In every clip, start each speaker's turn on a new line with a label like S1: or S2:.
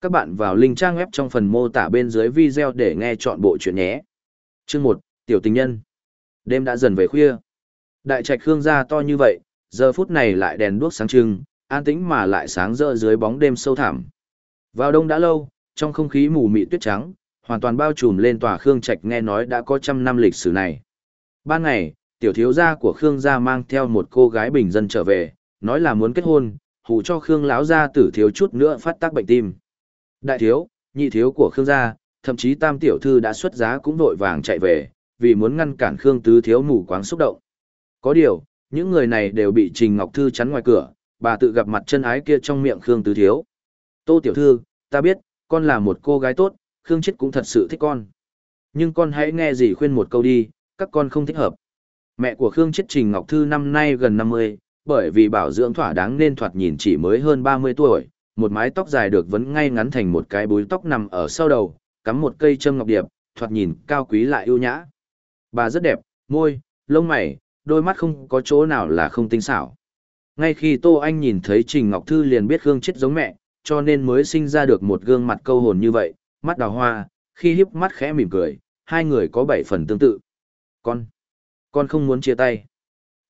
S1: Các bạn vào link trang web trong phần mô tả bên dưới video để nghe chọn bộ chuyện nhé. Chương 1, Tiểu tình nhân. Đêm đã dần về khuya. Đại trạch hương gia to như vậy, giờ phút này lại đèn đuốc sáng trưng, an tĩnh mà lại sáng rỡ dưới bóng đêm sâu thẳm. Vào đông đã lâu, trong không khí mù mịt tuyết trắng, hoàn toàn bao trùm lên tòa Khương Trạch nghe nói đã có trăm năm lịch sử này. Ban ngày, tiểu thiếu gia của Khương gia mang theo một cô gái bình dân trở về, nói là muốn kết hôn, hù cho Khương lão gia tử thiếu chút nữa phát tác bệnh tim. Đại thiếu, nhị thiếu của Khương gia, thậm chí tam tiểu thư đã xuất giá cũng đội vàng chạy về, vì muốn ngăn cản Khương tứ thiếu mù quáng xúc động. Có điều, những người này đều bị Trình Ngọc Thư chắn ngoài cửa, bà tự gặp mặt chân ái kia trong miệng Khương tứ thiếu. Tô tiểu thư, ta biết, con là một cô gái tốt, Khương chết cũng thật sự thích con. Nhưng con hãy nghe dì khuyên một câu đi, các con không thích hợp. Mẹ của Khương chết Trình Ngọc Thư năm nay gần 50, bởi vì bảo dưỡng thỏa đáng nên thoạt nhìn chỉ mới hơn 30 tuổi, một mái tóc dài được vấn ngay ngắn thành một cái búi tóc nằm ở sau đầu, cắm một cây châm ngọc điệp, thoạt nhìn cao quý lại ưu nhã. Bà rất đẹp, môi, lông mày, đôi mắt không có chỗ nào là không tinh xảo. Ngay khi Tô Anh nhìn thấy Trình Ngọc Thư liền biết gương chết giống mẹ, cho nên mới sinh ra được một gương mặt câu hồn như vậy, mắt đào hoa, khi hiếp mắt khẽ mỉm cười, hai người có bảy phần tương tự. Con, con không muốn chia tay.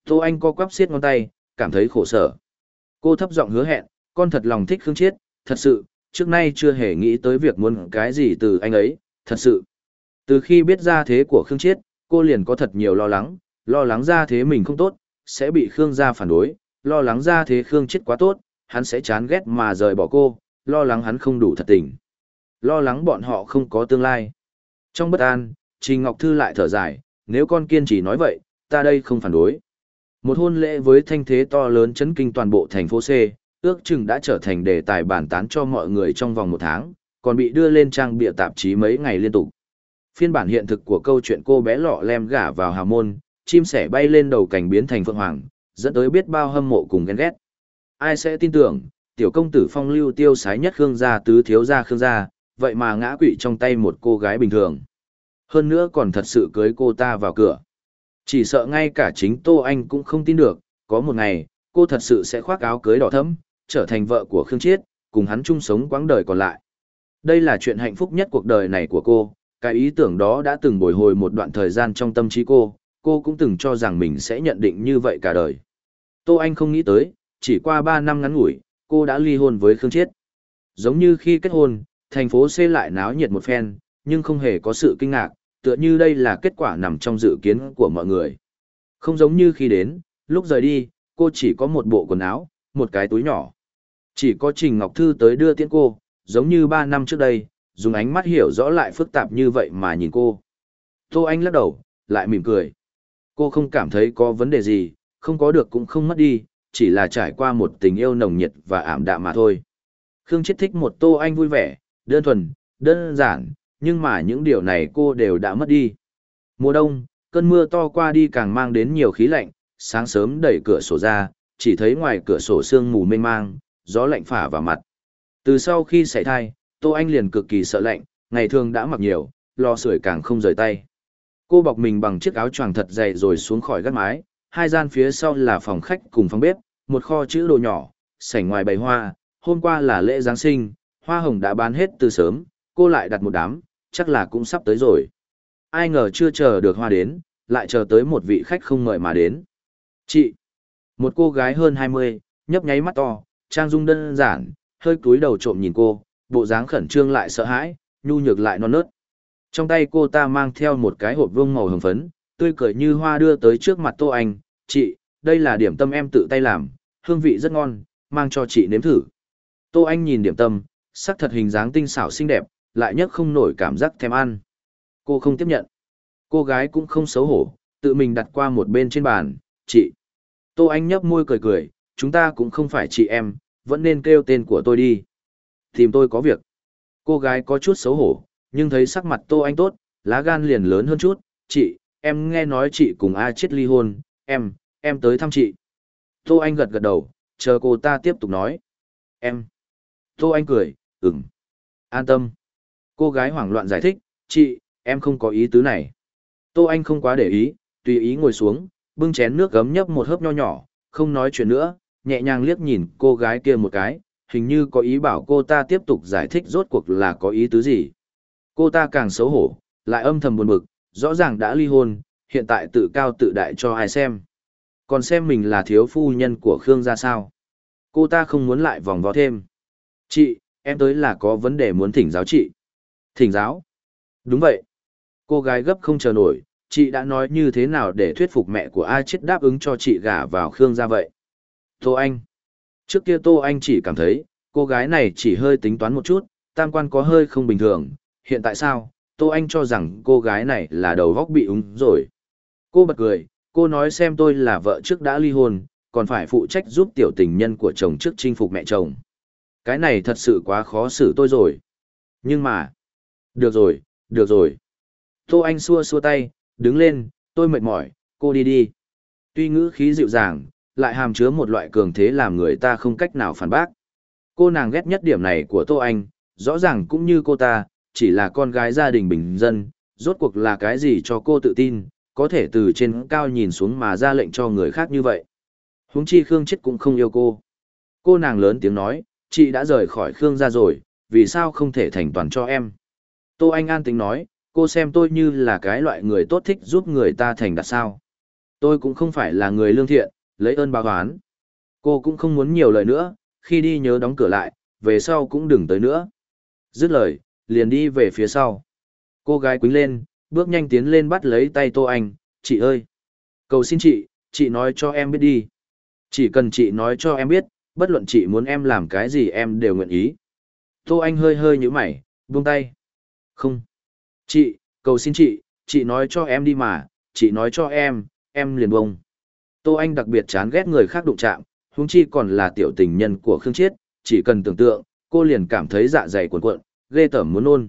S1: Tô Anh co quắp xiết ngón tay, cảm thấy khổ sở. Cô thấp giọng hứa hẹn, con thật lòng thích Khương Chiết, thật sự, trước nay chưa hề nghĩ tới việc muốn cái gì từ anh ấy, thật sự. Từ khi biết ra thế của Khương Chiết, cô liền có thật nhiều lo lắng, lo lắng ra thế mình không tốt, sẽ bị Khương gia phản đối, lo lắng ra thế Khương Chiết quá tốt, hắn sẽ chán ghét mà rời bỏ cô, lo lắng hắn không đủ thật tình. Lo lắng bọn họ không có tương lai. Trong bất an, Trình Ngọc Thư lại thở dài, nếu con kiên trì nói vậy, ta đây không phản đối. Một hôn lễ với thanh thế to lớn chấn kinh toàn bộ thành phố C, ước chừng đã trở thành đề tài bàn tán cho mọi người trong vòng một tháng, còn bị đưa lên trang bịa tạp chí mấy ngày liên tục. Phiên bản hiện thực của câu chuyện cô bé lọ lem gả vào hào môn, chim sẻ bay lên đầu cảnh biến thành phượng hoàng, dẫn tới biết bao hâm mộ cùng ghen ghét. Ai sẽ tin tưởng, tiểu công tử phong lưu tiêu sái nhất Khương gia tứ thiếu gia Khương gia, vậy mà ngã quỵ trong tay một cô gái bình thường. Hơn nữa còn thật sự cưới cô ta vào cửa. Chỉ sợ ngay cả chính Tô Anh cũng không tin được, có một ngày, cô thật sự sẽ khoác áo cưới đỏ thẫm, trở thành vợ của Khương Chiết, cùng hắn chung sống quãng đời còn lại. Đây là chuyện hạnh phúc nhất cuộc đời này của cô, cái ý tưởng đó đã từng bồi hồi một đoạn thời gian trong tâm trí cô, cô cũng từng cho rằng mình sẽ nhận định như vậy cả đời. Tô Anh không nghĩ tới, chỉ qua 3 năm ngắn ngủi, cô đã ly hôn với Khương Chiết. Giống như khi kết hôn, thành phố xê lại náo nhiệt một phen, nhưng không hề có sự kinh ngạc, tựa như đây là kết quả nằm trong dự kiến của mọi người. Không giống như khi đến, lúc rời đi, cô chỉ có một bộ quần áo, một cái túi nhỏ. Chỉ có Trình Ngọc Thư tới đưa tiễn cô, giống như ba năm trước đây, dùng ánh mắt hiểu rõ lại phức tạp như vậy mà nhìn cô. Tô Anh lắc đầu, lại mỉm cười. Cô không cảm thấy có vấn đề gì, không có được cũng không mất đi, chỉ là trải qua một tình yêu nồng nhiệt và ảm đạm mà thôi. Khương Chiết thích một Tô Anh vui vẻ, đơn thuần, đơn giản, nhưng mà những điều này cô đều đã mất đi. Mùa đông, cơn mưa to qua đi càng mang đến nhiều khí lạnh, sáng sớm đẩy cửa sổ ra, chỉ thấy ngoài cửa sổ sương mù mênh mang, gió lạnh phả vào mặt. Từ sau khi xảy thai, Tô Anh liền cực kỳ sợ lạnh, ngày thường đã mặc nhiều, lo sưởi càng không rời tay. Cô bọc mình bằng chiếc áo choàng thật dày rồi xuống khỏi gác mái, hai gian phía sau là phòng khách cùng phòng bếp, một kho chữ đồ nhỏ, sảnh ngoài bày hoa, hôm qua là lễ Giáng sinh, hoa hồng đã bán hết từ sớm, cô lại đặt một đám, chắc là cũng sắp tới rồi. Ai ngờ chưa chờ được hoa đến, lại chờ tới một vị khách không mời mà đến. Chị! Một cô gái hơn 20, nhấp nháy mắt to, trang dung đơn giản, hơi cúi đầu trộm nhìn cô, bộ dáng khẩn trương lại sợ hãi, nhu nhược lại non nớt. Trong tay cô ta mang theo một cái hộp vương màu hồng phấn, tươi cười như hoa đưa tới trước mặt Tô Anh, "Chị, đây là điểm tâm em tự tay làm, hương vị rất ngon, mang cho chị nếm thử." Tô Anh nhìn điểm tâm, sắc thật hình dáng tinh xảo xinh đẹp, lại nhất không nổi cảm giác thèm ăn. Cô không tiếp nhận. Cô gái cũng không xấu hổ, tự mình đặt qua một bên trên bàn, "Chị." Tô Anh nhấp môi cười cười, "Chúng ta cũng không phải chị em, vẫn nên kêu tên của tôi đi. Tìm tôi có việc. Cô gái có chút xấu hổ, nhưng thấy sắc mặt Tô Anh tốt, lá gan liền lớn hơn chút. Chị, em nghe nói chị cùng A chết ly hôn, em, em tới thăm chị. Tô Anh gật gật đầu, chờ cô ta tiếp tục nói. Em. Tô Anh cười, ừm. An tâm. Cô gái hoảng loạn giải thích, chị, em không có ý tứ này. Tô Anh không quá để ý, tùy ý ngồi xuống, bưng chén nước gấm nhấp một hớp nho nhỏ, không nói chuyện nữa, nhẹ nhàng liếc nhìn cô gái kia một cái, hình như có ý bảo cô ta tiếp tục giải thích rốt cuộc là có ý tứ gì. Cô ta càng xấu hổ, lại âm thầm buồn bực, rõ ràng đã ly hôn, hiện tại tự cao tự đại cho ai xem. Còn xem mình là thiếu phu nhân của Khương ra sao. Cô ta không muốn lại vòng vo thêm. Chị, em tới là có vấn đề muốn thỉnh giáo chị. Thỉnh giáo? Đúng vậy. Cô gái gấp không chờ nổi, chị đã nói như thế nào để thuyết phục mẹ của ai chết đáp ứng cho chị gả vào Khương ra vậy. Tô Anh Trước kia Tô Anh chỉ cảm thấy, cô gái này chỉ hơi tính toán một chút, tam quan có hơi không bình thường, hiện tại sao, Tô Anh cho rằng cô gái này là đầu góc bị úng rồi. Cô bật cười, cô nói xem tôi là vợ trước đã ly hôn, còn phải phụ trách giúp tiểu tình nhân của chồng trước chinh phục mẹ chồng. Cái này thật sự quá khó xử tôi rồi. Nhưng mà... Được rồi, được rồi. Tô Anh xua xua tay, đứng lên, tôi mệt mỏi, cô đi đi. Tuy ngữ khí dịu dàng, lại hàm chứa một loại cường thế làm người ta không cách nào phản bác. Cô nàng ghét nhất điểm này của Tô Anh, rõ ràng cũng như cô ta, chỉ là con gái gia đình bình dân, rốt cuộc là cái gì cho cô tự tin, có thể từ trên cao nhìn xuống mà ra lệnh cho người khác như vậy. Huống chi Khương chết cũng không yêu cô. Cô nàng lớn tiếng nói, chị đã rời khỏi Khương ra rồi, vì sao không thể thành toàn cho em. Tô Anh an tính nói, cô xem tôi như là cái loại người tốt thích giúp người ta thành đạt sao. Tôi cũng không phải là người lương thiện, lấy ơn báo toán. Cô cũng không muốn nhiều lời nữa, khi đi nhớ đóng cửa lại, về sau cũng đừng tới nữa. Dứt lời, liền đi về phía sau. Cô gái quính lên, bước nhanh tiến lên bắt lấy tay Tô Anh, chị ơi. Cầu xin chị, chị nói cho em biết đi. Chỉ cần chị nói cho em biết, bất luận chị muốn em làm cái gì em đều nguyện ý. Tô Anh hơi hơi như mày, buông tay. Không. Chị, cầu xin chị, chị nói cho em đi mà, chị nói cho em, em liền buông. Tô Anh đặc biệt chán ghét người khác đụng chạm, huống chi còn là tiểu tình nhân của Khương Chiết, chỉ cần tưởng tượng, cô liền cảm thấy dạ dày cuộn cuộn, ghê tởm muốn nôn.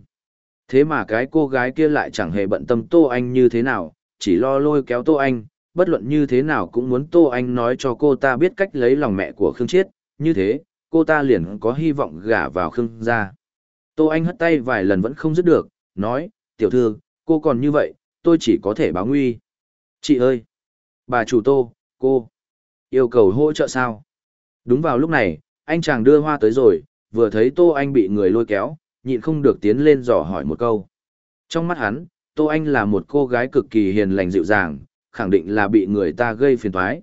S1: Thế mà cái cô gái kia lại chẳng hề bận tâm Tô Anh như thế nào, chỉ lo lôi kéo Tô Anh, bất luận như thế nào cũng muốn Tô Anh nói cho cô ta biết cách lấy lòng mẹ của Khương Chiết, như thế, cô ta liền có hy vọng gả vào Khương gia. Tô Anh hất tay vài lần vẫn không dứt được, nói, tiểu thư, cô còn như vậy, tôi chỉ có thể báo nguy. Chị ơi! Bà chủ Tô, cô, yêu cầu hỗ trợ sao? Đúng vào lúc này, anh chàng đưa hoa tới rồi, vừa thấy tô anh bị người lôi kéo, nhịn không được tiến lên dò hỏi một câu. Trong mắt hắn, tô anh là một cô gái cực kỳ hiền lành dịu dàng, khẳng định là bị người ta gây phiền thoái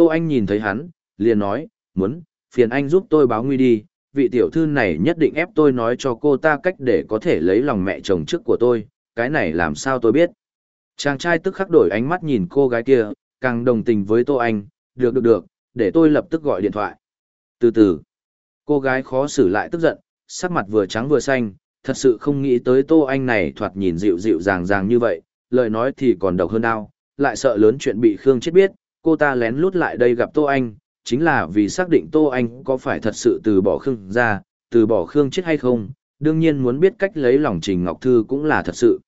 S1: tô anh nhìn thấy hắn, liền nói, muốn, phiền anh giúp tôi báo nguy đi, vị tiểu thư này nhất định ép tôi nói cho cô ta cách để có thể lấy lòng mẹ chồng trước của tôi, cái này làm sao tôi biết? Chàng trai tức khắc đổi ánh mắt nhìn cô gái kia càng đồng tình với Tô Anh, được được được, để tôi lập tức gọi điện thoại. Từ từ, cô gái khó xử lại tức giận, sắc mặt vừa trắng vừa xanh, thật sự không nghĩ tới Tô Anh này thoạt nhìn dịu dịu dàng dàng như vậy, lời nói thì còn độc hơn đau, lại sợ lớn chuyện bị Khương chết biết, cô ta lén lút lại đây gặp Tô Anh, chính là vì xác định Tô Anh có phải thật sự từ bỏ Khương ra, từ bỏ Khương chết hay không, đương nhiên muốn biết cách lấy lòng Trình Ngọc Thư cũng là thật sự.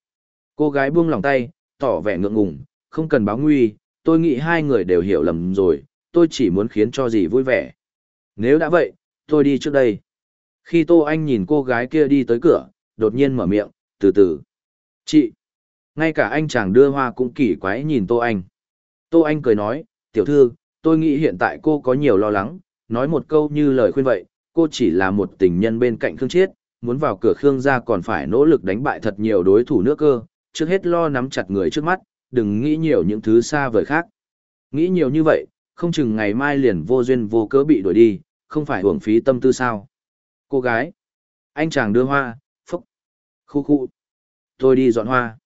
S1: Cô gái buông lòng tay, tỏ vẻ ngượng ngùng, không cần báo nguy, tôi nghĩ hai người đều hiểu lầm rồi, tôi chỉ muốn khiến cho dì vui vẻ. Nếu đã vậy, tôi đi trước đây. Khi Tô Anh nhìn cô gái kia đi tới cửa, đột nhiên mở miệng, từ từ. Chị! Ngay cả anh chàng đưa hoa cũng kỳ quái nhìn Tô Anh. Tô Anh cười nói, tiểu thư, tôi nghĩ hiện tại cô có nhiều lo lắng, nói một câu như lời khuyên vậy, cô chỉ là một tình nhân bên cạnh Khương Chiết, muốn vào cửa Khương ra còn phải nỗ lực đánh bại thật nhiều đối thủ nước cơ, trước hết lo nắm chặt người trước mắt, đừng nghĩ nhiều những thứ xa vời khác. Nghĩ nhiều như vậy, không chừng ngày mai liền vô duyên vô cớ bị đuổi đi, không phải hưởng phí tâm tư sao. Cô gái, anh chàng đưa hoa, phúc, khu khu. Tôi đi dọn hoa.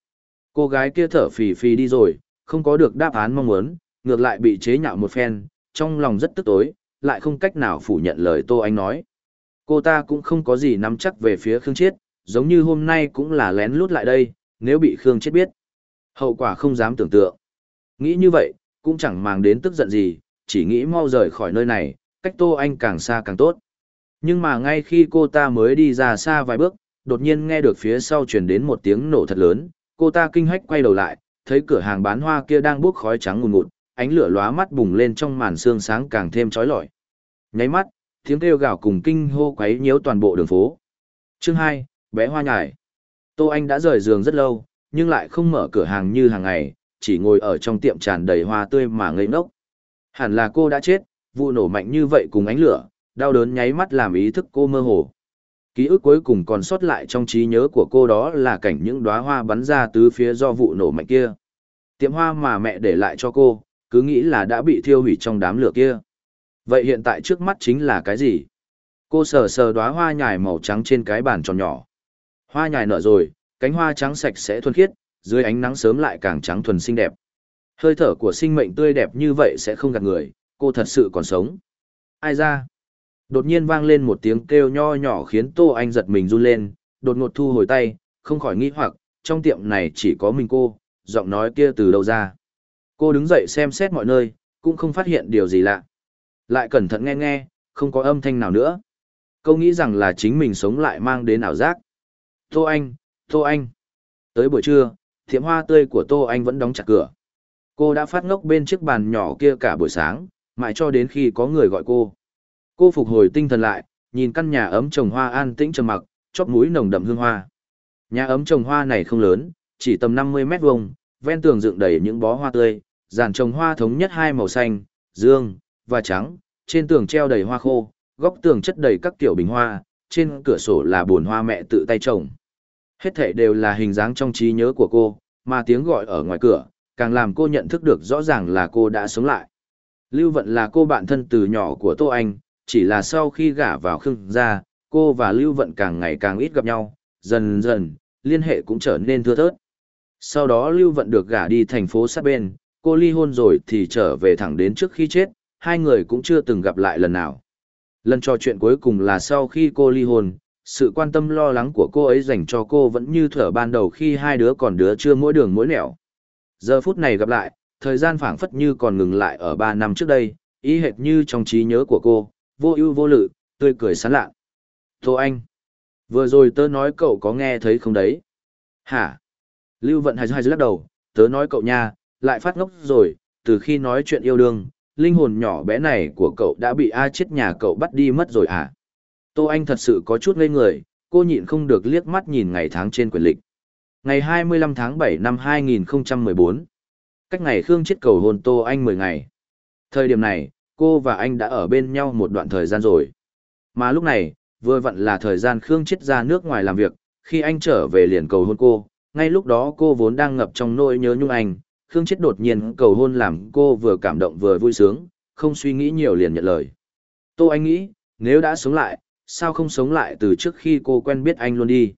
S1: Cô gái kia thở phì phì đi rồi, không có được đáp án mong muốn, ngược lại bị chế nhạo một phen, trong lòng rất tức tối, lại không cách nào phủ nhận lời Tô Anh nói. Cô ta cũng không có gì nắm chắc về phía Khương Chiết, giống như hôm nay cũng là lén lút lại đây, nếu bị Khương Chiết biết. Hậu quả không dám tưởng tượng. Nghĩ như vậy, cũng chẳng mang đến tức giận gì, chỉ nghĩ mau rời khỏi nơi này, cách Tô Anh càng xa càng tốt. Nhưng mà ngay khi cô ta mới đi ra xa vài bước, đột nhiên nghe được phía sau truyền đến một tiếng nổ thật lớn, cô ta kinh hách quay đầu lại, thấy cửa hàng bán hoa kia đang bốc khói trắng ngùn ngụt, ánh lửa lóa mắt bùng lên trong màn sương sáng càng thêm chói lọi. Nháy mắt, tiếng kêu gào cùng kinh hô quấy nhiễu toàn bộ đường phố. Chương 2, bé hoa nhải. Tô Anh đã rời giường rất lâu, nhưng lại không mở cửa hàng như hàng ngày, chỉ ngồi ở trong tiệm tràn đầy hoa tươi mà ngây ngốc. Hẳn là cô đã chết, vụ nổ mạnh như vậy cùng ánh lửa, đau đớn nháy mắt làm ý thức cô mơ hồ. Ký ức cuối cùng còn sót lại trong trí nhớ của cô đó là cảnh những đóa hoa bắn ra tứ phía do vụ nổ mạnh kia. Tiệm hoa mà mẹ để lại cho cô, cứ nghĩ là đã bị thiêu hủy trong đám lửa kia. Vậy hiện tại trước mắt chính là cái gì? Cô sờ sờ đóa hoa nhài màu trắng trên cái bàn tròn nhỏ. Hoa nhài nở rồi, cánh hoa trắng sạch sẽ thuần khiết, dưới ánh nắng sớm lại càng trắng thuần xinh đẹp. Hơi thở của sinh mệnh tươi đẹp như vậy sẽ không gạt người, cô thật sự còn sống. Ai ra? Đột nhiên vang lên một tiếng kêu nho nhỏ khiến Tô Anh giật mình run lên, đột ngột thu hồi tay, không khỏi nghĩ hoặc, trong tiệm này chỉ có mình cô, giọng nói kia từ đâu ra. Cô đứng dậy xem xét mọi nơi, cũng không phát hiện điều gì lạ. Lại cẩn thận nghe nghe, không có âm thanh nào nữa. Cô nghĩ rằng là chính mình sống lại mang đến ảo giác. Tô Anh, Tô Anh. Tới buổi trưa, thiệm hoa tươi của Tô Anh vẫn đóng chặt cửa. Cô đã phát ngốc bên chiếc bàn nhỏ kia cả buổi sáng, mãi cho đến khi có người gọi cô. Cô phục hồi tinh thần lại, nhìn căn nhà ấm trồng hoa an tĩnh trầm mặc, chóp mũi nồng đậm hương hoa. Nhà ấm trồng hoa này không lớn, chỉ tầm 50 mét vuông, ven tường dựng đầy những bó hoa tươi, dàn trồng hoa thống nhất hai màu xanh, dương và trắng, trên tường treo đầy hoa khô, góc tường chất đầy các tiểu bình hoa, trên cửa sổ là bồn hoa mẹ tự tay trồng. Hết thể đều là hình dáng trong trí nhớ của cô, mà tiếng gọi ở ngoài cửa, càng làm cô nhận thức được rõ ràng là cô đã sống lại. Lưu Vận là cô bạn thân từ nhỏ của Tô Anh, chỉ là sau khi gả vào Khương gia, cô và Lưu Vận càng ngày càng ít gặp nhau, dần dần, liên hệ cũng trở nên thưa thớt. Sau đó Lưu Vận được gả đi thành phố sát bên, cô ly hôn rồi thì trở về thẳng đến trước khi chết, hai người cũng chưa từng gặp lại lần nào. Lần trò chuyện cuối cùng là sau khi cô ly hôn, sự quan tâm lo lắng của cô ấy dành cho cô vẫn như thở ban đầu khi hai đứa còn đứa chưa mỗi đường mỗi nẻo. Giờ phút này gặp lại, thời gian phảng phất như còn ngừng lại ở ba năm trước đây, ý hệt như trong trí nhớ của cô, vô ưu vô lự, tươi cười sán lạ. Tô Anh, vừa rồi tớ nói cậu có nghe thấy không đấy? Hả? Lưu Vận Hải dưới lắc đầu, tớ nói cậu nha, lại phát ngốc rồi, từ khi nói chuyện yêu đương, linh hồn nhỏ bé này của cậu đã bị A chết nhà cậu bắt đi mất rồi à? Tô Anh thật sự có chút ngây người, cô nhịn không được liếc mắt nhìn ngày tháng trên quyền lịch. Ngày 25 tháng 7 năm 2014, cách ngày Khương chết cầu hôn Tô Anh 10 ngày. Thời điểm này, cô và anh đã ở bên nhau một đoạn thời gian rồi. Mà lúc này, vừa vặn là thời gian Khương chết ra nước ngoài làm việc, khi anh trở về liền cầu hôn cô, ngay lúc đó cô vốn đang ngập trong nỗi nhớ nhung anh, Khương chết đột nhiên cầu hôn làm cô vừa cảm động vừa vui sướng, không suy nghĩ nhiều liền nhận lời. Tô Anh nghĩ, nếu đã sống lại, sao không sống lại từ trước khi cô quen biết anh luôn đi.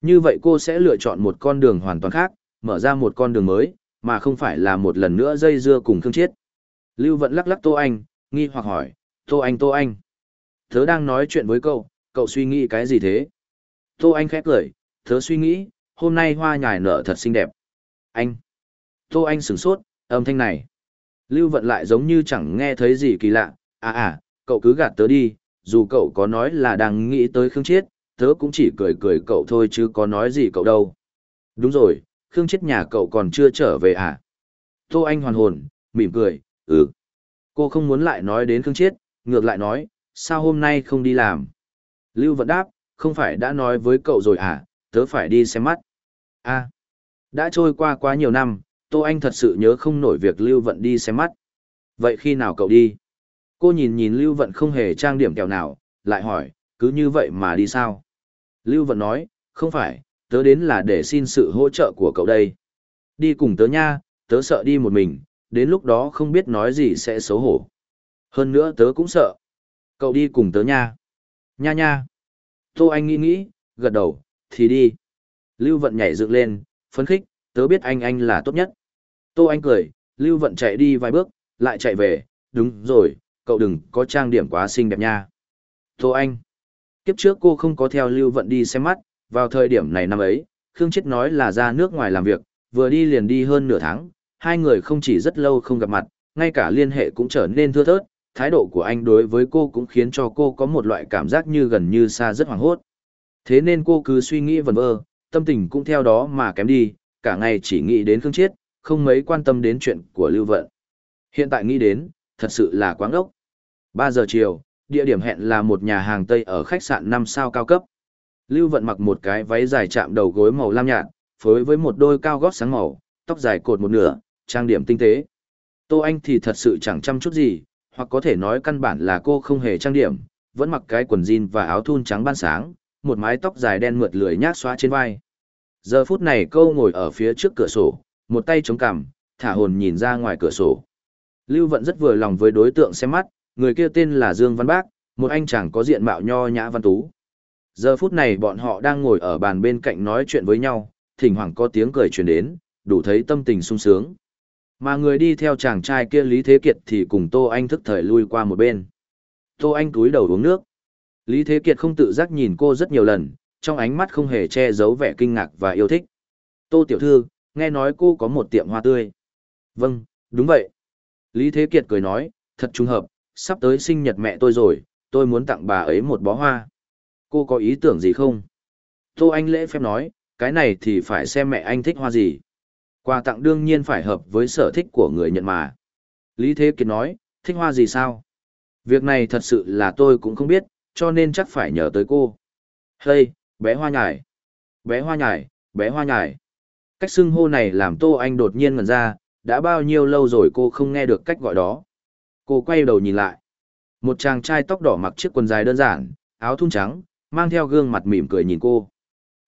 S1: Như vậy cô sẽ lựa chọn một con đường hoàn toàn khác, mở ra một con đường mới, mà không phải là một lần nữa dây dưa cùng thương Chiết. Lưu Vận lắc lắc Tô Anh, nghi hoặc hỏi, Tô Anh Tô Anh. Thớ đang nói chuyện với cậu, cậu suy nghĩ cái gì thế? Tô Anh khẽ cười, thớ suy nghĩ, hôm nay hoa nhài nở thật xinh đẹp. Anh. Tô Anh sửng sốt, âm thanh này. Lưu Vận lại giống như chẳng nghe thấy gì kỳ lạ, à à, cậu cứ gạt tớ đi, dù cậu có nói là đang nghĩ tới Khương Chiết, tớ cũng chỉ cười cười cậu thôi chứ có nói gì cậu đâu. Đúng rồi, Khương Chiết nhà cậu còn chưa trở về à? Tô Anh hoàn hồn, mỉm cười, ừ. Cô không muốn lại nói đến Khương Chiết, ngược lại nói, sao hôm nay không đi làm? Lưu Vận đáp, không phải đã nói với cậu rồi à, tớ phải đi xem mắt. a à, đã trôi qua quá nhiều năm, Tô Anh thật sự nhớ không nổi việc Lưu Vận đi xem mắt. Vậy khi nào cậu đi? Cô nhìn nhìn Lưu Vận không hề trang điểm kẹo nào, lại hỏi, cứ như vậy mà đi sao? Lưu Vận nói, không phải, tớ đến là để xin sự hỗ trợ của cậu đây. Đi cùng tớ nha, tớ sợ đi một mình, đến lúc đó không biết nói gì sẽ xấu hổ. Hơn nữa tớ cũng sợ. Cậu đi cùng tớ nha. Nha nha. Tô Anh nghĩ nghĩ, gật đầu, thì đi. Lưu Vận nhảy dựng lên, phấn khích, tớ biết anh anh là tốt nhất. Tô Anh cười, Lưu Vận chạy đi vài bước, lại chạy về, đúng rồi, cậu đừng có trang điểm quá xinh đẹp nha. Tô Anh. Kiếp trước cô không có theo Lưu Vận đi xem mắt, vào thời điểm này năm ấy, Khương Chết nói là ra nước ngoài làm việc, vừa đi liền đi hơn nửa tháng, hai người không chỉ rất lâu không gặp mặt, ngay cả liên hệ cũng trở nên thưa thớt, thái độ của anh đối với cô cũng khiến cho cô có một loại cảm giác như gần như xa rất hoảng hốt. Thế nên cô cứ suy nghĩ vần vơ, tâm tình cũng theo đó mà kém đi, cả ngày chỉ nghĩ đến Khương Chiết, không mấy quan tâm đến chuyện của Lưu Vận. Hiện tại nghĩ đến, thật sự là quáng ốc. 3 giờ chiều, địa điểm hẹn là một nhà hàng Tây ở khách sạn 5 sao cao cấp. Lưu Vận mặc một cái váy dài chạm đầu gối màu lam nhạt, phối với một đôi cao gót sáng màu, tóc dài cột một nửa, trang điểm tinh tế. Tô Anh thì thật sự chẳng chăm chút gì, hoặc có thể nói căn bản là cô không hề trang điểm, vẫn mặc cái quần jean và áo thun trắng ban sáng, một mái tóc dài đen mượt lười nhác xóa trên vai. Giờ phút này cô ngồi ở phía trước cửa sổ, một tay chống cằm, thả hồn nhìn ra ngoài cửa sổ. Lưu Vận rất vừa lòng với đối tượng xem mắt, người kia tên là Dương Văn Bác, một anh chàng có diện mạo nho nhã văn tú. Giờ phút này bọn họ đang ngồi ở bàn bên cạnh nói chuyện với nhau, thỉnh thoảng có tiếng cười truyền đến, đủ thấy tâm tình sung sướng. Mà người đi theo chàng trai kia Lý Thế Kiệt thì cùng Tô Anh thức thời lui qua một bên. Tô Anh cúi đầu uống nước. Lý Thế Kiệt không tự giác nhìn cô rất nhiều lần, trong ánh mắt không hề che giấu vẻ kinh ngạc và yêu thích. Tô Tiểu Thư, nghe nói cô có một tiệm hoa tươi. Vâng, đúng vậy. Lý Thế Kiệt cười nói, thật trùng hợp, sắp tới sinh nhật mẹ tôi rồi, tôi muốn tặng bà ấy một bó hoa. Cô có ý tưởng gì không? Tô Anh lễ phép nói, cái này thì phải xem mẹ anh thích hoa gì. Quà tặng đương nhiên phải hợp với sở thích của người nhận mà. Lý Thế Kiệt nói, thích hoa gì sao? Việc này thật sự là tôi cũng không biết, cho nên chắc phải nhờ tới cô. Hey, bé hoa nhải. Bé hoa nhải, bé hoa nhải. Cách xưng hô này làm Tô Anh đột nhiên ngẩn ra, đã bao nhiêu lâu rồi cô không nghe được cách gọi đó. Cô quay đầu nhìn lại. Một chàng trai tóc đỏ mặc chiếc quần dài đơn giản, áo thun trắng, mang theo gương mặt mỉm cười nhìn cô.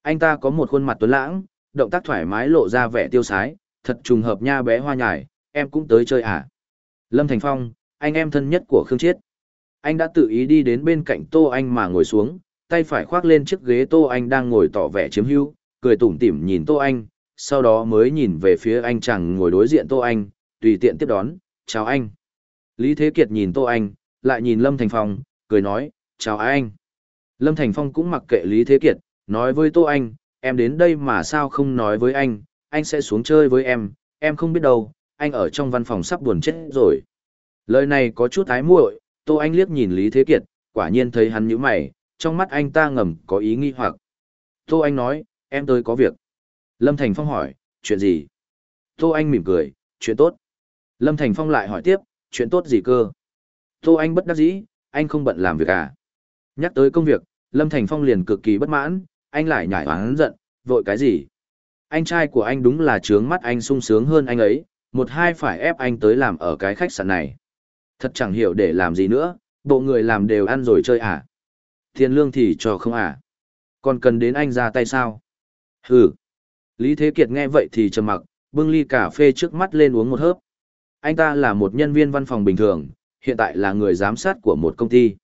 S1: Anh ta có một khuôn mặt tuấn lãng, động tác thoải mái lộ ra vẻ tiêu sái, thật trùng hợp nha bé hoa nhài, em cũng tới chơi à. Lâm Thành Phong, anh em thân nhất của Khương Chiết. Anh đã tự ý đi đến bên cạnh Tô Anh mà ngồi xuống, tay phải khoác lên chiếc ghế Tô Anh đang ngồi tỏ vẻ chiếm hữu, cười tủm tỉm nhìn Tô Anh, sau đó mới nhìn về phía anh chàng ngồi đối diện Tô Anh, tùy tiện tiếp đón, chào anh. Lý Thế Kiệt nhìn Tô Anh, lại nhìn Lâm Thành Phong, cười nói, chào anh. Lâm Thành Phong cũng mặc kệ Lý Thế Kiệt, nói với Tô Anh, em đến đây mà sao không nói với anh, anh sẽ xuống chơi với em, em không biết đâu, anh ở trong văn phòng sắp buồn chết rồi. Lời này có chút ái muội, Tô Anh liếc nhìn Lý Thế Kiệt, quả nhiên thấy hắn như mày, trong mắt anh ta ngầm có ý nghi hoặc. Tô Anh nói, em tới có việc. Lâm Thành Phong hỏi, chuyện gì? Tô Anh mỉm cười, chuyện tốt. Lâm Thành Phong lại hỏi tiếp, chuyện tốt gì cơ? Tô Anh bất đắc dĩ, anh không bận làm việc à? Nhắc tới công việc, Lâm Thành Phong liền cực kỳ bất mãn, anh lại nhảy hoáng giận, vội cái gì? Anh trai của anh đúng là trướng mắt anh sung sướng hơn anh ấy, một hai phải ép anh tới làm ở cái khách sạn này. Thật chẳng hiểu để làm gì nữa, bộ người làm đều ăn rồi chơi à? Thiên lương thì cho không à? Còn cần đến anh ra tay sao? Hừ, Lý Thế Kiệt nghe vậy thì trầm mặc, bưng ly cà phê trước mắt lên uống một hớp. Anh ta là một nhân viên văn phòng bình thường, hiện tại là người giám sát của một công ty.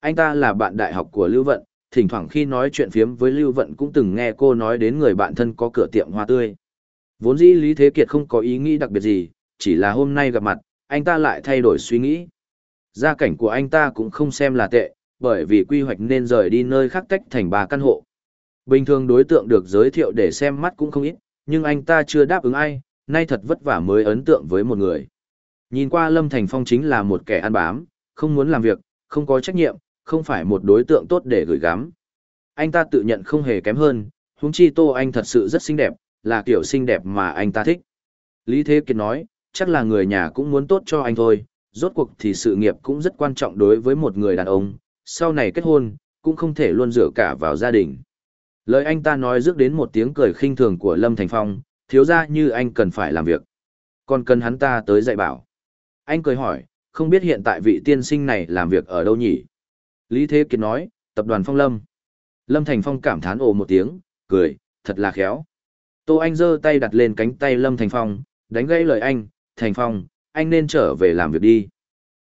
S1: Anh ta là bạn đại học của Lưu Vận, thỉnh thoảng khi nói chuyện phiếm với Lưu Vận cũng từng nghe cô nói đến người bạn thân có cửa tiệm hoa tươi. Vốn dĩ Lý Thế Kiệt không có ý nghĩ đặc biệt gì, chỉ là hôm nay gặp mặt, anh ta lại thay đổi suy nghĩ. Gia cảnh của anh ta cũng không xem là tệ, bởi vì quy hoạch nên rời đi nơi khác tách thành ba căn hộ. Bình thường đối tượng được giới thiệu để xem mắt cũng không ít, nhưng anh ta chưa đáp ứng ai, nay thật vất vả mới ấn tượng với một người. Nhìn qua Lâm Thành Phong chính là một kẻ ăn bám, không muốn làm việc, không có trách nhiệm, không phải một đối tượng tốt để gửi gắm. Anh ta tự nhận không hề kém hơn, huống chi Tô Anh thật sự rất xinh đẹp, là kiểu xinh đẹp mà anh ta thích. Lý Thế Kiệt nói, chắc là người nhà cũng muốn tốt cho anh thôi, rốt cuộc thì sự nghiệp cũng rất quan trọng đối với một người đàn ông, sau này kết hôn, cũng không thể luôn dựa cả vào gia đình. Lời anh ta nói rước đến một tiếng cười khinh thường của Lâm Thành Phong, thiếu ra như anh cần phải làm việc. Còn cần hắn ta tới dạy bảo. Anh cười hỏi, không biết hiện tại vị tiên sinh này làm việc ở đâu nhỉ? Lý Thế Kiệt nói, tập đoàn Phong Lâm. Lâm Thành Phong cảm thán ồ một tiếng, cười, thật là khéo. Tô Anh giơ tay đặt lên cánh tay Lâm Thành Phong, đánh gãy lời anh, Thành Phong, anh nên trở về làm việc đi.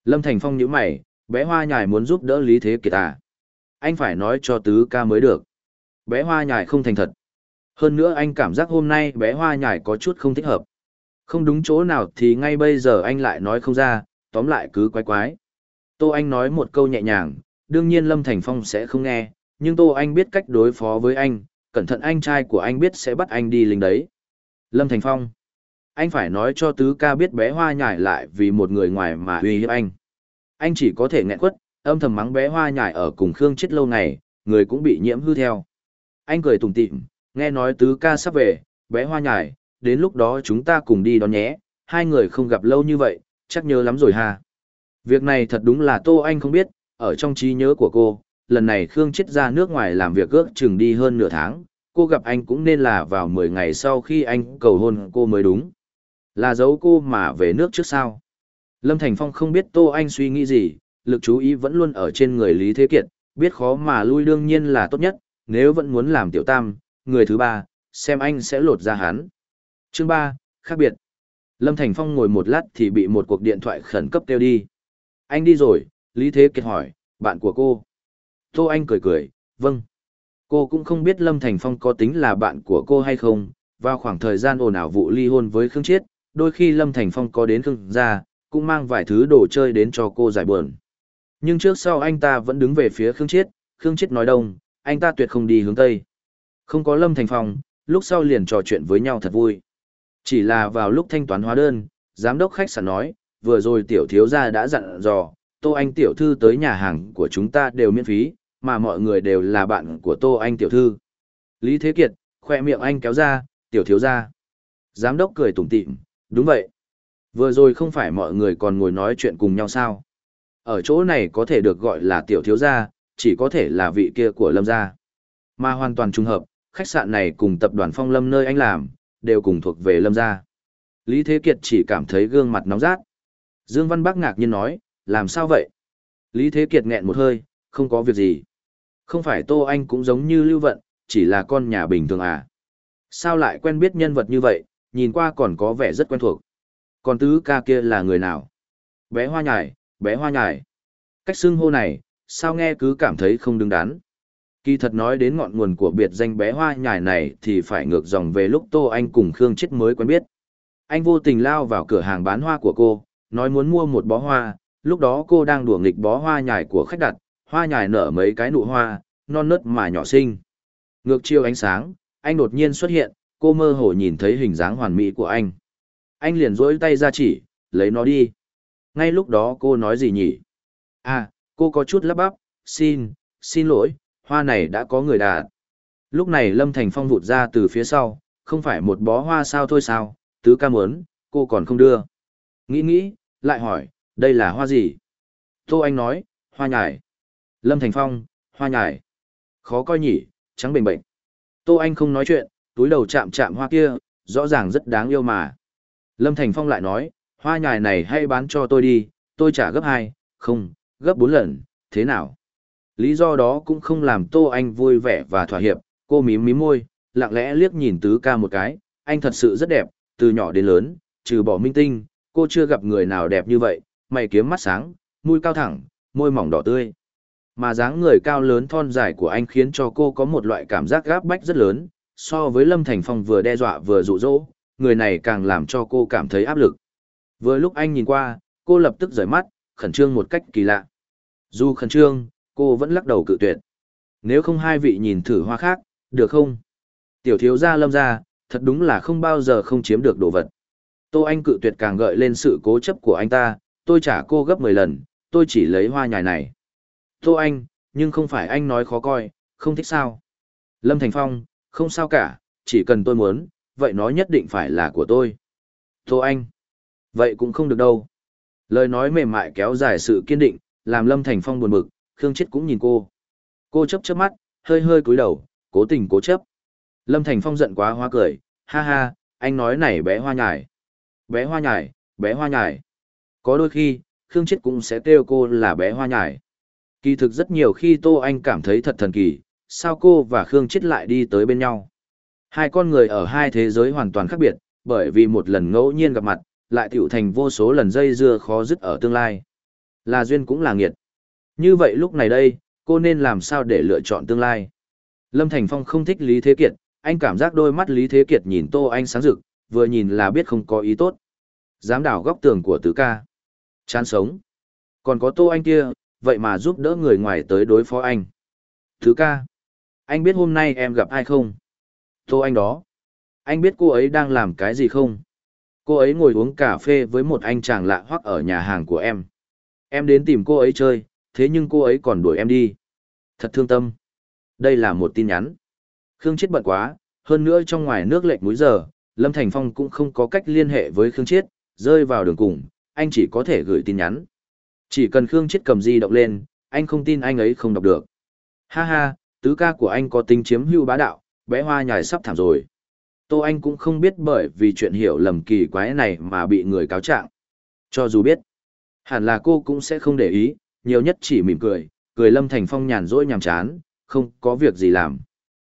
S1: Lâm Thành Phong nhíu mày, bé hoa nhài muốn giúp đỡ Lý Thế Kiệt à? Anh phải nói cho tứ ca mới được. Bé hoa nhài không thành thật. Hơn nữa anh cảm giác hôm nay bé hoa nhài có chút không thích hợp. Không đúng chỗ nào thì ngay bây giờ anh lại nói không ra, tóm lại cứ quái quái. Tô Anh nói một câu nhẹ nhàng, đương nhiên Lâm Thành Phong sẽ không nghe, nhưng Tô Anh biết cách đối phó với anh, cẩn thận anh trai của anh biết sẽ bắt anh đi lính đấy. Lâm Thành Phong. Anh phải nói cho Tứ ca biết bé hoa nhải lại vì một người ngoài mà uy hiếp anh. Anh chỉ có thể nghẹn quất, âm thầm mắng bé hoa nhải ở cùng Khương chết lâu ngày, người cũng bị nhiễm hư theo anh cười tủm tỉm, nghe nói tứ ca sắp về, bé hoa nhải, đến lúc đó chúng ta cùng đi đón nhé, hai người không gặp lâu như vậy, chắc nhớ lắm rồi ha. Việc này thật đúng là Tô Anh không biết, ở trong trí nhớ của cô, lần này Khương chết ra nước ngoài làm việc ước chừng đi hơn nửa tháng, cô gặp anh cũng nên là vào 10 ngày sau khi anh cầu hôn cô mới đúng. Là giấu cô mà về nước trước sao. Lâm Thành Phong không biết Tô Anh suy nghĩ gì, lực chú ý vẫn luôn ở trên người Lý Thế Kiệt, biết khó mà lui đương nhiên là tốt nhất, nếu vẫn muốn làm tiểu tam, người thứ ba, xem anh sẽ lột ra hắn. Chương 3, khác biệt. Lâm Thành Phong ngồi một lát thì bị một cuộc điện thoại khẩn cấp kêu đi. Anh đi rồi, Lý Thế Kiệt hỏi, bạn của cô. Tô Anh cười cười, vâng. Cô cũng không biết Lâm Thành Phong có tính là bạn của cô hay không, vào khoảng thời gian ồn ào vụ ly hôn với Khương Chiết, đôi khi Lâm Thành Phong có đến Khương gia, cũng mang vài thứ đồ chơi đến cho cô giải buồn. Nhưng trước sau anh ta vẫn đứng về phía Khương Chiết, Khương Chiết nói đông, anh ta tuyệt không đi hướng Tây. Không có Lâm Thành Phong, lúc sau liền trò chuyện với nhau thật vui. Chỉ là vào lúc thanh toán hóa đơn, giám đốc khách sạn nói, vừa rồi tiểu thiếu gia đã dặn dò, Tô Anh tiểu thư tới nhà hàng của chúng ta đều miễn phí, mà mọi người đều là bạn của Tô Anh tiểu thư. Lý Thế Kiệt, khoe miệng anh kéo ra, tiểu thiếu gia. Giám đốc cười tủm tỉm, đúng vậy. Vừa rồi không phải mọi người còn ngồi nói chuyện cùng nhau sao? Ở chỗ này có thể được gọi là tiểu thiếu gia, chỉ có thể là vị kia của Lâm gia. Mà hoàn toàn trùng hợp, khách sạn này cùng tập đoàn Phong Lâm nơi anh làm, đều cùng thuộc về Lâm gia. Lý Thế Kiệt chỉ cảm thấy gương mặt nóng rát. Dương Văn Bắc ngạc nhiên nói, làm sao vậy? Lý Thế Kiệt nghẹn một hơi, không có việc gì. Không phải Tô Anh cũng giống như Lưu Vận, chỉ là con nhà bình thường à. Sao lại quen biết nhân vật như vậy, nhìn qua còn có vẻ rất quen thuộc. Còn tứ ca kia là người nào? Bé hoa nhải, bé hoa nhải. Cách xưng hô này, sao nghe cứ cảm thấy không đứng đắn. Kỳ thật nói đến ngọn nguồn của biệt danh bé hoa nhài này thì phải ngược dòng về lúc Tô Anh cùng Khương Chết mới quen biết. Anh vô tình lao vào cửa hàng bán hoa của cô, nói muốn mua một bó hoa, lúc đó cô đang đùa nghịch bó hoa nhài của khách đặt, hoa nhài nở mấy cái nụ hoa, non nớt mà nhỏ xinh. Ngược chiều ánh sáng, anh đột nhiên xuất hiện, cô mơ hồ nhìn thấy hình dáng hoàn mỹ của anh. Anh liền rỗi tay ra chỉ, lấy nó đi. Ngay lúc đó cô nói gì nhỉ? À, Cô có chút lắp bắp, xin, xin lỗi, hoa này đã có người đạt. Lúc này Lâm Thành Phong vụt ra từ phía sau, không phải một bó hoa sao thôi sao, tứ ca muốn, cô còn không đưa. Nghĩ nghĩ, lại hỏi, đây là hoa gì? Tô Anh nói, hoa nhải. Lâm Thành Phong, hoa nhải. Khó coi nhỉ, trắng bệnh bệnh. Tô Anh không nói chuyện, túi đầu chạm chạm hoa kia, rõ ràng rất đáng yêu mà. Lâm Thành Phong lại nói, hoa nhài này hay bán cho tôi đi, tôi trả gấp hai, không, gấp bốn lần, thế nào? Lý do đó cũng không làm Tô Anh vui vẻ và thỏa hiệp, cô mím mím môi, lặng lẽ liếc nhìn tứ ca một cái, anh thật sự rất đẹp, từ nhỏ đến lớn, trừ bỏ minh tinh, cô chưa gặp người nào đẹp như vậy, mày kiếm mắt sáng, mũi cao thẳng, môi mỏng đỏ tươi. Mà dáng người cao lớn thon dài của anh khiến cho cô có một loại cảm giác gáp bách rất lớn, so với Lâm Thành Phong vừa đe dọa vừa dụ dỗ, người này càng làm cho cô cảm thấy áp lực. Vừa lúc anh nhìn qua, cô lập tức rời mắt, khẩn trương một cách kỳ lạ. Dù khẩn trương, cô vẫn lắc đầu cự tuyệt. Nếu không hai vị nhìn thử hoa khác, được không? Tiểu thiếu gia lâm ra, thật đúng là không bao giờ không chiếm được đồ vật. Tô Anh cự tuyệt càng gợi lên sự cố chấp của anh ta, tôi trả cô gấp 10 lần, tôi chỉ lấy hoa nhài này. Tô Anh, nhưng không phải anh nói khó coi, không thích sao. Lâm Thành Phong, không sao cả, chỉ cần tôi muốn, vậy nó nhất định phải là của tôi. Tô Anh, vậy cũng không được đâu. Lời nói mềm mại kéo dài sự kiên định, làm Lâm Thành Phong buồn bực, Khương Chết cũng nhìn cô. Cô chấp chớp mắt, hơi hơi cúi đầu, cố tình cố chấp. Lâm Thành Phong giận quá hoa cười, ha ha, anh nói này bé hoa nhải. Bé hoa nhải, bé hoa nhải. Có đôi khi, Khương Chết cũng sẽ kêu cô là bé hoa nhải. Kỳ thực rất nhiều khi Tô Anh cảm thấy thật thần kỳ, sao cô và Khương Chết lại đi tới bên nhau. Hai con người ở hai thế giới hoàn toàn khác biệt, bởi vì một lần ngẫu nhiên gặp mặt, lại tiểu thành vô số lần dây dưa khó dứt ở tương lai. Là duyên cũng là nghiệt. Như vậy lúc này đây, cô nên làm sao để lựa chọn tương lai? Lâm Thành Phong không thích Lý Thế Kiệt, anh cảm giác đôi mắt Lý Thế Kiệt nhìn Tô Anh sáng rực, vừa nhìn là biết không có ý tốt. giám đảo góc tường của tứ ca. Chán sống. Còn có Tô Anh kia, vậy mà giúp đỡ người ngoài tới đối phó anh. Tứ ca. Anh biết hôm nay em gặp ai không? Tô Anh đó. Anh biết cô ấy đang làm cái gì không? cô ấy ngồi uống cà phê với một anh chàng lạ hoắc ở nhà hàng của em. Em đến tìm cô ấy chơi thế nhưng cô ấy còn đuổi em đi. Thật thương tâm. Đây là một tin nhắn. Khương chết bận quá hơn nữa trong ngoài nước lệnh múi giờ lâm thành phong cũng không có cách liên hệ với khương Chiết, rơi vào đường cùng anh chỉ có thể gửi tin nhắn. Chỉ cần khương Chiết cầm di động lên anh không tin anh ấy không đọc được. Ha ha tứ ca của anh có tính chiếm hưu bá đạo bé hoa nhài sắp thảm rồi. Tô Anh cũng không biết bởi vì chuyện hiểu lầm kỳ quái này mà bị người cáo trạng. Cho dù biết, hẳn là cô cũng sẽ không để ý, nhiều nhất chỉ mỉm cười, cười Lâm Thành Phong nhàn rỗi nhàm chán, không có việc gì làm.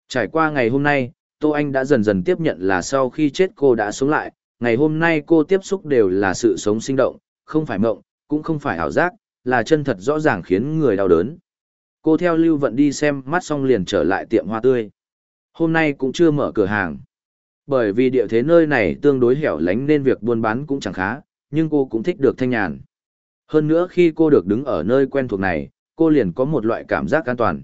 S1: Trải qua ngày hôm nay, Tô Anh đã dần dần tiếp nhận là sau khi chết cô đã sống lại, ngày hôm nay cô tiếp xúc đều là sự sống sinh động, không phải mộng, cũng không phải ảo giác, là chân thật rõ ràng khiến người đau đớn. Cô theo Lưu Vận đi xem mắt xong liền trở lại tiệm hoa tươi. Hôm nay cũng chưa mở cửa hàng bởi vì địa thế nơi này tương đối hẻo lánh nên việc buôn bán cũng chẳng khá, nhưng cô cũng thích được thanh nhàn. Hơn nữa khi cô được đứng ở nơi quen thuộc này, cô liền có một loại cảm giác an toàn.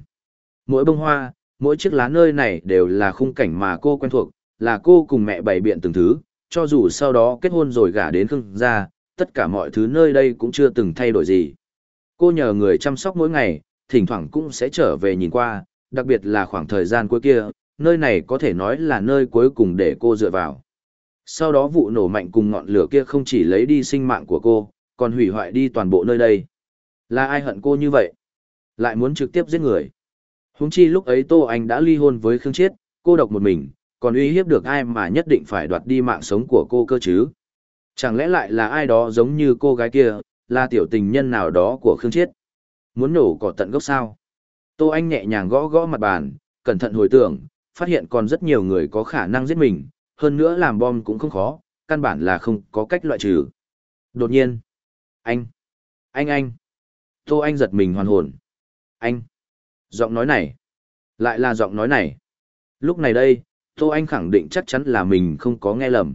S1: Mỗi bông hoa, mỗi chiếc lá nơi này đều là khung cảnh mà cô quen thuộc, là cô cùng mẹ bày biện từng thứ, cho dù sau đó kết hôn rồi gả đến khưng ra, tất cả mọi thứ nơi đây cũng chưa từng thay đổi gì. Cô nhờ người chăm sóc mỗi ngày, thỉnh thoảng cũng sẽ trở về nhìn qua, đặc biệt là khoảng thời gian cuối kia, nơi này có thể nói là nơi cuối cùng để cô dựa vào. Sau đó vụ nổ mạnh cùng ngọn lửa kia không chỉ lấy đi sinh mạng của cô, còn hủy hoại đi toàn bộ nơi đây. Là ai hận cô như vậy? Lại muốn trực tiếp giết người. Húng chi lúc ấy Tô Anh đã ly hôn với Khương Chiết, cô độc một mình, còn uy hiếp được ai mà nhất định phải đoạt đi mạng sống của cô cơ chứ? Chẳng lẽ lại là ai đó giống như cô gái kia, là tiểu tình nhân nào đó của Khương Chiết? Muốn nổ cỏ tận gốc sao? Tô Anh nhẹ nhàng gõ gõ mặt bàn, cẩn thận hồi tưởng, phát hiện còn rất nhiều người có khả năng giết mình, hơn nữa làm bom cũng không khó, căn bản là không có cách loại trừ. Đột nhiên, anh, anh anh, Tô Anh giật mình hoàn hồn. Anh, giọng nói này, lại là giọng nói này. Lúc này đây, Tô Anh khẳng định chắc chắn là mình không có nghe lầm.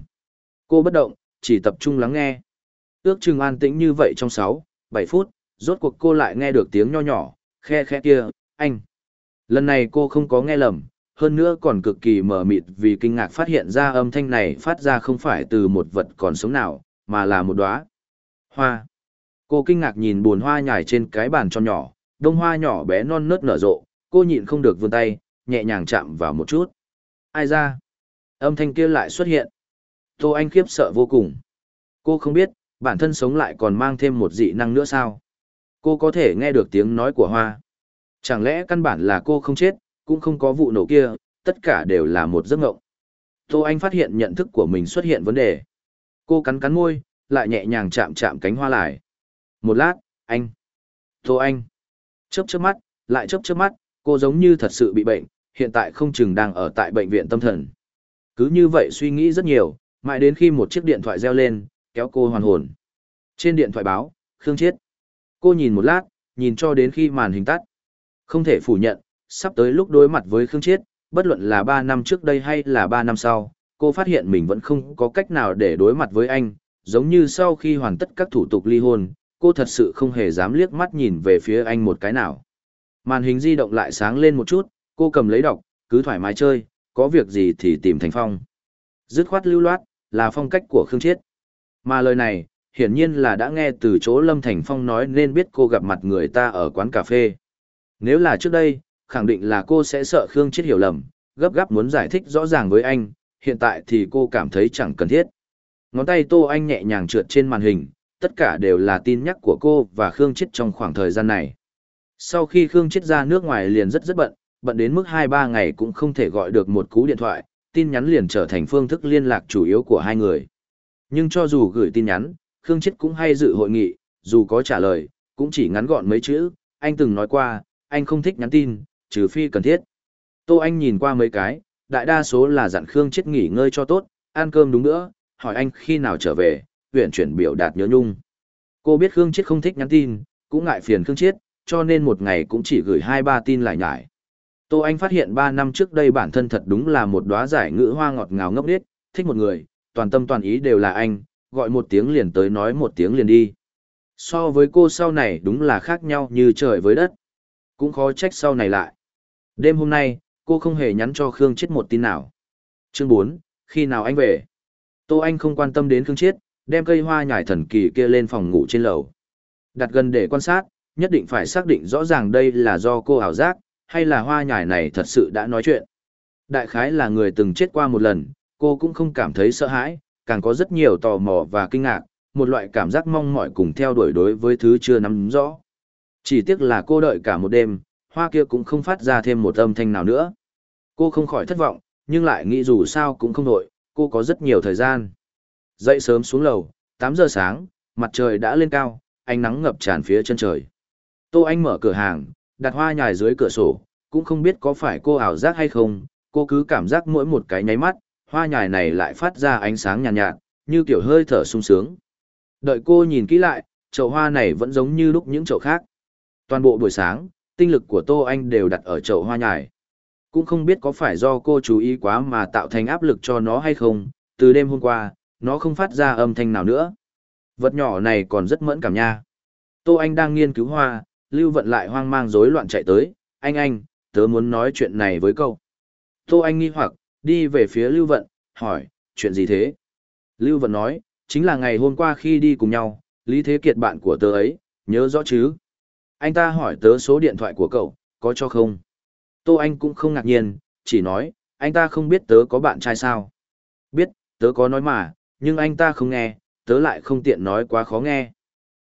S1: Cô bất động, chỉ tập trung lắng nghe. Ước chừng an tĩnh như vậy trong 6, 7 phút, rốt cuộc cô lại nghe được tiếng nho nhỏ, khe khe kia, anh. Lần này cô không có nghe lầm, hơn nữa còn cực kỳ mờ mịt vì kinh ngạc phát hiện ra âm thanh này phát ra không phải từ một vật còn sống nào, mà là một đóa hoa. Cô kinh ngạc nhìn bùn hoa nhài trên cái bàn cho nhỏ, đông hoa nhỏ bé non nớt nở rộ, cô nhịn không được vươn tay, nhẹ nhàng chạm vào một chút. Ai ra? Âm thanh kia lại xuất hiện. Tô Anh khiếp sợ vô cùng. Cô không biết, bản thân sống lại còn mang thêm một dị năng nữa sao? Cô có thể nghe được tiếng nói của hoa. Chẳng lẽ căn bản là cô không chết, cũng không có vụ nổ kia, tất cả đều là một giấc mộng. Tô Anh phát hiện nhận thức của mình xuất hiện vấn đề. Cô cắn cắn môi, lại nhẹ nhàng chạm chạm cánh hoa lại. Một lát, anh. Tô Anh. Chớp chớp mắt, lại chớp chớp mắt, cô giống như thật sự bị bệnh, hiện tại không chừng đang ở tại bệnh viện tâm thần. Cứ như vậy suy nghĩ rất nhiều, mãi đến khi một chiếc điện thoại reo lên, kéo cô hoàn hồn. Trên điện thoại báo, Khương Chiết. Cô nhìn một lát, nhìn cho đến khi màn hình tắt. Không thể phủ nhận, sắp tới lúc đối mặt với Khương Chiết, bất luận là 3 năm trước đây hay là 3 năm sau, cô phát hiện mình vẫn không có cách nào để đối mặt với anh, giống như sau khi hoàn tất các thủ tục ly hôn, cô thật sự không hề dám liếc mắt nhìn về phía anh một cái nào. Màn hình di động lại sáng lên một chút, cô cầm lấy đọc, cứ thoải mái chơi, có việc gì thì tìm Thành Phong. Dứt khoát lưu loát, là phong cách của Khương Chiết. Mà lời này, hiển nhiên là đã nghe từ chỗ Lâm Thành Phong nói nên biết cô gặp mặt người ta ở quán cà phê. Nếu là trước đây, khẳng định là cô sẽ sợ Khương Chết hiểu lầm, gấp gáp muốn giải thích rõ ràng với anh, hiện tại thì cô cảm thấy chẳng cần thiết. Ngón tay Tô Anh nhẹ nhàng trượt trên màn hình, tất cả đều là tin nhắc của cô và Khương Chết trong khoảng thời gian này. Sau khi Khương Chết ra nước ngoài liền rất rất bận, bận đến mức 2-3 ngày cũng không thể gọi được một cú điện thoại, tin nhắn liền trở thành phương thức liên lạc chủ yếu của hai người. Nhưng cho dù gửi tin nhắn, Khương Chết cũng hay dự hội nghị, dù có trả lời, cũng chỉ ngắn gọn mấy chữ, anh từng nói qua, anh không thích nhắn tin, trừ phi cần thiết. Tô Anh nhìn qua mấy cái, đại đa số là dặn Khương Chết nghỉ ngơi cho tốt, ăn cơm đúng nữa, hỏi anh khi nào trở về, huyện chuyển biểu đạt nhớ nhung. Cô biết Khương Chết không thích nhắn tin, cũng ngại phiền Khương Chết, cho nên một ngày cũng chỉ gửi 2-3 tin lại nhải. Tô Anh phát hiện 3 năm trước đây bản thân thật đúng là một đóa giải ngữ hoa ngọt ngào ngốc nghếch, thích một người, toàn tâm toàn ý đều là anh, gọi một tiếng liền tới nói một tiếng liền đi. So với cô sau này đúng là khác nhau như trời với đất. Cũng khó trách sau này lại. Đêm hôm nay, cô không hề nhắn cho Khương Chết một tin nào. Chương 4, khi nào anh về? Tô Anh không quan tâm đến Khương Chết, đem cây hoa nhải thần kỳ kia lên phòng ngủ trên lầu. Đặt gần để quan sát, nhất định phải xác định rõ ràng đây là do cô ảo giác, hay là hoa nhải này thật sự đã nói chuyện. Đại khái là người từng chết qua một lần, cô cũng không cảm thấy sợ hãi, càng có rất nhiều tò mò và kinh ngạc, một loại cảm giác mong mỏi cùng theo đuổi đối với thứ chưa nắm rõ. Chỉ tiếc là cô đợi cả một đêm, hoa kia cũng không phát ra thêm một âm thanh nào nữa. Cô không khỏi thất vọng, nhưng lại nghĩ dù sao cũng không nổi, cô có rất nhiều thời gian. Dậy sớm xuống lầu, 8 giờ sáng, mặt trời đã lên cao, ánh nắng ngập tràn phía chân trời. Tô Anh mở cửa hàng, đặt hoa nhài dưới cửa sổ, cũng không biết có phải cô ảo giác hay không, cô cứ cảm giác mỗi một cái nháy mắt, hoa nhài này lại phát ra ánh sáng nhàn nhạt, nhạt, như kiểu hơi thở sung sướng. Đợi cô nhìn kỹ lại, chậu hoa này vẫn giống như lúc những chậu khác. Toàn bộ buổi sáng, tinh lực của Tô Anh đều đặt ở chậu hoa nhài. Cũng không biết có phải do cô chú ý quá mà tạo thành áp lực cho nó hay không, từ đêm hôm qua, nó không phát ra âm thanh nào nữa. Vật nhỏ này còn rất mẫn cảm nha. Tô Anh đang nghiên cứu hoa, Lưu Vận lại hoang mang rối loạn chạy tới, anh anh, tớ muốn nói chuyện này với cậu. Tô Anh nghi hoặc, đi về phía Lưu Vận, hỏi, chuyện gì thế? Lưu Vận nói, chính là ngày hôm qua khi đi cùng nhau, Lý Thế Kiệt bạn của tớ ấy, nhớ rõ chứ? anh ta hỏi tớ số điện thoại của cậu, có cho không? Tô Anh cũng không ngạc nhiên, chỉ nói, anh ta không biết tớ có bạn trai sao. Biết, tớ có nói mà, nhưng anh ta không nghe, tớ lại không tiện nói quá khó nghe.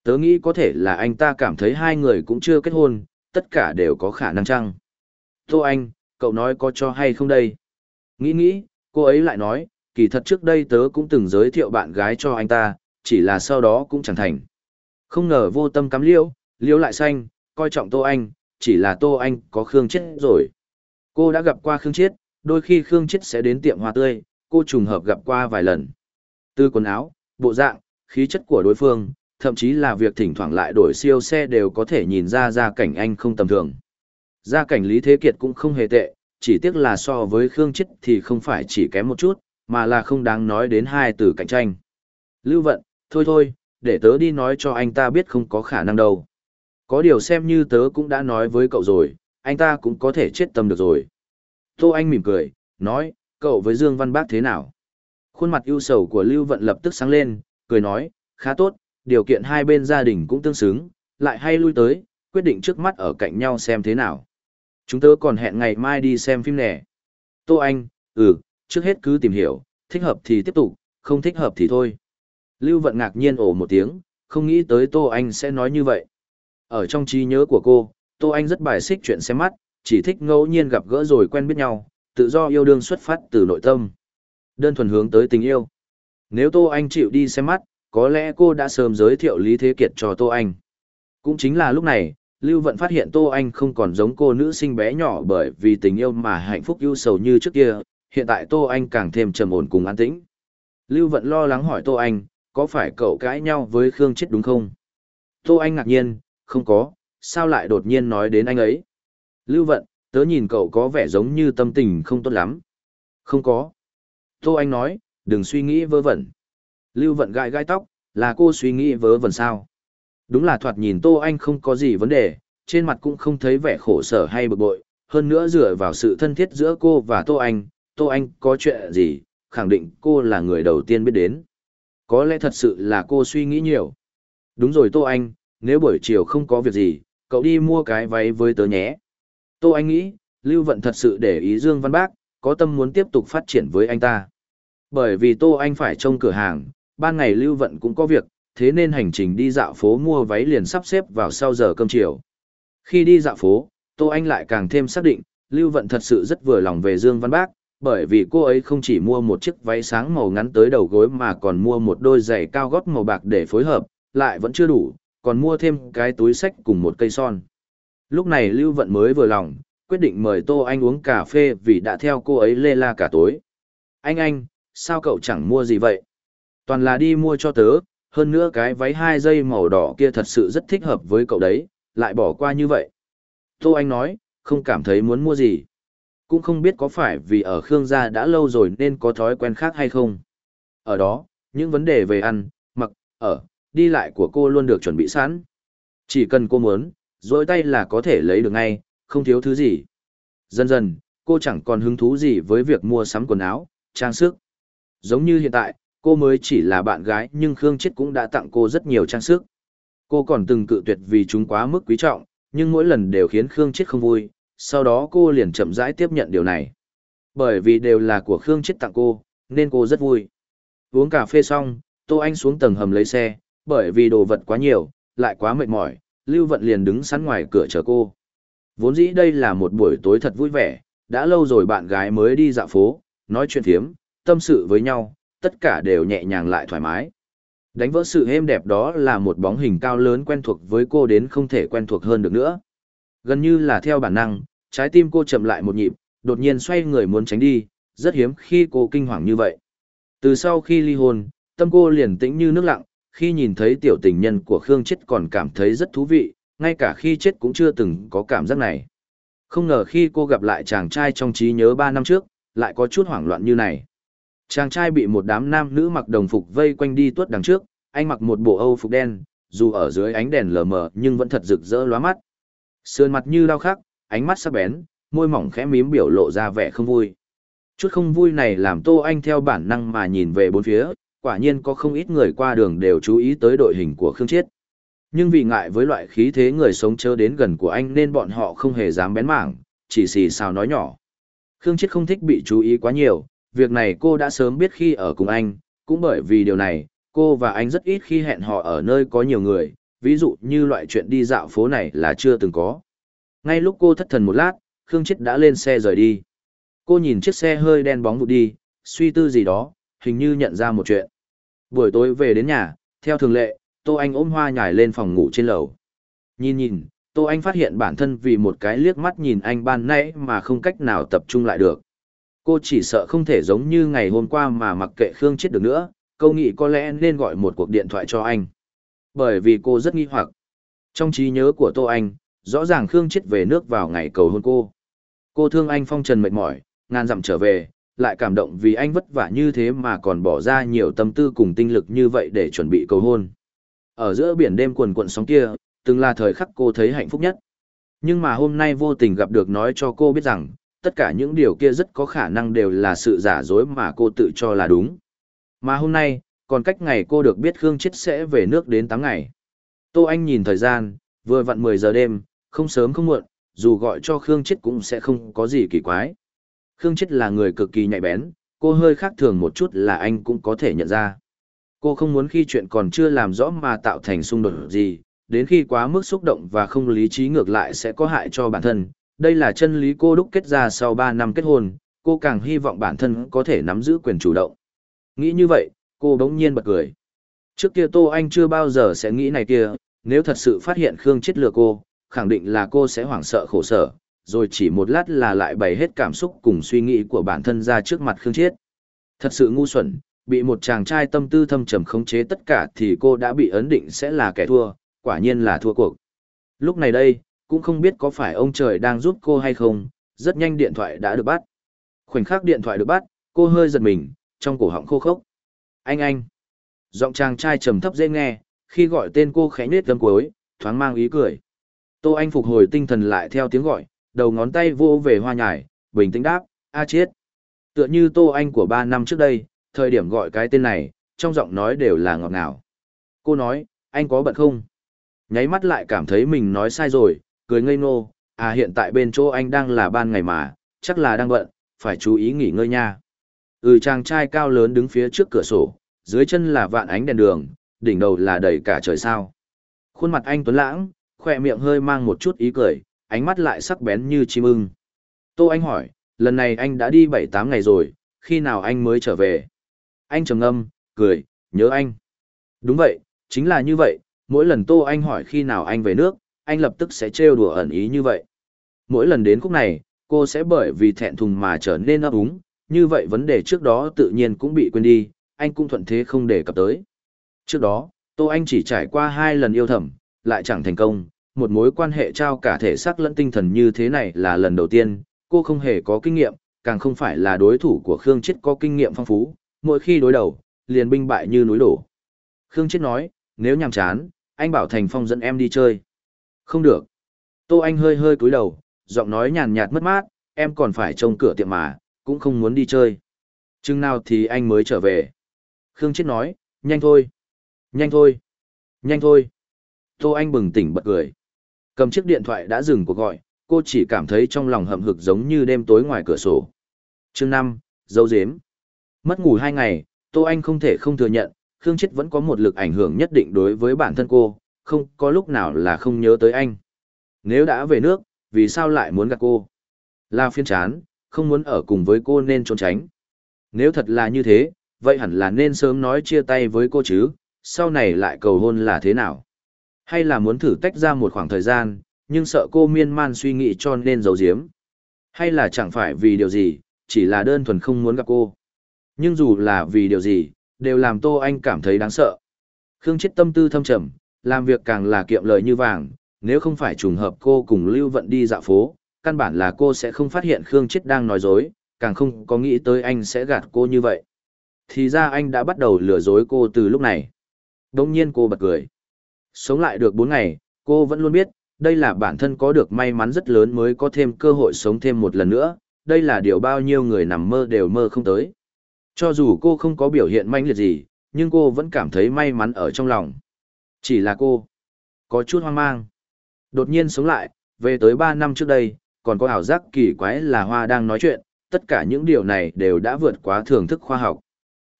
S1: Tớ nghĩ có thể là anh ta cảm thấy hai người cũng chưa kết hôn, tất cả đều có khả năng chăng. Tô Anh, cậu nói có cho hay không đây? Nghĩ nghĩ, cô ấy lại nói, kỳ thật trước đây tớ cũng từng giới thiệu bạn gái cho anh ta, chỉ là sau đó cũng chẳng thành. Không ngờ vô tâm cắm liễu, liêu lại xanh, coi trọng Tô Anh, chỉ là Tô Anh có Khương Chết rồi. Cô đã gặp qua Khương Chết, đôi khi Khương Chết sẽ đến tiệm hoa tươi, cô trùng hợp gặp qua vài lần. Từ quần áo, bộ dạng, khí chất của đối phương, thậm chí là việc thỉnh thoảng lại đổi siêu xe đều có thể nhìn ra ra cảnh anh không tầm thường. Gia cảnh Lý Thế Kiệt cũng không hề tệ, chỉ tiếc là so với Khương Chết thì không phải chỉ kém một chút, mà là không đáng nói đến hai từ cạnh tranh. Lưu vận, thôi thôi, để tớ đi nói cho anh ta biết không có khả năng đâu. Có điều xem như tớ cũng đã nói với cậu rồi, anh ta cũng có thể chết tâm được rồi. Tô Anh mỉm cười, nói, cậu với Dương Văn Bác thế nào? Khuôn mặt ưu sầu của Lưu Vận lập tức sáng lên, cười nói, khá tốt, điều kiện hai bên gia đình cũng tương xứng, lại hay lui tới, quyết định trước mắt ở cạnh nhau xem thế nào. Chúng tớ còn hẹn ngày mai đi xem phim nè. Tô Anh, ừ, trước hết cứ tìm hiểu, thích hợp thì tiếp tục, không thích hợp thì thôi. Lưu Vận ngạc nhiên ổ một tiếng, không nghĩ tới Tô Anh sẽ nói như vậy. Ở trong trí nhớ của cô, Tô Anh rất bài xích chuyện xem mắt, chỉ thích ngẫu nhiên gặp gỡ rồi quen biết nhau, tự do yêu đương xuất phát từ nội tâm. Đơn thuần hướng tới tình yêu. Nếu Tô Anh chịu đi xem mắt, có lẽ cô đã sớm giới thiệu Lý Thế Kiệt cho Tô Anh. Cũng chính là lúc này, Lưu Vận phát hiện Tô Anh không còn giống cô nữ sinh bé nhỏ bởi vì tình yêu mà hạnh phúc yêu sầu như trước kia, hiện tại Tô Anh càng thêm trầm ổn cùng an tĩnh. Lưu Vận lo lắng hỏi Tô Anh, có phải cậu cãi nhau với Khương Chết đúng không? Tô Anh ngạc nhiên, không có, sao lại đột nhiên nói đến anh ấy. Lưu vận, tớ nhìn cậu có vẻ giống như tâm tình không tốt lắm. Không có. Tô Anh nói, đừng suy nghĩ vớ vẩn. Lưu vận gãi gai tóc, là cô suy nghĩ vớ vẩn sao. Đúng là thoạt nhìn Tô Anh không có gì vấn đề, trên mặt cũng không thấy vẻ khổ sở hay bực bội. Hơn nữa dựa vào sự thân thiết giữa cô và Tô Anh, Tô Anh có chuyện gì, khẳng định cô là người đầu tiên biết đến. Có lẽ thật sự là cô suy nghĩ nhiều. Đúng rồi Tô Anh, nếu buổi chiều không có việc gì, cậu đi mua cái váy với tớ nhé. Tô Anh nghĩ, Lưu Vận thật sự để ý Dương Văn Bác, có tâm muốn tiếp tục phát triển với anh ta. Bởi vì Tô Anh phải trông cửa hàng, ban ngày Lưu Vận cũng có việc, thế nên hành trình đi dạo phố mua váy liền sắp xếp vào sau giờ cơm chiều. Khi đi dạo phố, Tô Anh lại càng thêm xác định, Lưu Vận thật sự rất vừa lòng về Dương Văn Bác, bởi vì cô ấy không chỉ mua một chiếc váy sáng màu ngắn tới đầu gối mà còn mua một đôi giày cao gót màu bạc để phối hợp, lại vẫn chưa đủ, còn mua thêm cái túi sách cùng một cây son. Lúc này Lưu Vận mới vừa lòng, quyết định mời Tô Anh uống cà phê vì đã theo cô ấy lê la cả tối. Anh anh, sao cậu chẳng mua gì vậy? Toàn là đi mua cho tớ, hơn nữa cái váy hai dây màu đỏ kia thật sự rất thích hợp với cậu đấy, lại bỏ qua như vậy. Tô Anh nói, không cảm thấy muốn mua gì. Cũng không biết có phải vì ở Khương gia đã lâu rồi nên có thói quen khác hay không. Ở đó, những vấn đề về ăn, mặc, ở, đi lại của cô luôn được chuẩn bị sẵn. Chỉ cần cô muốn, dối tay là có thể lấy được ngay, không thiếu thứ gì. Dần dần, cô chẳng còn hứng thú gì với việc mua sắm quần áo, trang sức. Giống như hiện tại, cô mới chỉ là bạn gái nhưng Khương Chết cũng đã tặng cô rất nhiều trang sức. Cô còn từng cự tuyệt vì chúng quá mức quý trọng, nhưng mỗi lần đều khiến Khương Chết không vui, sau đó cô liền chậm rãi tiếp nhận điều này. Bởi vì đều là của Khương Chết tặng cô, nên cô rất vui. Uống cà phê xong, Tô Anh xuống tầng hầm lấy xe, bởi vì đồ vật quá nhiều, lại quá mệt mỏi, Lưu Vận liền đứng sẵn ngoài cửa chờ cô. Vốn dĩ đây là một buổi tối thật vui vẻ, đã lâu rồi bạn gái mới đi dạo phố, nói chuyện thiếm, tâm sự với nhau, tất cả đều nhẹ nhàng lại thoải mái. Đánh vỡ sự êm đẹp đó là một bóng hình cao lớn quen thuộc với cô đến không thể quen thuộc hơn được nữa. Gần như là theo bản năng, trái tim cô chậm lại một nhịp, đột nhiên xoay người muốn tránh đi, rất hiếm khi cô kinh hoàng như vậy. Từ sau khi ly hôn, tâm cô liền tĩnh như nước lặng, khi nhìn thấy tiểu tình nhân của Khương chết còn cảm thấy rất thú vị, ngay cả khi chết cũng chưa từng có cảm giác này. Không ngờ khi cô gặp lại chàng trai trong trí nhớ 3 năm trước, lại có chút hoảng loạn như này. Chàng trai bị một đám nam nữ mặc đồng phục vây quanh đi tuốt đằng trước, anh mặc một bộ Âu phục đen, dù ở dưới ánh đèn lờ mờ nhưng vẫn thật rực rỡ lóa mắt. Sườn mặt như lao khắc, ánh mắt sắc bén, môi mỏng khẽ mím biểu lộ ra vẻ không vui. Chút không vui này làm Tô Anh theo bản năng mà nhìn về bốn phía, quả nhiên có không ít người qua đường đều chú ý tới đội hình của Khương Chiết. Nhưng vì ngại với loại khí thế người sống chớ đến gần của anh nên bọn họ không hề dám bén mảng, chỉ xì xào nói nhỏ. Khương Chiết không thích bị chú ý quá nhiều, việc này cô đã sớm biết khi ở cùng anh, cũng bởi vì điều này, cô và anh rất ít khi hẹn họ ở nơi có nhiều người, ví dụ như loại chuyện đi dạo phố này là chưa từng có. Ngay lúc cô thất thần một lát, Khương Chiết đã lên xe rời đi. Cô nhìn chiếc xe hơi đen bóng vụt đi, suy tư gì đó, hình như nhận ra một chuyện. Buổi tối về đến nhà, theo thường lệ, Tô Anh ôm hoa nhảy lên phòng ngủ trên lầu. Nhìn nhìn, Tô Anh phát hiện bản thân vì một cái liếc mắt nhìn anh ban nãy mà không cách nào tập trung lại được. Cô chỉ sợ không thể giống như ngày hôm qua mà mặc kệ Khương chết được nữa, câu nghĩ có lẽ nên gọi một cuộc điện thoại cho anh. Bởi vì cô rất nghi hoặc. Trong trí nhớ của Tô Anh, rõ ràng Khương chết về nước vào ngày cầu hôn cô. Cô thương anh phong trần mệt mỏi, ngàn dặm trở về, lại cảm động vì anh vất vả như thế mà còn bỏ ra nhiều tâm tư cùng tinh lực như vậy để chuẩn bị cầu hôn. Ở giữa biển đêm quần cuộn sóng kia, từng là thời khắc cô thấy hạnh phúc nhất. Nhưng mà hôm nay vô tình gặp được nói cho cô biết rằng, tất cả những điều kia rất có khả năng đều là sự giả dối mà cô tự cho là đúng. Mà hôm nay, còn cách ngày cô được biết Khương Chết sẽ về nước đến 8 ngày. Tô Anh nhìn thời gian, vừa vặn 10 giờ đêm, không sớm không muộn, dù gọi cho Khương Chết cũng sẽ không có gì kỳ quái. Khương Chết là người cực kỳ nhạy bén, cô hơi khác thường một chút là anh cũng có thể nhận ra. Cô không muốn khi chuyện còn chưa làm rõ mà tạo thành xung đột gì, đến khi quá mức xúc động và không lý trí ngược lại sẽ có hại cho bản thân. Đây là chân lý cô đúc kết ra sau 3 năm kết hôn, cô càng hy vọng bản thân có thể nắm giữ quyền chủ động. Nghĩ như vậy, cô bỗng nhiên bật cười. Trước kia Tô Anh chưa bao giờ sẽ nghĩ này kia, nếu thật sự phát hiện Khương chết lừa cô, khẳng định là cô sẽ hoảng sợ khổ sở, rồi chỉ một lát là lại bày hết cảm xúc cùng suy nghĩ của bản thân ra trước mặt Khương Chiết. Thật sự ngu xuẩn, bị một chàng trai tâm tư thâm trầm khống chế tất cả thì cô đã bị ấn định sẽ là kẻ thua, quả nhiên là thua cuộc. Lúc này đây, cũng không biết có phải ông trời đang giúp cô hay không, rất nhanh điện thoại đã được bắt. Khoảnh khắc điện thoại được bắt, cô hơi giật mình, trong cổ họng khô khốc. Anh anh! Giọng chàng trai trầm thấp dễ nghe, khi gọi tên cô khẽ nết gầm cuối, thoáng mang ý cười. Tô Anh phục hồi tinh thần lại theo tiếng gọi, đầu ngón tay vô về hoa nhải, bình tĩnh đáp, a chết. Tựa như tô anh của ba năm trước đây, thời điểm gọi cái tên này, trong giọng nói đều là ngọt ngào. Cô nói, anh có bận không? Nháy mắt lại cảm thấy mình nói sai rồi, cười ngây ngô, à hiện tại bên chỗ anh đang là ban ngày mà, chắc là đang bận, phải chú ý nghỉ ngơi nha. Ừ chàng trai cao lớn đứng phía trước cửa sổ, dưới chân là vạn ánh đèn đường, đỉnh đầu là đầy cả trời sao. Khuôn mặt anh tuấn lãng, khỏe miệng hơi mang một chút ý cười, ánh mắt lại sắc bén như chim ưng. Tô Anh hỏi, lần này anh đã đi 7-8 ngày rồi, khi nào anh mới trở về? Anh trầm ngâm, cười, nhớ anh. Đúng vậy, chính là như vậy, mỗi lần Tô Anh hỏi khi nào anh về nước, anh lập tức sẽ trêu đùa ẩn ý như vậy. Mỗi lần đến khúc này, cô sẽ bởi vì thẹn thùng mà trở nên ấp úng, như vậy vấn đề trước đó tự nhiên cũng bị quên đi, anh cũng thuận thế không để cập tới. Trước đó, Tô Anh chỉ trải qua hai lần yêu thầm, lại chẳng thành công, một mối quan hệ trao cả thể xác lẫn tinh thần như thế này là lần đầu tiên, cô không hề có kinh nghiệm, càng không phải là đối thủ của Khương Chết có kinh nghiệm phong phú, mỗi khi đối đầu, liền binh bại như núi đổ. Khương Chết nói, nếu nhàm chán, anh bảo Thành Phong dẫn em đi chơi. Không được. Tô Anh hơi hơi cúi đầu, giọng nói nhàn nhạt mất mát, em còn phải trông cửa tiệm mà, cũng không muốn đi chơi. Chừng nào thì anh mới trở về. Khương Chết nói, nhanh thôi, nhanh thôi, nhanh thôi. Tô Anh bừng tỉnh bật cười. Cầm chiếc điện thoại đã dừng cuộc gọi, cô chỉ cảm thấy trong lòng hậm hực giống như đêm tối ngoài cửa sổ. Chương năm, dấu dếm. Mất ngủ hai ngày, Tô Anh không thể không thừa nhận, Khương Chết vẫn có một lực ảnh hưởng nhất định đối với bản thân cô, không có lúc nào là không nhớ tới anh. Nếu đã về nước, vì sao lại muốn gặp cô? La phiên chán, không muốn ở cùng với cô nên trốn tránh. Nếu thật là như thế, vậy hẳn là nên sớm nói chia tay với cô chứ, sau này lại cầu hôn là thế nào? Hay là muốn thử tách ra một khoảng thời gian, nhưng sợ cô miên man suy nghĩ cho nên giấu giếm. Hay là chẳng phải vì điều gì, chỉ là đơn thuần không muốn gặp cô. Nhưng dù là vì điều gì, đều làm Tô Anh cảm thấy đáng sợ. Khương chết tâm tư thâm trầm, làm việc càng là kiệm lời như vàng, nếu không phải trùng hợp cô cùng Lưu Vận đi dạo phố, căn bản là cô sẽ không phát hiện Khương chết đang nói dối, càng không có nghĩ tới anh sẽ gạt cô như vậy. Thì ra anh đã bắt đầu lừa dối cô từ lúc này. Đông nhiên cô bật cười. Sống lại được 4 ngày, cô vẫn luôn biết, đây là bản thân có được may mắn rất lớn mới có thêm cơ hội sống thêm một lần nữa, đây là điều bao nhiêu người nằm mơ đều mơ không tới. Cho dù cô không có biểu hiện manh liệt gì, nhưng cô vẫn cảm thấy may mắn ở trong lòng. Chỉ là cô, có chút hoang mang. Đột nhiên sống lại, về tới 3 năm trước đây, còn có ảo giác kỳ quái là Hoa đang nói chuyện, tất cả những điều này đều đã vượt quá thưởng thức khoa học.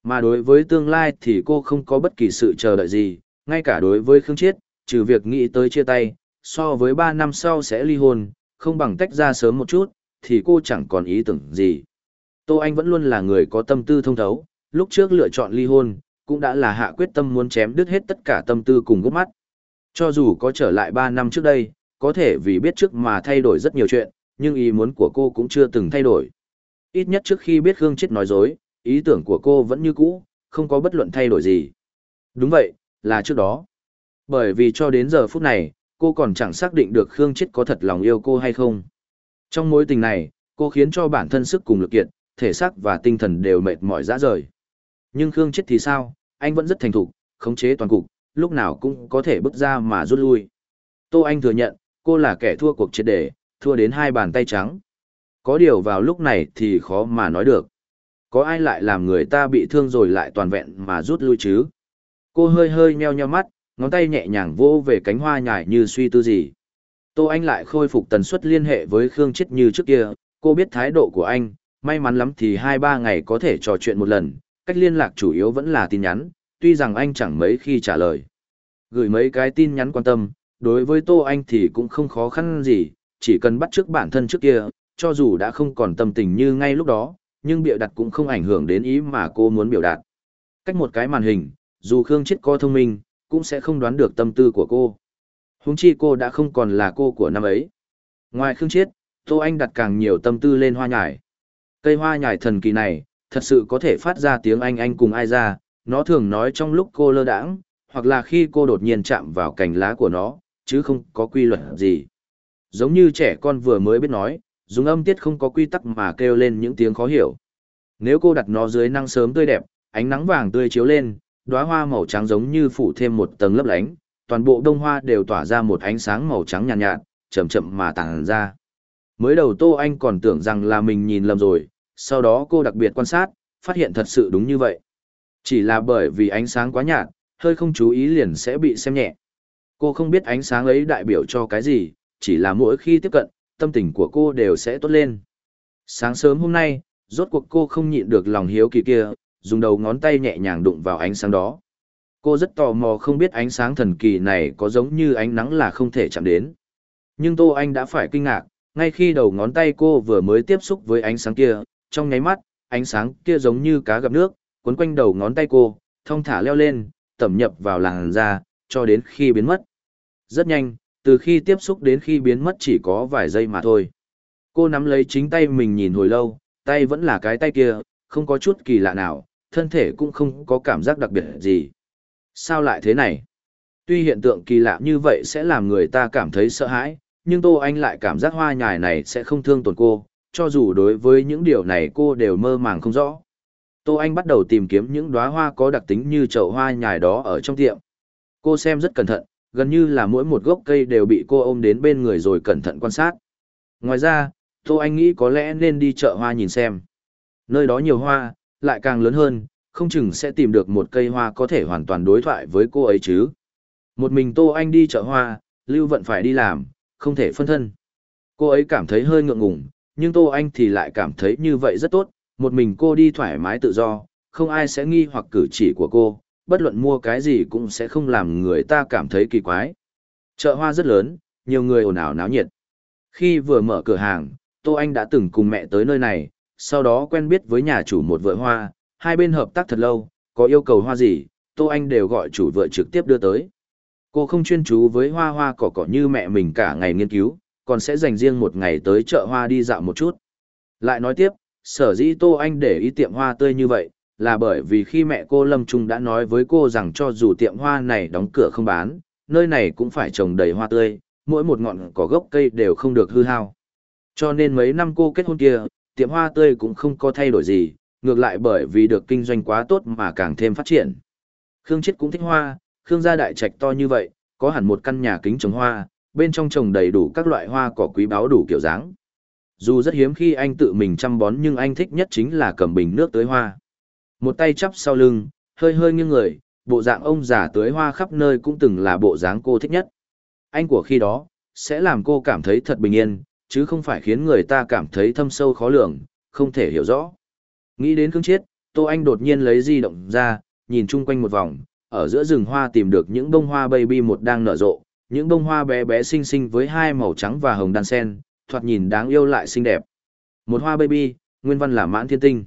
S1: Mà đối với tương lai thì cô không có bất kỳ sự chờ đợi gì, ngay cả đối với Khương Chiết, trừ việc nghĩ tới chia tay, so với 3 năm sau sẽ ly hôn, không bằng tách ra sớm một chút, thì cô chẳng còn ý tưởng gì. Tô Anh vẫn luôn là người có tâm tư thông thấu, lúc trước lựa chọn ly hôn, cũng đã là hạ quyết tâm muốn chém đứt hết tất cả tâm tư cùng gốc mắt. Cho dù có trở lại 3 năm trước đây, có thể vì biết trước mà thay đổi rất nhiều chuyện, nhưng ý muốn của cô cũng chưa từng thay đổi. Ít nhất trước khi biết Khương Chết nói dối, ý tưởng của cô vẫn như cũ, không có bất luận thay đổi gì. Đúng vậy, là trước đó. Bởi vì cho đến giờ phút này, cô còn chẳng xác định được Khương Chết có thật lòng yêu cô hay không. Trong mối tình này, cô khiến cho bản thân sức cùng lực kiện, thể xác và tinh thần đều mệt mỏi rã rời. Nhưng Khương Chết thì sao, anh vẫn rất thành thục, khống chế toàn cục, lúc nào cũng có thể bước ra mà rút lui. Tô Anh thừa nhận, cô là kẻ thua cuộc triệt để, thua đến hai bàn tay trắng. Có điều vào lúc này thì khó mà nói được. Có ai lại làm người ta bị thương rồi lại toàn vẹn mà rút lui chứ? Cô hơi hơi nheo nheo mắt, ngón tay nhẹ nhàng vỗ về cánh hoa nhài như suy tư gì. Tô Anh lại khôi phục tần suất liên hệ với Khương Chết như trước kia, cô biết thái độ của anh, may mắn lắm thì 2-3 ngày có thể trò chuyện một lần, cách liên lạc chủ yếu vẫn là tin nhắn, tuy rằng anh chẳng mấy khi trả lời. Gửi mấy cái tin nhắn quan tâm, đối với Tô Anh thì cũng không khó khăn gì, chỉ cần bắt trước bản thân trước kia, cho dù đã không còn tâm tình như ngay lúc đó, nhưng biểu đặt cũng không ảnh hưởng đến ý mà cô muốn biểu đạt. Cách một cái màn hình, dù Khương Chết có thông minh, cũng sẽ không đoán được tâm tư của cô. Húng chi cô đã không còn là cô của năm ấy. Ngoài Khương Chết, Tô Anh đặt càng nhiều tâm tư lên hoa nhải. Cây hoa nhải thần kỳ này, thật sự có thể phát ra tiếng Anh Anh cùng ai ra, nó thường nói trong lúc cô lơ đãng, hoặc là khi cô đột nhiên chạm vào cành lá của nó, chứ không có quy luật gì. Giống như trẻ con vừa mới biết nói, dùng âm tiết không có quy tắc mà kêu lên những tiếng khó hiểu. Nếu cô đặt nó dưới năng sớm tươi đẹp, ánh nắng vàng tươi chiếu lên, đóa hoa màu trắng giống như phủ thêm một tầng lấp lánh, toàn bộ đông hoa đều tỏa ra một ánh sáng màu trắng nhàn nhạt, nhạt, chậm chậm mà tản ra. Mới đầu Tô Anh còn tưởng rằng là mình nhìn lầm rồi, sau đó cô đặc biệt quan sát, phát hiện thật sự đúng như vậy. Chỉ là bởi vì ánh sáng quá nhạt, hơi không chú ý liền sẽ bị xem nhẹ. Cô không biết ánh sáng ấy đại biểu cho cái gì, chỉ là mỗi khi tiếp cận, tâm tình của cô đều sẽ tốt lên. Sáng sớm hôm nay, rốt cuộc cô không nhịn được lòng hiếu kỳ kia, dùng đầu ngón tay nhẹ nhàng đụng vào ánh sáng đó. Cô rất tò mò không biết ánh sáng thần kỳ này có giống như ánh nắng là không thể chạm đến. Nhưng Tô Anh đã phải kinh ngạc, ngay khi đầu ngón tay cô vừa mới tiếp xúc với ánh sáng kia, trong nháy mắt, ánh sáng kia giống như cá gặp nước, cuốn quanh đầu ngón tay cô, thông thả leo lên, tẩm nhập vào làn da, cho đến khi biến mất. Rất nhanh, từ khi tiếp xúc đến khi biến mất chỉ có vài giây mà thôi. Cô nắm lấy chính tay mình nhìn hồi lâu, tay vẫn là cái tay kia, không có chút kỳ lạ nào, thân thể cũng không có cảm giác đặc biệt gì. Sao lại thế này? Tuy hiện tượng kỳ lạ như vậy sẽ làm người ta cảm thấy sợ hãi, nhưng Tô Anh lại cảm giác hoa nhài này sẽ không thương tổn cô, cho dù đối với những điều này cô đều mơ màng không rõ. Tô Anh bắt đầu tìm kiếm những đóa hoa có đặc tính như chậu hoa nhài đó ở trong tiệm. Cô xem rất cẩn thận, gần như là mỗi một gốc cây đều bị cô ôm đến bên người rồi cẩn thận quan sát. Ngoài ra, Tô Anh nghĩ có lẽ nên đi chợ hoa nhìn xem. Nơi đó nhiều hoa, lại càng lớn hơn, không chừng sẽ tìm được một cây hoa có thể hoàn toàn đối thoại với cô ấy chứ. Một mình Tô Anh đi chợ hoa, Lưu Vận phải đi làm, không thể phân thân. Cô ấy cảm thấy hơi ngượng ngùng, nhưng Tô Anh thì lại cảm thấy như vậy rất tốt, một mình cô đi thoải mái tự do, không ai sẽ nghi hoặc cử chỉ của cô, bất luận mua cái gì cũng sẽ không làm người ta cảm thấy kỳ quái. Chợ hoa rất lớn, nhiều người ồn ào náo nhiệt. Khi vừa mở cửa hàng, Tô Anh đã từng cùng mẹ tới nơi này, sau đó quen biết với nhà chủ một vợ hoa, hai bên hợp tác thật lâu, có yêu cầu hoa gì, Tô Anh đều gọi chủ vợ trực tiếp đưa tới. Cô không chuyên chú với hoa hoa cỏ cỏ như mẹ mình cả ngày nghiên cứu, còn sẽ dành riêng một ngày tới chợ hoa đi dạo một chút. Lại nói tiếp, sở dĩ Tô Anh để ý tiệm hoa tươi như vậy, là bởi vì khi mẹ cô Lâm Trung đã nói với cô rằng cho dù tiệm hoa này đóng cửa không bán, nơi này cũng phải trồng đầy hoa tươi, mỗi một ngọn cỏ gốc cây đều không được hư hao. Cho nên mấy năm cô kết hôn kia, tiệm hoa tươi cũng không có thay đổi gì, ngược lại bởi vì được kinh doanh quá tốt mà càng thêm phát triển. Khương Chết cũng thích hoa, Khương gia đại trạch to như vậy, có hẳn một căn nhà kính trồng hoa, bên trong trồng đầy đủ các loại hoa cỏ quý báu đủ kiểu dáng. Dù rất hiếm khi anh tự mình chăm bón nhưng anh thích nhất chính là cầm bình nước tưới hoa. Một tay chắp sau lưng, hơi hơi nghiêng người, bộ dạng ông già tưới hoa khắp nơi cũng từng là bộ dáng cô thích nhất. Anh của khi đó, sẽ làm cô cảm thấy thật bình yên, chứ không phải khiến người ta cảm thấy thâm sâu khó lường, không thể hiểu rõ. Nghĩ đến Khương Chiết, Tô Anh đột nhiên lấy di động ra, nhìn chung quanh một vòng, ở giữa rừng hoa tìm được những bông hoa baby một đang nở rộ, những bông hoa bé bé xinh xinh với hai màu trắng và hồng đan sen, thoạt nhìn đáng yêu lại xinh đẹp. Một hoa baby, nguyên văn là mãn thiên tinh.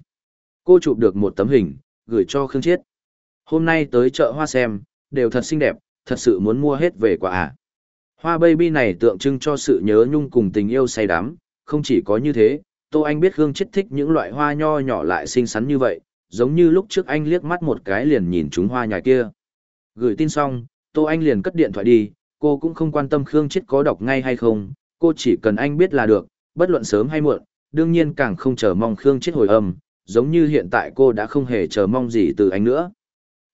S1: Cô chụp được một tấm hình, gửi cho Khương Chiết. Hôm nay tới chợ hoa xem, đều thật xinh đẹp, thật sự muốn mua hết về quả à. Hoa baby này tượng trưng cho sự nhớ nhung cùng tình yêu say đắm, không chỉ có như thế, Tô Anh biết Hương chết thích những loại hoa nho nhỏ lại xinh xắn như vậy, giống như lúc trước anh liếc mắt một cái liền nhìn chúng hoa nhài kia. Gửi tin xong, Tô Anh liền cất điện thoại đi, cô cũng không quan tâm Khương chết có đọc ngay hay không, cô chỉ cần anh biết là được, bất luận sớm hay muộn, đương nhiên càng không chờ mong Khương chết hồi âm, giống như hiện tại cô đã không hề chờ mong gì từ anh nữa.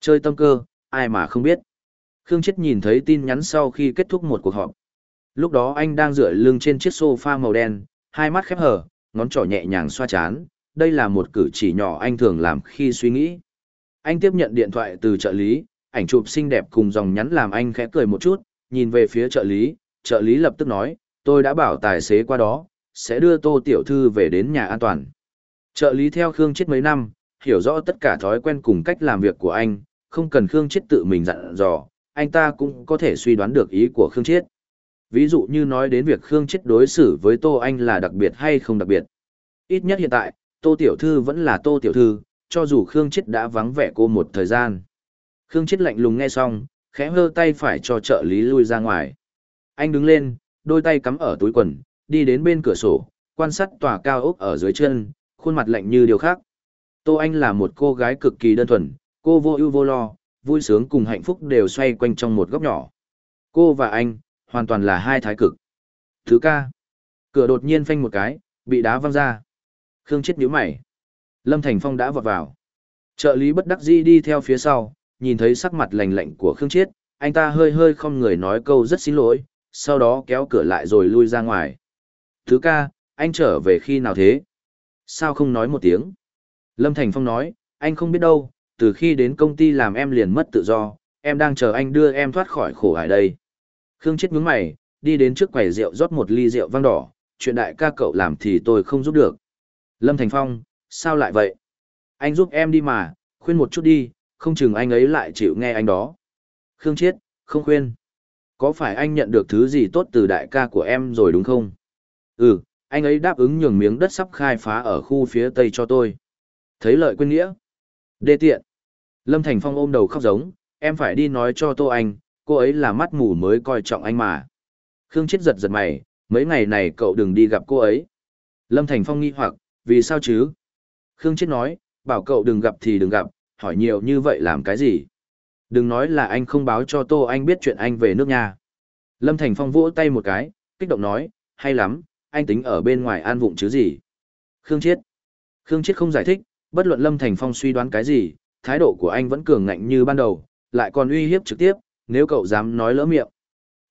S1: Chơi tâm cơ, ai mà không biết. Khương Chết nhìn thấy tin nhắn sau khi kết thúc một cuộc họp. Lúc đó anh đang dựa lưng trên chiếc sofa màu đen, hai mắt khép hở, ngón trỏ nhẹ nhàng xoa chán. Đây là một cử chỉ nhỏ anh thường làm khi suy nghĩ. Anh tiếp nhận điện thoại từ trợ lý, ảnh chụp xinh đẹp cùng dòng nhắn làm anh khẽ cười một chút, nhìn về phía trợ lý, trợ lý lập tức nói, tôi đã bảo tài xế qua đó, sẽ đưa tô tiểu thư về đến nhà an toàn. Trợ lý theo Khương Chết mấy năm, hiểu rõ tất cả thói quen cùng cách làm việc của anh, không cần Khương Chết tự mình dặn dò, anh ta cũng có thể suy đoán được ý của Khương Chiết. Ví dụ như nói đến việc Khương Chiết đối xử với Tô Anh là đặc biệt hay không đặc biệt. Ít nhất hiện tại, Tô Tiểu Thư vẫn là Tô Tiểu Thư, cho dù Khương Chiết đã vắng vẻ cô một thời gian. Khương Chiết lạnh lùng nghe xong, khẽ hơ tay phải cho trợ lý lui ra ngoài. Anh đứng lên, đôi tay cắm ở túi quần, đi đến bên cửa sổ, quan sát tòa cao ốc ở dưới chân, khuôn mặt lạnh như điều khác. Tô Anh là một cô gái cực kỳ đơn thuần, cô vô ưu vô lo, vui sướng cùng hạnh phúc đều xoay quanh trong một góc nhỏ. Cô và anh, hoàn toàn là hai thái cực. Thứ ca, cửa đột nhiên phanh một cái, bị đá văng ra. Khương chết nhíu mày. Lâm Thành Phong đã vọt vào. Trợ lý bất đắc dĩ đi theo phía sau, nhìn thấy sắc mặt lạnh lạnh của Khương chết, anh ta hơi hơi không người nói câu rất xin lỗi, sau đó kéo cửa lại rồi lui ra ngoài. Thứ ca, anh trở về khi nào thế? Sao không nói một tiếng? Lâm Thành Phong nói, anh không biết đâu, từ khi đến công ty làm em liền mất tự do, em đang chờ anh đưa em thoát khỏi khổ hải đây. Khương chết nhướng mày, đi đến trước quầy rượu rót một ly rượu vang đỏ, chuyện đại ca cậu làm thì tôi không giúp được. Lâm Thành Phong, sao lại vậy? Anh giúp em đi mà, khuyên một chút đi, không chừng anh ấy lại chịu nghe anh đó. Khương chết không khuyên. Có phải anh nhận được thứ gì tốt từ đại ca của em rồi đúng không? Ừ, anh ấy đáp ứng nhường miếng đất sắp khai phá ở khu phía tây cho tôi. Thấy lợi quên nghĩa. Đê tiện. Lâm Thành Phong ôm đầu khóc giống, em phải đi nói cho Tô Anh, cô ấy là mắt mù mới coi trọng anh mà. Khương Chết giật giật mày, mấy ngày này cậu đừng đi gặp cô ấy. Lâm Thành Phong nghi hoặc, vì sao chứ? Khương Chết nói, bảo cậu đừng gặp thì đừng gặp, hỏi nhiều như vậy làm cái gì? Đừng nói là anh không báo cho Tô Anh biết chuyện anh về nước nhà. Lâm Thành Phong vỗ tay một cái, kích động nói, hay lắm, anh tính ở bên ngoài an vụng chứ gì? Khương Chiết. Khương Chiết không giải thích, bất luận Lâm Thành Phong suy đoán cái gì, thái độ của anh vẫn cường ngạnh như ban đầu, lại còn uy hiếp trực tiếp, nếu cậu dám nói lỡ miệng.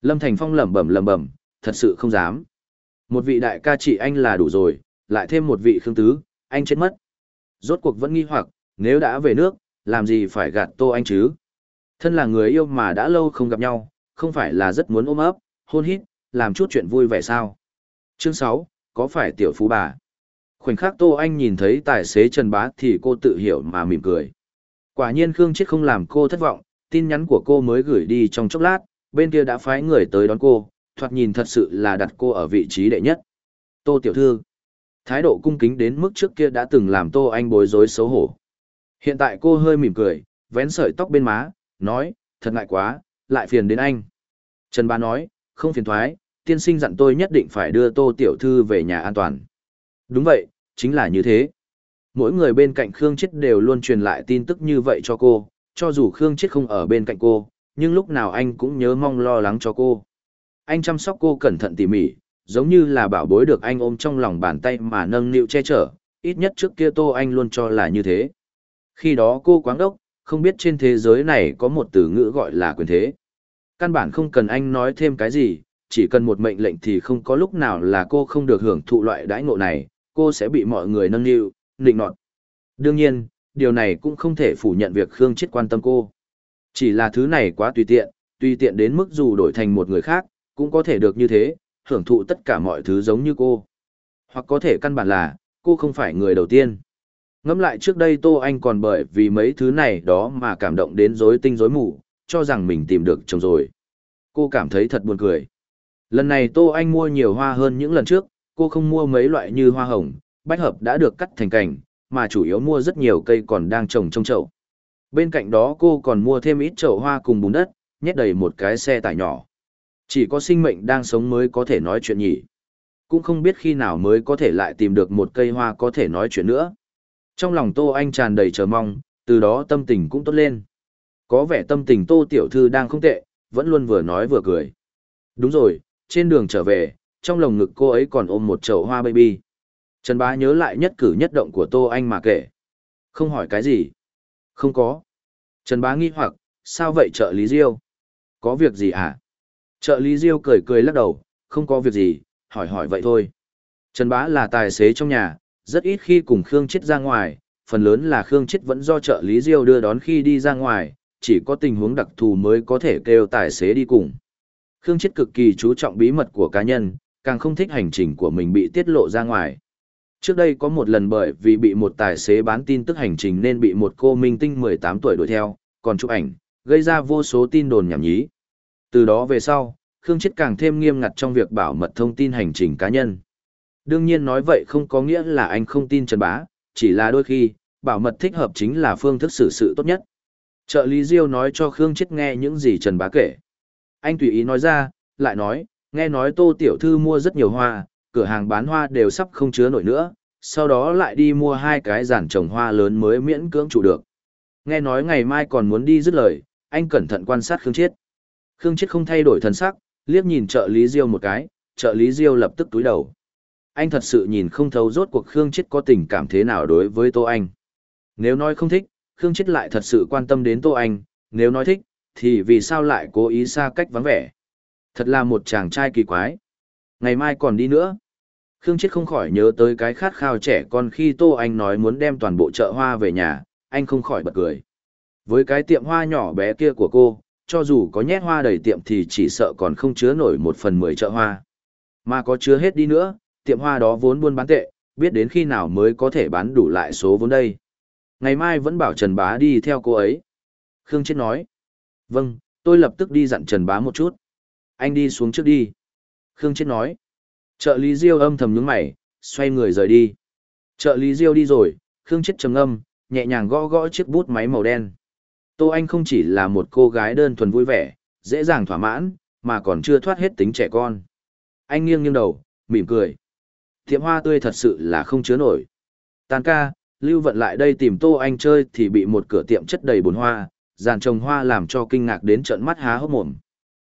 S1: Lâm Thành Phong lẩm bẩm lẩm bẩm, thật sự không dám. Một vị đại ca chị anh là đủ rồi, lại thêm một vị khương tứ, anh chết mất. Rốt cuộc vẫn nghi hoặc, nếu đã về nước, làm gì phải gạt tô anh chứ? Thân là người yêu mà đã lâu không gặp nhau, không phải là rất muốn ôm ấp, hôn hít, làm chút chuyện vui vẻ sao? Chương 6, có phải tiểu phú bà? Khoảnh khắc Tô Anh nhìn thấy tài xế Trần Bá thì cô tự hiểu mà mỉm cười. Quả nhiên Khương Chiết không làm cô thất vọng, tin nhắn của cô mới gửi đi trong chốc lát, bên kia đã phái người tới đón cô, thoạt nhìn thật sự là đặt cô ở vị trí đệ nhất. Tô Tiểu Thư Thái độ cung kính đến mức trước kia đã từng làm Tô Anh bối rối xấu hổ. Hiện tại cô hơi mỉm cười, vén sợi tóc bên má, nói, thật ngại quá, lại phiền đến anh. Trần ba nói, không phiền thoái, tiên sinh dặn tôi nhất định phải đưa Tô Tiểu Thư về nhà an toàn. Đúng vậy, chính là như thế mỗi người bên cạnh Khương Chết đều luôn truyền lại tin tức như vậy cho cô, cho dù Khương Chết không ở bên cạnh cô, nhưng lúc nào anh cũng nhớ mong lo lắng cho cô. Anh chăm sóc cô cẩn thận tỉ mỉ, giống như là bảo bối được anh ôm trong lòng bàn tay mà nâng niu che chở, ít nhất trước kia Tô Anh luôn cho là như thế. Khi đó cô quáng đốc, không biết trên thế giới này có một từ ngữ gọi là quyền thế. Căn bản không cần anh nói thêm cái gì, chỉ cần một mệnh lệnh thì không có lúc nào là cô không được hưởng thụ loại đãi ngộ này, cô sẽ bị mọi người nâng niu nịnh nọt. Đương nhiên, điều này cũng không thể phủ nhận việc Khương Chết quan tâm cô. Chỉ là thứ này quá tùy tiện, tùy tiện đến mức dù đổi thành một người khác, cũng có thể được như thế, hưởng thụ tất cả mọi thứ giống như cô. Hoặc có thể căn bản là, cô không phải người đầu tiên. Ngẫm lại trước đây Tô Anh còn bởi vì mấy thứ này đó mà cảm động đến rối tinh rối mù, cho rằng mình tìm được chồng rồi. Cô cảm thấy thật buồn cười. Lần này Tô Anh mua nhiều hoa hơn những lần trước, cô không mua mấy loại như hoa hồng, bách hợp đã được cắt thành cảnh, mà chủ yếu mua rất nhiều cây còn đang trồng trong chậu. Bên cạnh đó cô còn mua thêm ít chậu hoa cùng bùn đất, nhét đầy một cái xe tải nhỏ. Chỉ có sinh mệnh đang sống mới có thể nói chuyện nhỉ. Cũng không biết khi nào mới có thể lại tìm được một cây hoa có thể nói chuyện nữa. Trong lòng Tô Anh tràn đầy chờ mong, từ đó tâm tình cũng tốt lên. Có vẻ tâm tình Tô Tiểu Thư đang không tệ, vẫn luôn vừa nói vừa cười. Đúng rồi, trên đường trở về, trong lồng ngực cô ấy còn ôm một chậu hoa baby. Trần Bá nhớ lại nhất cử nhất động của Tô Anh mà kể. Không hỏi cái gì? Không có. Trần Bá nghi hoặc, sao vậy trợ lý Diêu? Có việc gì à? Trợ lý Diêu cười cười lắc đầu, không có việc gì, hỏi hỏi vậy thôi. Trần Bá là tài xế trong nhà, rất ít khi cùng Khương Chết ra ngoài, phần lớn là Khương Chết vẫn do trợ lý Diêu đưa đón khi đi ra ngoài, chỉ có tình huống đặc thù mới có thể kêu tài xế đi cùng. Khương Chết cực kỳ chú trọng bí mật của cá nhân, càng không thích hành trình của mình bị tiết lộ ra ngoài. Trước đây có một lần bởi vì bị một tài xế bán tin tức hành trình nên bị một cô minh tinh 18 tuổi đuổi theo, còn chụp ảnh, gây ra vô số tin đồn nhảm nhí. Từ đó về sau, Khương Chết càng thêm nghiêm ngặt trong việc bảo mật thông tin hành trình cá nhân. Đương nhiên nói vậy không có nghĩa là anh không tin Trần Bá, chỉ là đôi khi, bảo mật thích hợp chính là phương thức xử sự tốt nhất. Trợ lý Diêu nói cho Khương Chết nghe những gì Trần Bá kể. Anh tùy ý nói ra, lại nói, nghe nói Tô Tiểu Thư mua rất nhiều hoa, cửa hàng bán hoa đều sắp không chứa nổi nữa, sau đó lại đi mua hai cái giàn trồng hoa lớn mới miễn cưỡng chủ được. Nghe nói ngày mai còn muốn đi dứt lời, anh cẩn thận quan sát Khương Chiết. Khương Chiết không thay đổi thần sắc, liếc nhìn trợ lý Diêu một cái, trợ lý Diêu lập tức túi đầu. Anh thật sự nhìn không thấu rốt cuộc Khương Chiết có tình cảm thế nào đối với Tô Anh. Nếu nói không thích, Khương Chiết lại thật sự quan tâm đến Tô Anh, nếu nói thích, thì vì sao lại cố ý xa cách vắng vẻ. Thật là một chàng trai kỳ quái. Ngày mai còn đi nữa. Khương Chết không khỏi nhớ tới cái khát khao trẻ con khi Tô Anh nói muốn đem toàn bộ chợ hoa về nhà, anh không khỏi bật cười. Với cái tiệm hoa nhỏ bé kia của cô, cho dù có nhét hoa đầy tiệm thì chỉ sợ còn không chứa nổi một phần mười chợ hoa. Mà có chứa hết đi nữa, tiệm hoa đó vốn buôn bán tệ, biết đến khi nào mới có thể bán đủ lại số vốn đây. Ngày mai vẫn bảo Trần Bá đi theo cô ấy. Khương Chết nói. Vâng, tôi lập tức đi dặn Trần Bá một chút. Anh đi xuống trước đi. Khương Chết nói. Trợ lý Diêu âm thầm nhướng mày, xoay người rời đi. Trợ lý Diêu đi rồi, Khương Chết trầm âm, nhẹ nhàng gõ gõ chiếc bút máy màu đen. Tô Anh không chỉ là một cô gái đơn thuần vui vẻ, dễ dàng thỏa mãn, mà còn chưa thoát hết tính trẻ con. Anh nghiêng nghiêng đầu, mỉm cười. Tiệm hoa tươi thật sự là không chứa nổi. Tàn ca, Lưu Vận lại đây tìm Tô Anh chơi thì bị một cửa tiệm chất đầy bồn hoa, dàn trồng hoa làm cho kinh ngạc đến trợn mắt há hốc mồm.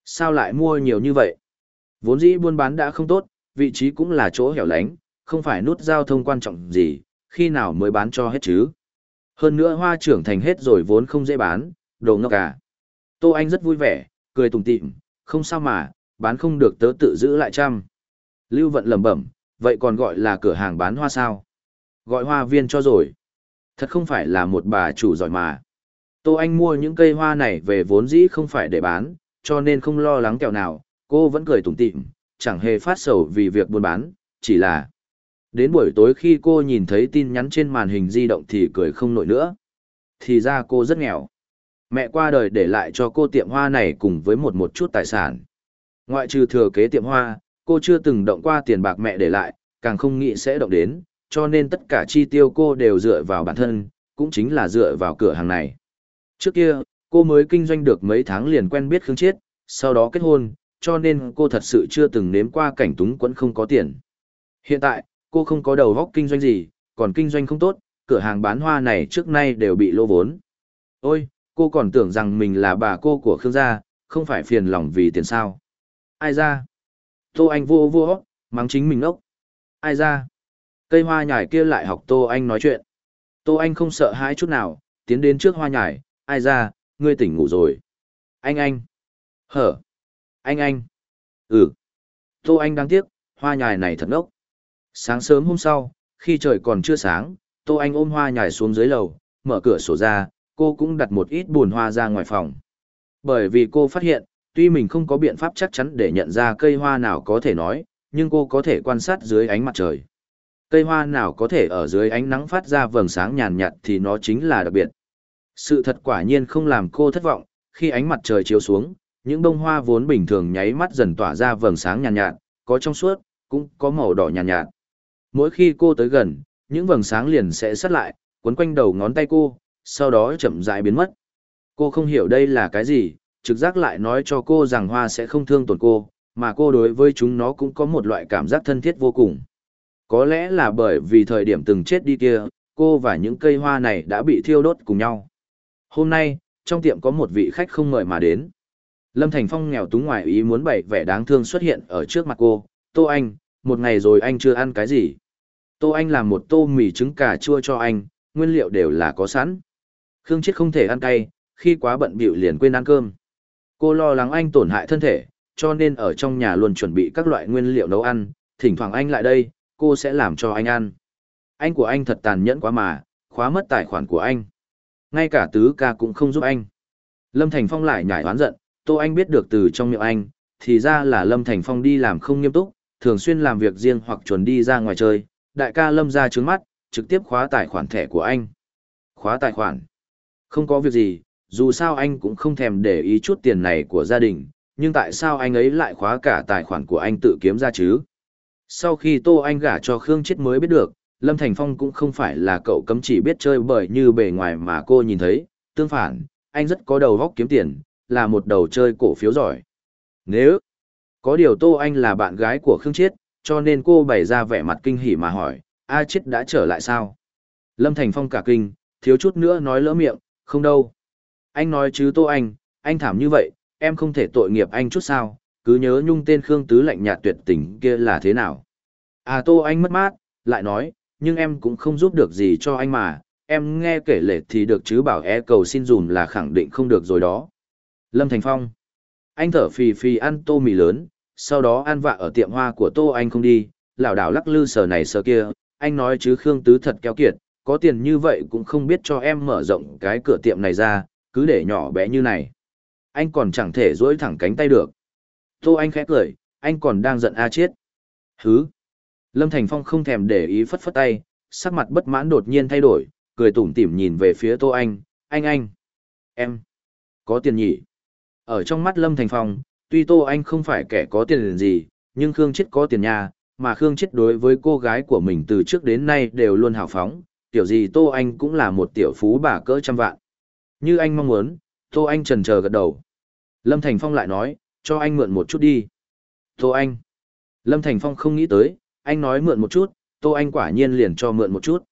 S1: Sao lại mua nhiều như vậy? Vốn dĩ buôn bán đã không tốt, vị trí cũng là chỗ hẻo lánh, không phải nút giao thông quan trọng gì, khi nào mới bán cho hết chứ. Hơn nữa hoa trưởng thành hết rồi vốn không dễ bán, đồ ngốc à. Tô Anh rất vui vẻ, cười tùng tịm, không sao mà, bán không được tớ tự giữ lại trăm. Lưu Vận lẩm bẩm, vậy còn gọi là cửa hàng bán hoa sao? Gọi hoa viên cho rồi. Thật không phải là một bà chủ giỏi mà. Tô Anh mua những cây hoa này về vốn dĩ không phải để bán, cho nên không lo lắng kẹo nào, cô vẫn cười tủm tỉm, chẳng hề phát sầu vì việc buôn bán, chỉ là... Đến buổi tối khi cô nhìn thấy tin nhắn trên màn hình di động thì cười không nổi nữa. Thì ra cô rất nghèo. Mẹ qua đời để lại cho cô tiệm hoa này cùng với một một chút tài sản. Ngoại trừ thừa kế tiệm hoa, cô chưa từng động qua tiền bạc mẹ để lại, càng không nghĩ sẽ động đến, cho nên tất cả chi tiêu cô đều dựa vào bản thân, cũng chính là dựa vào cửa hàng này. Trước kia, cô mới kinh doanh được mấy tháng liền quen biết Khương Chiết, sau đó kết hôn, cho nên cô thật sự chưa từng nếm qua cảnh túng quẫn không có tiền. Hiện tại, cô không có đầu góc kinh doanh gì, còn kinh doanh không tốt, cửa hàng bán hoa này trước nay đều bị lỗ vốn. Ôi, cô còn tưởng rằng mình là bà cô của Khương gia, không phải phiền lòng vì tiền sao. Ai ra? Tô Anh vô vô, mắng chính mình ốc. Ai ra? Cây hoa nhải kia lại học Tô Anh nói chuyện. Tô Anh không sợ hãi chút nào, tiến đến trước hoa nhải, ai ra, ngươi tỉnh ngủ rồi. Anh anh. Hở. Anh anh. Ừ. Tô Anh đang tiếc, hoa nhài này thật ngốc. Sáng sớm hôm sau, khi trời còn chưa sáng, Tô Anh ôm hoa nhài xuống dưới lầu, mở cửa sổ ra, cô cũng đặt một ít bùn hoa ra ngoài phòng. Bởi vì cô phát hiện, tuy mình không có biện pháp chắc chắn để nhận ra cây hoa nào có thể nói, nhưng cô có thể quan sát dưới ánh mặt trời. Cây hoa nào có thể ở dưới ánh nắng phát ra vầng sáng nhàn nhạt thì nó chính là đặc biệt. Sự thật quả nhiên không làm cô thất vọng, khi ánh mặt trời chiếu xuống, những bông hoa vốn bình thường nháy mắt dần tỏa ra vầng sáng nhàn nhạt, nhạt, có trong suốt, cũng có màu đỏ nhàn nhạt, nhạt. Mỗi khi cô tới gần, những vầng sáng liền sẽ sát lại, quấn quanh đầu ngón tay cô, sau đó chậm rãi biến mất. Cô không hiểu đây là cái gì, trực giác lại nói cho cô rằng hoa sẽ không thương tổn cô, mà cô đối với chúng nó cũng có một loại cảm giác thân thiết vô cùng. Có lẽ là bởi vì thời điểm từng chết đi kia, cô và những cây hoa này đã bị thiêu đốt cùng nhau. Hôm nay, trong tiệm có một vị khách không mời mà đến. Lâm Thành Phong nghèo túng ngoài ý muốn bày vẻ đáng thương xuất hiện ở trước mặt cô, Tô Anh, một ngày rồi anh chưa ăn cái gì. Tô Anh làm một tô mì trứng cà chua cho anh, nguyên liệu đều là có sẵn. Khương Chiết không thể ăn cay, khi quá bận bịu liền quên ăn cơm. Cô lo lắng anh tổn hại thân thể, cho nên ở trong nhà luôn chuẩn bị các loại nguyên liệu nấu ăn, thỉnh thoảng anh lại đây, cô sẽ làm cho anh ăn. Anh của anh thật tàn nhẫn quá mà, khóa mất tài khoản của anh. Ngay cả tứ ca cũng không giúp anh. Lâm Thành Phong lại nhảy oán giận, Tô Anh biết được từ trong miệng anh, thì ra là Lâm Thành Phong đi làm không nghiêm túc, thường xuyên làm việc riêng hoặc chuẩn đi ra ngoài chơi, đại ca Lâm ra trướng mắt, trực tiếp khóa tài khoản thẻ của anh. Khóa tài khoản. Không có việc gì, dù sao anh cũng không thèm để ý chút tiền này của gia đình, nhưng tại sao anh ấy lại khóa cả tài khoản của anh tự kiếm ra chứ? Sau khi Tô Anh gả cho Khương Chết mới biết được, Lâm Thành Phong cũng không phải là cậu cấm chỉ biết chơi bởi như bề ngoài mà cô nhìn thấy, tương phản, anh rất có đầu óc kiếm tiền, là một đầu chơi cổ phiếu giỏi. Nếu có điều Tô Anh là bạn gái của Khương Chiết, cho nên cô bày ra vẻ mặt kinh hỉ mà hỏi, A Chiết đã trở lại sao? Lâm Thành Phong cả kinh, thiếu chút nữa nói lỡ miệng, không đâu. Anh nói chứ Tô Anh, anh thảm như vậy, em không thể tội nghiệp anh chút sao, cứ nhớ nhung tên Khương Tứ lạnh nhạt tuyệt tình kia là thế nào. À Tô Anh mất mát, lại nói, nhưng em cũng không giúp được gì cho anh mà, em nghe kể lệ thì được chứ bảo e cầu xin dùm là khẳng định không được rồi đó. Lâm Thành Phong. Anh thở phì phì ăn tô mì lớn, sau đó ăn vạ ở tiệm hoa của tô anh không đi, lảo đảo lắc lư sờ này sờ kia, anh nói chứ Khương Tứ thật kéo kiệt, có tiền như vậy cũng không biết cho em mở rộng cái cửa tiệm này ra, cứ để nhỏ bé như này. Anh còn chẳng thể duỗi thẳng cánh tay được. Tô anh khẽ cười, anh còn đang giận a chết. Hứ. Lâm Thành Phong không thèm để ý phất phất tay, sắc mặt bất mãn đột nhiên thay đổi, cười tủm tỉm nhìn về phía Tô Anh, anh anh. Em. Có tiền nhỉ? Ở trong mắt Lâm Thành Phong, tuy Tô Anh không phải kẻ có tiền gì, nhưng Khương Chết có tiền nhà, mà Khương Chết đối với cô gái của mình từ trước đến nay đều luôn hào phóng, tiểu gì Tô Anh cũng là một tiểu phú bà cỡ trăm vạn. Như anh mong muốn, Tô Anh trần chờ gật đầu. Lâm Thành Phong lại nói, cho anh mượn một chút đi. Tô Anh. Lâm Thành Phong không nghĩ tới, anh nói mượn một chút, Tô Anh quả nhiên liền cho mượn một chút.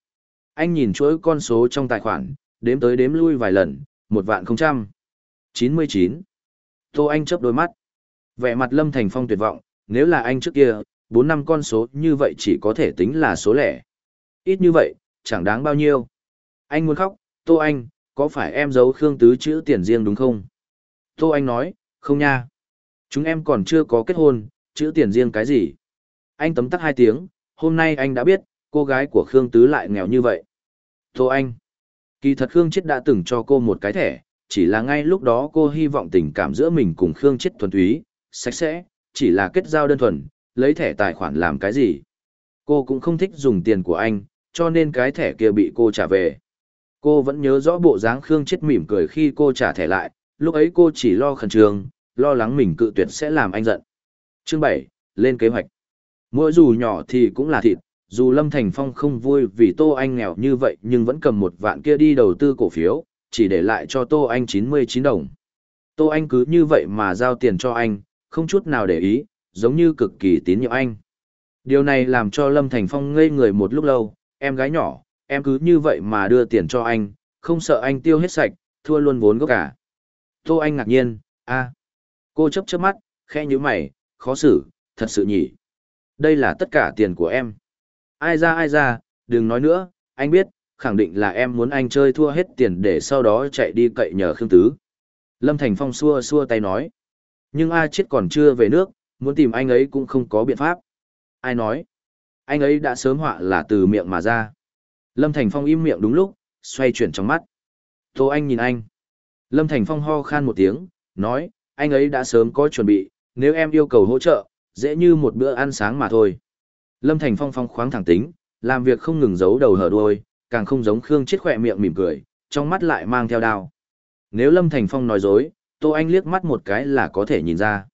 S1: Anh nhìn chuỗi con số trong tài khoản, đếm tới đếm lui vài lần, một vạn không trăm. chín mươi chín Tô Anh chớp đôi mắt. Vẻ mặt Lâm Thành Phong tuyệt vọng, nếu là anh trước kia, bốn năm con số như vậy chỉ có thể tính là số lẻ. Ít như vậy, chẳng đáng bao nhiêu. Anh muốn khóc, Tô Anh, có phải em giấu Khương Tứ chữ tiền riêng đúng không? Tô Anh nói, không nha. Chúng em còn chưa có kết hôn, chữ tiền riêng cái gì? Anh tấm tắc hai tiếng, hôm nay anh đã biết, cô gái của Khương Tứ lại nghèo như vậy. Tô Anh. Kỳ thật Khương Chết đã từng cho cô một cái thẻ, chỉ là ngay lúc đó cô hy vọng tình cảm giữa mình cùng Khương Chết thuần túy, sạch sẽ, chỉ là kết giao đơn thuần, lấy thẻ tài khoản làm cái gì. Cô cũng không thích dùng tiền của anh, cho nên cái thẻ kia bị cô trả về. Cô vẫn nhớ rõ bộ dáng Khương Chết mỉm cười khi cô trả thẻ lại, lúc ấy cô chỉ lo khẩn trương, lo lắng mình cự tuyệt sẽ làm anh giận. Chương 7, lên kế hoạch. Mỗi dù nhỏ thì cũng là thịt, dù Lâm Thành Phong không vui vì Tô Anh nghèo như vậy nhưng vẫn cầm một vạn kia đi đầu tư cổ phiếu, chỉ để lại cho Tô Anh 99 đồng. Tô Anh cứ như vậy mà giao tiền cho anh, không chút nào để ý, giống như cực kỳ tín nhiệm anh. Điều này làm cho Lâm Thành Phong ngây người một lúc lâu, em gái nhỏ, em cứ như vậy mà đưa tiền cho anh, không sợ anh tiêu hết sạch, thua luôn vốn gốc cả. Tô Anh ngạc nhiên, a. Cô chấp chớp mắt, khe như mày, khó xử, thật sự nhỉ. Đây là tất cả tiền của em. Ai ra ai ra, đừng nói nữa, anh biết, khẳng định là em muốn anh chơi thua hết tiền để sau đó chạy đi cậy nhờ Khương Tứ. Lâm Thành Phong xua xua tay nói. Nhưng A chết còn chưa về nước, muốn tìm anh ấy cũng không có biện pháp. Ai nói? Anh ấy đã sớm họa là từ miệng mà ra. Lâm Thành Phong im miệng đúng lúc, xoay chuyển trong mắt. Tô Anh nhìn anh. Lâm Thành Phong ho khan một tiếng, nói, anh ấy đã sớm có chuẩn bị, nếu em yêu cầu hỗ trợ, dễ như một bữa ăn sáng mà thôi. Lâm Thành Phong phong khoáng thẳng tính, làm việc không ngừng giấu đầu hở đuôi, càng không giống Khương Chết khỏe miệng mỉm cười, trong mắt lại mang theo đao. Nếu Lâm Thành Phong nói dối, Tô Anh liếc mắt một cái là có thể nhìn ra.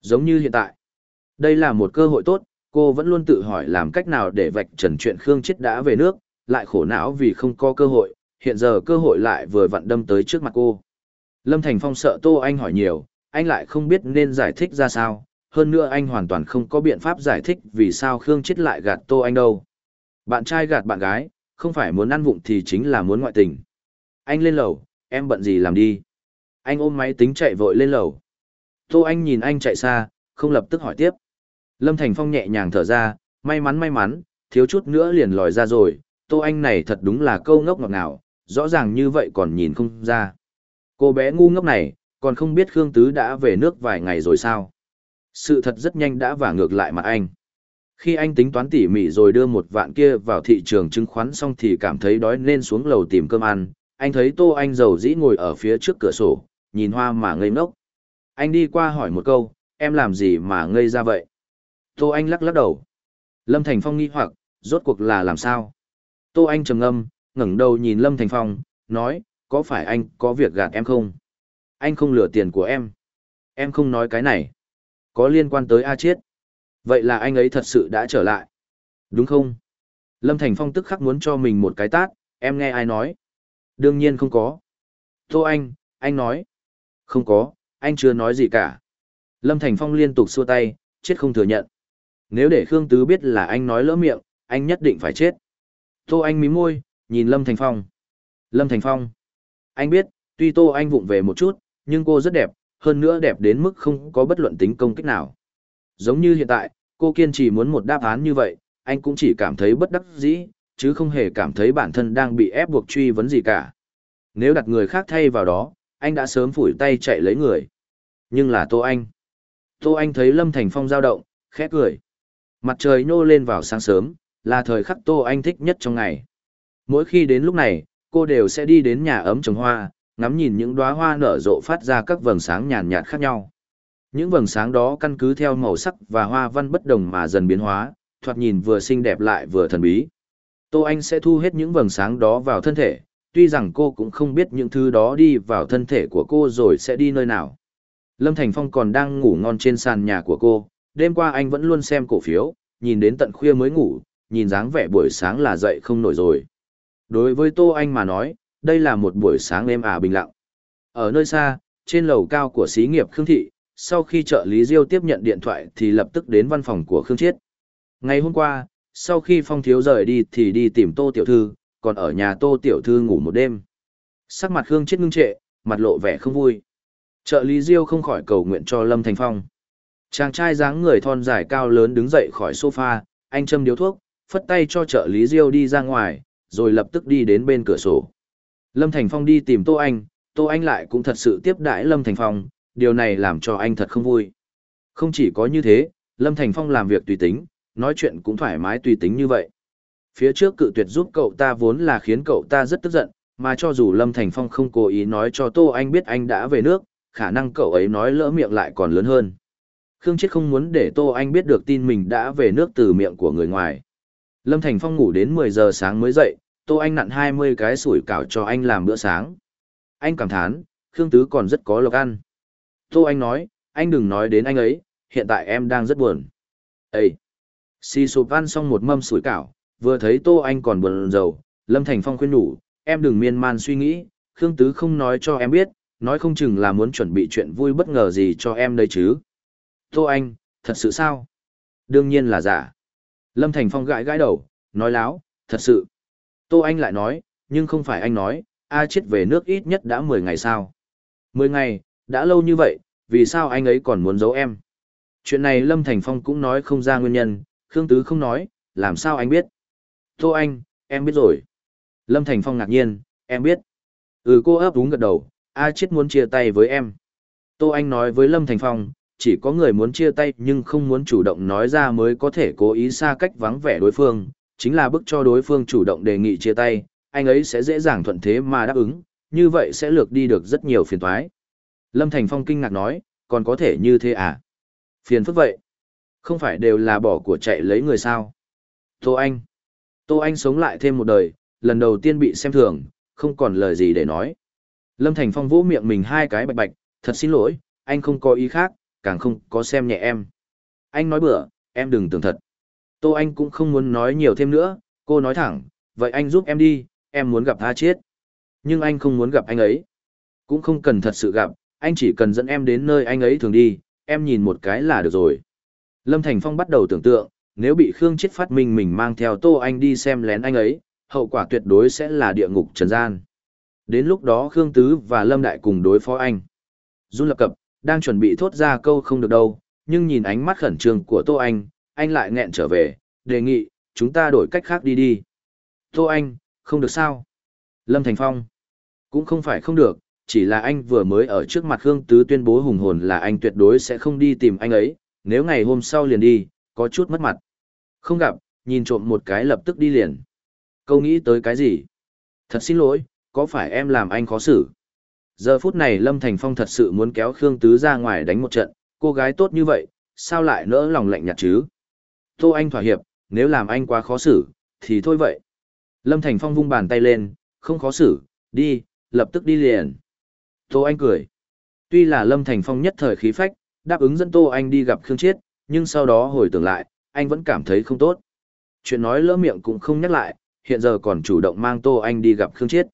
S1: Giống như hiện tại. Đây là một cơ hội tốt, cô vẫn luôn tự hỏi làm cách nào để vạch trần chuyện Khương Chết đã về nước, lại khổ não vì không có cơ hội, hiện giờ cơ hội lại vừa vặn đâm tới trước mặt cô. Lâm Thành Phong sợ Tô Anh hỏi nhiều, anh lại không biết nên giải thích ra sao, hơn nữa anh hoàn toàn không có biện pháp giải thích vì sao Khương Chết lại gạt Tô Anh đâu. Bạn trai gạt bạn gái, không phải muốn ăn vụng thì chính là muốn ngoại tình. Anh lên lầu, em bận gì làm đi. Anh ôm máy tính chạy vội lên lầu. Tô Anh nhìn anh chạy xa, không lập tức hỏi tiếp. Lâm Thành Phong nhẹ nhàng thở ra, may mắn may mắn, thiếu chút nữa liền lòi ra rồi, Tô Anh này thật đúng là câu ngốc ngọt ngào, rõ ràng như vậy còn nhìn không ra. Cô bé ngu ngốc này, còn không biết Khương Tứ đã về nước vài ngày rồi sao. Sự thật rất nhanh đã vả ngược lại mặt anh. Khi anh tính toán tỉ mỉ rồi đưa một vạn kia vào thị trường chứng khoán xong thì cảm thấy đói nên xuống lầu tìm cơm ăn, anh thấy Tô Anh giàu dĩ ngồi ở phía trước cửa sổ, nhìn hoa mà ngây ngốc. Anh đi qua hỏi một câu, em làm gì mà ngây ra vậy? Tô Anh lắc lắc đầu. Lâm Thành Phong nghi hoặc, rốt cuộc là làm sao? Tô Anh trầm ngâm, ngẩng đầu nhìn Lâm Thành Phong, nói, có phải anh có việc gạt em không? Anh không lừa tiền của em. Em không nói cái này. Có liên quan tới A Chiết. Vậy là anh ấy thật sự đã trở lại. Đúng không? Lâm Thành Phong tức khắc muốn cho mình một cái tát, em nghe ai nói? Đương nhiên không có. Tô Anh, anh nói. Không có, anh chưa nói gì cả. Lâm Thành Phong liên tục xua tay, chết không thừa nhận. Nếu để Khương Tứ biết là anh nói lỡ miệng, anh nhất định phải chết. Tô Anh mí môi, nhìn Lâm Thành Phong. Lâm Thành Phong. Anh biết, tuy Tô Anh vụng về một chút, nhưng cô rất đẹp, hơn nữa đẹp đến mức không có bất luận tính công kích nào. Giống như hiện tại, cô kiên trì muốn một đáp án như vậy, anh cũng chỉ cảm thấy bất đắc dĩ, chứ không hề cảm thấy bản thân đang bị ép buộc truy vấn gì cả. Nếu đặt người khác thay vào đó, anh đã sớm phủi tay chạy lấy người. Nhưng là Tô Anh. Tô Anh thấy Lâm Thành Phong dao động, khẽ cười. Mặt trời nô lên vào sáng sớm, là thời khắc Tô Anh thích nhất trong ngày. Mỗi khi đến lúc này, cô đều sẽ đi đến nhà ấm trồng hoa, ngắm nhìn những đóa hoa nở rộ phát ra các vầng sáng nhàn nhạt khác nhau. Những vầng sáng đó căn cứ theo màu sắc và hoa văn bất đồng mà dần biến hóa, thoạt nhìn vừa xinh đẹp lại vừa thần bí. Tô Anh sẽ thu hết những vầng sáng đó vào thân thể, tuy rằng cô cũng không biết những thứ đó đi vào thân thể của cô rồi sẽ đi nơi nào. Lâm Thành Phong còn đang ngủ ngon trên sàn nhà của cô, đêm qua anh vẫn luôn xem cổ phiếu, nhìn đến tận khuya mới ngủ, nhìn dáng vẻ buổi sáng là dậy không nổi rồi. Đối với Tô Anh mà nói, đây là một buổi sáng êm ả à bình lặng. Ở nơi xa, trên lầu cao của xí nghiệp Khương Thị, sau khi trợ lý Diêu tiếp nhận điện thoại thì lập tức đến văn phòng của Khương Chiết. Ngày hôm qua, sau khi Phong Thiếu rời đi thì đi tìm Tô Tiểu Thư, còn ở nhà Tô Tiểu Thư ngủ một đêm. Sắc mặt Khương Chiết ngưng trệ, mặt lộ vẻ không vui. Trợ lý Diêu không khỏi cầu nguyện cho Lâm Thành Phong. Chàng trai dáng người thon dài cao lớn đứng dậy khỏi sofa, anh châm điếu thuốc, phất tay cho trợ lý Diêu đi ra ngoài, rồi lập tức đi đến bên cửa sổ. Lâm Thành Phong đi tìm Tô Anh, Tô Anh lại cũng thật sự tiếp đãi Lâm Thành Phong, điều này làm cho anh thật không vui. Không chỉ có như thế, Lâm Thành Phong làm việc tùy tính, nói chuyện cũng thoải mái tùy tính như vậy. Phía trước cự tuyệt giúp cậu ta vốn là khiến cậu ta rất tức giận, mà cho dù Lâm Thành Phong không cố ý nói cho Tô Anh biết anh đã về nước, khả năng cậu ấy nói lỡ miệng lại còn lớn hơn. Khương Chết không muốn để Tô Anh biết được tin mình đã về nước từ miệng của người ngoài. Lâm Thành Phong ngủ đến 10 giờ sáng mới dậy, Tô Anh nặn 20 cái sủi cảo cho anh làm bữa sáng. Anh cảm thán, Khương Tứ còn rất có lộc ăn. Tô Anh nói, anh đừng nói đến anh ấy, hiện tại em đang rất buồn. Ê! Xì sụp ăn xong một mâm sủi cảo, vừa thấy Tô Anh còn buồn rầu, Lâm Thành Phong khuyên nhủ, em đừng miên man suy nghĩ, Khương Tứ không nói cho em biết, nói không chừng là muốn chuẩn bị chuyện vui bất ngờ gì cho em đây chứ. Tô Anh, thật sự sao? Đương nhiên là giả. Lâm Thành Phong gãi gãi đầu, nói láo, thật sự. Tô Anh lại nói, nhưng không phải anh nói, A chết về nước ít nhất đã 10 ngày sao. 10 ngày, đã lâu như vậy, vì sao anh ấy còn muốn giấu em? Chuyện này Lâm Thành Phong cũng nói không ra nguyên nhân, Khương Tứ không nói, làm sao anh biết? Tô Anh, em biết rồi. Lâm Thành Phong ngạc nhiên, em biết. Ừ cô ấp đúng gật đầu, A chết muốn chia tay với em. Tô Anh nói với Lâm Thành Phong, chỉ có người muốn chia tay nhưng không muốn chủ động nói ra mới có thể cố ý xa cách vắng vẻ đối phương, chính là bức cho đối phương chủ động đề nghị chia tay, anh ấy sẽ dễ dàng thuận thế mà đáp ứng, như vậy sẽ lược đi được rất nhiều phiền toái. Lâm Thành Phong kinh ngạc nói, còn có thể như thế à? Phiền phức vậy. Không phải đều là bỏ của chạy lấy người sao? Tô Anh. Tô Anh sống lại thêm một đời, lần đầu tiên bị xem thường, không còn lời gì để nói. Lâm Thành Phong vỗ miệng mình hai cái bạch bạch, thật xin lỗi, anh không có ý khác, càng không có xem nhẹ em. Anh nói bữa, em đừng tưởng thật. Tô Anh cũng không muốn nói nhiều thêm nữa, cô nói thẳng, vậy anh giúp em đi, em muốn gặp Tha chết, Nhưng anh không muốn gặp anh ấy. Cũng không cần thật sự gặp, anh chỉ cần dẫn em đến nơi anh ấy thường đi, em nhìn một cái là được rồi. Lâm Thành Phong bắt đầu tưởng tượng, nếu bị Khương Chết phát minh mình mang theo Tô Anh đi xem lén anh ấy, hậu quả tuyệt đối sẽ là địa ngục trần gian. Đến lúc đó Khương Tứ và Lâm Đại cùng đối phó anh. Dung lập cập, đang chuẩn bị thốt ra câu không được đâu, nhưng nhìn ánh mắt khẩn trương của Tô Anh, anh lại nghẹn trở về, đề nghị, chúng ta đổi cách khác đi đi. Tô Anh, không được sao? Lâm Thành Phong, cũng không phải không được, chỉ là anh vừa mới ở trước mặt Khương Tứ tuyên bố hùng hồn là anh tuyệt đối sẽ không đi tìm anh ấy, nếu ngày hôm sau liền đi, có chút mất mặt. Không gặp, nhìn trộm một cái lập tức đi liền. Câu nghĩ tới cái gì? Thật xin lỗi, có phải em làm anh khó xử? Giờ phút này Lâm Thành Phong thật sự muốn kéo Khương Tứ ra ngoài đánh một trận, cô gái tốt như vậy, sao lại nỡ lòng lạnh nhạt chứ? Tô Anh thỏa hiệp, nếu làm anh quá khó xử, thì thôi vậy. Lâm Thành Phong vung bàn tay lên, không khó xử, đi, lập tức đi liền. Tô Anh cười. Tuy là Lâm Thành Phong nhất thời khí phách, đáp ứng dẫn Tô Anh đi gặp Khương Chiết, nhưng sau đó hồi tưởng lại, anh vẫn cảm thấy không tốt. Chuyện nói lỡ miệng cũng không nhắc lại, hiện giờ còn chủ động mang Tô Anh đi gặp Khương Chiết.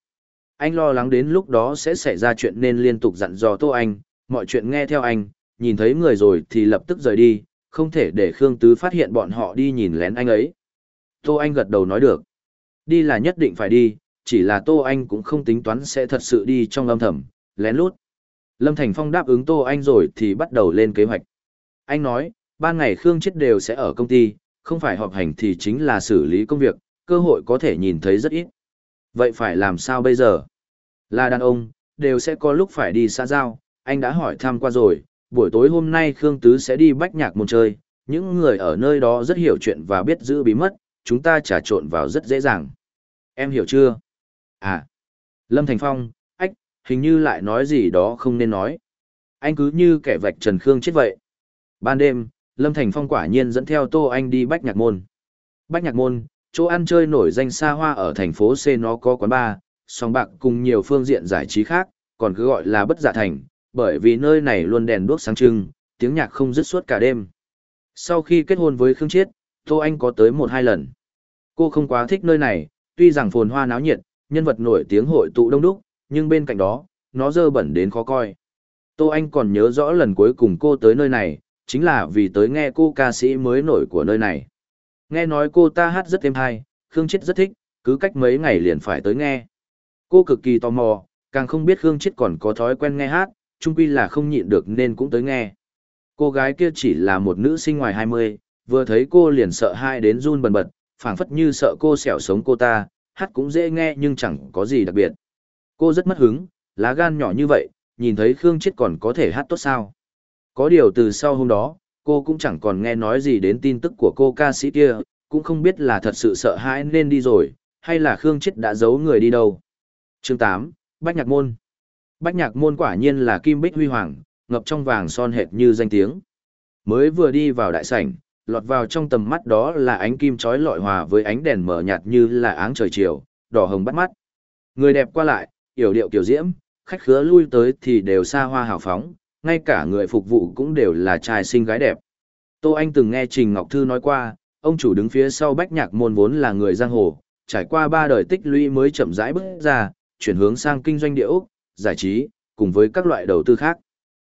S1: Anh lo lắng đến lúc đó sẽ xảy ra chuyện nên liên tục dặn dò Tô Anh, mọi chuyện nghe theo anh, nhìn thấy người rồi thì lập tức rời đi, không thể để Khương Tứ phát hiện bọn họ đi nhìn lén anh ấy. Tô Anh gật đầu nói được. Đi là nhất định phải đi, chỉ là Tô Anh cũng không tính toán sẽ thật sự đi trong âm thầm, Lén lút. Lâm Thành Phong đáp ứng Tô Anh rồi thì bắt đầu lên kế hoạch. Anh nói, ban ngày Khương Chết đều sẽ ở công ty, không phải họp hành thì chính là xử lý công việc, cơ hội có thể nhìn thấy rất ít. Vậy phải làm sao bây giờ? Là đàn ông, đều sẽ có lúc phải đi xa giao, anh đã hỏi thăm qua rồi, buổi tối hôm nay Khương Tứ sẽ đi bách nhạc môn chơi, những người ở nơi đó rất hiểu chuyện và biết giữ bí mật, chúng ta trà trộn vào rất dễ dàng. Em hiểu chưa? À, Lâm Thành Phong, hình như lại nói gì đó không nên nói. Anh cứ như kẻ vạch Trần Khương chết vậy. Ban đêm, Lâm Thành Phong quả nhiên dẫn theo Tô Anh đi Bách Nhạc Môn. Bách Nhạc Môn, chỗ ăn chơi nổi danh xa hoa ở thành phố C nó có quán bar, song bạc cùng nhiều phương diện giải trí khác, còn cứ gọi là bất giả thành, bởi vì nơi này luôn đèn đuốc sáng trưng, tiếng nhạc không dứt suốt cả đêm. Sau khi kết hôn với Khương Chết, Tô Anh có tới một hai lần. Cô không quá thích nơi này, tuy rằng phồn hoa náo nhiệt, nhân vật nổi tiếng hội tụ đông đúc, nhưng bên cạnh đó, nó dơ bẩn đến khó coi. Tô Anh còn nhớ rõ lần cuối cùng cô tới nơi này, chính là vì tới nghe cô ca sĩ mới nổi của nơi này. Nghe nói cô ta hát rất êm hay, Khương Chết rất thích, cứ cách mấy ngày liền phải tới nghe. Cô cực kỳ tò mò, càng không biết Khương Chết còn có thói quen nghe hát, chung quy là không nhịn được nên cũng tới nghe. Cô gái kia chỉ là một nữ sinh ngoài 20, vừa thấy cô liền sợ hai đến run bần bật, phảng phất như sợ cô xẻo sống cô ta, hát cũng dễ nghe nhưng chẳng có gì đặc biệt. Cô rất mất hứng, lá gan nhỏ như vậy, nhìn thấy Khương Chết còn có thể hát tốt sao. Có điều từ sau hôm đó, cô cũng chẳng còn nghe nói gì đến tin tức của cô ca sĩ kia, cũng không biết là thật sự sợ hãi nên đi rồi, hay là Khương Chết đã giấu người đi đâu. chương tám, Bách Nhạc Môn Bách Nhạc Môn quả nhiên là Kim Bích Huy Hoàng, ngập trong vàng son hệt như danh tiếng. Mới vừa đi vào đại sảnh, lọt vào trong tầm mắt đó là ánh kim chói lọi hòa với ánh đèn mở nhạt như là áng trời chiều, đỏ hồng bắt mắt. Người đẹp qua lại, yểu điệu kiểu diễm, khách khứa lui tới thì đều xa hoa hào phóng, ngay cả người phục vụ cũng đều là trai xinh gái đẹp. Tô Anh từng nghe Trình Ngọc Thư nói qua, ông chủ đứng phía sau bách nhạc môn vốn là người giang hồ, trải qua ba đời tích lũy mới chậm rãi bước ra, chuyển hướng sang kinh doanh điệu, giải trí, cùng với các loại đầu tư khác.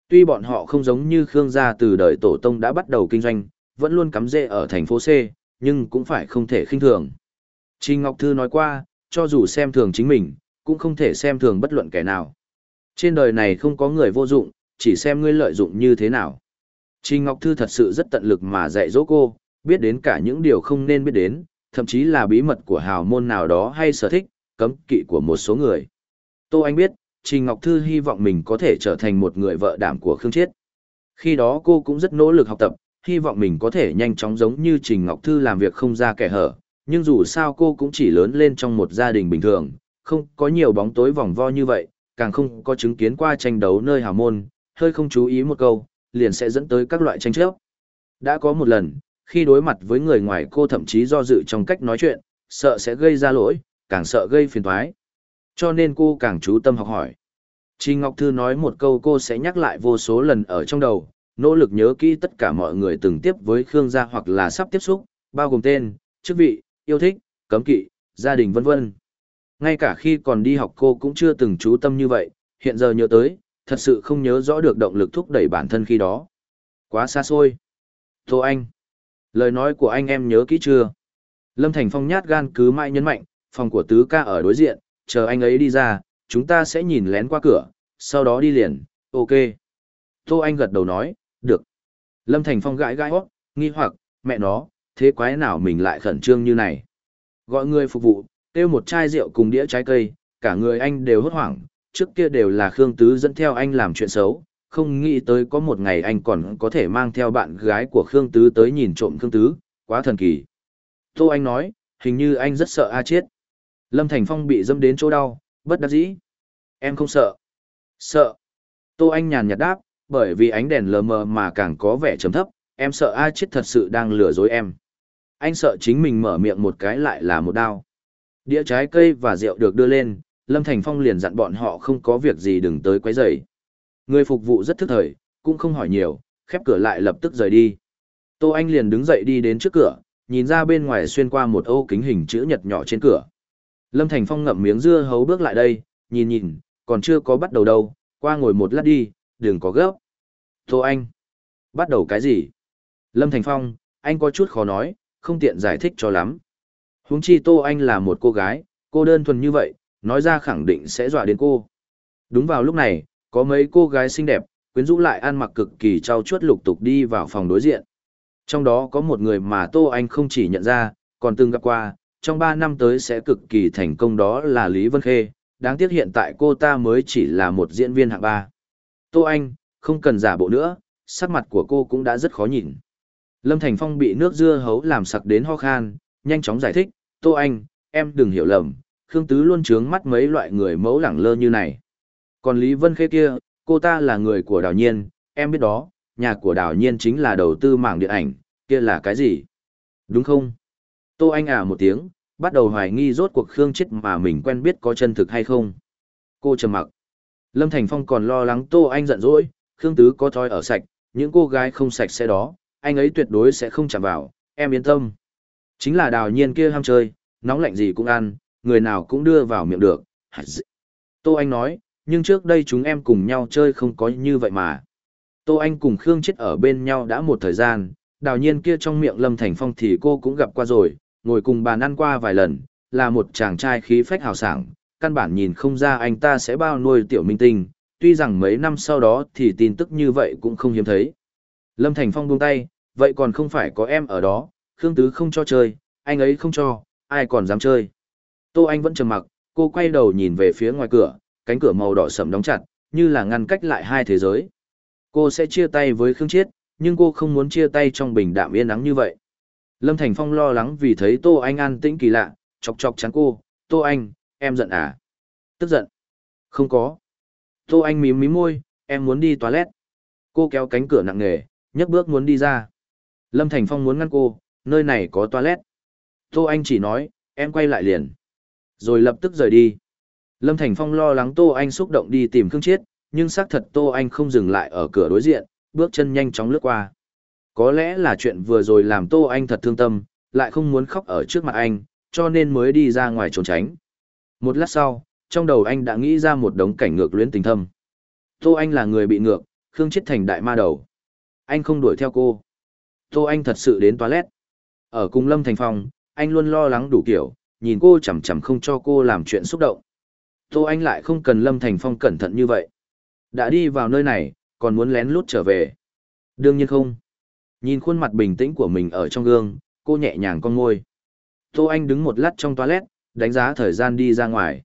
S1: Tuy bọn họ không giống như Khương gia từ đời tổ tông đã bắt đầu kinh doanh, vẫn luôn cắm rễ ở thành phố C, nhưng cũng phải không thể khinh thường. Trình Ngọc Thư nói qua, cho dù xem thường chính mình, cũng không thể xem thường bất luận kẻ nào. Trên đời này không có người vô dụng, chỉ xem ngươi lợi dụng như thế nào. Trình Ngọc Thư thật sự rất tận lực mà dạy dỗ cô, biết đến cả những điều không nên biết đến, thậm chí là bí mật của hào môn nào đó hay sở thích, cấm kỵ của một số người. Tô Anh biết, Trình Ngọc Thư hy vọng mình có thể trở thành một người vợ đảm của Khương Chiết. Khi đó cô cũng rất nỗ lực học tập, hy vọng mình có thể nhanh chóng giống như Trình Ngọc Thư làm việc không ra kẻ hở, nhưng dù sao cô cũng chỉ lớn lên trong một gia đình bình thường, không có nhiều bóng tối vòng vo như vậy, càng không có chứng kiến qua tranh đấu nơi hào môn, hơi không chú ý một câu, liền sẽ dẫn tới các loại tranh chấp. Đã có một lần, khi đối mặt với người ngoài cô thậm chí do dự trong cách nói chuyện, sợ sẽ gây ra lỗi, càng sợ gây phiền toái. Cho nên cô càng chú tâm học hỏi. Trình Ngọc Thư nói một câu cô sẽ nhắc lại vô số lần ở trong đầu, nỗ lực nhớ kỹ tất cả mọi người từng tiếp với Khương gia hoặc là sắp tiếp xúc, bao gồm tên, chức vị, yêu thích, cấm kỵ, gia đình vân vân ngay cả khi còn đi học cô cũng chưa từng chú tâm như vậy, hiện giờ nhớ tới, thật sự không nhớ rõ được động lực thúc đẩy bản thân khi đó. Quá xa xôi. thô Anh. Lời nói của anh em nhớ kỹ chưa? Lâm Thành Phong nhát gan cứ mãi nhấn mạnh, phòng của tứ ca ở đối diện, chờ anh ấy đi ra, chúng ta sẽ nhìn lén qua cửa, sau đó đi liền, ok. thô Anh gật đầu nói, được. Lâm Thành Phong gãi gãi hót, nghi hoặc, mẹ nó, thế quái nào mình lại khẩn trương như này. Gọi người phục vụ, Tiêu một chai rượu cùng đĩa trái cây, cả người anh đều hốt hoảng, trước kia đều là Khương Tứ dẫn theo anh làm chuyện xấu, không nghĩ tới có một ngày anh còn có thể mang theo bạn gái của Khương Tứ tới nhìn trộm Khương Tứ, quá thần kỳ. Tô Anh nói, hình như anh rất sợ A Chiết. Lâm Thành Phong bị dâm đến chỗ đau, bất đắc dĩ. Em không sợ. Sợ. Tô Anh nhàn nhạt đáp, bởi vì ánh đèn lờ mờ mà càng có vẻ trầm thấp, em sợ A Chiết thật sự đang lừa dối em. Anh sợ chính mình mở miệng một cái lại là một đau. Đĩa trái cây và rượu được đưa lên, Lâm Thành Phong liền dặn bọn họ không có việc gì đừng tới quấy rầy. Người phục vụ rất thức thời, cũng không hỏi nhiều, khép cửa lại lập tức rời đi. Tô Anh liền đứng dậy đi đến trước cửa, nhìn ra bên ngoài xuyên qua một ô kính hình chữ nhật nhỏ trên cửa. Lâm Thành Phong ngậm miếng dưa hấu bước lại đây, nhìn nhìn, còn chưa có bắt đầu đâu, qua ngồi một lát đi, đừng có gấp. Tô Anh, bắt đầu cái gì? Lâm Thành Phong, anh có chút khó nói, không tiện giải thích cho lắm. Huống chi Tô Anh là một cô gái, cô đơn thuần như vậy, nói ra khẳng định sẽ dọa đến cô. Đúng vào lúc này, có mấy cô gái xinh đẹp, quyến rũ lại ăn mặc cực kỳ trau chuốt lục tục đi vào phòng đối diện. Trong đó có một người mà Tô Anh không chỉ nhận ra, còn từng gặp qua, trong ba năm tới sẽ cực kỳ thành công đó là Lý Vân Khê, đáng tiếc hiện tại cô ta mới chỉ là một diễn viên hạng ba. Tô Anh, không cần giả bộ nữa, sắc mặt của cô cũng đã rất khó nhìn. Lâm Thành Phong bị nước dưa hấu làm sặc đến ho khan, nhanh chóng giải thích, Tô Anh, em đừng hiểu lầm, Khương Tứ luôn trướng mắt mấy loại người mẫu lẳng lơ như này. Còn Lý Vân Khê kia, cô ta là người của đào nhiên, em biết đó, nhà của đào nhiên chính là đầu tư mảng điện ảnh, kia là cái gì? Đúng không? Tô Anh à một tiếng, bắt đầu hoài nghi rốt cuộc Khương chết mà mình quen biết có chân thực hay không. Cô trầm mặc. Lâm Thành Phong còn lo lắng Tô Anh giận dỗi, Khương Tứ có thói ở sạch, những cô gái không sạch sẽ đó, anh ấy tuyệt đối sẽ không chạm vào, em yên tâm. Chính là đào nhiên kia ham chơi, nóng lạnh gì cũng ăn, người nào cũng đưa vào miệng được. Tô Anh nói, nhưng trước đây chúng em cùng nhau chơi không có như vậy mà. Tô Anh cùng Khương chết ở bên nhau đã một thời gian, đào nhiên kia trong miệng Lâm Thành Phong thì cô cũng gặp qua rồi, ngồi cùng bàn ăn qua vài lần, là một chàng trai khí phách hào sảng, căn bản nhìn không ra anh ta sẽ bao nuôi tiểu minh tinh, tuy rằng mấy năm sau đó thì tin tức như vậy cũng không hiếm thấy. Lâm Thành Phong buông tay, vậy còn không phải có em ở đó, Khương Tứ không cho chơi, anh ấy không cho, ai còn dám chơi. Tô Anh vẫn trầm mặc, cô quay đầu nhìn về phía ngoài cửa, cánh cửa màu đỏ sẫm đóng chặt, như là ngăn cách lại hai thế giới. Cô sẽ chia tay với Khương Chiết, nhưng cô không muốn chia tay trong bình đạm yên nắng như vậy. Lâm Thành Phong lo lắng vì thấy Tô Anh an tĩnh kỳ lạ, chọc chọc chắn cô, Tô Anh, em giận à? Tức giận? Không có. Tô Anh mím mím môi, em muốn đi toilet. Cô kéo cánh cửa nặng nề, nhấc bước muốn đi ra. Lâm Thành Phong muốn ngăn cô, nơi này có toilet. Tô Anh chỉ nói, em quay lại liền. Rồi lập tức rời đi. Lâm Thành Phong lo lắng Tô Anh xúc động đi tìm Khương Chiết, nhưng xác thật Tô Anh không dừng lại ở cửa đối diện, bước chân nhanh chóng lướt qua. Có lẽ là chuyện vừa rồi làm Tô Anh thật thương tâm, lại không muốn khóc ở trước mặt anh, cho nên mới đi ra ngoài trốn tránh. Một lát sau, trong đầu anh đã nghĩ ra một đống cảnh ngược luyến tình thâm. Tô Anh là người bị ngược, Khương Chiết thành đại ma đầu. Anh không đuổi theo cô. Tô Anh thật sự đến toilet. Ở cùng Lâm Thành Phong, anh luôn lo lắng đủ kiểu, nhìn cô chằm chằm không cho cô làm chuyện xúc động. Tô Anh lại không cần Lâm Thành Phong cẩn thận như vậy. Đã đi vào nơi này, còn muốn lén lút trở về. Đương nhiên không. Nhìn khuôn mặt bình tĩnh của mình ở trong gương, cô nhẹ nhàng con ngôi. Tô Anh đứng một lát trong toilet, đánh giá thời gian đi ra ngoài.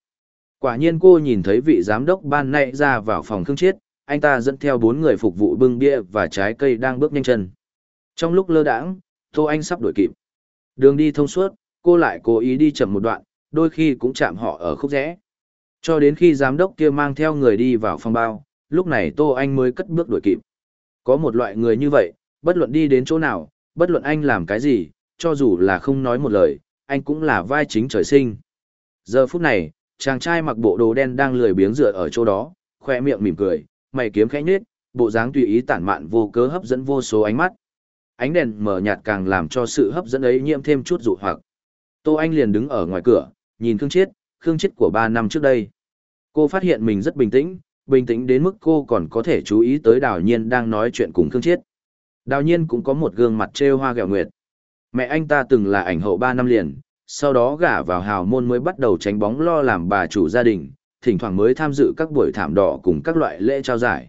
S1: Quả nhiên cô nhìn thấy vị giám đốc ban nãy ra vào phòng khương chiết, anh ta dẫn theo bốn người phục vụ bưng bia và trái cây đang bước nhanh chân. Trong lúc lơ đãng, Tô Anh sắp đuổi kịp. Đường đi thông suốt, cô lại cố ý đi chậm một đoạn, đôi khi cũng chạm họ ở khúc rẽ. Cho đến khi giám đốc kia mang theo người đi vào phòng bao, lúc này Tô Anh mới cất bước đuổi kịp. Có một loại người như vậy, bất luận đi đến chỗ nào, bất luận anh làm cái gì, cho dù là không nói một lời, anh cũng là vai chính trời sinh. Giờ phút này, chàng trai mặc bộ đồ đen đang lười biếng dựa ở chỗ đó, khoe miệng mỉm cười, mày kiếm khẽ nhếch, bộ dáng tùy ý tản mạn vô cớ hấp dẫn vô số ánh mắt ánh đèn mờ nhạt càng làm cho sự hấp dẫn ấy nhiễm thêm chút dụ hoặc. Tô Anh liền đứng ở ngoài cửa, nhìn Khương Chiết, Khương Chiết của 3 năm trước đây. Cô phát hiện mình rất bình tĩnh, bình tĩnh đến mức cô còn có thể chú ý tới Đào Nhiên đang nói chuyện cùng Khương Chiết. Đào Nhiên cũng có một gương mặt trêu hoa gẹo nguyệt. Mẹ anh ta từng là ảnh hậu 3 năm liền, sau đó gả vào hào môn mới bắt đầu tránh bóng lo làm bà chủ gia đình, thỉnh thoảng mới tham dự các buổi thảm đỏ cùng các loại lễ trao giải.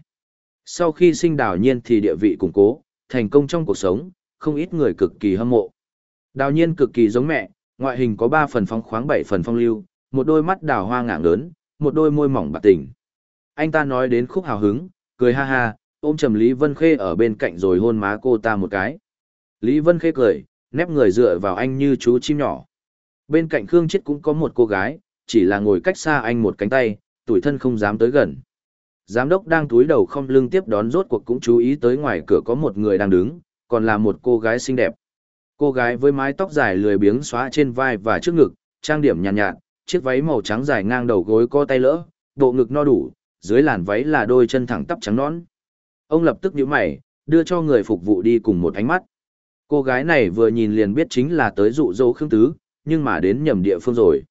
S1: Sau khi sinh Đào Nhiên thì địa vị củng cố, thành công trong cuộc sống, không ít người cực kỳ hâm mộ. Đào nhiên cực kỳ giống mẹ, ngoại hình có 3 phần phong khoáng 7 phần phong lưu, một đôi mắt đào hoa ngạng lớn, một đôi môi mỏng bạc tỉnh. Anh ta nói đến khúc hào hứng, cười ha ha, ôm trầm Lý Vân Khê ở bên cạnh rồi hôn má cô ta một cái. Lý Vân Khê cười, nép người dựa vào anh như chú chim nhỏ. Bên cạnh Khương Chết cũng có một cô gái, chỉ là ngồi cách xa anh một cánh tay, tuổi thân không dám tới gần giám đốc đang túi đầu không lưng tiếp đón rốt cuộc cũng chú ý tới ngoài cửa có một người đang đứng, còn là một cô gái xinh đẹp. Cô gái với mái tóc dài lười biếng xóa trên vai và trước ngực, trang điểm nhàn nhạt, nhạt, chiếc váy màu trắng dài ngang đầu gối co tay lỡ, bộ ngực no đủ, dưới làn váy là đôi chân thẳng tắp trắng nõn. Ông lập tức nhíu mày, đưa cho người phục vụ đi cùng một ánh mắt. Cô gái này vừa nhìn liền biết chính là tới dụ dỗ Khương Tứ, nhưng mà đến nhầm địa phương rồi.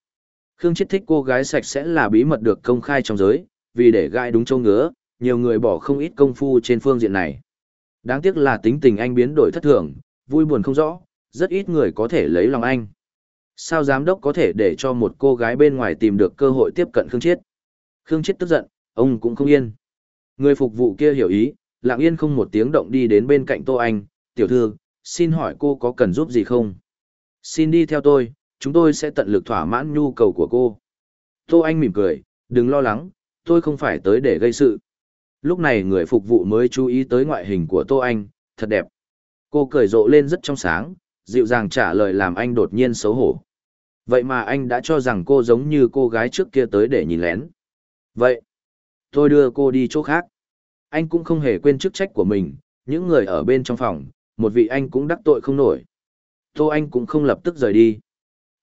S1: Khương Chiết thích cô gái sạch sẽ là bí mật được công khai trong giới, vì để gai đúng châu ngứa, nhiều người bỏ không ít công phu trên phương diện này. Đáng tiếc là tính tình anh biến đổi thất thường, vui buồn không rõ, rất ít người có thể lấy lòng anh. Sao giám đốc có thể để cho một cô gái bên ngoài tìm được cơ hội tiếp cận Khương Chiết? Khương Chiết tức giận, ông cũng không yên. Người phục vụ kia hiểu ý, lặng yên không một tiếng động đi đến bên cạnh Tô Anh, tiểu thư, xin hỏi cô có cần giúp gì không? Xin đi theo tôi, chúng tôi sẽ tận lực thỏa mãn nhu cầu của cô. Tô Anh mỉm cười, đừng lo lắng, tôi không phải tới để gây sự. Lúc này người phục vụ mới chú ý tới ngoại hình của Tô Anh, thật đẹp. Cô cười rộ lên rất trong sáng, dịu dàng trả lời làm anh đột nhiên xấu hổ. Vậy mà anh đã cho rằng cô giống như cô gái trước kia tới để nhìn lén. Vậy, tôi đưa cô đi chỗ khác. Anh cũng không hề quên chức trách của mình, những người ở bên trong phòng, một vị anh cũng đắc tội không nổi. Tô Anh cũng không lập tức rời đi.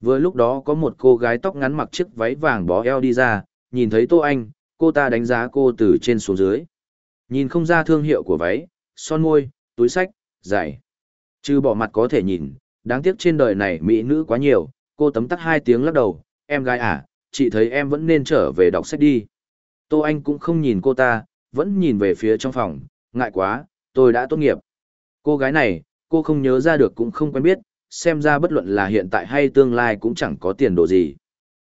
S1: Vừa lúc đó có một cô gái tóc ngắn mặc chiếc váy vàng bó eo đi ra, nhìn thấy Tô Anh, cô ta đánh giá cô từ trên xuống dưới. Nhìn không ra thương hiệu của váy, son môi, túi sách, giày. Chứ bỏ mặt có thể nhìn, đáng tiếc trên đời này mỹ nữ quá nhiều, cô tấm tắt hai tiếng lắc đầu, em gái à, chị thấy em vẫn nên trở về đọc sách đi. Tô Anh cũng không nhìn cô ta, vẫn nhìn về phía trong phòng, ngại quá, tôi đã tốt nghiệp. Cô gái này, cô không nhớ ra được cũng không quen biết, xem ra bất luận là hiện tại hay tương lai cũng chẳng có tiền đồ gì.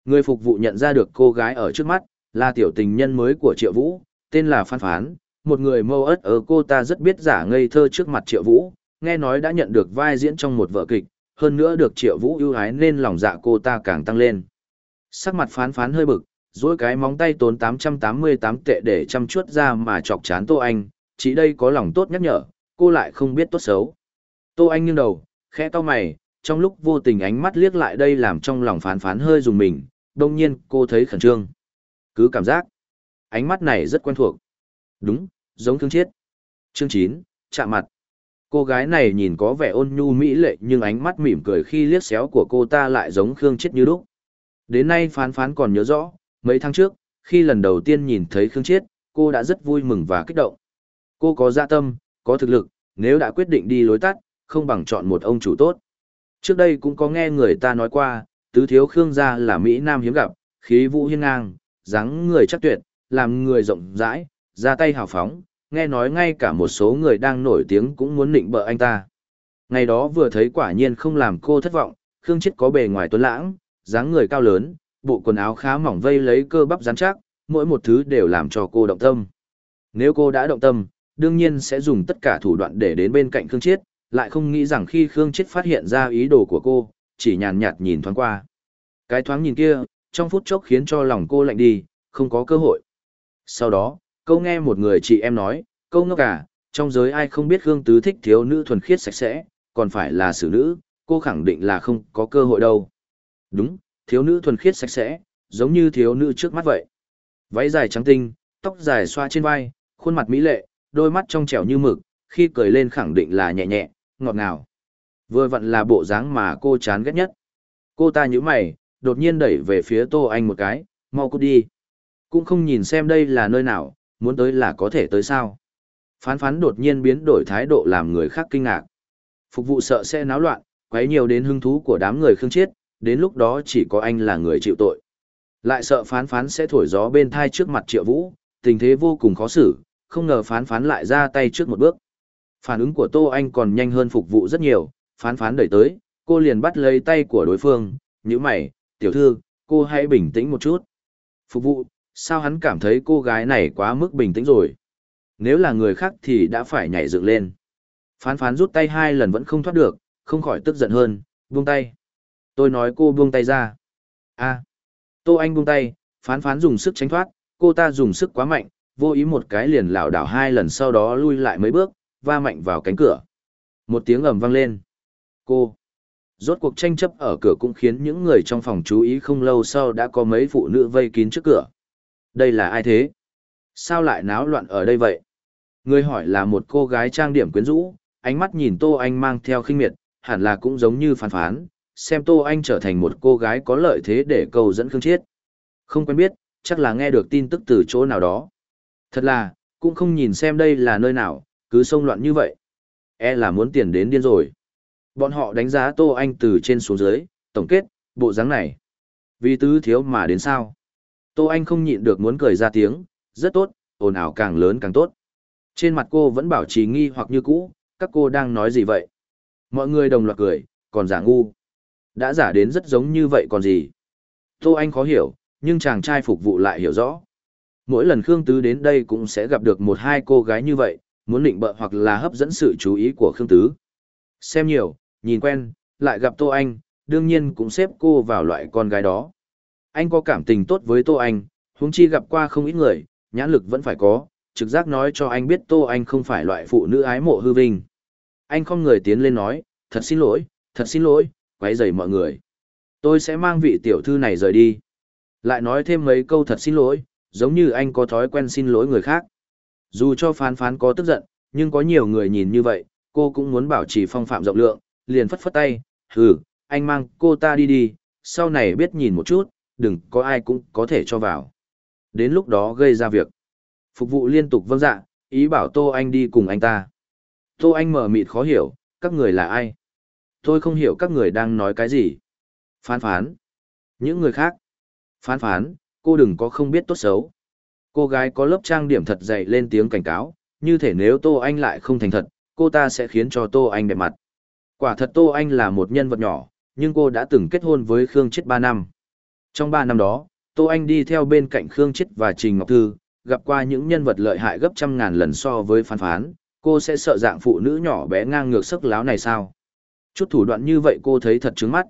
S1: Người phục vụ nhận ra được cô gái ở trước mắt, là tiểu tình nhân mới của Triệu Vũ, tên là Phan Phán, một người mâu ớt ở cô ta rất biết giả ngây thơ trước mặt Triệu Vũ, nghe nói đã nhận được vai diễn trong một vở kịch, hơn nữa được Triệu Vũ ưu ái nên lòng dạ cô ta càng tăng lên. Sắc mặt Phán Phán hơi bực, duỗi cái móng tay tốn 888 tệ để chăm chuốt ra mà chọc chán Tô Anh, chỉ đây có lòng tốt nhắc nhở, cô lại không biết tốt xấu. Tô Anh nghiêng đầu, khẽ to mày, trong lúc vô tình ánh mắt liếc lại đây làm trong lòng phán phán hơi dùng mình, đồng nhiên cô thấy khẩn trương cứ cảm giác. Ánh mắt này rất quen thuộc. Đúng, giống thương chiết. Chương chín chạm mặt. Cô gái này nhìn có vẻ ôn nhu mỹ lệ nhưng ánh mắt mỉm cười khi liếc xéo của cô ta lại giống Khương Chiết như đúc Đến nay phán phán còn nhớ rõ, mấy tháng trước, khi lần đầu tiên nhìn thấy Khương Chiết, cô đã rất vui mừng và kích động. Cô có dạ tâm, có thực lực, nếu đã quyết định đi lối tắt, không bằng chọn một ông chủ tốt. Trước đây cũng có nghe người ta nói qua, tứ thiếu Khương gia là Mỹ Nam hiếm gặp, khí vũ hiên ngang, dáng người chắc tuyệt, làm người rộng rãi, ra tay hào phóng, nghe nói ngay cả một số người đang nổi tiếng cũng muốn nịnh bợ anh ta. Ngày đó vừa thấy quả nhiên không làm cô thất vọng, Khương Chết có bề ngoài tuấn lãng, dáng người cao lớn, bộ quần áo khá mỏng vây lấy cơ bắp rắn chắc, mỗi một thứ đều làm cho cô động tâm. Nếu cô đã động tâm, đương nhiên sẽ dùng tất cả thủ đoạn để đến bên cạnh Khương Chết, lại không nghĩ rằng khi Khương Chết phát hiện ra ý đồ của cô, chỉ nhàn nhạt nhìn thoáng qua. Cái thoáng nhìn kia, trong phút chốc khiến cho lòng cô lạnh đi, không có cơ hội. Sau đó, câu nghe một người chị em nói, câu ngốc à, trong giới ai không biết Khương Tứ thích thiếu nữ thuần khiết sạch sẽ, còn phải là xử nữ, cô khẳng định là không có cơ hội đâu. Đúng, thiếu nữ thuần khiết sạch sẽ, giống như thiếu nữ trước mắt vậy. Váy dài trắng tinh, tóc dài xoa trên vai, khuôn mặt mỹ lệ, đôi mắt trong trẻo như mực, khi cười lên khẳng định là nhẹ nhẹ, ngọt ngào. Vừa vặn là bộ dáng mà cô chán ghét nhất. Cô ta như mày, đột nhiên đẩy về phía Tô Anh một cái, mau cút đi. Cũng không nhìn xem đây là nơi nào, muốn tới là có thể tới sao. Phán phán đột nhiên biến đổi thái độ làm người khác kinh ngạc. Phục vụ sợ sẽ náo loạn, quấy nhiều đến hứng thú của đám người khương chiết, đến lúc đó chỉ có anh là người chịu tội. Lại sợ phán phán sẽ thổi gió bên thai trước mặt triệu vũ, tình thế vô cùng khó xử, không ngờ phán phán lại ra tay trước một bước. Phản ứng của Tô Anh còn nhanh hơn phục vụ rất nhiều, phán phán đẩy tới, cô liền bắt lấy tay của đối phương, như mày, tiểu thư, cô hãy bình tĩnh một chút. Phục vụ, sao hắn cảm thấy cô gái này quá mức bình tĩnh rồi? Nếu là người khác thì đã phải nhảy dựng lên. Phán phán rút tay hai lần vẫn không thoát được, không khỏi tức giận hơn, buông tay. Tôi nói cô buông tay ra. a Tô Anh buông tay, phán phán dùng sức tránh thoát, cô ta dùng sức quá mạnh, vô ý một cái liền lảo đảo hai lần sau đó lui lại mấy bước, va mạnh vào cánh cửa. Một tiếng ầm vang lên. Cô, Rốt cuộc tranh chấp ở cửa cũng khiến những người trong phòng chú ý không lâu sau đã có mấy phụ nữ vây kín trước cửa. Đây là ai thế? Sao lại náo loạn ở đây vậy? Người hỏi là một cô gái trang điểm quyến rũ, ánh mắt nhìn Tô Anh mang theo khinh miệt, hẳn là cũng giống như phán phán, xem Tô Anh trở thành một cô gái có lợi thế để cầu dẫn Khương Chiết. Không quen biết, chắc là nghe được tin tức từ chỗ nào đó. Thật là, cũng không nhìn xem đây là nơi nào, cứ xông loạn như vậy. E là muốn tiền đến điên rồi bọn họ đánh giá Tô Anh từ trên xuống dưới, tổng kết, bộ dáng này. Vì tứ thiếu mà đến sao? Tô Anh không nhịn được muốn cười ra tiếng, rất tốt, ồn ào càng lớn càng tốt. Trên mặt cô vẫn bảo trì nghi hoặc như cũ, các cô đang nói gì vậy? Mọi người đồng loạt cười, còn giả ngu. Đã giả đến rất giống như vậy còn gì? Tô Anh khó hiểu, nhưng chàng trai phục vụ lại hiểu rõ. Mỗi lần Khương Tứ đến đây cũng sẽ gặp được một hai cô gái như vậy, muốn định bợ hoặc là hấp dẫn sự chú ý của Khương Tứ. Xem nhiều, nhìn quen, lại gặp Tô Anh, đương nhiên cũng xếp cô vào loại con gái đó. Anh có cảm tình tốt với Tô Anh, huống chi gặp qua không ít người, nhãn lực vẫn phải có, trực giác nói cho anh biết Tô Anh không phải loại phụ nữ ái mộ hư vinh. Anh không người tiến lên nói, thật xin lỗi, thật xin lỗi, quấy rầy mọi người. Tôi sẽ mang vị tiểu thư này rời đi. Lại nói thêm mấy câu thật xin lỗi, giống như anh có thói quen xin lỗi người khác. Dù cho phán phán có tức giận, nhưng có nhiều người nhìn như vậy, cô cũng muốn bảo trì phong phạm rộng lượng, liền phất phất tay, hừ, anh mang cô ta đi đi, sau này biết nhìn một chút, đừng có ai cũng có thể cho vào. Đến lúc đó gây ra việc. Phục vụ liên tục vâng dạ, ý bảo Tô Anh đi cùng anh ta. Tô Anh mở mịt khó hiểu, các người là ai? Tôi không hiểu các người đang nói cái gì. Phán phán. Những người khác. Phán phán, cô đừng có không biết tốt xấu. Cô gái có lớp trang điểm thật dày lên tiếng cảnh cáo, như thể nếu Tô Anh lại không thành thật, cô ta sẽ khiến cho Tô Anh đẹp mặt. Quả thật Tô Anh là một nhân vật nhỏ, nhưng cô đã từng kết hôn với Khương Chết 3 năm. Trong 3 năm đó, Tô Anh đi theo bên cạnh Khương Chết và Trình Ngọc Thư, gặp qua những nhân vật lợi hại gấp trăm ngàn lần so với phán phán, cô sẽ sợ dạng phụ nữ nhỏ bé ngang ngược sức láo này sao? Chút thủ đoạn như vậy cô thấy thật trứng mắt.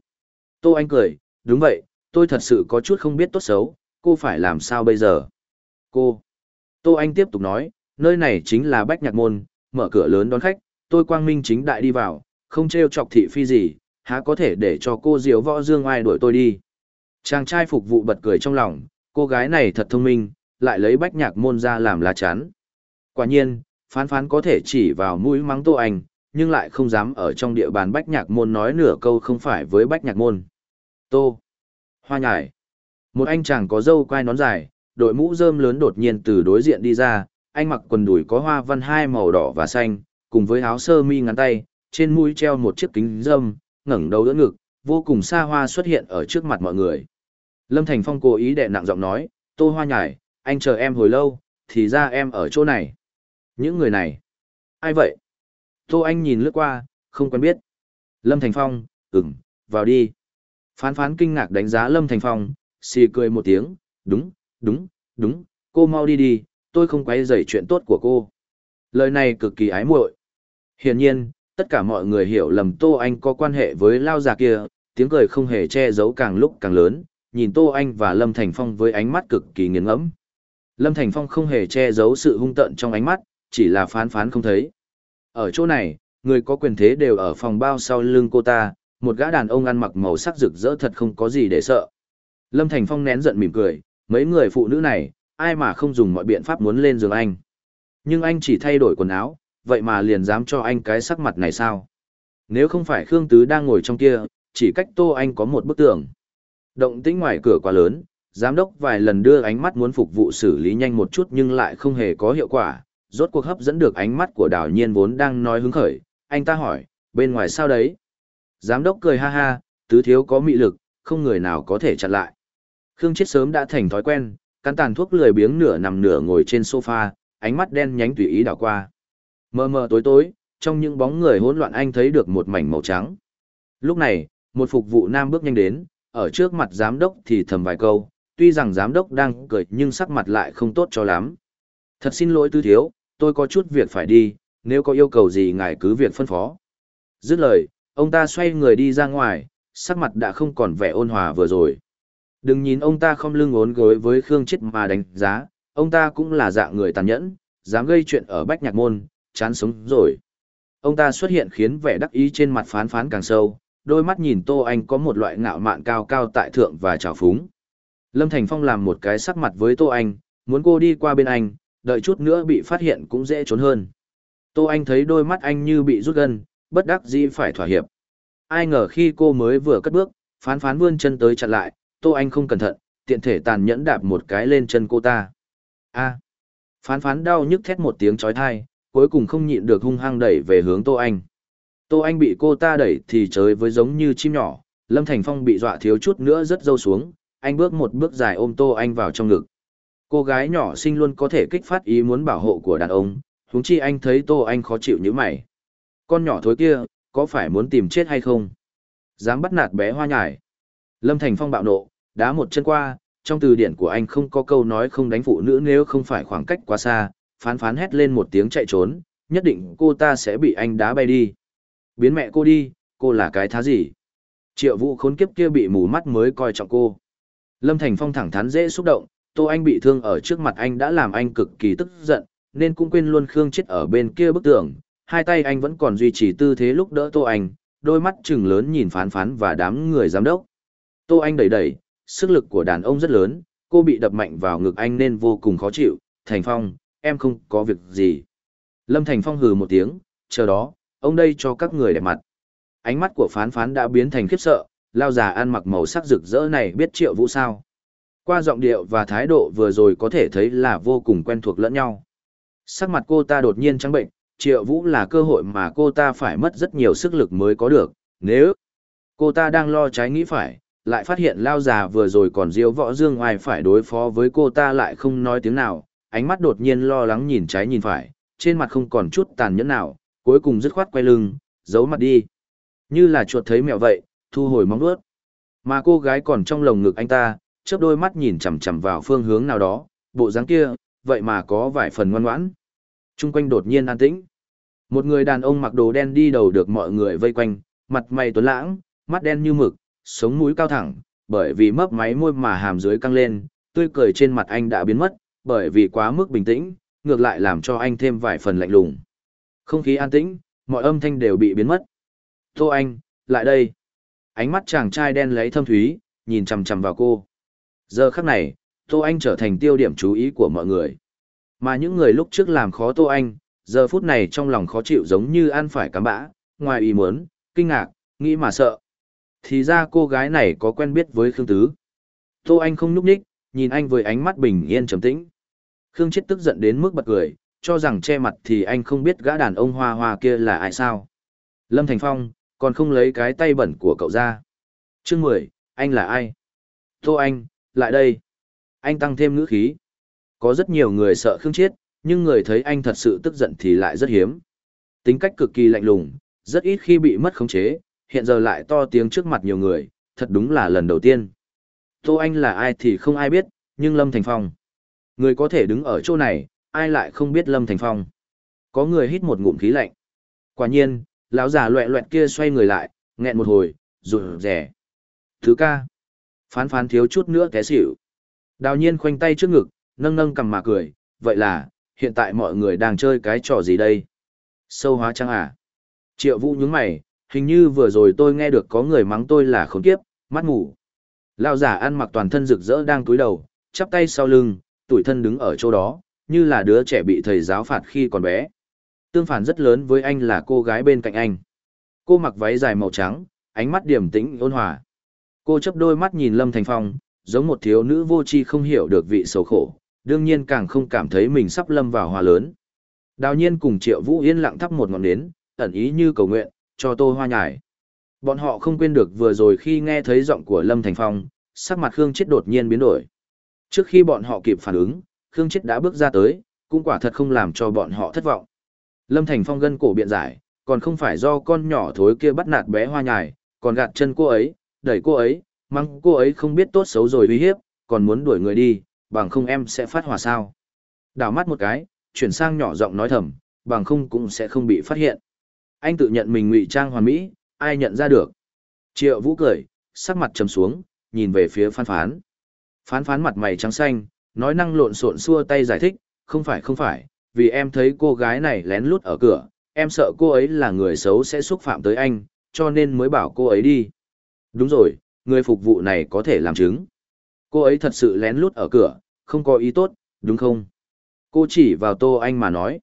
S1: Tô Anh cười, đúng vậy, tôi thật sự có chút không biết tốt xấu, cô phải làm sao bây giờ? Cô. Tô Anh tiếp tục nói, nơi này chính là Bách Nhạc Môn, mở cửa lớn đón khách, tôi quang minh chính đại đi vào, không t chọc thị phi gì, há có thể để cho cô diếu võ dương ai đuổi tôi đi. Chàng trai phục vụ bật cười trong lòng, cô gái này thật thông minh, lại lấy bách nhạc môn ra làm lá chắn. Quả nhiên, phán phán có thể chỉ vào mũi mắng tô anh, nhưng lại không dám ở trong địa bàn bách nhạc môn nói nửa câu không phải với bách nhạc môn. Tô hoa nhải. Một anh chàng có râu quai nón dài, đội mũ rơm lớn đột nhiên từ đối diện đi ra, anh mặc quần đùi có hoa văn hai màu đỏ và xanh, cùng với áo sơ mi ngắn tay trên mũi treo một chiếc kính dâm, ngẩng đầu đỡ ngực, vô cùng xa hoa xuất hiện ở trước mặt mọi người. Lâm Thành Phong cố ý đè nặng giọng nói, "Tô Hoa Nhải, anh chờ em hồi lâu, thì ra em ở chỗ này." Những người này, ai vậy? Tô Anh nhìn lướt qua, không quen biết. Lâm Thành Phong, "Ừm, vào đi." Phán Phán kinh ngạc đánh giá Lâm Thành Phong, xì cười một tiếng, "Đúng, đúng, đúng, cô mau đi đi, tôi không quấy rầy chuyện tốt của cô." Lời này cực kỳ ái muội. Hiển nhiên, tất cả mọi người hiểu lầm Tô Anh có quan hệ với lao già kia, tiếng cười không hề che giấu càng lúc càng lớn, nhìn Tô Anh và Lâm Thành Phong với ánh mắt cực kỳ nghiền ngẫm. Lâm Thành Phong không hề che giấu sự hung tợn trong ánh mắt, chỉ là phán phán không thấy. Ở chỗ này, người có quyền thế đều ở phòng bao sau lưng cô ta, một gã đàn ông ăn mặc màu sắc rực rỡ thật không có gì để sợ. Lâm Thành Phong nén giận mỉm cười, mấy người phụ nữ này, ai mà không dùng mọi biện pháp muốn lên giường anh. Nhưng anh chỉ thay đổi quần áo, vậy mà liền dám cho anh cái sắc mặt này sao? Nếu không phải Khương Tứ đang ngồi trong kia, chỉ cách Tô Anh có một bức tường. Động tĩnh ngoài cửa quá lớn, giám đốc vài lần đưa ánh mắt muốn phục vụ xử lý nhanh một chút nhưng lại không hề có hiệu quả, rốt cuộc hấp dẫn được ánh mắt của đảo nhiên vốn đang nói hứng khởi, anh ta hỏi, bên ngoài sao đấy? Giám đốc cười ha ha, tứ thiếu có mị lực, không người nào có thể chặn lại. Khương chết sớm đã thành thói quen, cắn tàn thuốc lười biếng nửa nằm nửa ngồi trên sofa, ánh mắt đen nhánh tùy ý đảo qua. Mờ mờ tối tối, trong những bóng người hỗn loạn anh thấy được một mảnh màu trắng. Lúc này, một phục vụ nam bước nhanh đến, ở trước mặt giám đốc thì thầm vài câu, tuy rằng giám đốc đang cười nhưng sắc mặt lại không tốt cho lắm. Thật xin lỗi tư thiếu, tôi có chút việc phải đi, nếu có yêu cầu gì ngài cứ việc phân phó. Dứt lời, ông ta xoay người đi ra ngoài, sắc mặt đã không còn vẻ ôn hòa vừa rồi. Đừng nhìn ông ta không lưng ốn gối với Khương Chết mà đánh giá, ông ta cũng là dạng người tàn nhẫn, dám gây chuyện ở Bách Nhạc Môn, chán sống rồi. Ông ta xuất hiện khiến vẻ đắc ý trên mặt phán phán càng sâu, đôi mắt nhìn Tô Anh có một loại ngạo mạn cao cao tại thượng và trào phúng. Lâm Thành Phong làm một cái sắc mặt với Tô Anh, muốn cô đi qua bên anh, đợi chút nữa bị phát hiện cũng dễ trốn hơn. Tô Anh thấy đôi mắt anh như bị rút gân, bất đắc dĩ phải thỏa hiệp. Ai ngờ khi cô mới vừa cất bước, phán phán vươn chân tới chặn lại, Tô Anh không cẩn thận, tiện thể tàn nhẫn đạp một cái lên chân cô ta. A. Phán phán đau nhức thét một tiếng chói tai, cuối cùng không nhịn được hung hăng đẩy về hướng Tô Anh. Tô Anh bị cô ta đẩy thì chơi với giống như chim nhỏ, Lâm Thành Phong bị dọa thiếu chút nữa rất dâu xuống, anh bước một bước dài ôm Tô Anh vào trong ngực. Cô gái nhỏ xinh luôn có thể kích phát ý muốn bảo hộ của đàn ông, huống chi anh thấy Tô Anh khó chịu như mày. Con nhỏ thối kia, có phải muốn tìm chết hay không? Dám bắt nạt bé hoa nhải. Lâm Thành Phong bạo nộ, đá một chân qua, trong từ điển của anh không có câu nói không đánh phụ nữ nếu không phải khoảng cách quá xa, phán phán hét lên một tiếng chạy trốn, nhất định cô ta sẽ bị anh đá bay đi. Biến mẹ cô đi, cô là cái thá gì? Triệu vũ khốn kiếp kia bị mù mắt mới coi trọng cô. Lâm Thành Phong thẳng thắn dễ xúc động, Tô Anh bị thương ở trước mặt anh đã làm anh cực kỳ tức giận, nên cũng quên luôn Khương chết ở bên kia bức tường. Hai tay anh vẫn còn duy trì tư thế lúc đỡ Tô Anh, đôi mắt trừng lớn nhìn phán phán và đám người giám đốc. Tô Anh đẩy đẩy, sức lực của đàn ông rất lớn, cô bị đập mạnh vào ngực anh nên vô cùng khó chịu. Thành Phong, em không có việc gì. Lâm Thành Phong hừ một tiếng, chờ đó, ông đây cho các người đẹp mặt. Ánh mắt của phán phán đã biến thành khiếp sợ, lao già ăn mặc màu sắc rực rỡ này biết triệu vũ sao. Qua giọng điệu và thái độ vừa rồi có thể thấy là vô cùng quen thuộc lẫn nhau. Sắc mặt cô ta đột nhiên trắng bệnh, triệu vũ là cơ hội mà cô ta phải mất rất nhiều sức lực mới có được, nếu cô ta đang lo trái nghĩ phải, lại phát hiện lao già vừa rồi còn diêu võ dương ngoài phải đối phó với cô ta lại không nói tiếng nào, ánh mắt đột nhiên lo lắng nhìn trái nhìn phải, trên mặt không còn chút tàn nhẫn nào, cuối cùng dứt khoát quay lưng, giấu mặt đi. Như là chuột thấy mẹo vậy, thu hồi móng vuốt. Mà cô gái còn trong lồng ngực anh ta, chớp đôi mắt nhìn chằm chằm vào phương hướng nào đó, bộ dáng kia, vậy mà có vài phần ngoan ngoãn. Trung quanh đột nhiên an tĩnh. Một người đàn ông mặc đồ đen đi đầu được mọi người vây quanh, mặt mày tuấn lãng, mắt đen như mực, sống mũi cao thẳng, bởi vì mấp máy môi mà hàm dưới căng lên, tươi cười trên mặt anh đã biến mất, bởi vì quá mức bình tĩnh, ngược lại làm cho anh thêm vài phần lạnh lùng. Không khí an tĩnh, mọi âm thanh đều bị biến mất. Tô Anh, lại đây. Ánh mắt chàng trai đen lấy thâm thúy, nhìn chằm chằm vào cô. Giờ khắc này, Tô Anh trở thành tiêu điểm chú ý của mọi người. Mà những người lúc trước làm khó Tô Anh, giờ phút này trong lòng khó chịu giống như ăn phải cám bã, ngoài ý muốn, kinh ngạc, nghĩ mà sợ. Thì ra cô gái này có quen biết với Khương Tứ. Tô Anh không núp ních nhìn anh với ánh mắt bình yên trầm tĩnh. Khương Chết tức giận đến mức bật cười, cho rằng che mặt thì anh không biết gã đàn ông hoa hoa kia là ai sao. Lâm Thành Phong, còn không lấy cái tay bẩn của cậu ra. chương mười, anh là ai? Tô anh, lại đây. Anh tăng thêm ngữ khí. Có rất nhiều người sợ Khương chết, nhưng người thấy anh thật sự tức giận thì lại rất hiếm. Tính cách cực kỳ lạnh lùng, rất ít khi bị mất khống chế, hiện giờ lại to tiếng trước mặt nhiều người, thật đúng là lần đầu tiên. Tô Anh là ai thì không ai biết, nhưng Lâm Thành Phong. Người có thể đứng ở chỗ này, ai lại không biết Lâm Thành Phong. Có người hít một ngụm khí lạnh. Quả nhiên, lão già loẹ loẹt kia xoay người lại, nghẹn một hồi, rồi rẻ. Thứ ca. Phán phán thiếu chút nữa té xỉu. Đào nhiên khoanh tay trước ngực, nâng nâng cầm mà cười. Vậy là, hiện tại mọi người đang chơi cái trò gì đây? Sâu hóa trăng à? Triệu vũ nhướng mày, hình như vừa rồi tôi nghe được có người mắng tôi là khốn kiếp, mắt ngủ. Lão giả ăn mặc toàn thân rực rỡ đang cúi đầu, chắp tay sau lưng, tuổi thân đứng ở chỗ đó, như là đứa trẻ bị thầy giáo phạt khi còn bé. Tương phản rất lớn với anh là cô gái bên cạnh anh. Cô mặc váy dài màu trắng, ánh mắt điềm tĩnh ôn hòa. Cô chấp đôi mắt nhìn Lâm Thành Phong, giống một thiếu nữ vô tri không hiểu được vị sầu khổ, đương nhiên càng không cảm thấy mình sắp lâm vào hòa lớn. Đào nhiên cùng Triệu Vũ Yên lặng thắp một ngọn nến, ẩn ý như cầu nguyện, cho tô hoa nhải. Bọn họ không quên được vừa rồi khi nghe thấy giọng của Lâm Thành Phong, sắc mặt Khương Chết đột nhiên biến đổi. Trước khi bọn họ kịp phản ứng, Khương Chết đã bước ra tới, cũng quả thật không làm cho bọn họ thất vọng. Lâm Thành Phong gân cổ biện giải, còn không phải do con nhỏ thối kia bắt nạt bé hoa nhài, còn gạt chân cô ấy, đẩy cô ấy, mắng cô ấy không biết tốt xấu rồi uy hiếp, còn muốn đuổi người đi, bằng không em sẽ phát hỏa sao. Đào mắt một cái, chuyển sang nhỏ giọng nói thầm, bằng không cũng sẽ không bị phát hiện. Anh tự nhận mình ngụy trang hoàn mỹ, ai nhận ra được. Triệu Vũ cười, sắc mặt trầm xuống, nhìn về phía phán phán. Phán phán mặt mày trắng xanh, nói năng lộn xộn xua tay giải thích, không phải không phải, vì em thấy cô gái này lén lút ở cửa, em sợ cô ấy là người xấu sẽ xúc phạm tới anh, cho nên mới bảo cô ấy đi. Đúng rồi, người phục vụ này có thể làm chứng. Cô ấy thật sự lén lút ở cửa, không có ý tốt, đúng không? Cô chỉ vào Tô Anh mà nói.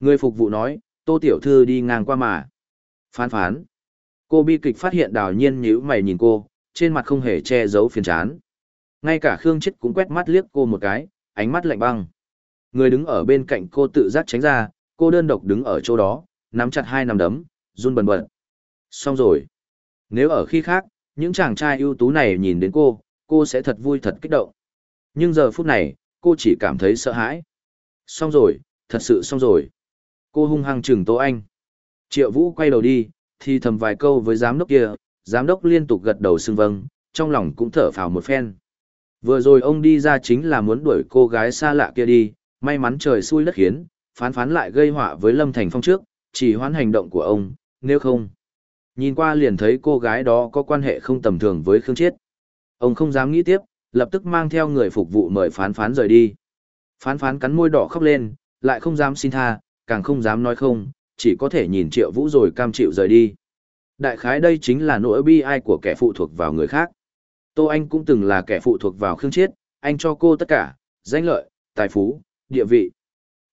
S1: Người phục vụ nói, Tô Tiểu Thư đi ngang qua mà. Phán phán. Cô bi kịch phát hiện đào nhiên nhíu mày nhìn cô, trên mặt không hề che giấu phiền chán. Ngay cả Khương Chết cũng quét mắt liếc cô một cái, ánh mắt lạnh băng. Người đứng ở bên cạnh cô tự giác tránh ra, cô đơn độc đứng ở chỗ đó, nắm chặt hai nắm đấm, run bần bật. Xong rồi. Nếu ở khi khác, những chàng trai ưu tú này nhìn đến cô, cô sẽ thật vui thật kích động. Nhưng giờ phút này, cô chỉ cảm thấy sợ hãi. Xong rồi, thật sự xong rồi. Cô hung hăng chừng Tô Anh. Triệu Vũ quay đầu đi, thì thầm vài câu với giám đốc kia, giám đốc liên tục gật đầu xưng vâng, trong lòng cũng thở phào một phen. Vừa rồi ông đi ra chính là muốn đuổi cô gái xa lạ kia đi, may mắn trời xui đất khiến, phán phán lại gây họa với Lâm Thành Phong trước, chỉ hoãn hành động của ông, nếu không. Nhìn qua liền thấy cô gái đó có quan hệ không tầm thường với Khương Chiết. Ông không dám nghĩ tiếp, lập tức mang theo người phục vụ mời phán phán rời đi. Phán phán cắn môi đỏ khóc lên, lại không dám xin tha, càng không dám nói không, chỉ có thể nhìn triệu vũ rồi cam chịu rời đi. Đại khái đây chính là nỗi bi ai của kẻ phụ thuộc vào người khác. Tô Anh cũng từng là kẻ phụ thuộc vào Khương Chiết, anh cho cô tất cả, danh lợi, tài phú, địa vị.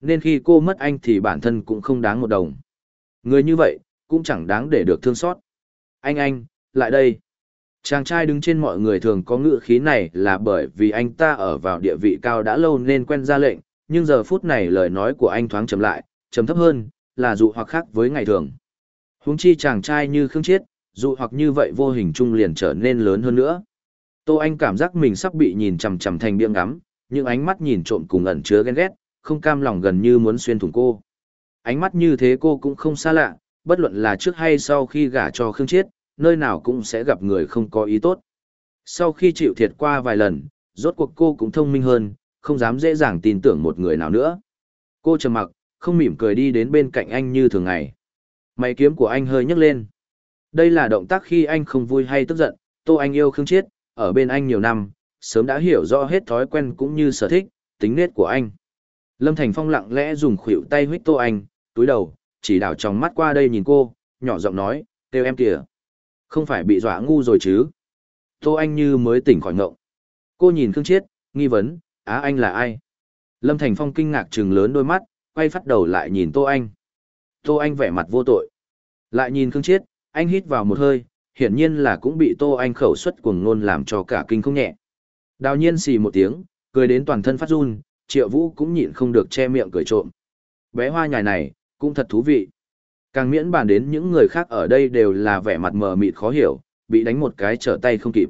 S1: Nên khi cô mất anh thì bản thân cũng không đáng một đồng. Người như vậy, cũng chẳng đáng để được thương xót. Anh anh, lại đây. Chàng trai đứng trên mọi người thường có ngữ khí này là bởi vì anh ta ở vào địa vị cao đã lâu nên quen ra lệnh, nhưng giờ phút này lời nói của anh thoáng chậm lại, chấm thấp hơn, là dụ hoặc khác với ngày thường. Huống chi chàng trai như Khương Chiết, dụ hoặc như vậy vô hình trung liền trở nên lớn hơn nữa. Tô Anh cảm giác mình sắp bị nhìn chằm chằm thành biếng ngắm, nhưng ánh mắt nhìn trộm cùng ẩn chứa ghen ghét, không cam lòng gần như muốn xuyên thủng cô. Ánh mắt như thế cô cũng không xa lạ, bất luận là trước hay sau khi gả cho Khương Chiết, nơi nào cũng sẽ gặp người không có ý tốt. Sau khi chịu thiệt qua vài lần, rốt cuộc cô cũng thông minh hơn, không dám dễ dàng tin tưởng một người nào nữa. Cô trầm mặc, không mỉm cười đi đến bên cạnh anh như thường ngày. Mày kiếm của anh hơi nhấc lên. Đây là động tác khi anh không vui hay tức giận, Tô Anh yêu Khương Chiết, ở bên anh nhiều năm, sớm đã hiểu rõ hết thói quen cũng như sở thích, tính nết của anh. Lâm Thành Phong lặng lẽ dùng khuỷu tay huyết Tô Anh, túi đầu, chỉ đảo tròng mắt qua đây nhìn cô, nhỏ giọng nói, kêu em kìa. Không phải bị dọa ngu rồi chứ. Tô Anh như mới tỉnh khỏi ngộng. Cô nhìn Khương Chiết, nghi vấn, á anh là ai? Lâm Thành Phong kinh ngạc trừng lớn đôi mắt, quay phát đầu lại nhìn Tô Anh. Tô Anh vẻ mặt vô tội. Lại nhìn Khương Chiết, anh hít vào một hơi, hiển nhiên là cũng bị Tô Anh khẩu xuất cuồng ngôn làm cho cả kinh không nhẹ. Đào nhiên xì một tiếng, cười đến toàn thân phát run, Triệu Vũ cũng nhịn không được che miệng cười trộm. Bé hoa nhài này, cũng thật thú vị. Càng miễn bàn đến những người khác ở đây đều là vẻ mặt mờ mịt khó hiểu, bị đánh một cái trở tay không kịp.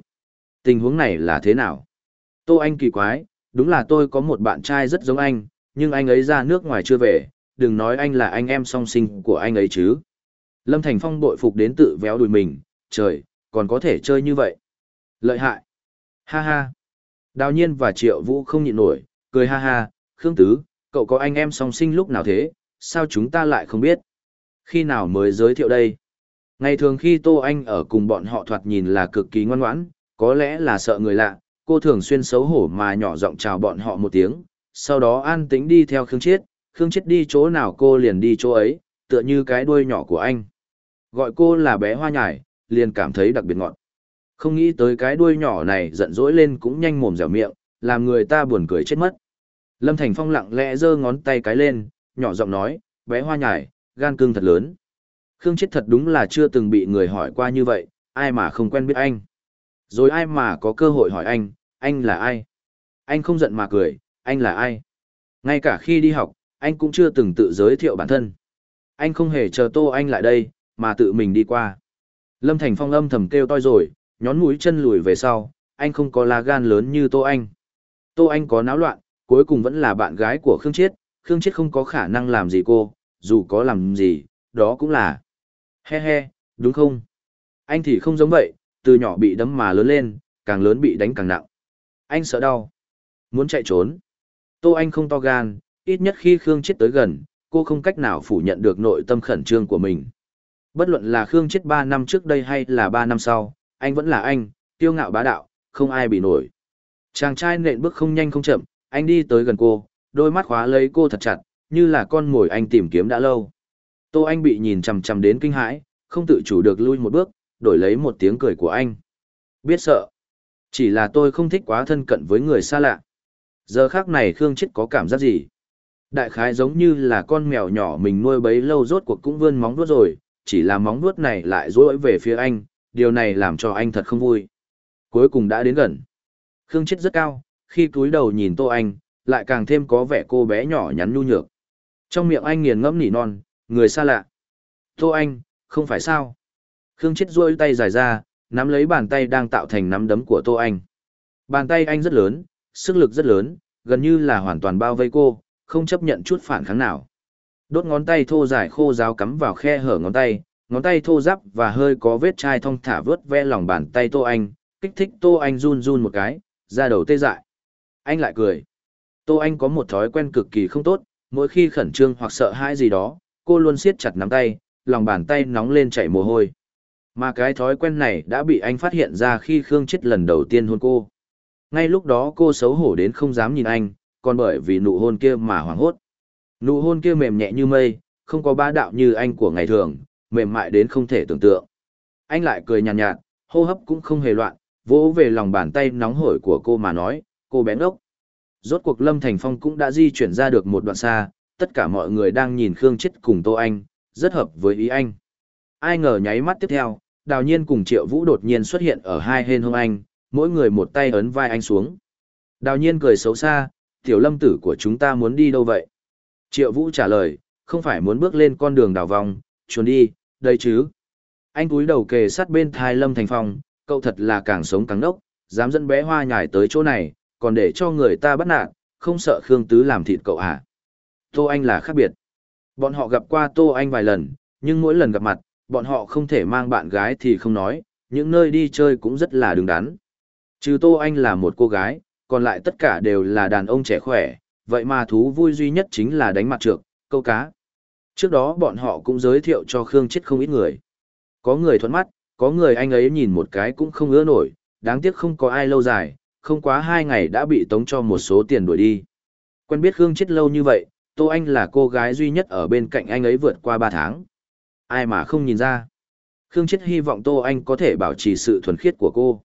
S1: Tình huống này là thế nào? Tô Anh kỳ quái, đúng là tôi có một bạn trai rất giống anh, nhưng anh ấy ra nước ngoài chưa về, đừng nói anh là anh em song sinh của anh ấy chứ. Lâm Thành Phong bội phục đến tự véo đùi mình, trời, còn có thể chơi như vậy. Lợi hại. Ha ha. Đào nhiên và Triệu Vũ không nhịn nổi, cười ha ha, Khương Tứ, cậu có anh em song sinh lúc nào thế, sao chúng ta lại không biết? Khi nào mới giới thiệu đây? Ngày thường khi Tô Anh ở cùng bọn họ thoạt nhìn là cực kỳ ngoan ngoãn, có lẽ là sợ người lạ, cô thường xuyên xấu hổ mà nhỏ giọng chào bọn họ một tiếng, sau đó an tĩnh đi theo Khương Chiết, Khương Chiết đi chỗ nào cô liền đi chỗ ấy, tựa như cái đuôi nhỏ của anh. Gọi cô là bé hoa nhải, liền cảm thấy đặc biệt ngọn. Không nghĩ tới cái đuôi nhỏ này giận dỗi lên cũng nhanh mồm dẻo miệng, làm người ta buồn cười chết mất. Lâm Thành Phong lặng lẽ giơ ngón tay cái lên, nhỏ giọng nói, bé hoa nhải, gan cương thật lớn. Khương Chiết thật đúng là chưa từng bị người hỏi qua như vậy, ai mà không quen biết anh. Rồi ai mà có cơ hội hỏi anh, anh là ai? Anh không giận mà cười, anh là ai? Ngay cả khi đi học, anh cũng chưa từng tự giới thiệu bản thân. Anh không hề chờ Tô Anh lại đây, mà tự mình đi qua. Lâm Thành Phong âm thầm kêu toi rồi, nhón mũi chân lùi về sau, anh không có lá gan lớn như Tô Anh. Tô Anh có náo loạn, cuối cùng vẫn là bạn gái của Khương Chiết, Khương Chiết không có khả năng làm gì cô, dù có làm gì, đó cũng là... He he, đúng không? Anh thì không giống vậy, từ nhỏ bị đấm mà lớn lên, càng lớn bị đánh càng nặng. Anh sợ đau. Muốn chạy trốn. Tô Anh không to gan, ít nhất khi Khương Chết tới gần, cô không cách nào phủ nhận được nội tâm khẩn trương của mình. Bất luận là Khương Chết 3 năm trước đây hay là 3 năm sau, anh vẫn là anh, tiêu ngạo bá đạo, không ai bị nổi. Chàng trai nện bước không nhanh không chậm, anh đi tới gần cô, đôi mắt khóa lấy cô thật chặt, như là con mồi anh tìm kiếm đã lâu. Tô Anh bị nhìn chằm chằm đến kinh hãi, không tự chủ được lui một bước, đổi lấy một tiếng cười của anh. Biết sợ. Chỉ là tôi không thích quá thân cận với người xa lạ. Giờ khác này Khương Chết có cảm giác gì? Đại khái giống như là con mèo nhỏ mình nuôi bấy lâu rốt cuộc cũng vươn móng vuốt rồi, chỉ là móng vuốt này lại rối về phía anh, điều này làm cho anh thật không vui. Cuối cùng đã đến gần. Khương Chết rất cao, khi cúi đầu nhìn Tô Anh, lại càng thêm có vẻ cô bé nhỏ nhắn nhu nhược. Trong miệng anh nghiền ngẫm nỉ non, người xa lạ. Tô Anh, không phải sao? Khương Chết rôi tay dài ra, nắm lấy bàn tay đang tạo thành nắm đấm của Tô Anh. Bàn tay anh rất lớn, sức lực rất lớn, gần như là hoàn toàn bao vây cô, không chấp nhận chút phản kháng nào. Đốt ngón tay thô dài khô ráo cắm vào khe hở ngón tay, ngón tay thô ráp và hơi có vết chai thong thả vớt ve lòng bàn tay Tô Anh, kích thích Tô Anh run run một cái, ra đầu tê dại. Anh lại cười. Tô Anh có một thói quen cực kỳ không tốt, mỗi khi khẩn trương hoặc sợ hãi gì đó, cô luôn siết chặt nắm tay, lòng bàn tay nóng lên chảy mồ hôi. Mà cái thói quen này đã bị anh phát hiện ra khi Khương Chết lần đầu tiên hôn cô. Ngay lúc đó cô xấu hổ đến không dám nhìn anh, còn bởi vì nụ hôn kia mà hoảng hốt. Nụ hôn kia mềm nhẹ như mây, không có bá đạo như anh của ngày thường, mềm mại đến không thể tưởng tượng. Anh lại cười nhàn nhạt, nhạt, hô hấp cũng không hề loạn, vỗ về lòng bàn tay nóng hổi của cô mà nói, cô bé ốc. Rốt cuộc Lâm Thành Phong cũng đã di chuyển ra được một đoạn xa, tất cả mọi người đang nhìn Khương Chết cùng Tô Anh, rất hợp với ý anh. Ai ngờ nháy mắt tiếp theo, Đào Nhiên cùng Triệu Vũ đột nhiên xuất hiện ở hai hên hôm anh, mỗi người một tay ấn vai anh xuống. Đào nhiên cười xấu xa, tiểu lâm tử của chúng ta muốn đi đâu vậy? Triệu Vũ trả lời, không phải muốn bước lên con đường đảo vòng, chuồn đi, đây chứ. Anh cúi đầu kề sát bên thai Lâm Thành Phong, cậu thật là càng sống càng đốc, dám dẫn bé hoa nhải tới chỗ này, còn để cho người ta bắt nạt, không sợ Khương Tứ làm thịt cậu à. Tô Anh là khác biệt. Bọn họ gặp qua Tô Anh vài lần, nhưng mỗi lần gặp mặt, bọn họ không thể mang bạn gái thì không nói, những nơi đi chơi cũng rất là đứng đắn. Trừ Tô Anh là một cô gái, còn lại tất cả đều là đàn ông trẻ khỏe, vậy mà thú vui duy nhất chính là đánh mặt trượt, câu cá. Trước đó bọn họ cũng giới thiệu cho Khương Chết không ít người. Có người thuận mắt, có người anh ấy nhìn một cái cũng không ưa nổi, đáng tiếc không có ai lâu dài, không quá hai ngày đã bị tống cho một số tiền đuổi đi. Quen biết Khương Chết lâu như vậy, Tô Anh là cô gái duy nhất ở bên cạnh anh ấy vượt qua ba tháng. Ai mà không nhìn ra. Khương Chết hy vọng Tô Anh có thể bảo trì sự thuần khiết của cô.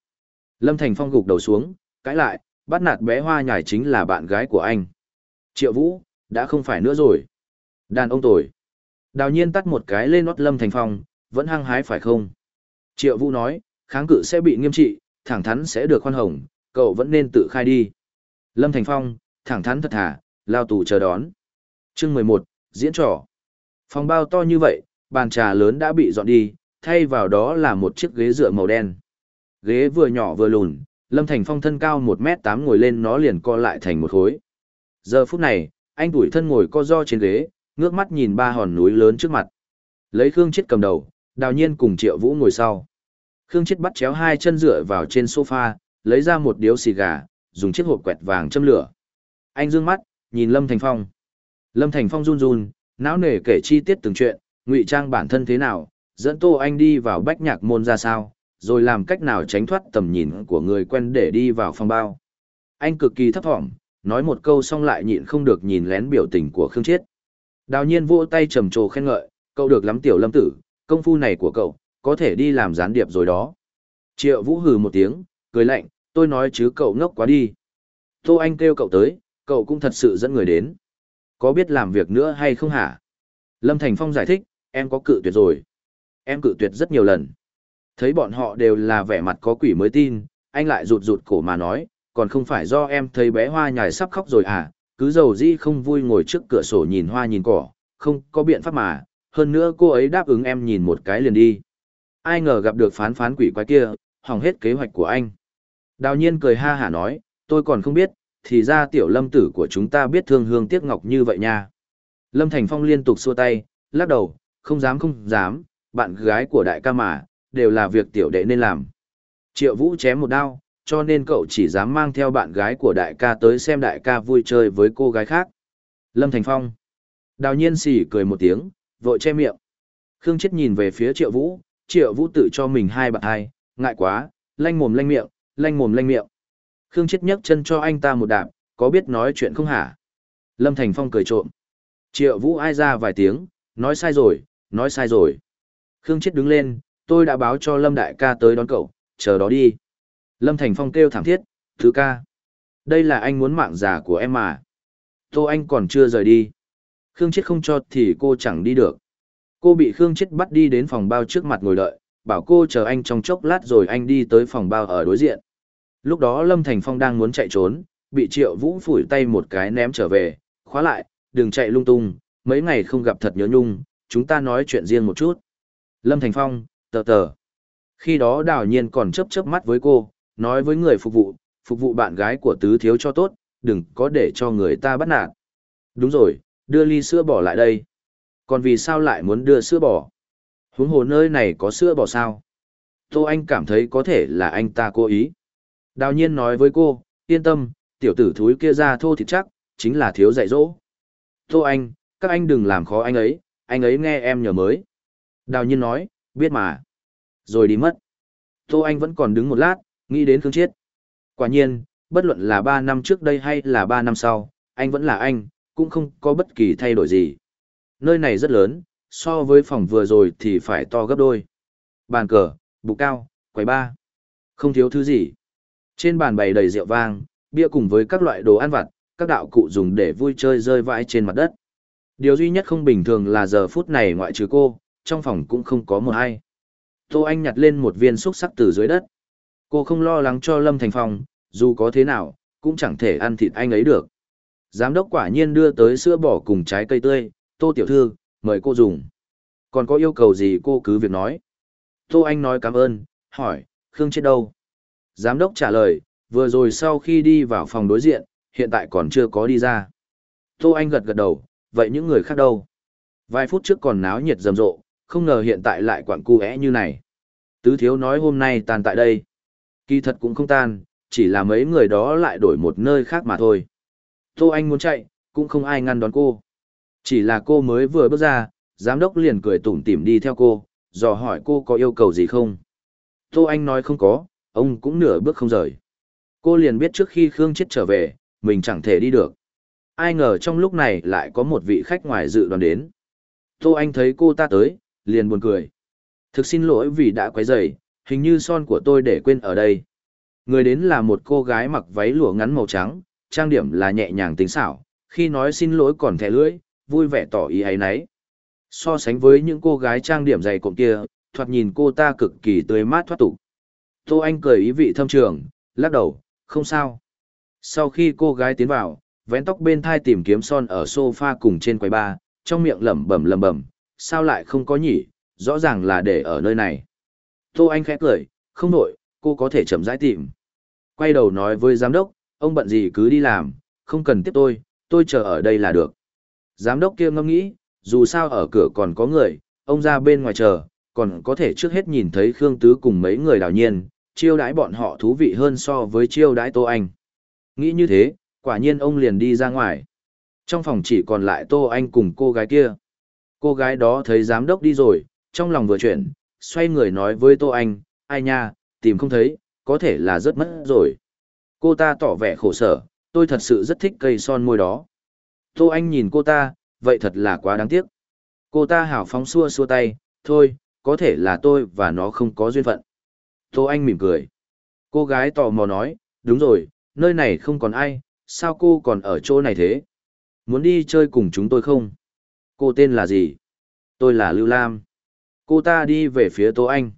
S1: Lâm Thành Phong gục đầu xuống, cãi lại, bắt nạt bé hoa nhải chính là bạn gái của anh. Triệu Vũ, đã không phải nữa rồi. Đàn ông tồi. Đào nhiên tắt một cái lên nót Lâm Thành Phong, vẫn hăng hái phải không? Triệu Vũ nói, kháng cự sẽ bị nghiêm trị, thẳng thắn sẽ được khoan hồng, cậu vẫn nên tự khai đi. Lâm Thành Phong, thẳng thắn thật thà, lao tù chờ đón. Chương 11, diễn trò. Phòng bao to như vậy, bàn trà lớn đã bị dọn đi, thay vào đó là một chiếc ghế dựa màu đen. Ghế vừa nhỏ vừa lùn, Lâm Thành Phong thân cao 1m8 ngồi lên nó liền co lại thành một khối. Giờ phút này, anh tuổi thân ngồi co do trên ghế, ngước mắt nhìn ba hòn núi lớn trước mặt. Lấy Khương Chết cầm đầu, đào nhiên cùng Triệu Vũ ngồi sau. Khương Chết bắt chéo hai chân dựa vào trên sofa, lấy ra một điếu xì gà, dùng chiếc hộp quẹt vàng châm lửa. Anh dương mắt, nhìn Lâm Thành Phong. Lâm Thành Phong run run, não nể kể chi tiết từng chuyện, ngụy trang bản thân thế nào, dẫn Tô Anh đi vào bách nhạc môn ra sao, rồi làm cách nào tránh thoát tầm nhìn của người quen để đi vào phòng bao. Anh cực kỳ thấp thỏm, nói một câu xong lại nhịn không được nhìn lén biểu tình của Khương Chiết. Đào nhiên vỗ tay trầm trồ khen ngợi, cậu được lắm tiểu lâm tử, công phu này của cậu, có thể đi làm gián điệp rồi đó. Triệu vũ hừ một tiếng, cười lạnh, tôi nói chứ cậu ngốc quá đi. Tô Anh kêu cậu tới, cậu cũng thật sự dẫn người đến. Có biết làm việc nữa hay không hả? Lâm Thành Phong giải thích, em có cự tuyệt rồi. Em cự tuyệt rất nhiều lần thấy bọn họ đều là vẻ mặt có quỷ mới tin, anh lại rụt rụt cổ mà nói, còn không phải do em thấy bé hoa nhài sắp khóc rồi à, cứ dầu dĩ không vui ngồi trước cửa sổ nhìn hoa nhìn cỏ, không có biện pháp mà, hơn nữa cô ấy đáp ứng em nhìn một cái liền đi. Ai ngờ gặp được phán phán quỷ quái kia, hỏng hết kế hoạch của anh. Đào nhiên cười ha hả nói, tôi còn không biết, thì ra tiểu lâm tử của chúng ta biết thương hương tiếc ngọc như vậy nha. Lâm Thành Phong liên tục xua tay, lắc đầu, không dám không dám, bạn gái của đại ca mà, đều là việc tiểu đệ nên làm. Triệu Vũ chém một đao, cho nên cậu chỉ dám mang theo bạn gái của đại ca tới xem đại ca vui chơi với cô gái khác. Lâm Thành Phong. Đào nhiên xỉ cười một tiếng, vội che miệng. Khương Chết nhìn về phía Triệu Vũ, Triệu Vũ tự cho mình hai bạn hai, ngại quá, lanh mồm lanh miệng, lanh mồm lanh miệng. Khương Chết nhấc chân cho anh ta một đạp, có biết nói chuyện không hả? Lâm Thành Phong cười trộm. Triệu Vũ ai ra vài tiếng, nói sai rồi, nói sai rồi. Khương Chết đứng lên, tôi đã báo cho Lâm Đại ca tới đón cậu, chờ đó đi. Lâm Thành Phong kêu thảm thiết, thứ ca. Đây là anh muốn mạng già của em mà. Tô Anh còn chưa rời đi. Khương Chết không cho thì cô chẳng đi được. Cô bị Khương Chết bắt đi đến phòng bao trước mặt ngồi đợi, bảo cô chờ anh trong chốc lát rồi anh đi tới phòng bao ở đối diện. Lúc đó Lâm Thành Phong đang muốn chạy trốn, bị Triệu Vũ phủi tay một cái ném trở về, khóa lại, đừng chạy lung tung, mấy ngày không gặp thật nhớ nhung, chúng ta nói chuyện riêng một chút. Lâm Thành Phong, tờ tờ. Khi đó đào nhiên còn chớp chớp mắt với cô, nói với người phục vụ, phục vụ bạn gái của tứ thiếu cho tốt, đừng có để cho người ta bắt nạt. Đúng rồi, đưa ly sữa bỏ lại đây. Còn vì sao lại muốn đưa sữa bỏ? Huống hồ nơi này có sữa bỏ sao? Tô Anh cảm thấy có thể là anh ta cố ý. Đào nhiên nói với cô, yên tâm, tiểu tử thúi kia ra thô thịt chắc, chính là thiếu dạy dỗ. Tô Anh, các anh đừng làm khó anh ấy, anh ấy nghe em nhờ mới. Đào nhiên nói, biết mà. Rồi đi mất. Tô anh vẫn còn đứng một lát, nghĩ đến khương chiết. Quả nhiên, bất luận là ba năm trước đây hay là ba năm sau, anh vẫn là anh, cũng không có bất kỳ thay đổi gì. Nơi này rất lớn, so với phòng vừa rồi thì phải to gấp đôi. Bàn cờ bụ cao, quầy ba. Không thiếu thứ gì. Trên bàn bày đầy rượu vang, bia cùng với các loại đồ ăn vặt, các đạo cụ dùng để vui chơi rơi vãi trên mặt đất. Điều duy nhất không bình thường là giờ phút này ngoại trừ cô trong phòng cũng không có một ai. Tô Anh nhặt lên một viên xúc sắc từ dưới đất. Cô không lo lắng cho Lâm Thành Phong, dù có thế nào, cũng chẳng thể ăn thịt anh ấy được. Giám đốc quả nhiên đưa tới sữa bỏ cùng trái cây tươi, Tô Tiểu Thư, mời cô dùng. Còn có yêu cầu gì cô cứ việc nói. Tô Anh nói cảm ơn, hỏi, Khương chết đâu? Giám đốc trả lời, vừa rồi sau khi đi vào phòng đối diện, hiện tại còn chưa có đi ra. Tô Anh gật gật đầu, vậy những người khác đâu? Vài phút trước còn náo nhiệt rầm rộ, không ngờ hiện tại lại quặn cu như này. Tứ thiếu nói hôm nay tan tại đây. Kỳ thật cũng không tan, chỉ là mấy người đó lại đổi một nơi khác mà thôi. Tô Anh muốn chạy, cũng không ai ngăn đón cô. Chỉ là cô mới vừa bước ra, giám đốc liền cười tủm tỉm đi theo cô, dò hỏi cô có yêu cầu gì không. Tô Anh nói không có, ông cũng nửa bước không rời. Cô liền biết trước khi Khương chết trở về, mình chẳng thể đi được. Ai ngờ trong lúc này lại có một vị khách ngoài dự đoán đến. Tô Anh thấy cô ta tới, liền buồn cười. Thực xin lỗi vì đã quấy rầy, hình như son của tôi để quên ở đây. Người đến là một cô gái mặc váy lụa ngắn màu trắng, trang điểm là nhẹ nhàng tính xảo, khi nói xin lỗi còn thẻ lưỡi, vui vẻ tỏ ý ấy nấy. So sánh với những cô gái trang điểm dày cộm kia, thoạt nhìn cô ta cực kỳ tươi mát thoát tục. Tô Anh cười ý vị thâm trường, lắc đầu, không sao. Sau khi cô gái tiến vào, vén tóc bên thai tìm kiếm son ở sofa cùng trên quầy bar, trong miệng lẩm bẩm lẩm bẩm, sao lại không có nhỉ, rõ ràng là để ở nơi này. Tô Anh khẽ cười, không nổi, cô có thể chậm rãi tìm. Quay đầu nói với giám đốc, ông bận gì cứ đi làm, không cần tiếp tôi, tôi chờ ở đây là được. Giám đốc kia ngẫm nghĩ, dù sao ở cửa còn có người, ông ra bên ngoài chờ, còn có thể trước hết nhìn thấy Khương Tứ cùng mấy người đào nhiên, chiêu đãi bọn họ thú vị hơn so với chiêu đãi Tô Anh. Nghĩ như thế, quả nhiên ông liền đi ra ngoài. Trong phòng chỉ còn lại Tô Anh cùng cô gái kia. Cô gái đó thấy giám đốc đi rồi, trong lòng vừa chuyển, xoay người nói với Tô Anh, ai nha, tìm không thấy, có thể là rất mất rồi. Cô ta tỏ vẻ khổ sở, tôi thật sự rất thích cây son môi đó. Tô Anh nhìn cô ta, vậy thật là quá đáng tiếc. Cô ta hào phóng xua xua tay, thôi, có thể là tôi và nó không có duyên phận. Tô Anh mỉm cười. Cô gái tò mò nói, đúng rồi, nơi này không còn ai, sao cô còn ở chỗ này thế? Muốn đi chơi cùng chúng tôi không? Cô tên là gì? Tôi là Lưu Lam. Cô ta đi về phía Tô Anh.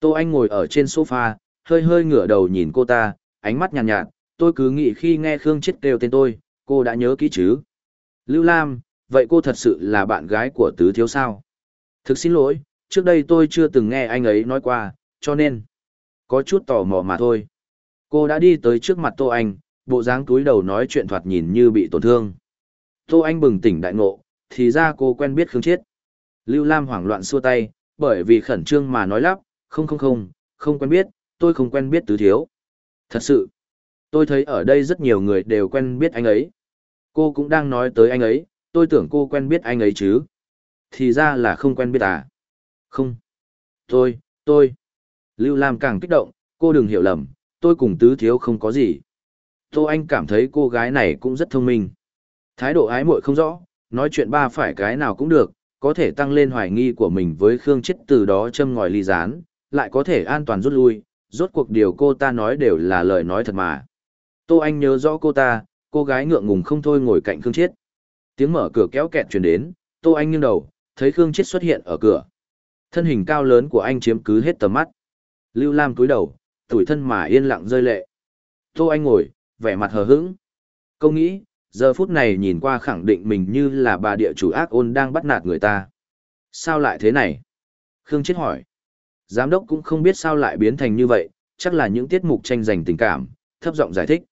S1: Tô Anh ngồi ở trên sofa, hơi hơi ngửa đầu nhìn cô ta, ánh mắt nhàn nhạt, nhạt. Tôi cứ nghĩ khi nghe Khương Chết kêu tên tôi, cô đã nhớ kỹ chứ? Lưu Lam, vậy cô thật sự là bạn gái của Tứ Thiếu sao? Thực xin lỗi, trước đây tôi chưa từng nghe anh ấy nói qua, cho nên có chút tò mò mà thôi. Cô đã đi tới trước mặt Tô Anh, bộ dáng túi đầu nói chuyện thoạt nhìn như bị tổn thương. Tô Anh bừng tỉnh đại ngộ, thì ra cô quen biết Khương Chiết. Lưu Lam hoảng loạn xua tay, bởi vì khẩn trương mà nói lắp, không không không, không quen biết, tôi không quen biết tứ thiếu. Thật sự, tôi thấy ở đây rất nhiều người đều quen biết anh ấy. Cô cũng đang nói tới anh ấy, tôi tưởng cô quen biết anh ấy chứ. Thì ra là không quen biết à? Không. Tôi, tôi. Lưu Lam càng kích động, cô đừng hiểu lầm, tôi cùng tứ thiếu không có gì. Tô Anh cảm thấy cô gái này cũng rất thông minh. Thái độ ái muội không rõ, nói chuyện ba phải cái nào cũng được, có thể tăng lên hoài nghi của mình với Khương Chết từ đó châm ngòi ly gián, lại có thể an toàn rút lui, rốt cuộc điều cô ta nói đều là lời nói thật mà. Tô Anh nhớ rõ cô ta, cô gái ngượng ngùng không thôi ngồi cạnh Khương Chết. Tiếng mở cửa kéo kẹt truyền đến, Tô Anh nghiêng đầu, thấy Khương Chết xuất hiện ở cửa. Thân hình cao lớn của anh chiếm cứ hết tầm mắt. Lưu Lam cúi đầu, tủi thân mà yên lặng rơi lệ. Tô Anh ngồi, vẻ mặt hờ hững. Câu nghĩ, giờ phút này nhìn qua khẳng định mình như là bà địa chủ ác ôn đang bắt nạt người ta. Sao lại thế này? Khương Chết hỏi. Giám đốc cũng không biết sao lại biến thành như vậy, chắc là những tiết mục tranh giành tình cảm, thấp giọng giải thích.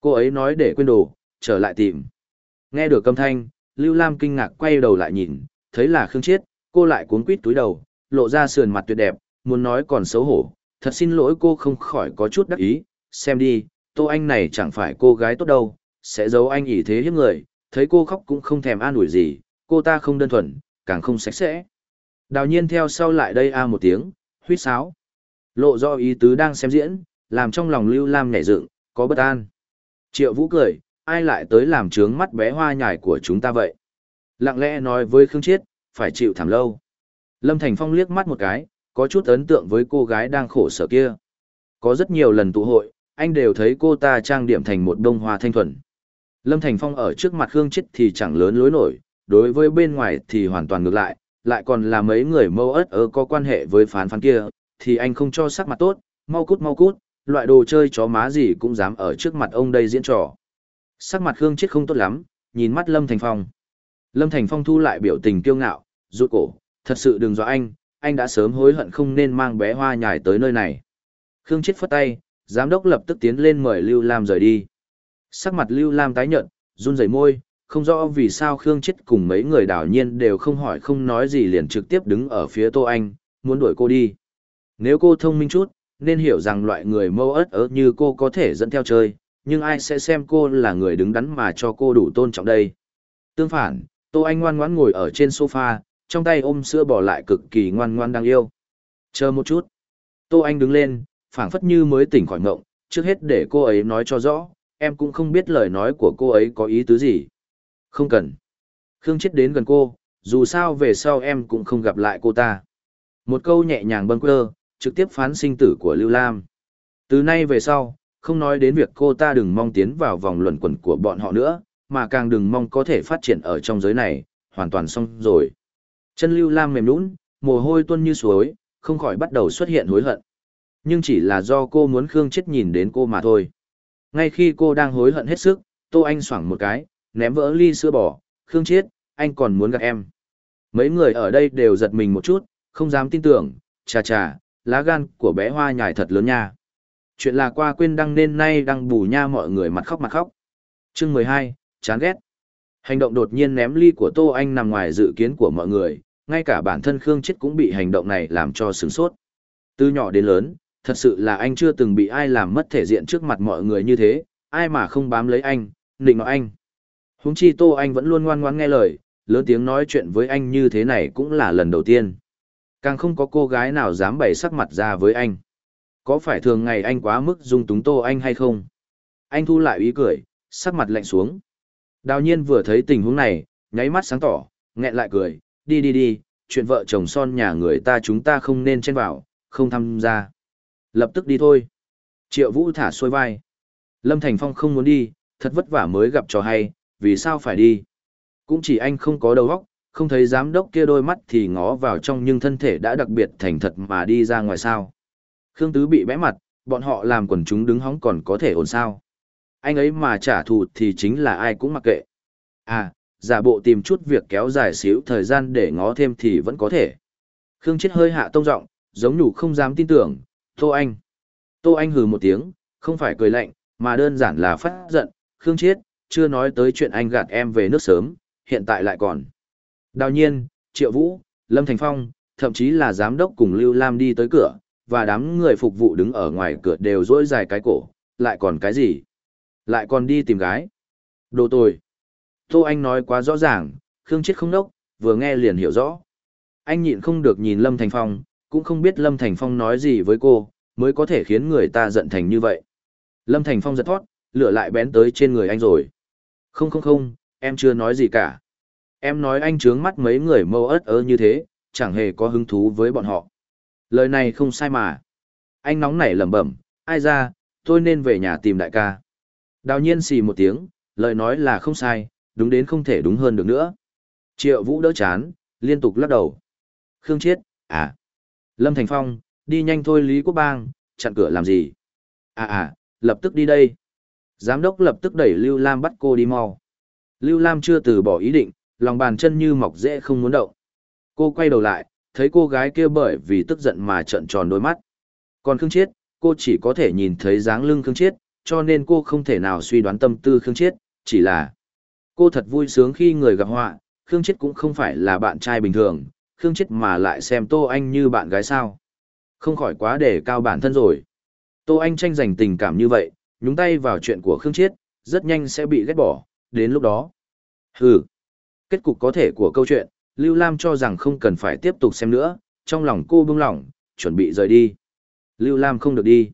S1: Cô ấy nói để quên đồ, trở lại tìm. Nghe được âm thanh, Lưu Lam kinh ngạc quay đầu lại nhìn, thấy là Khương chết cô lại cuốn quít túi đầu, lộ ra sườn mặt tuyệt đẹp, muốn nói còn xấu hổ, thật xin lỗi cô không khỏi có chút đắc ý, xem đi, Tô Anh này chẳng phải cô gái tốt đâu, sẽ giấu anh ý thế hiếp người, thấy cô khóc cũng không thèm an ủi gì, cô ta không đơn thuần, càng không sạch sẽ. Đào nhiên theo sau lại đây a một tiếng, huýt sáo. Lộ do ý tứ đang xem diễn, làm trong lòng Lưu Lam nhảy dựng, có bất an. Triệu Vũ cười, ai lại tới làm trướng mắt bé hoa nhải của chúng ta vậy? Lặng lẽ nói với Khương Chiết, phải chịu thảm lâu. Lâm Thành Phong liếc mắt một cái, có chút ấn tượng với cô gái đang khổ sở kia. Có rất nhiều lần tụ hội, anh đều thấy cô ta trang điểm thành một đông hoa thanh thuần. Lâm Thành Phong ở trước mặt Khương Chết thì chẳng lớn lối nổi, đối với bên ngoài thì hoàn toàn ngược lại, lại còn là mấy người mâu ớt ở có quan hệ với phán phán kia, thì anh không cho sắc mặt tốt, mau cút mau cút, loại đồ chơi chó má gì cũng dám ở trước mặt ông đây diễn trò. Sắc mặt Khương Chết không tốt lắm, nhìn mắt Lâm Thành Phong. Lâm Thành Phong thu lại biểu tình kiêu ngạo, rụt cổ, thật sự đừng dọa anh, anh đã sớm hối hận không nên mang bé hoa nhài tới nơi này. Khương Chết phất tay, giám đốc lập tức tiến lên mời Lưu Lam rời đi sắc mặt Lưu Lam tái nhợt, run rẩy môi, không rõ vì sao Khương Chết cùng mấy người đảo nhiên đều không hỏi không nói gì liền trực tiếp đứng ở phía Tô Anh, muốn đuổi cô đi. Nếu cô thông minh chút, nên hiểu rằng loại người mâu ớt ớt như cô có thể dẫn theo chơi, nhưng ai sẽ xem cô là người đứng đắn mà cho cô đủ tôn trọng đây. Tương phản, Tô Anh ngoan ngoãn ngồi ở trên sofa, trong tay ôm sữa bỏ lại cực kỳ ngoan ngoan đang yêu. Chờ một chút. Tô Anh đứng lên, phảng phất như mới tỉnh khỏi ngộng, trước hết để cô ấy nói cho rõ, em cũng không biết lời nói của cô ấy có ý tứ gì. Không cần. Khương chết đến gần cô, dù sao về sau em cũng không gặp lại cô ta. Một câu nhẹ nhàng bâng quơ, trực tiếp phán sinh tử của Lưu Lam. Từ nay về sau, không nói đến việc cô ta đừng mong tiến vào vòng luẩn quẩn của bọn họ nữa, mà càng đừng mong có thể phát triển ở trong giới này, hoàn toàn xong rồi. Chân Lưu Lam mềm nũng, mồ hôi tuôn như suối, không khỏi bắt đầu xuất hiện hối hận. Nhưng chỉ là do cô muốn Khương chết nhìn đến cô mà thôi. Ngay khi cô đang hối hận hết sức, Tô Anh xoảng một cái, ném vỡ ly sữa bò, Khương Chiết, anh còn muốn gặp em. Mấy người ở đây đều giật mình một chút, không dám tin tưởng, chà chà, lá gan của bé hoa nhài thật lớn nha. Chuyện là qua quên đăng nên nay đăng bù nha mọi người mặt khóc mặt khóc. chương mười hai, chán ghét. Hành động đột nhiên ném ly của Tô Anh nằm ngoài dự kiến của mọi người, ngay cả bản thân Khương Chết cũng bị hành động này làm cho sướng sốt. Từ nhỏ đến lớn, thật sự là anh chưa từng bị ai làm mất thể diện trước mặt mọi người như thế, ai mà không bám lấy anh, nịnh nói anh. Húng chi Tô Anh vẫn luôn ngoan ngoãn nghe lời, lớn tiếng nói chuyện với anh như thế này cũng là lần đầu tiên. Càng không có cô gái nào dám bày sắc mặt ra với anh. Có phải thường ngày anh quá mức dung túng Tô Anh hay không? Anh thu lại ý cười, sắc mặt lạnh xuống. Đào nhiên vừa thấy tình huống này, nháy mắt sáng tỏ, nghẹn lại cười, đi đi đi, chuyện vợ chồng son nhà người ta chúng ta không nên chen vào, không tham gia. Lập tức đi thôi. Triệu Vũ thả xuôi vai. Lâm Thành Phong không muốn đi, thật vất vả mới gặp trò hay, vì sao phải đi. Cũng chỉ anh không có đầu óc, không thấy giám đốc kia đôi mắt thì ngó vào trong nhưng thân thể đã đặc biệt thành thật mà đi ra ngoài sao. Khương Tứ bị bẽ mặt, bọn họ làm quần chúng đứng hóng còn có thể ổn sao. Anh ấy mà trả thù thì chính là ai cũng mặc kệ. À, giả bộ tìm chút việc kéo dài xíu thời gian để ngó thêm thì vẫn có thể. Khương Chết hơi hạ tông giọng, giống nhủ không dám tin tưởng, Tô Anh. Tô Anh hừ một tiếng, không phải cười lạnh, mà đơn giản là phát giận, Khương Chiết, chưa nói tới chuyện anh gạt em về nước sớm, hiện tại lại còn. Đào nhiên, Triệu Vũ, Lâm Thành Phong, thậm chí là giám đốc cùng Lưu Lam đi tới cửa, và đám người phục vụ đứng ở ngoài cửa đều rối dài cái cổ, lại còn cái gì? Lại còn đi tìm gái. Đồ tồi. Tô Anh nói quá rõ ràng, Khương Chiết không đốc, vừa nghe liền hiểu rõ. Anh nhịn không được nhìn Lâm Thành Phong, cũng không biết Lâm Thành Phong nói gì với cô, mới có thể khiến người ta giận thành như vậy. Lâm Thành Phong giật thoát, lửa lại bén tới trên người anh rồi. Không không không, em chưa nói gì cả. Em nói anh trướng mắt mấy người mâu ớt ớ như thế, chẳng hề có hứng thú với bọn họ. Lời này không sai mà. Anh nóng nảy lẩm bẩm, ai ra, tôi nên về nhà tìm đại ca. Đào nhiên xì một tiếng, lời nói là không sai, đúng đến không thể đúng hơn được nữa. Triệu Vũ đỡ chán, liên tục lắc đầu. Khương Chiết, à. Lâm Thành Phong, đi nhanh thôi Lý Quốc Bang, chặn cửa làm gì? À à, lập tức đi đây. Giám đốc lập tức đẩy Lưu Lam bắt cô đi mau. Lưu Lam chưa từ bỏ ý định, lòng bàn chân như mọc rễ không muốn động. Cô quay đầu lại, thấy cô gái kia bởi vì tức giận mà trợn tròn đôi mắt. Còn Khương Chiết, cô chỉ có thể nhìn thấy dáng lưng Khương Chiết, cho nên cô không thể nào suy đoán tâm tư Khương Chiết, chỉ là cô thật vui sướng khi người gặp họa, Khương Chiết cũng không phải là bạn trai bình thường, Khương Chết mà lại xem Tô Anh như bạn gái sao. Không khỏi quá để cao bản thân rồi. Tô Anh tranh giành tình cảm như vậy, nhúng tay vào chuyện của Khương Chiết, rất nhanh sẽ bị ghét bỏ, đến lúc đó. ừ, kết cục có thể của câu chuyện, Lưu Lam cho rằng không cần phải tiếp tục xem nữa, trong lòng cô bưng lỏng, chuẩn bị rời đi. Lưu Lam không được đi.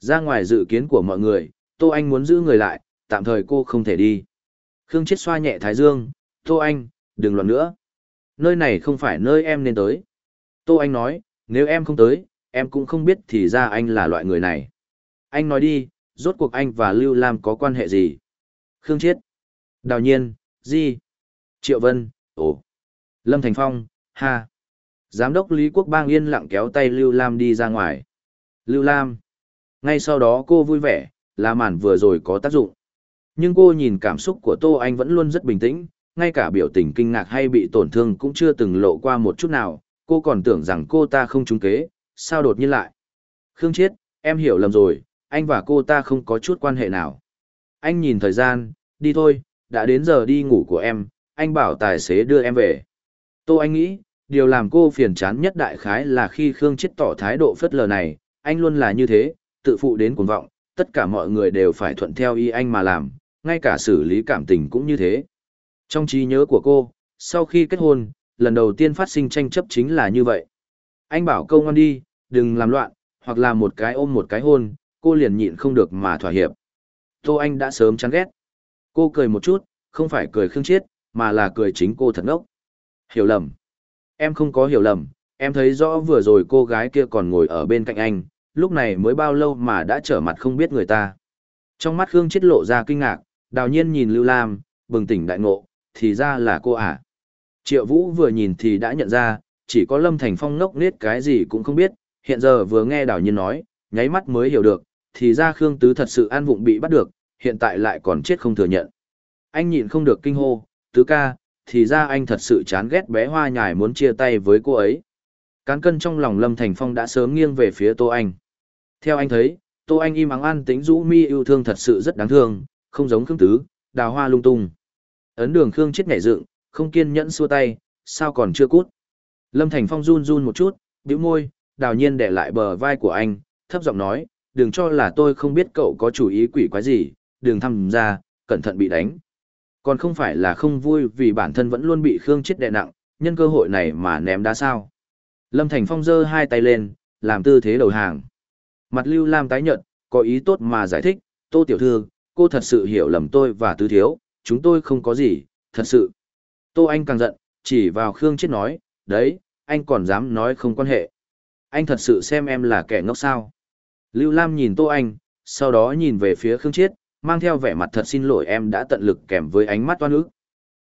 S1: Ra ngoài dự kiến của mọi người, Tô Anh muốn giữ người lại, tạm thời cô không thể đi. Khương Chiết xoa nhẹ Thái Dương, Tô Anh, đừng luận nữa nơi này không phải nơi em nên tới. Tô Anh nói, nếu em không tới, em cũng không biết thì ra anh là loại người này. Anh nói đi, rốt cuộc anh và Lưu Lam có quan hệ gì? Khương Chiết, Đào Nhiên, Di, Triệu Vân, Ồ, Lâm Thành Phong, Ha. Giám đốc Lý Quốc Bang yên lặng kéo tay Lưu Lam đi ra ngoài. Lưu Lam. Ngay sau đó cô vui vẻ, là màn vừa rồi có tác dụng. Nhưng cô nhìn cảm xúc của Tô Anh vẫn luôn rất bình tĩnh, ngay cả biểu tình kinh ngạc hay bị tổn thương cũng chưa từng lộ qua một chút nào, cô còn tưởng rằng cô ta không trúng kế, sao đột nhiên lại. Khương Chiết, em hiểu lầm rồi, anh và cô ta không có chút quan hệ nào. Anh nhìn thời gian, đi thôi, đã đến giờ đi ngủ của em, anh bảo tài xế đưa em về. Tô Anh nghĩ, điều làm cô phiền chán nhất đại khái là khi Khương Chiết tỏ thái độ phất lờ này, anh luôn là như thế, tự phụ đến cuồng vọng, tất cả mọi người đều phải thuận theo ý anh mà làm, ngay cả xử lý cảm tình cũng như thế. Trong trí nhớ của cô, sau khi kết hôn, lần đầu tiên phát sinh tranh chấp chính là như vậy. Anh bảo câu ngon đi, đừng làm loạn, hoặc là một cái ôm một cái hôn, cô liền nhịn không được mà thỏa hiệp. Tô Anh đã sớm chán ghét. Cô cười một chút, không phải cười khương chiết, mà là cười chính cô thật ngốc. Hiểu lầm. Em không có hiểu lầm, em thấy rõ vừa rồi cô gái kia còn ngồi ở bên cạnh anh, lúc này mới bao lâu mà đã trở mặt không biết người ta. Trong mắt Khương chết lộ ra kinh ngạc, đào nhiên nhìn Lưu Lam, bừng tỉnh đại ngộ, thì ra là cô à. Triệu Vũ vừa nhìn thì đã nhận ra, chỉ có Lâm Thành Phong ngốc nết cái gì cũng không biết, hiện giờ vừa nghe Đào Nhiên nói, nháy mắt mới hiểu được, thì ra Khương Tứ thật sự an vụng bị bắt được, hiện tại lại còn chết không thừa nhận. Anh nhịn không được kinh hô, Tứ ca, thì ra anh thật sự chán ghét bé hoa nhài muốn chia tay với cô ấy. Cán cân trong lòng Lâm Thành Phong đã sớm nghiêng về phía Tô Anh. Theo anh thấy, Tô Anh im ắng ăn tính rũ mi yêu thương thật sự rất đáng thương, không giống Khương Tứ, đào hoa lung tung. Ấn đường Khương chết nhảy dựng, không kiên nhẫn xua tay, sao còn chưa cút. Lâm Thành Phong run run một chút, bĩu môi, đào nhiên để lại bờ vai của anh, thấp giọng nói, đừng cho là tôi không biết cậu có chủ ý quỷ quái gì, đừng thăm ra, cẩn thận bị đánh. Còn không phải là không vui vì bản thân vẫn luôn bị Khương chết đè nặng, nhân cơ hội này mà ném đá sao. Lâm Thành Phong giơ hai tay lên, làm tư thế đầu hàng. Mặt Lưu Lam tái nhợt, có ý tốt mà giải thích, "Tô tiểu thư, cô thật sự hiểu lầm tôi và tư thiếu, chúng tôi không có gì, thật sự. Tô Anh càng giận, chỉ vào Khương Chết nói, đấy, anh còn dám nói không quan hệ. Anh thật sự xem em là kẻ ngốc sao. Lưu Lam nhìn Tô Anh, sau đó nhìn về phía Khương Chiết, mang theo vẻ mặt thật xin lỗi em đã tận lực kèm với ánh mắt toan ức.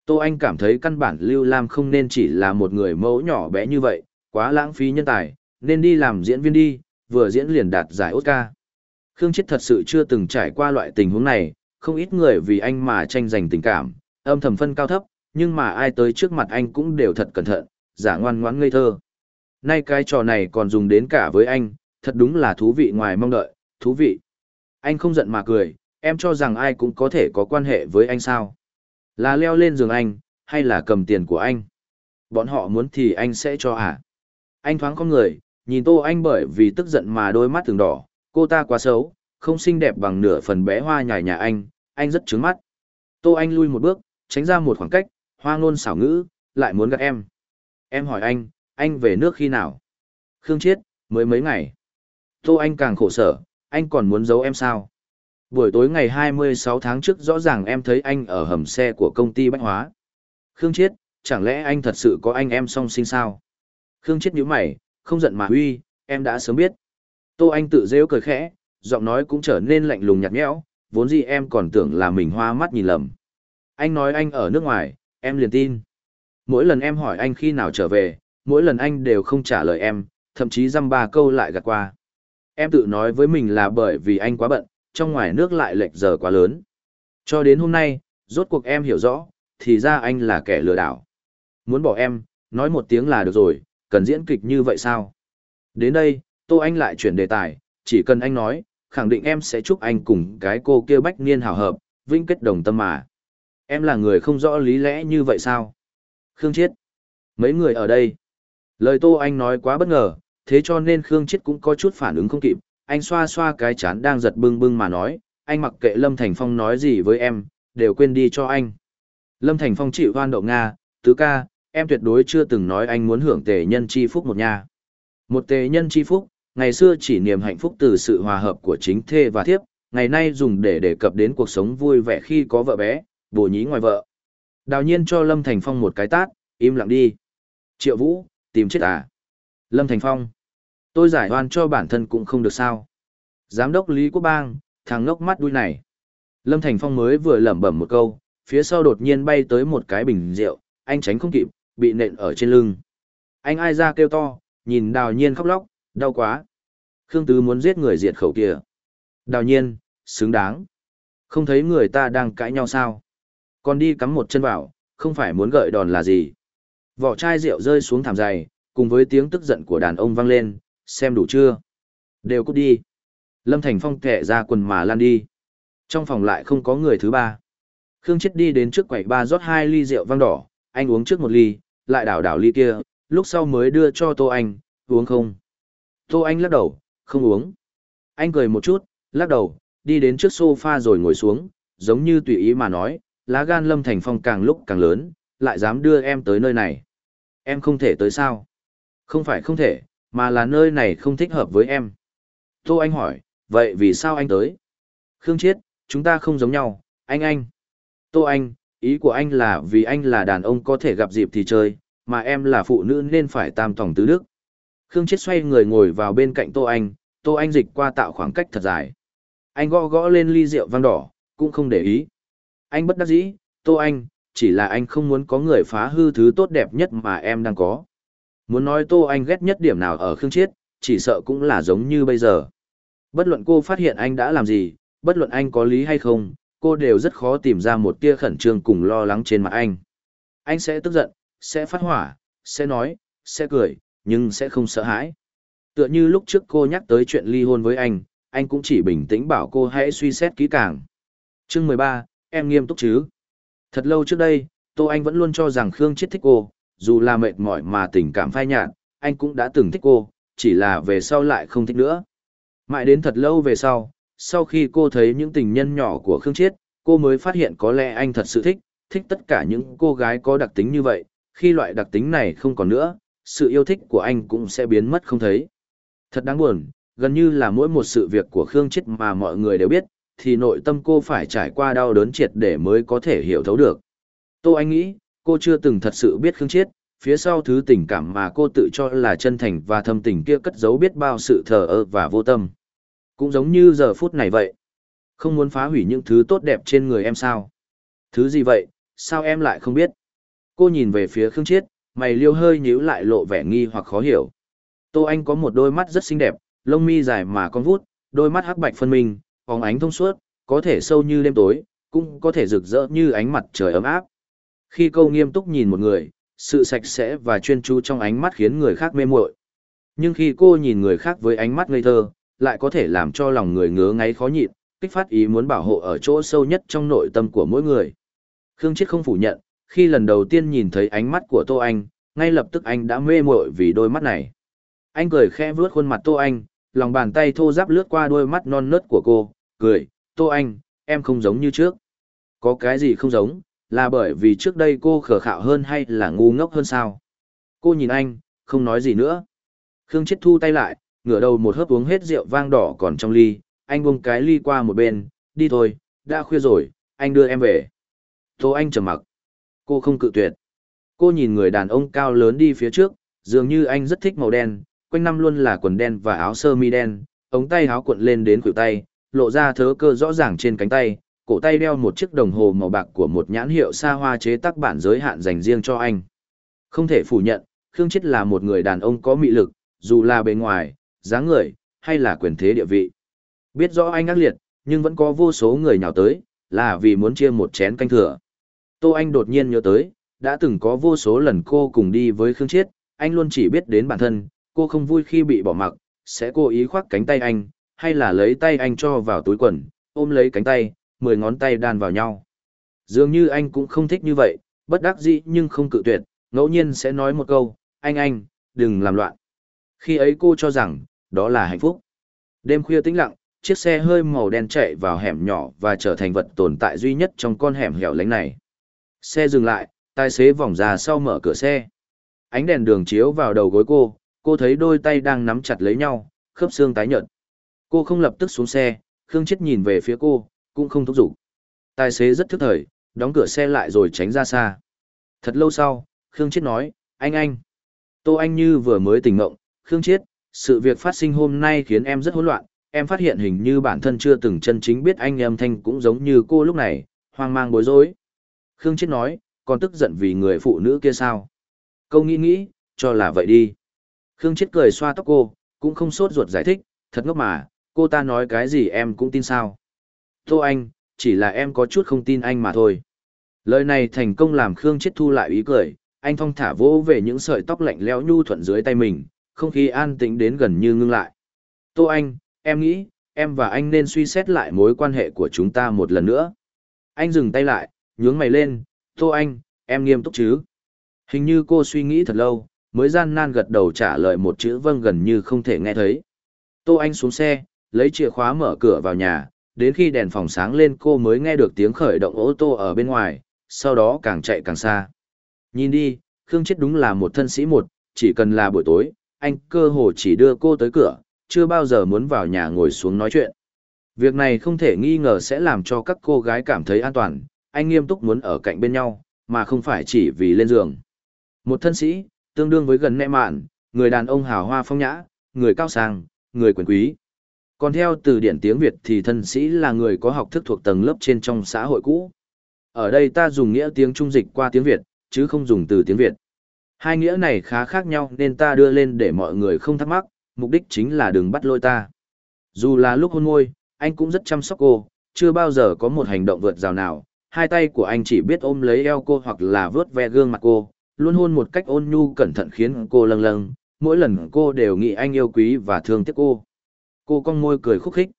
S1: Tô Anh cảm thấy căn bản Lưu Lam không nên chỉ là một người mẫu nhỏ bé như vậy, quá lãng phí nhân tài, nên đi làm diễn viên đi, vừa diễn liền đạt giải Oscar. Khương Chiết thật sự chưa từng trải qua loại tình huống này, không ít người vì anh mà tranh giành tình cảm, âm thầm phân cao thấp, nhưng mà ai tới trước mặt anh cũng đều thật cẩn thận, giả ngoan ngoãn ngây thơ. Nay cái trò này còn dùng đến cả với anh, thật đúng là thú vị ngoài mong đợi, thú vị. Anh không giận mà cười, em cho rằng ai cũng có thể có quan hệ với anh sao. Là leo lên giường anh, hay là cầm tiền của anh. Bọn họ muốn thì anh sẽ cho à. Anh thoáng con người, nhìn tô anh bởi vì tức giận mà đôi mắt thường đỏ, cô ta quá xấu, không xinh đẹp bằng nửa phần bé hoa nhài nhà anh, anh rất trướng mắt. Tô Anh lui một bước, tránh ra một khoảng cách, hoa ngôn xảo ngữ, lại muốn gặp em. Em hỏi anh, anh về nước khi nào? Khương Chiết, mới mấy ngày. Tô Anh càng khổ sở, anh còn muốn giấu em sao? Buổi tối ngày 26 tháng trước rõ ràng em thấy anh ở hầm xe của công ty Bách Hóa. Khương Chiết, chẳng lẽ anh thật sự có anh em song sinh sao? Khương Chiết nhíu mày, không giận mà huy, em đã sớm biết. Tô Anh tự rêu cười khẽ, giọng nói cũng trở nên lạnh lùng nhạt nhẽo, vốn gì em còn tưởng là mình hoa mắt nhìn lầm. Anh nói anh ở nước ngoài, em liền tin. Mỗi lần em hỏi anh khi nào trở về, mỗi lần anh đều không trả lời em, thậm chí dăm ba câu lại gạt qua. Em tự nói với mình là bởi vì anh quá bận, trong ngoài nước lại lệch giờ quá lớn. Cho đến hôm nay, rốt cuộc em hiểu rõ, thì ra anh là kẻ lừa đảo. Muốn bỏ em, nói một tiếng là được rồi, cần diễn kịch như vậy sao? Đến đây, Tô Anh lại chuyển đề tài, chỉ cần anh nói, khẳng định em sẽ chúc anh cùng cái cô kia bách niên hào hợp, vĩnh kết đồng tâm mà. Em là người không rõ lý lẽ như vậy sao? Khương Chiết. Mấy người ở đây. Lời Tô Anh nói quá bất ngờ, thế cho nên Khương Chiết cũng có chút phản ứng không kịp. Anh xoa xoa cái chán đang giật bưng bưng mà nói, anh mặc kệ Lâm Thành Phong nói gì với em, đều quên đi cho anh. Lâm Thành Phong chịu hoan đậu Nga, tứ ca, em tuyệt đối chưa từng nói anh muốn hưởng tề nhân chi phúc một nhà. Một tề nhân chi phúc, ngày xưa chỉ niềm hạnh phúc từ sự hòa hợp của chính thê và thiếp, ngày nay dùng để đề cập đến cuộc sống vui vẻ khi có vợ bé, bổ nhí ngoài vợ. Đào nhiên cho Lâm Thành Phong một cái tát, im lặng đi. Triệu Vũ, tìm chết à? Lâm Thành Phong, tôi giải oan cho bản thân cũng không được sao. Giám đốc Lý Quốc Bang, thằng ngốc mắt đuôi này. Lâm Thành Phong mới vừa lẩm bẩm một câu, phía sau đột nhiên bay tới một cái bình rượu, anh tránh không kịp, bị nện ở trên lưng. Anh ai ra kêu to, nhìn đào nhiên khóc lóc, Đau quá. Khương Tứ muốn giết người diệt khẩu kia. Đào nhiên, xứng đáng. Không thấy người ta đang cãi nhau sao. Còn đi cắm một chân vào, không phải muốn gợi đòn là gì. Vỏ chai rượu rơi xuống thảm dày, cùng với tiếng tức giận của đàn ông vang lên, xem đủ chưa. Đều cút đi. Lâm Thành Phong kẻ ra quần mà lan đi. Trong phòng lại không có người thứ ba. Khương Chết đi đến trước quầy ba rót hai ly rượu vang đỏ, anh uống trước một ly, lại đảo đảo ly kia, lúc sau mới đưa cho Tô Anh, uống không. Tô Anh lắc đầu, không uống. Anh cười một chút, lắc đầu, đi đến trước sofa rồi ngồi xuống, giống như tùy ý mà nói, lá gan Lâm Thành Phong càng lúc càng lớn, lại dám đưa em tới nơi này. Em không thể tới sao? Không phải không thể, mà là nơi này không thích hợp với em. Tô Anh hỏi, vậy vì sao anh tới? Khương Chiết, chúng ta không giống nhau, anh anh. Tô Anh, ý của anh là vì anh là đàn ông có thể gặp dịp thì chơi, mà em là phụ nữ nên phải tam tòng tứ đức. Khương Chết xoay người ngồi vào bên cạnh Tô Anh, Tô Anh dịch qua tạo khoảng cách thật dài. Anh gõ gõ lên ly rượu vang đỏ, cũng không để ý. Anh bất đắc dĩ, Tô Anh, chỉ là anh không muốn có người phá hư thứ tốt đẹp nhất mà em đang có. Muốn nói Tô Anh ghét nhất điểm nào ở Khương Chiết, chỉ sợ cũng là giống như bây giờ. Bất luận cô phát hiện anh đã làm gì, bất luận anh có lý hay không, cô đều rất khó tìm ra một tia khẩn trương cùng lo lắng trên mặt anh. Anh sẽ tức giận, sẽ phát hỏa, sẽ nói, sẽ cười, nhưng sẽ không sợ hãi. Tựa như lúc trước cô nhắc tới chuyện ly hôn với anh, anh cũng chỉ bình tĩnh bảo cô hãy suy xét kỹ càng. Chương 13, em nghiêm túc chứ? Thật lâu trước đây, Tô Anh vẫn luôn cho rằng Khương Chiết thích cô, dù là mệt mỏi mà tình cảm phai nhạt, anh cũng đã từng thích cô, chỉ là về sau lại không thích nữa. Mãi đến thật lâu về sau, sau khi cô thấy những tình nhân nhỏ của Khương Chiết, cô mới phát hiện có lẽ anh thật sự thích, thích tất cả những cô gái có đặc tính như vậy, khi loại đặc tính này không còn nữa, sự yêu thích của anh cũng sẽ biến mất không thấy. Thật đáng buồn, gần như là mỗi một sự việc của Khương Chết mà mọi người đều biết, thì nội tâm cô phải trải qua đau đớn triệt để mới có thể hiểu thấu được. Tô Anh nghĩ, cô chưa từng thật sự biết Khương Chết, phía sau thứ tình cảm mà cô tự cho là chân thành và thâm tình kia cất giấu biết bao sự thờ ơ và vô tâm. Cũng giống như giờ phút này vậy. Không muốn phá hủy những thứ tốt đẹp trên người em sao? Thứ gì vậy, sao em lại không biết? Cô nhìn về phía Khương Chiết, mày liêu hơi nhíu lại lộ vẻ nghi hoặc khó hiểu. Tô Anh có một đôi mắt rất xinh đẹp, lông mi dài mà con vút, đôi mắt hắc bạch phân minh, phóng ánh thông suốt, có thể sâu như đêm tối, cũng có thể rực rỡ như ánh mặt trời ấm áp. Khi câu nghiêm túc nhìn một người, sự sạch sẽ và chuyên chú trong ánh mắt khiến người khác mê muội. Nhưng khi cô nhìn người khác với ánh mắt ngây thơ, lại có thể làm cho lòng người ngứa ngáy khó nhịn, kích phát ý muốn bảo hộ ở chỗ sâu nhất trong nội tâm của mỗi người. Khương Chiết không phủ nhận, khi lần đầu tiên nhìn thấy ánh mắt của Tô Anh, ngay lập tức anh đã mê mội vì đôi mắt này. Anh cười khẽ vớt khuôn mặt Tô Anh, lòng bàn tay thô giáp lướt qua đôi mắt non nớt của cô, cười, Tô Anh, em không giống như trước. Có cái gì không giống, là bởi vì trước đây cô khờ khạo hơn hay là ngu ngốc hơn sao? Cô nhìn anh, không nói gì nữa. Khương Chết thu tay lại, ngửa đầu một hớp uống hết rượu vang đỏ còn trong ly, anh buông cái ly qua một bên, đi thôi, đã khuya rồi, anh đưa em về. Tô Anh trầm mặc cô không cự tuyệt. Cô nhìn người đàn ông cao lớn đi phía trước, dường như anh rất thích màu đen, quanh năm luôn là quần đen và áo sơ mi đen, ống tay áo cuộn lên đến khuỷu tay, lộ ra thớ cơ rõ ràng trên cánh tay, cổ tay đeo một chiếc đồng hồ màu bạc của một nhãn hiệu xa hoa chế tác bản giới hạn dành riêng cho anh. Không thể phủ nhận, Khương Chết là một người đàn ông có mị lực, dù là bề ngoài, dáng người, hay là quyền thế địa vị. Biết rõ anh ác liệt, nhưng vẫn có vô số người nhào tới, là vì muốn chia một chén canh thừa. Tô Anh đột nhiên nhớ tới, đã từng có vô số lần cô cùng đi với Khương Chiết, anh luôn chỉ biết đến bản thân, cô không vui khi bị bỏ mặc, sẽ cố ý khoác cánh tay anh, hay là lấy tay anh cho vào túi quần, ôm lấy cánh tay, mười ngón tay đan vào nhau. Dường như anh cũng không thích như vậy, bất đắc dĩ nhưng không cự tuyệt, ngẫu nhiên sẽ nói một câu, anh anh, đừng làm loạn. Khi ấy cô cho rằng, đó là hạnh phúc. Đêm khuya tĩnh lặng, chiếc xe hơi màu đen chạy vào hẻm nhỏ và trở thành vật tồn tại duy nhất trong con hẻm hẻo lánh này. Xe dừng lại, tài xế vòng ra sau mở cửa xe. Ánh đèn đường chiếu vào đầu gối cô, cô thấy đôi tay đang nắm chặt lấy nhau, khớp xương tái nhợt. Cô không lập tức xuống xe, Khương Chết nhìn về phía cô, cũng không thúc giục. Tài xế rất thức thời, đóng cửa xe lại rồi tránh ra xa. Thật lâu sau, Khương Chết nói, anh anh. Tô Anh Như vừa mới tỉnh ngộng, Khương Chết, sự việc phát sinh hôm nay khiến em rất hỗn loạn, em phát hiện hình như bản thân chưa từng chân chính biết anh em thanh cũng giống như cô lúc này, hoang mang bối rối. Khương Chết nói, còn tức giận vì người phụ nữ kia sao? Câu nghĩ nghĩ, cho là vậy đi. Khương Chết cười xoa tóc cô, cũng không sốt ruột giải thích, thật ngốc mà, cô ta nói cái gì em cũng tin sao. Tô anh, chỉ là em có chút không tin anh mà thôi. Lời này thành công làm Khương Chết thu lại ý cười, anh thong thả vỗ về những sợi tóc lạnh lẽo nhu thuận dưới tay mình, không khí an tĩnh đến gần như ngưng lại. Tô anh, em nghĩ, em và anh nên suy xét lại mối quan hệ của chúng ta một lần nữa. Anh dừng tay lại, nhướng mày lên, Tô Anh, em nghiêm túc chứ? Hình như cô suy nghĩ thật lâu, mới gian nan gật đầu trả lời một chữ vâng gần như không thể nghe thấy. Tô Anh xuống xe, lấy chìa khóa mở cửa vào nhà, đến khi đèn phòng sáng lên cô mới nghe được tiếng khởi động ô tô ở bên ngoài, sau đó càng chạy càng xa. Nhìn đi, Khương Chết đúng là một thân sĩ một, chỉ cần là buổi tối, anh cơ hồ chỉ đưa cô tới cửa, chưa bao giờ muốn vào nhà ngồi xuống nói chuyện. Việc này không thể nghi ngờ sẽ làm cho các cô gái cảm thấy an toàn, anh nghiêm túc muốn ở cạnh bên nhau, mà không phải chỉ vì lên giường. Một thân sĩ, tương đương với gần nẹ mạn, người đàn ông hào hoa phong nhã, người cao sang, người quyền quý. Còn theo từ điển tiếng Việt thì thân sĩ là người có học thức thuộc tầng lớp trên trong xã hội cũ. Ở đây ta dùng nghĩa tiếng Trung dịch qua tiếng Việt, chứ không dùng từ tiếng Việt. Hai nghĩa này khá khác nhau nên ta đưa lên để mọi người không thắc mắc, mục đích chính là đừng bắt lôi ta. Dù là lúc hôn môi, anh cũng rất chăm sóc cô, chưa bao giờ có một hành động vượt rào nào, hai tay của anh chỉ biết ôm lấy eo cô hoặc là vớt ve gương mặt cô, luôn hôn một cách ôn nhu cẩn thận khiến cô lâng lâng, mỗi lần cô đều nghĩ anh yêu quý và thương tiếc cô. Cô cong môi cười khúc khích.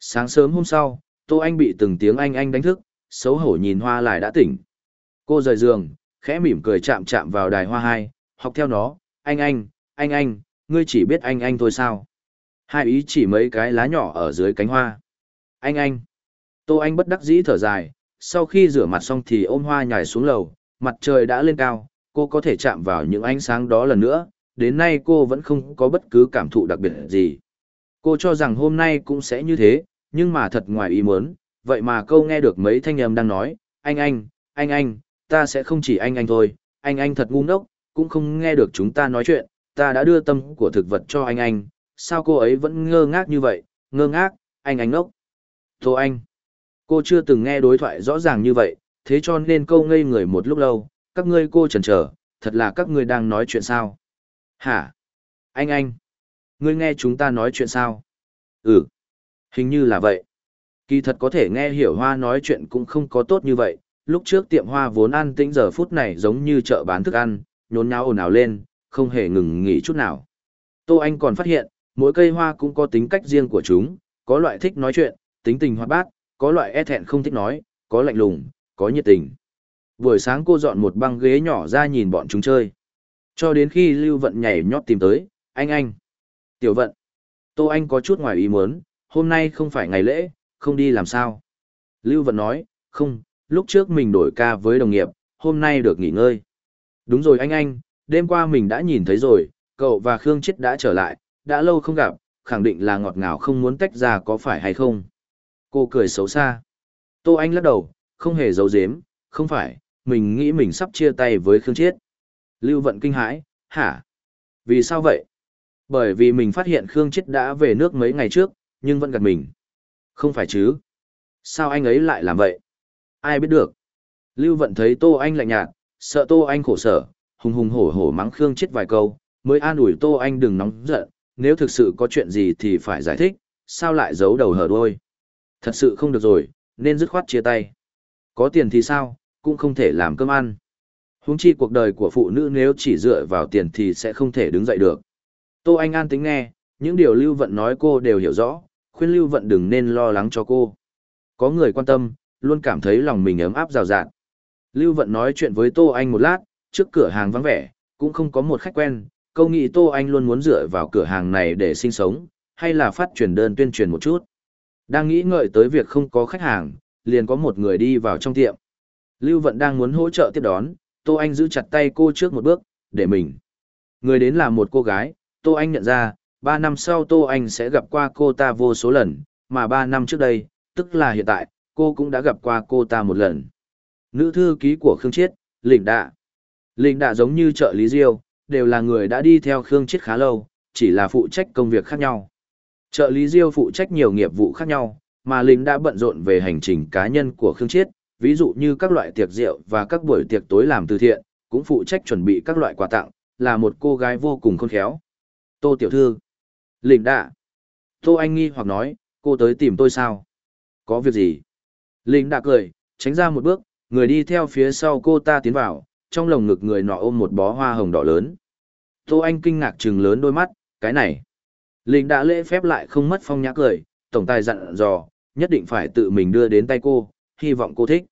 S1: Sáng sớm hôm sau, Tô Anh bị từng tiếng anh anh đánh thức, xấu hổ nhìn hoa lại đã tỉnh. Cô rời giường, khẽ mỉm cười chạm chạm vào đài hoa hai, học theo nó, anh anh, anh anh, ngươi chỉ biết anh anh thôi sao. Hai ý chỉ mấy cái lá nhỏ ở dưới cánh hoa. Anh anh. Tô Anh bất đắc dĩ thở dài, sau khi rửa mặt xong thì ôm hoa nhảy xuống lầu, mặt trời đã lên cao, cô có thể chạm vào những ánh sáng đó lần nữa, đến nay cô vẫn không có bất cứ cảm thụ đặc biệt gì. Cô cho rằng hôm nay cũng sẽ như thế, nhưng mà thật ngoài ý muốn, vậy mà câu nghe được mấy thanh âm đang nói, anh anh, anh anh, ta sẽ không chỉ anh anh thôi, anh anh thật ngu ngốc, cũng không nghe được chúng ta nói chuyện, ta đã đưa tâm của thực vật cho anh anh, sao cô ấy vẫn ngơ ngác như vậy, ngơ ngác, anh anh ngốc. Tô anh. Cô chưa từng nghe đối thoại rõ ràng như vậy, thế cho nên câu ngây người một lúc lâu, các ngươi cô chần chờ, thật là các ngươi đang nói chuyện sao? Hả? Anh anh, ngươi nghe chúng ta nói chuyện sao? Ừ, hình như là vậy. Kỳ thật có thể nghe hiểu hoa nói chuyện cũng không có tốt như vậy, lúc trước tiệm hoa vốn ăn tĩnh giờ phút này giống như chợ bán thức ăn, nhốn nháo ồn ào lên, không hề ngừng nghỉ chút nào. Tô Anh còn phát hiện, mỗi cây hoa cũng có tính cách riêng của chúng, có loại thích nói chuyện, tính tình hoạt bát, có loại e thẹn không thích nói, có lạnh lùng, có nhiệt tình. Buổi sáng cô dọn một băng ghế nhỏ ra nhìn bọn chúng chơi. Cho đến khi Lưu Vận nhảy nhót tìm tới, anh anh. Tiểu Vận. Tô Anh có chút ngoài ý muốn, hôm nay không phải ngày lễ, không đi làm sao. Lưu Vận nói, không, lúc trước mình đổi ca với đồng nghiệp, hôm nay được nghỉ ngơi. Đúng rồi anh anh, đêm qua mình đã nhìn thấy rồi, cậu và Khương Chết đã trở lại, đã lâu không gặp, khẳng định là ngọt ngào không muốn tách ra có phải hay không. Cô cười xấu xa. Tô Anh lắc đầu, không hề giấu giếm, không phải, mình nghĩ mình sắp chia tay với Khương Chiết. Lưu Vận kinh hãi, hả? Vì sao vậy? Bởi vì mình phát hiện Khương Chiết đã về nước mấy ngày trước, nhưng vẫn gạt mình. Không phải chứ? Sao anh ấy lại làm vậy? Ai biết được? Lưu Vận thấy Tô Anh lạnh nhạt, sợ Tô Anh khổ sở, hùng hùng hổ hổ mắng Khương Chiết vài câu, mới an ủi Tô Anh đừng nóng giận, nếu thực sự có chuyện gì thì phải giải thích, sao lại giấu đầu hở đuôi. Thật sự không được rồi, nên dứt khoát chia tay. Có tiền thì sao, cũng không thể làm cơm ăn. Huống chi cuộc đời của phụ nữ nếu chỉ dựa vào tiền thì sẽ không thể đứng dậy được. Tô Anh An tính nghe, những điều Lưu Vận nói cô đều hiểu rõ, khuyên Lưu Vận đừng nên lo lắng cho cô. Có người quan tâm, luôn cảm thấy lòng mình ấm áp rào rạt. Lưu Vận nói chuyện với Tô Anh một lát, trước cửa hàng vắng vẻ, cũng không có một khách quen, câu nghĩ Tô Anh luôn muốn dựa vào cửa hàng này để sinh sống, hay là phát truyền đơn tuyên truyền một chút. Đang nghĩ ngợi tới việc không có khách hàng, liền có một người đi vào trong tiệm. Lưu Vận đang muốn hỗ trợ tiếp đón, Tô Anh giữ chặt tay cô trước một bước, để mình. Người đến là một cô gái, Tô Anh nhận ra, ba năm sau Tô Anh sẽ gặp qua cô ta vô số lần, mà ba năm trước đây, tức là hiện tại, cô cũng đã gặp qua cô ta một lần. Nữ thư ký của Khương Chiết, Lĩnh Đạ. Lĩnh Đạ giống như trợ lý Diêu, đều là người đã đi theo Khương Chiết khá lâu, chỉ là phụ trách công việc khác nhau. Trợ lý Diêu phụ trách nhiều nghiệp vụ khác nhau, mà linh đã bận rộn về hành trình cá nhân của Khương Chiết, ví dụ như các loại tiệc rượu và các buổi tiệc tối làm từ thiện, cũng phụ trách chuẩn bị các loại quà tặng, là một cô gái vô cùng khôn khéo. Tô Tiểu Thư linh đã Tô Anh nghi hoặc nói, cô tới tìm tôi sao? Có việc gì? Linh đã cười, tránh ra một bước, người đi theo phía sau cô ta tiến vào, trong lồng ngực người nọ ôm một bó hoa hồng đỏ lớn. Tô Anh kinh ngạc trừng lớn đôi mắt, cái này. Linh đã lễ phép lại không mất phong nhã cười, tổng tài dặn dò, nhất định phải tự mình đưa đến tay cô, hy vọng cô thích.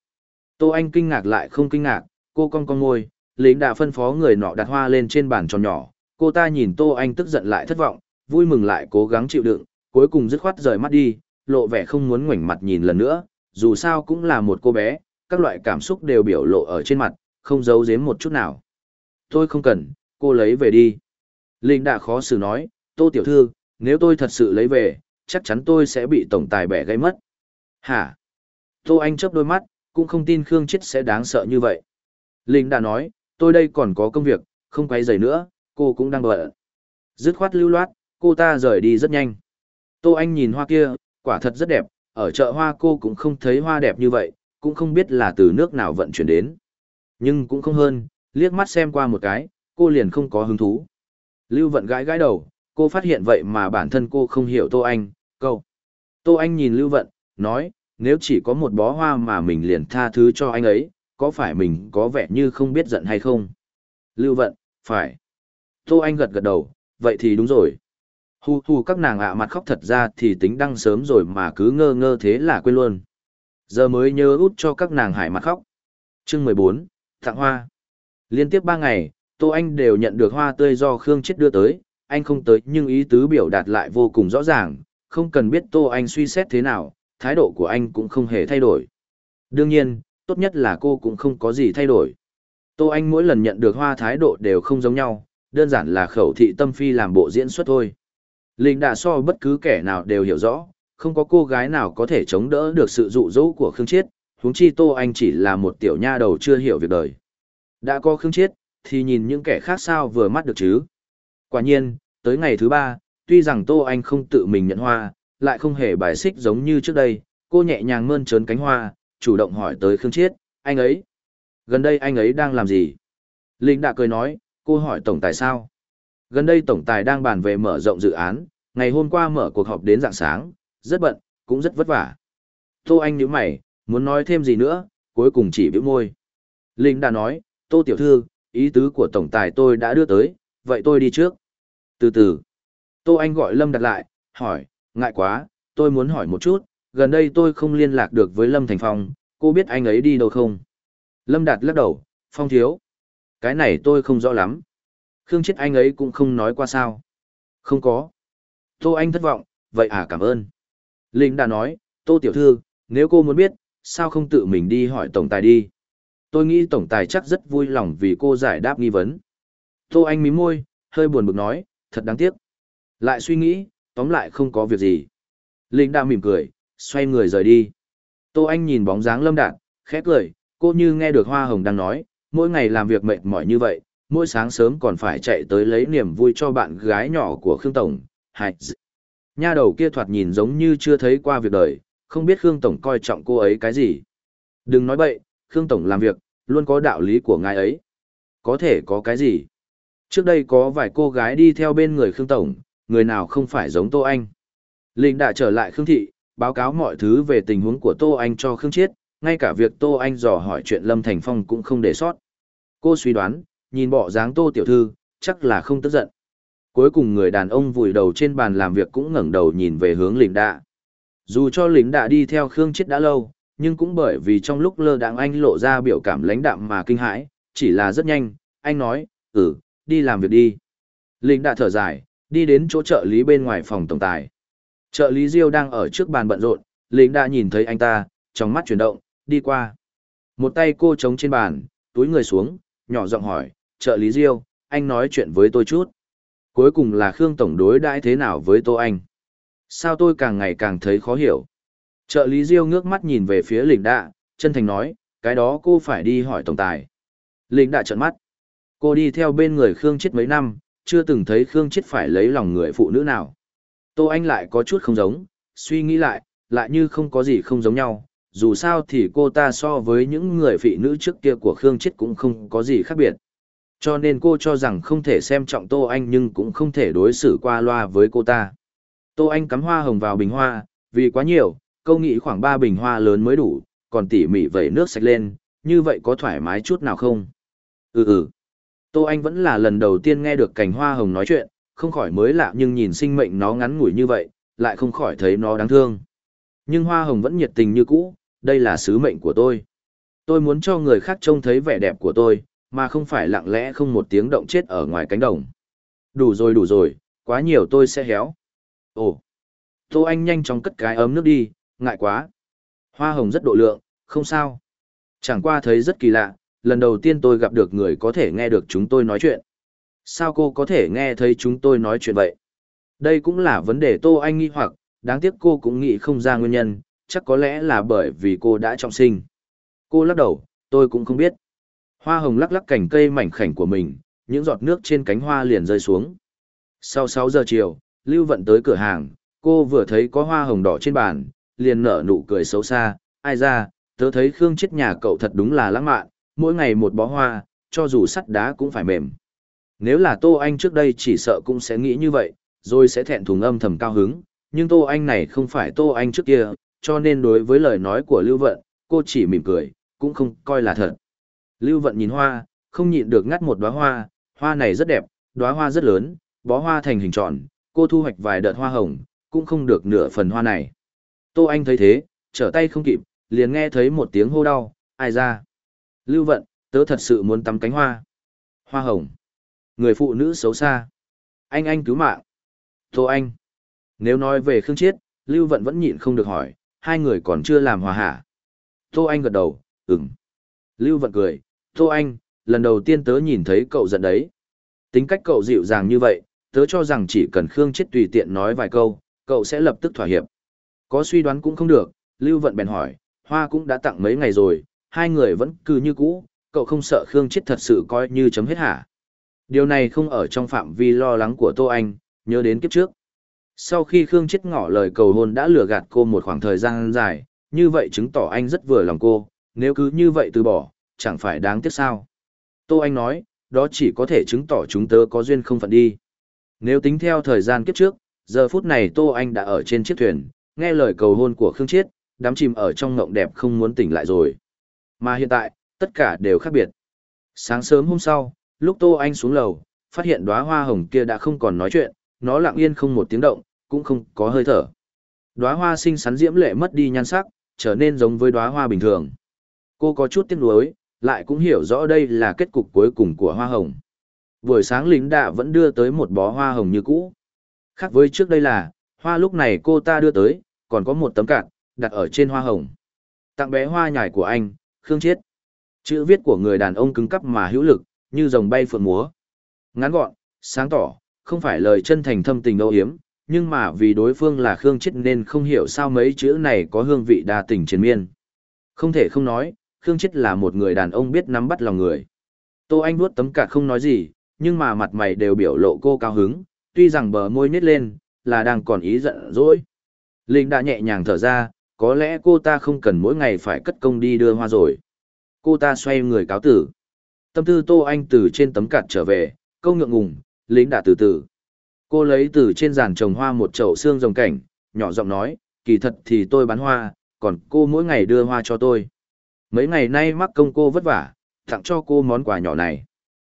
S1: Tô Anh kinh ngạc lại không kinh ngạc, cô cong cong ngôi, Linh đã phân phó người nọ đặt hoa lên trên bàn tròn nhỏ, cô ta nhìn Tô Anh tức giận lại thất vọng, vui mừng lại cố gắng chịu đựng, cuối cùng dứt khoát rời mắt đi, lộ vẻ không muốn ngoảnh mặt nhìn lần nữa, dù sao cũng là một cô bé, các loại cảm xúc đều biểu lộ ở trên mặt, không giấu giếm một chút nào. Tôi không cần, cô lấy về đi. Linh đã khó xử nói, Tô Tiểu Thư, nếu tôi thật sự lấy về, chắc chắn tôi sẽ bị tổng tài bẻ gây mất. Hả? Tô Anh chớp đôi mắt, cũng không tin Khương Chết sẽ đáng sợ như vậy. Linh đã nói, tôi đây còn có công việc, không quay giày nữa, cô cũng đang bận. Dứt khoát lưu loát, cô ta rời đi rất nhanh. Tô Anh nhìn hoa kia, quả thật rất đẹp, ở chợ hoa cô cũng không thấy hoa đẹp như vậy, cũng không biết là từ nước nào vận chuyển đến. Nhưng cũng không hơn, liếc mắt xem qua một cái, cô liền không có hứng thú. Lưu vận gãi gãi đầu, cô phát hiện vậy mà bản thân cô không hiểu Tô Anh, câu. Tô Anh nhìn Lưu Vận, nói, nếu chỉ có một bó hoa mà mình liền tha thứ cho anh ấy, có phải mình có vẻ như không biết giận hay không? Lưu Vận, phải. Tô Anh gật gật đầu, vậy thì đúng rồi. Hù hù các nàng ạ mặt khóc thật ra thì tính đăng sớm rồi mà cứ ngơ ngơ thế là quên luôn. Giờ mới nhớ út cho các nàng hải mặt khóc. Chương mười bốn, Tặng Hoa. Liên tiếp ba ngày, Tô Anh đều nhận được hoa tươi do Khương Chết đưa tới, anh không tới nhưng ý tứ biểu đạt lại vô cùng rõ ràng, không cần biết Tô Anh suy xét thế nào, thái độ của anh cũng không hề thay đổi. Đương nhiên, tốt nhất là cô cũng không có gì thay đổi. Tô Anh mỗi lần nhận được hoa thái độ đều không giống nhau, đơn giản là khẩu thị tâm phi làm bộ diễn xuất thôi. Linh đã so bất cứ kẻ nào đều hiểu rõ, không có cô gái nào có thể chống đỡ được sự dụ dỗ của Khương Chiết, huống chi Tô Anh chỉ là một tiểu nha đầu chưa hiểu việc đời. Đã có Khương Chiết, thì nhìn những kẻ khác sao vừa mắt được chứ. Quả nhiên, tới ngày thứ ba, tuy rằng Tô Anh không tự mình nhận hoa, lại không hề bài xích giống như trước đây, cô nhẹ nhàng mơn trớn cánh hoa, chủ động hỏi tới Khương Chiết, anh ấy, gần đây anh ấy đang làm gì? Linh đã cười nói, cô hỏi tổng tài sao? Gần đây tổng tài đang bàn về mở rộng dự án, ngày hôm qua mở cuộc họp đến dạng sáng, rất bận, cũng rất vất vả. Tô Anh nhíu mày, muốn nói thêm gì nữa, cuối cùng chỉ bĩu môi. Linh đã nói, Tô Tiểu Thư, ý tứ của tổng tài tôi đã đưa tới, vậy tôi đi trước. Từ từ, Tô Anh gọi Lâm đặt lại, hỏi, ngại quá, tôi muốn hỏi một chút, gần đây tôi không liên lạc được với Lâm Thành Phong, cô biết anh ấy đi đâu không? Lâm Đạt lắc đầu, Phong thiếu. Cái này tôi không rõ lắm. Khương chết anh ấy cũng không nói qua sao. Không có. Tô Anh thất vọng, vậy à cảm ơn. Linh đã nói, Tô Tiểu Thư, nếu cô muốn biết, sao không tự mình đi hỏi Tổng Tài đi. Tôi nghĩ Tổng Tài chắc rất vui lòng vì cô giải đáp nghi vấn. Tô Anh mí môi, hơi buồn bực nói, thật đáng tiếc. Lại suy nghĩ, tóm lại không có việc gì. Linh đã mỉm cười, xoay người rời đi. Tô Anh nhìn bóng dáng lâm đạn, khẽ cười, cô như nghe được Hoa Hồng đang nói, mỗi ngày làm việc mệt mỏi như vậy, mỗi sáng sớm còn phải chạy tới lấy niềm vui cho bạn gái nhỏ của Khương Tổng, hại hạch Nha đầu kia thoạt nhìn giống như chưa thấy qua việc đời, không biết Khương Tổng coi trọng cô ấy cái gì. Đừng nói bậy, Khương Tổng làm việc, luôn có đạo lý của ngài ấy. Có thể có cái gì? Trước đây có vài cô gái đi theo bên người Khương Tổng, người nào không phải giống Tô Anh. Linh đã trở lại Khương Thị, báo cáo mọi thứ về tình huống của Tô Anh cho Khương Chiết, ngay cả việc Tô Anh dò hỏi chuyện Lâm Thành Phong cũng không để sót. Cô suy đoán, nhìn bỏ dáng Tô Tiểu Thư, chắc là không tức giận. Cuối cùng người đàn ông vùi đầu trên bàn làm việc cũng ngẩng đầu nhìn về hướng Linh Đạ. Dù cho Linh Đạ đi theo Khương Chiết đã lâu, nhưng cũng bởi vì trong lúc lơ đạng anh lộ ra biểu cảm lãnh đạm mà kinh hãi, chỉ là rất nhanh, anh nói, ừ, đi làm việc đi. Lĩnh đã thở dài, đi đến chỗ trợ lý bên ngoài phòng tổng tài. Trợ lý Diêu đang ở trước bàn bận rộn, Lĩnh đã nhìn thấy anh ta, trong mắt chuyển động, đi qua. Một tay cô chống trên bàn, túi người xuống, nhỏ giọng hỏi, trợ lý Diêu, anh nói chuyện với tôi chút. Cuối cùng là Khương Tổng đối đãi thế nào với Tô Anh? Sao tôi càng ngày càng thấy khó hiểu? Trợ lý Diêu ngước mắt nhìn về phía Lĩnh Đạ, chân thành nói, cái đó cô phải đi hỏi tổng tài. Lĩnh Đạ trợn mắt. Cô đi theo bên người Khương Chết mấy năm, chưa từng thấy Khương Chết phải lấy lòng người phụ nữ nào. Tô Anh lại có chút không giống, suy nghĩ lại, lại như không có gì không giống nhau. Dù sao thì cô ta so với những người phụ nữ trước kia của Khương Chết cũng không có gì khác biệt. Cho nên cô cho rằng không thể xem trọng Tô Anh nhưng cũng không thể đối xử qua loa với cô ta. Tô Anh cắm hoa hồng vào bình hoa, vì quá nhiều, câu nghĩ khoảng ba bình hoa lớn mới đủ, còn tỉ mỉ vẩy nước sạch lên, như vậy có thoải mái chút nào không? Ừ ừ. Tô Anh vẫn là lần đầu tiên nghe được cảnh hoa hồng nói chuyện, không khỏi mới lạ nhưng nhìn sinh mệnh nó ngắn ngủi như vậy, lại không khỏi thấy nó đáng thương. Nhưng hoa hồng vẫn nhiệt tình như cũ, đây là sứ mệnh của tôi. Tôi muốn cho người khác trông thấy vẻ đẹp của tôi, mà không phải lặng lẽ không một tiếng động chết ở ngoài cánh đồng. Đủ rồi đủ rồi, quá nhiều tôi sẽ héo. Ồ, Tô Anh nhanh chóng cất cái ấm nước đi, ngại quá. Hoa hồng rất độ lượng, không sao. Chẳng qua thấy rất kỳ lạ, lần đầu tiên tôi gặp được người có thể nghe được chúng tôi nói chuyện. Sao cô có thể nghe thấy chúng tôi nói chuyện vậy? Đây cũng là vấn đề Tô Anh nghi hoặc, đáng tiếc cô cũng nghĩ không ra nguyên nhân, chắc có lẽ là bởi vì cô đã trọng sinh. Cô lắc đầu, tôi cũng không biết. Hoa hồng lắc lắc cành cây mảnh khảnh của mình, những giọt nước trên cánh hoa liền rơi xuống. Sau 6 giờ chiều, Lưu Vận tới cửa hàng, cô vừa thấy có hoa hồng đỏ trên bàn, liền nở nụ cười xấu xa, ai ra, tớ thấy Khương chết nhà cậu thật đúng là lãng mạn, mỗi ngày một bó hoa, cho dù sắt đá cũng phải mềm. Nếu là Tô Anh trước đây chỉ sợ cũng sẽ nghĩ như vậy, rồi sẽ thẹn thùng âm thầm cao hứng, nhưng Tô Anh này không phải Tô Anh trước kia, cho nên đối với lời nói của Lưu Vận, cô chỉ mỉm cười, cũng không coi là thật. Lưu Vận nhìn hoa, không nhịn được ngắt một đóa hoa, hoa này rất đẹp, đóa hoa rất lớn, bó hoa thành hình tròn, cô thu hoạch vài đợt hoa hồng, cũng không được nửa phần hoa này. Tô Anh thấy thế, trở tay không kịp, liền nghe thấy một tiếng hô đau, ai ra. Lưu vận, tớ thật sự muốn tắm cánh hoa. Hoa hồng. Người phụ nữ xấu xa. Anh anh cứu mạng. Thô anh. Nếu nói về Khương Chiết, Lưu vận vẫn nhịn không được hỏi, hai người còn chưa làm hòa hả. Thô anh gật đầu, ừm. Lưu vận cười, Thô anh, lần đầu tiên tớ nhìn thấy cậu giận đấy. Tính cách cậu dịu dàng như vậy, tớ cho rằng chỉ cần Khương Chiết tùy tiện nói vài câu, cậu sẽ lập tức thỏa hiệp. Có suy đoán cũng không được, Lưu Vận bèn hỏi, hoa cũng đã tặng mấy ngày rồi, hai người vẫn cứ như cũ, cậu không sợ Khương Chết thật sự coi như chấm hết hả. Điều này không ở trong phạm vi lo lắng của Tô Anh, nhớ đến kiếp trước. Sau khi Khương Chết ngỏ lời cầu hôn đã lừa gạt cô một khoảng thời gian dài, như vậy chứng tỏ anh rất vừa lòng cô, nếu cứ như vậy từ bỏ, chẳng phải đáng tiếc sao. Tô Anh nói, đó chỉ có thể chứng tỏ chúng tớ có duyên không phận đi. Nếu tính theo thời gian kiếp trước, giờ phút này Tô Anh đã ở trên chiếc thuyền, nghe lời cầu hôn của Khương Chiết, đám chìm ở trong ngộng đẹp không muốn tỉnh lại rồi. Mà hiện tại, tất cả đều khác biệt. Sáng sớm hôm sau, lúc Tô Anh xuống lầu, phát hiện đóa hoa hồng kia đã không còn nói chuyện, nó lặng yên không một tiếng động, cũng không có hơi thở. Đóa hoa xinh xắn diễm lệ mất đi nhan sắc, trở nên giống với đóa hoa bình thường. Cô có chút tiếc nuối, lại cũng hiểu rõ đây là kết cục cuối cùng của hoa hồng. Buổi sáng lính đạ vẫn đưa tới một bó hoa hồng như cũ. Khác với trước đây là, hoa lúc này cô ta đưa tới, còn có một tấm cạn, đặt ở trên hoa hồng. Tặng bé hoa nhài của anh, Khương Chiết. Chữ viết của người đàn ông cứng cắp mà hữu lực, như rồng bay phượng múa. Ngắn gọn, sáng tỏ, không phải lời chân thành thâm tình âu hiếm, nhưng mà vì đối phương là Khương Chiết nên không hiểu sao mấy chữ này có hương vị đa tình triền miên. Không thể không nói, Khương Chiết là một người đàn ông biết nắm bắt lòng người. Tô Anh vuốt tấm cạt không nói gì, nhưng mà mặt mày đều biểu lộ cô cao hứng, tuy rằng bờ môi nhếch lên, là đang còn ý giận dỗi. Linh đã nhẹ nhàng thở ra, có lẽ cô ta không cần mỗi ngày phải cất công đi đưa hoa rồi. Cô ta xoay người cáo tử. Tâm tư Tô Anh từ trên tấm cạt trở về, câu ngượng ngùng, lính đã từ từ. Cô lấy từ trên giàn trồng hoa một chậu xương rồng cảnh, nhỏ giọng nói, kỳ thật thì tôi bán hoa, còn cô mỗi ngày đưa hoa cho tôi. Mấy ngày nay mắc công cô vất vả, tặng cho cô món quà nhỏ này.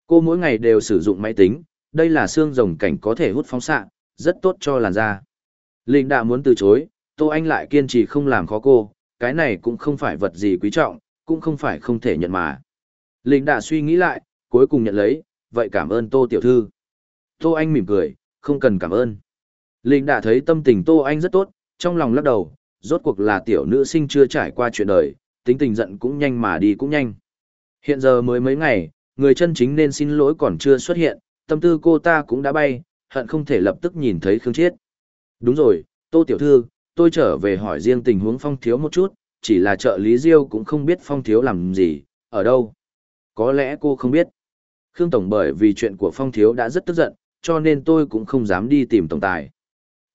S1: Cô mỗi ngày đều sử dụng máy tính, đây là xương rồng cảnh có thể hút phóng xạ, rất tốt cho làn da. Linh đã muốn từ chối, Tô Anh lại kiên trì không làm khó cô, cái này cũng không phải vật gì quý trọng, cũng không phải không thể nhận mà. Linh đã suy nghĩ lại, cuối cùng nhận lấy, vậy cảm ơn Tô Tiểu Thư. Tô Anh mỉm cười, không cần cảm ơn. Linh đã thấy tâm tình Tô Anh rất tốt, trong lòng lắc đầu, rốt cuộc là tiểu nữ sinh chưa trải qua chuyện đời, tính tình giận cũng nhanh mà đi cũng nhanh. Hiện giờ mới mấy ngày, người chân chính nên xin lỗi còn chưa xuất hiện, tâm tư cô ta cũng đã bay, hận không thể lập tức nhìn thấy Khương Chiết. Đúng rồi, Tô Tiểu Thư, tôi trở về hỏi riêng tình huống phong thiếu một chút, chỉ là trợ lý Diêu cũng không biết phong thiếu làm gì, ở đâu. Có lẽ cô không biết. Khương Tổng bởi vì chuyện của phong thiếu đã rất tức giận, cho nên tôi cũng không dám đi tìm Tổng Tài.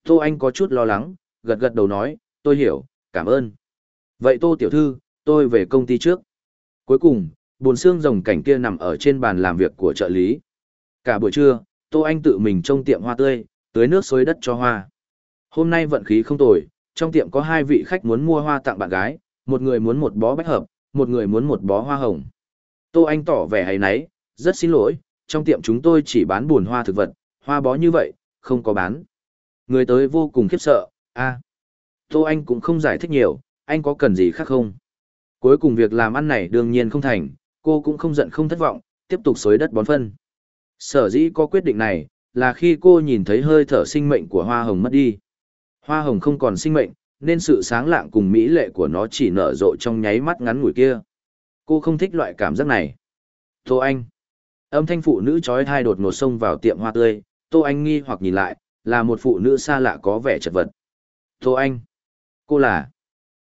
S1: Tô Anh có chút lo lắng, gật gật đầu nói, tôi hiểu, cảm ơn. Vậy Tô Tiểu Thư, tôi về công ty trước. Cuối cùng, buồn xương rồng cảnh kia nằm ở trên bàn làm việc của trợ lý. Cả buổi trưa, Tô Anh tự mình trông tiệm hoa tươi, tưới nước xối đất cho hoa. Hôm nay vận khí không tồi, trong tiệm có hai vị khách muốn mua hoa tặng bạn gái, một người muốn một bó bách hợp, một người muốn một bó hoa hồng. Tô Anh tỏ vẻ hay nấy, rất xin lỗi, trong tiệm chúng tôi chỉ bán bùn hoa thực vật, hoa bó như vậy, không có bán. Người tới vô cùng khiếp sợ, a à, Tô Anh cũng không giải thích nhiều, anh có cần gì khác không? Cuối cùng việc làm ăn này đương nhiên không thành, cô cũng không giận không thất vọng, tiếp tục xới đất bón phân. Sở dĩ có quyết định này, là khi cô nhìn thấy hơi thở sinh mệnh của hoa hồng mất đi. Hoa hồng không còn sinh mệnh, nên sự sáng lạng cùng mỹ lệ của nó chỉ nở rộ trong nháy mắt ngắn ngủi kia. Cô không thích loại cảm giác này. Tô Anh. Âm thanh phụ nữ trói thai đột ngột xông vào tiệm hoa tươi, Tô Anh nghi hoặc nhìn lại, là một phụ nữ xa lạ có vẻ chật vật. Tô Anh. Cô là.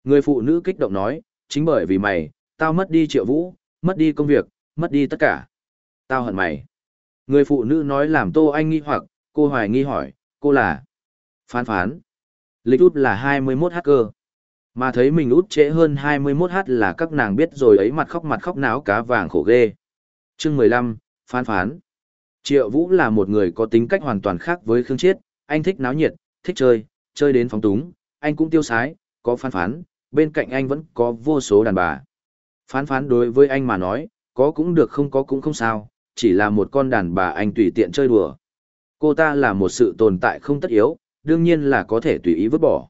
S1: Người phụ nữ kích động nói, chính bởi vì mày, tao mất đi triệu vũ, mất đi công việc, mất đi tất cả. Tao hận mày. Người phụ nữ nói làm Tô Anh nghi hoặc, cô hoài nghi hỏi, cô là. Phán phán lịch út là 21 h mà thấy mình út trễ hơn 21 h là các nàng biết rồi ấy mặt khóc mặt khóc náo cá vàng khổ ghê. Chương 15, phán phán. Triệu vũ là một người có tính cách hoàn toàn khác với khương chiết. Anh thích náo nhiệt thích chơi chơi đến phóng túng. Anh cũng tiêu sái có phán phán bên cạnh anh vẫn có vô số đàn bà. Phán phán đối với anh mà nói có cũng được không có cũng không sao chỉ là một con đàn bà anh tùy tiện chơi đùa. Cô ta là một sự tồn tại không tất yếu đương nhiên là có thể tùy ý vứt bỏ.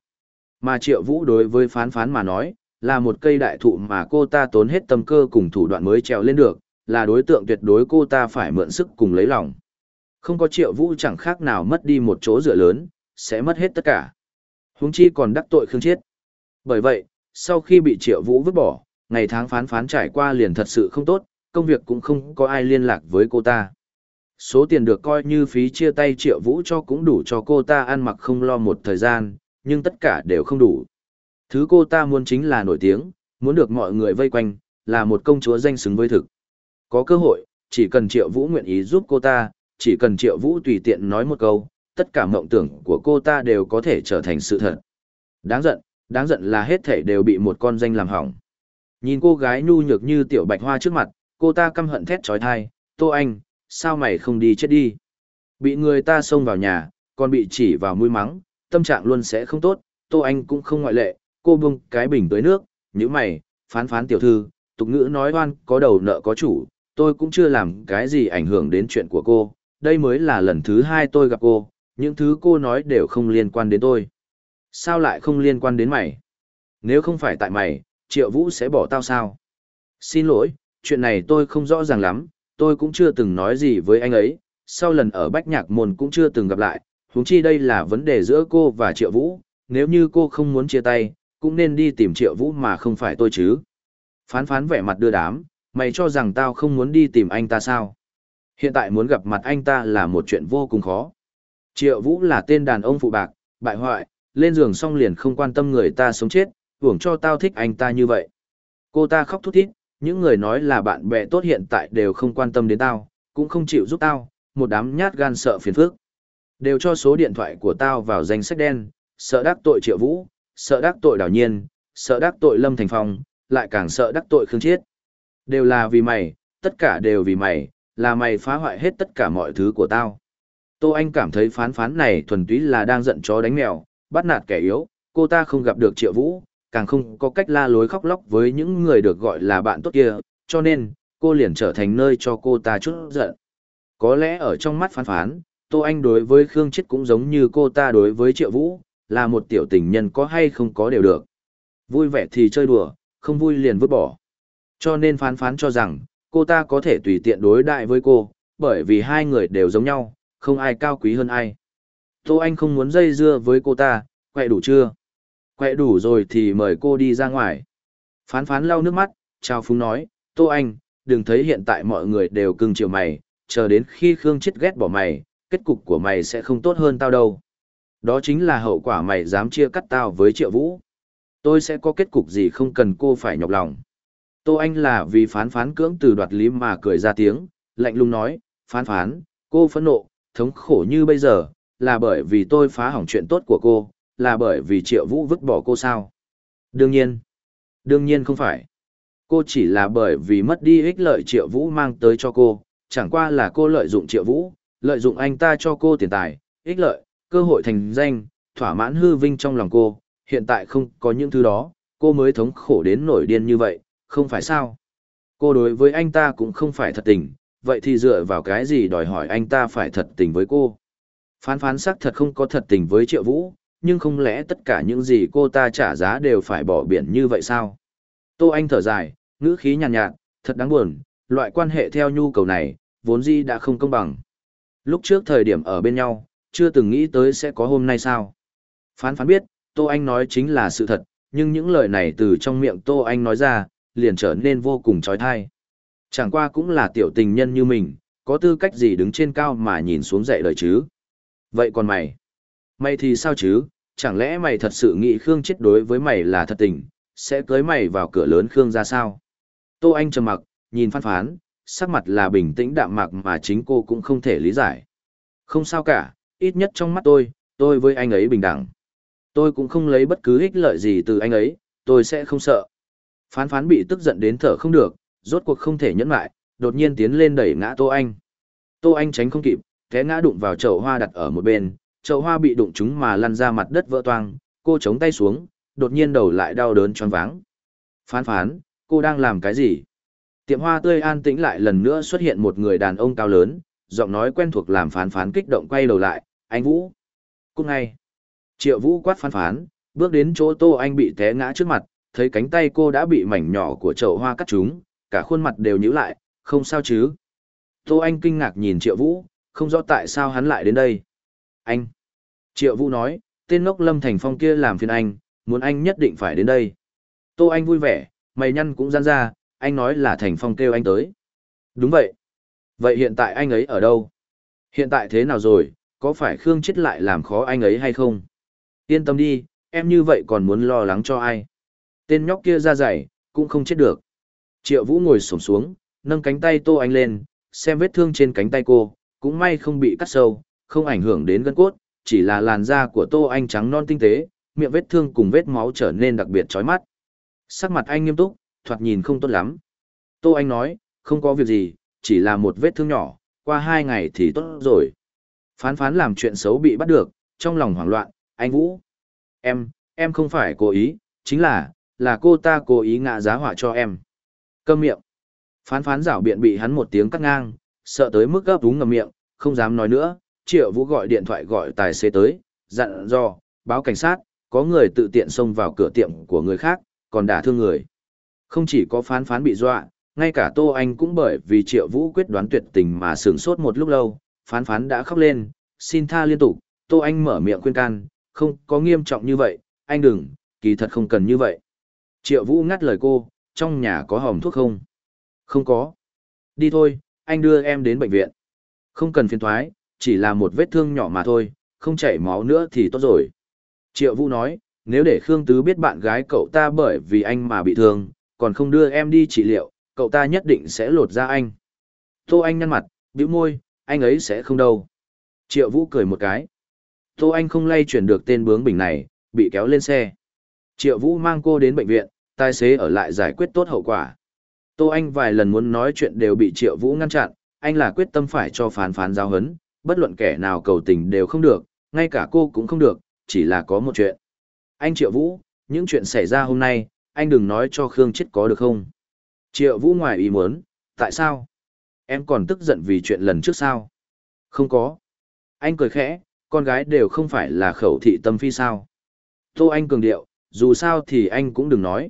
S1: Mà Triệu Vũ đối với phán phán mà nói, là một cây đại thụ mà cô ta tốn hết tâm cơ cùng thủ đoạn mới trèo lên được, là đối tượng tuyệt đối cô ta phải mượn sức cùng lấy lòng. Không có Triệu Vũ chẳng khác nào mất đi một chỗ dựa lớn, sẽ mất hết tất cả. Huống chi còn đắc tội Khương chết. Bởi vậy, sau khi bị Triệu Vũ vứt bỏ, ngày tháng phán phán trải qua liền thật sự không tốt, công việc cũng không có ai liên lạc với cô ta. Số tiền được coi như phí chia tay triệu vũ cho cũng đủ cho cô ta ăn mặc không lo một thời gian, nhưng tất cả đều không đủ. Thứ cô ta muốn chính là nổi tiếng, muốn được mọi người vây quanh, là một công chúa danh xứng với thực. Có cơ hội, chỉ cần triệu vũ nguyện ý giúp cô ta, chỉ cần triệu vũ tùy tiện nói một câu, tất cả mộng tưởng của cô ta đều có thể trở thành sự thật. Đáng giận, đáng giận là hết thể đều bị một con danh làm hỏng. Nhìn cô gái nhu nhược như tiểu bạch hoa trước mặt, cô ta căm hận thét trói thai, Tô Anh, sao mày không đi chết đi. Bị người ta xông vào nhà, còn bị chỉ vào mũi mắng, tâm trạng luôn sẽ không tốt, Tô Anh cũng không ngoại lệ, cô bưng cái bình tới nước, như mày, phán phán tiểu thư, tục ngữ nói oan, có đầu nợ có chủ, tôi cũng chưa làm cái gì ảnh hưởng đến chuyện của cô, đây mới là lần thứ hai tôi gặp cô, những thứ cô nói đều không liên quan đến tôi. Sao lại không liên quan đến mày? Nếu không phải tại mày, Triệu Vũ sẽ bỏ tao sao? Xin lỗi, chuyện này tôi không rõ ràng lắm, tôi cũng chưa từng nói gì với anh ấy, sau lần ở Bách Nhạc Môn cũng chưa từng gặp lại, huống chi đây là vấn đề giữa cô và Triệu Vũ, nếu như cô không muốn chia tay, cũng nên đi tìm Triệu Vũ mà không phải tôi chứ. Phán phán vẻ mặt đưa đám, mày cho rằng tao không muốn đi tìm anh ta sao? Hiện tại muốn gặp mặt anh ta là một chuyện vô cùng khó. Triệu Vũ là tên đàn ông phụ bạc, bại hoại, lên giường xong liền không quan tâm người ta sống chết, hưởng cho tao thích anh ta như vậy. Cô ta khóc thút thít, những người nói là bạn bè tốt hiện tại đều không quan tâm đến tao, cũng không chịu giúp tao, một đám nhát gan sợ phiền phức. Đều cho số điện thoại của tao vào danh sách đen, sợ đắc tội Triệu Vũ, sợ đắc tội Đảo Nhiên, sợ đắc tội Lâm Thành Phong, lại càng sợ đắc tội Khương Chiết. Đều là vì mày, tất cả đều vì mày, là mày phá hoại hết tất cả mọi thứ của tao. Tô Anh cảm thấy phán phán này thuần túy là đang giận chó đánh mèo, bắt nạt kẻ yếu, cô ta không gặp được Triệu Vũ, càng không có cách la lối khóc lóc với những người được gọi là bạn tốt kia, cho nên, cô liền trở thành nơi cho cô ta chút giận. Có lẽ ở trong mắt phán phán, Tô Anh đối với Khương Chết cũng giống như cô ta đối với Triệu Vũ, là một tiểu tình nhân có hay không có đều được. Vui vẻ thì chơi đùa, không vui liền vứt bỏ. Cho nên phán phán cho rằng, cô ta có thể tùy tiện đối đại với cô, bởi vì hai người đều giống nhau, không ai cao quý hơn ai. Tô Anh không muốn dây dưa với cô ta, quậy đủ chưa? quẹ đủ rồi thì mời cô đi ra ngoài. Phán phán lau nước mắt, trao phúng nói, Tô Anh, đừng thấy hiện tại mọi người đều cưng chiều mày, chờ đến khi Khương chết ghét bỏ mày, kết cục của mày sẽ không tốt hơn tao đâu. Đó chính là hậu quả mày dám chia cắt tao với Triệu Vũ. Tôi sẽ có kết cục gì không cần cô phải nhọc lòng. Tô Anh là vì phán phán cưỡng từ đoạt lý mà cười ra tiếng, lạnh lùng nói, phán phán, cô phẫn nộ, thống khổ như bây giờ, là bởi vì tôi phá hỏng chuyện tốt của cô, là bởi vì triệu vũ vứt bỏ cô sao? Đương nhiên. Đương nhiên không phải. Cô chỉ là bởi vì mất đi ích lợi triệu vũ mang tới cho cô, chẳng qua là cô lợi dụng triệu vũ, lợi dụng anh ta cho cô tiền tài, ích lợi, cơ hội thành danh, thỏa mãn hư vinh trong lòng cô, hiện tại không có những thứ đó, cô mới thống khổ đến nổi điên như vậy, không phải sao? Cô đối với anh ta cũng không phải thật tình, vậy thì dựa vào cái gì đòi hỏi anh ta phải thật tình với cô? Phán phán xác thật không có thật tình với triệu vũ, nhưng không lẽ tất cả những gì cô ta trả giá đều phải bỏ biển như vậy sao? Tô Anh thở dài, ngữ khí nhàn nhạt, nhạt, thật đáng buồn, loại quan hệ theo nhu cầu này, vốn dĩ đã không công bằng. Lúc trước thời điểm ở bên nhau, chưa từng nghĩ tới sẽ có hôm nay sao? Phán phán biết, Tô Anh nói chính là sự thật, nhưng những lời này từ trong miệng Tô Anh nói ra, liền trở nên vô cùng trói thai. Chẳng qua cũng là tiểu tình nhân như mình, có tư cách gì đứng trên cao mà nhìn xuống dạy đời chứ? Vậy còn mày? Mày thì sao chứ, chẳng lẽ mày thật sự nghĩ Khương chết đối với mày là thật tình, sẽ cưới mày vào cửa lớn Khương ra sao? Tô Anh trầm mặc, nhìn Phan Phán, sắc mặt là bình tĩnh đạm mạc mà chính cô cũng không thể lý giải. Không sao cả, ít nhất trong mắt tôi, tôi với anh ấy bình đẳng. Tôi cũng không lấy bất cứ ích lợi gì từ anh ấy, tôi sẽ không sợ. Phán Phán bị tức giận đến thở không được, rốt cuộc không thể nhẫn lại, đột nhiên tiến lên đẩy ngã Tô Anh. Tô Anh tránh không kịp, té ngã đụng vào chậu hoa đặt ở một bên, chậu hoa bị đụng chúng mà lăn ra mặt đất vỡ toang, cô chống tay xuống, đột nhiên đầu lại đau đớn choáng váng. Phán phán, cô đang làm cái gì? Tiệm hoa tươi an tĩnh lại lần nữa xuất hiện một người đàn ông cao lớn, giọng nói quen thuộc làm phán phán kích động quay đầu lại, anh Vũ. Cũng ngay. Triệu Vũ quát phán phán, bước đến chỗ tô anh bị té ngã trước mặt, thấy cánh tay cô đã bị mảnh nhỏ của chậu hoa cắt trúng, cả khuôn mặt đều nhíu lại, không sao chứ. Tô anh kinh ngạc nhìn Triệu Vũ, không rõ tại sao hắn lại đến đây. Anh. Triệu Vũ nói, tên ngốc Lâm Thành Phong kia làm phiền anh, muốn anh nhất định phải đến đây. Tô Anh vui vẻ, mày nhăn cũng gian ra, anh nói là Thành Phong kêu anh tới. Đúng vậy. Vậy hiện tại anh ấy ở đâu? Hiện tại thế nào rồi, có phải Khương chết lại làm khó anh ấy hay không? Yên tâm đi, em như vậy còn muốn lo lắng cho ai? Tên nhóc kia ra dày, cũng không chết được. Triệu Vũ ngồi sổm xuống, nâng cánh tay Tô Anh lên, xem vết thương trên cánh tay cô, cũng may không bị cắt sâu, không ảnh hưởng đến gân cốt, chỉ là làn da của Tô Anh trắng non tinh tế, miệng vết thương cùng vết máu trở nên đặc biệt chói mắt. Sắc mặt anh nghiêm túc, thoạt nhìn không tốt lắm. Tô Anh nói, không có việc gì, chỉ là một vết thương nhỏ, qua hai ngày thì tốt rồi. Phán phán làm chuyện xấu bị bắt được, trong lòng hoảng loạn, anh Vũ. Em, em không phải cố ý, chính là, là cô ta cố ý ngạ giá họa cho em. Câm miệng. Phán phán rảo biện bị hắn một tiếng cắt ngang, sợ tới mức gấp đúng ngầm miệng, không dám nói nữa, Triệu Vũ gọi điện thoại gọi tài xế tới, dặn dò, báo cảnh sát, có người tự tiện xông vào cửa tiệm của người khác, còn đả thương người. Không chỉ có phán phán bị dọa, ngay cả Tô Anh cũng bởi vì Triệu Vũ quyết đoán tuyệt tình mà sướng sốt một lúc lâu, phán phán đã khóc lên, xin tha liên tục, Tô Anh mở miệng khuyên can, không có nghiêm trọng như vậy, anh đừng, kỳ thật không cần như vậy. Triệu Vũ ngắt lời cô, trong nhà có hòm thuốc không? Không có. Đi thôi, anh đưa em đến bệnh viện. Không cần phiền thoái, chỉ là một vết thương nhỏ mà thôi, không chảy máu nữa thì tốt rồi. Triệu Vũ nói, nếu để Khương Tứ biết bạn gái cậu ta bởi vì anh mà bị thương, còn không đưa em đi trị liệu, cậu ta nhất định sẽ lột ra anh. Tô Anh nhăn mặt, bĩu môi, anh ấy sẽ không đâu. Triệu Vũ cười một cái. Tô Anh không lay chuyển được tên bướng bình này, bị kéo lên xe. Triệu Vũ mang cô đến bệnh viện, tài xế ở lại giải quyết tốt hậu quả. Tô Anh vài lần muốn nói chuyện đều bị Triệu Vũ ngăn chặn, anh là quyết tâm phải cho phán phán giao hấn, bất luận kẻ nào cầu tình đều không được, ngay cả cô cũng không được, chỉ là có một chuyện. Anh Triệu Vũ, những chuyện xảy ra hôm nay, anh đừng nói cho Khương Chết có được không? Triệu Vũ ngoài ý muốn, tại sao? Em còn tức giận vì chuyện lần trước sao? Không có. Anh cười khẽ, con gái đều không phải là khẩu thị tâm phi sao. Tô Anh cường điệu, dù sao thì anh cũng đừng nói.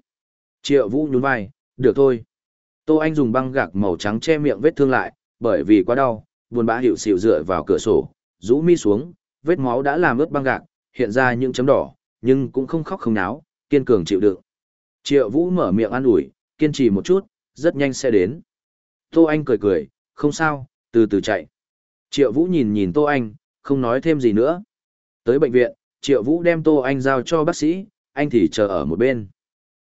S1: Triệu Vũ nhún vai, được thôi. Tô Anh dùng băng gạc màu trắng che miệng vết thương lại, bởi vì quá đau, buồn bã hiệu xịu dựa vào cửa sổ, rũ mi xuống, vết máu đã làm ướt băng gạc, hiện ra những chấm đỏ, nhưng cũng không khóc không náo, kiên cường chịu đựng. Triệu Vũ mở miệng an ủi, kiên trì một chút, rất nhanh sẽ đến. Tô Anh cười cười, không sao, từ từ chạy. Triệu Vũ nhìn nhìn Tô Anh, không nói thêm gì nữa. Tới bệnh viện, Triệu Vũ đem Tô Anh giao cho bác sĩ, anh thì chờ ở một bên.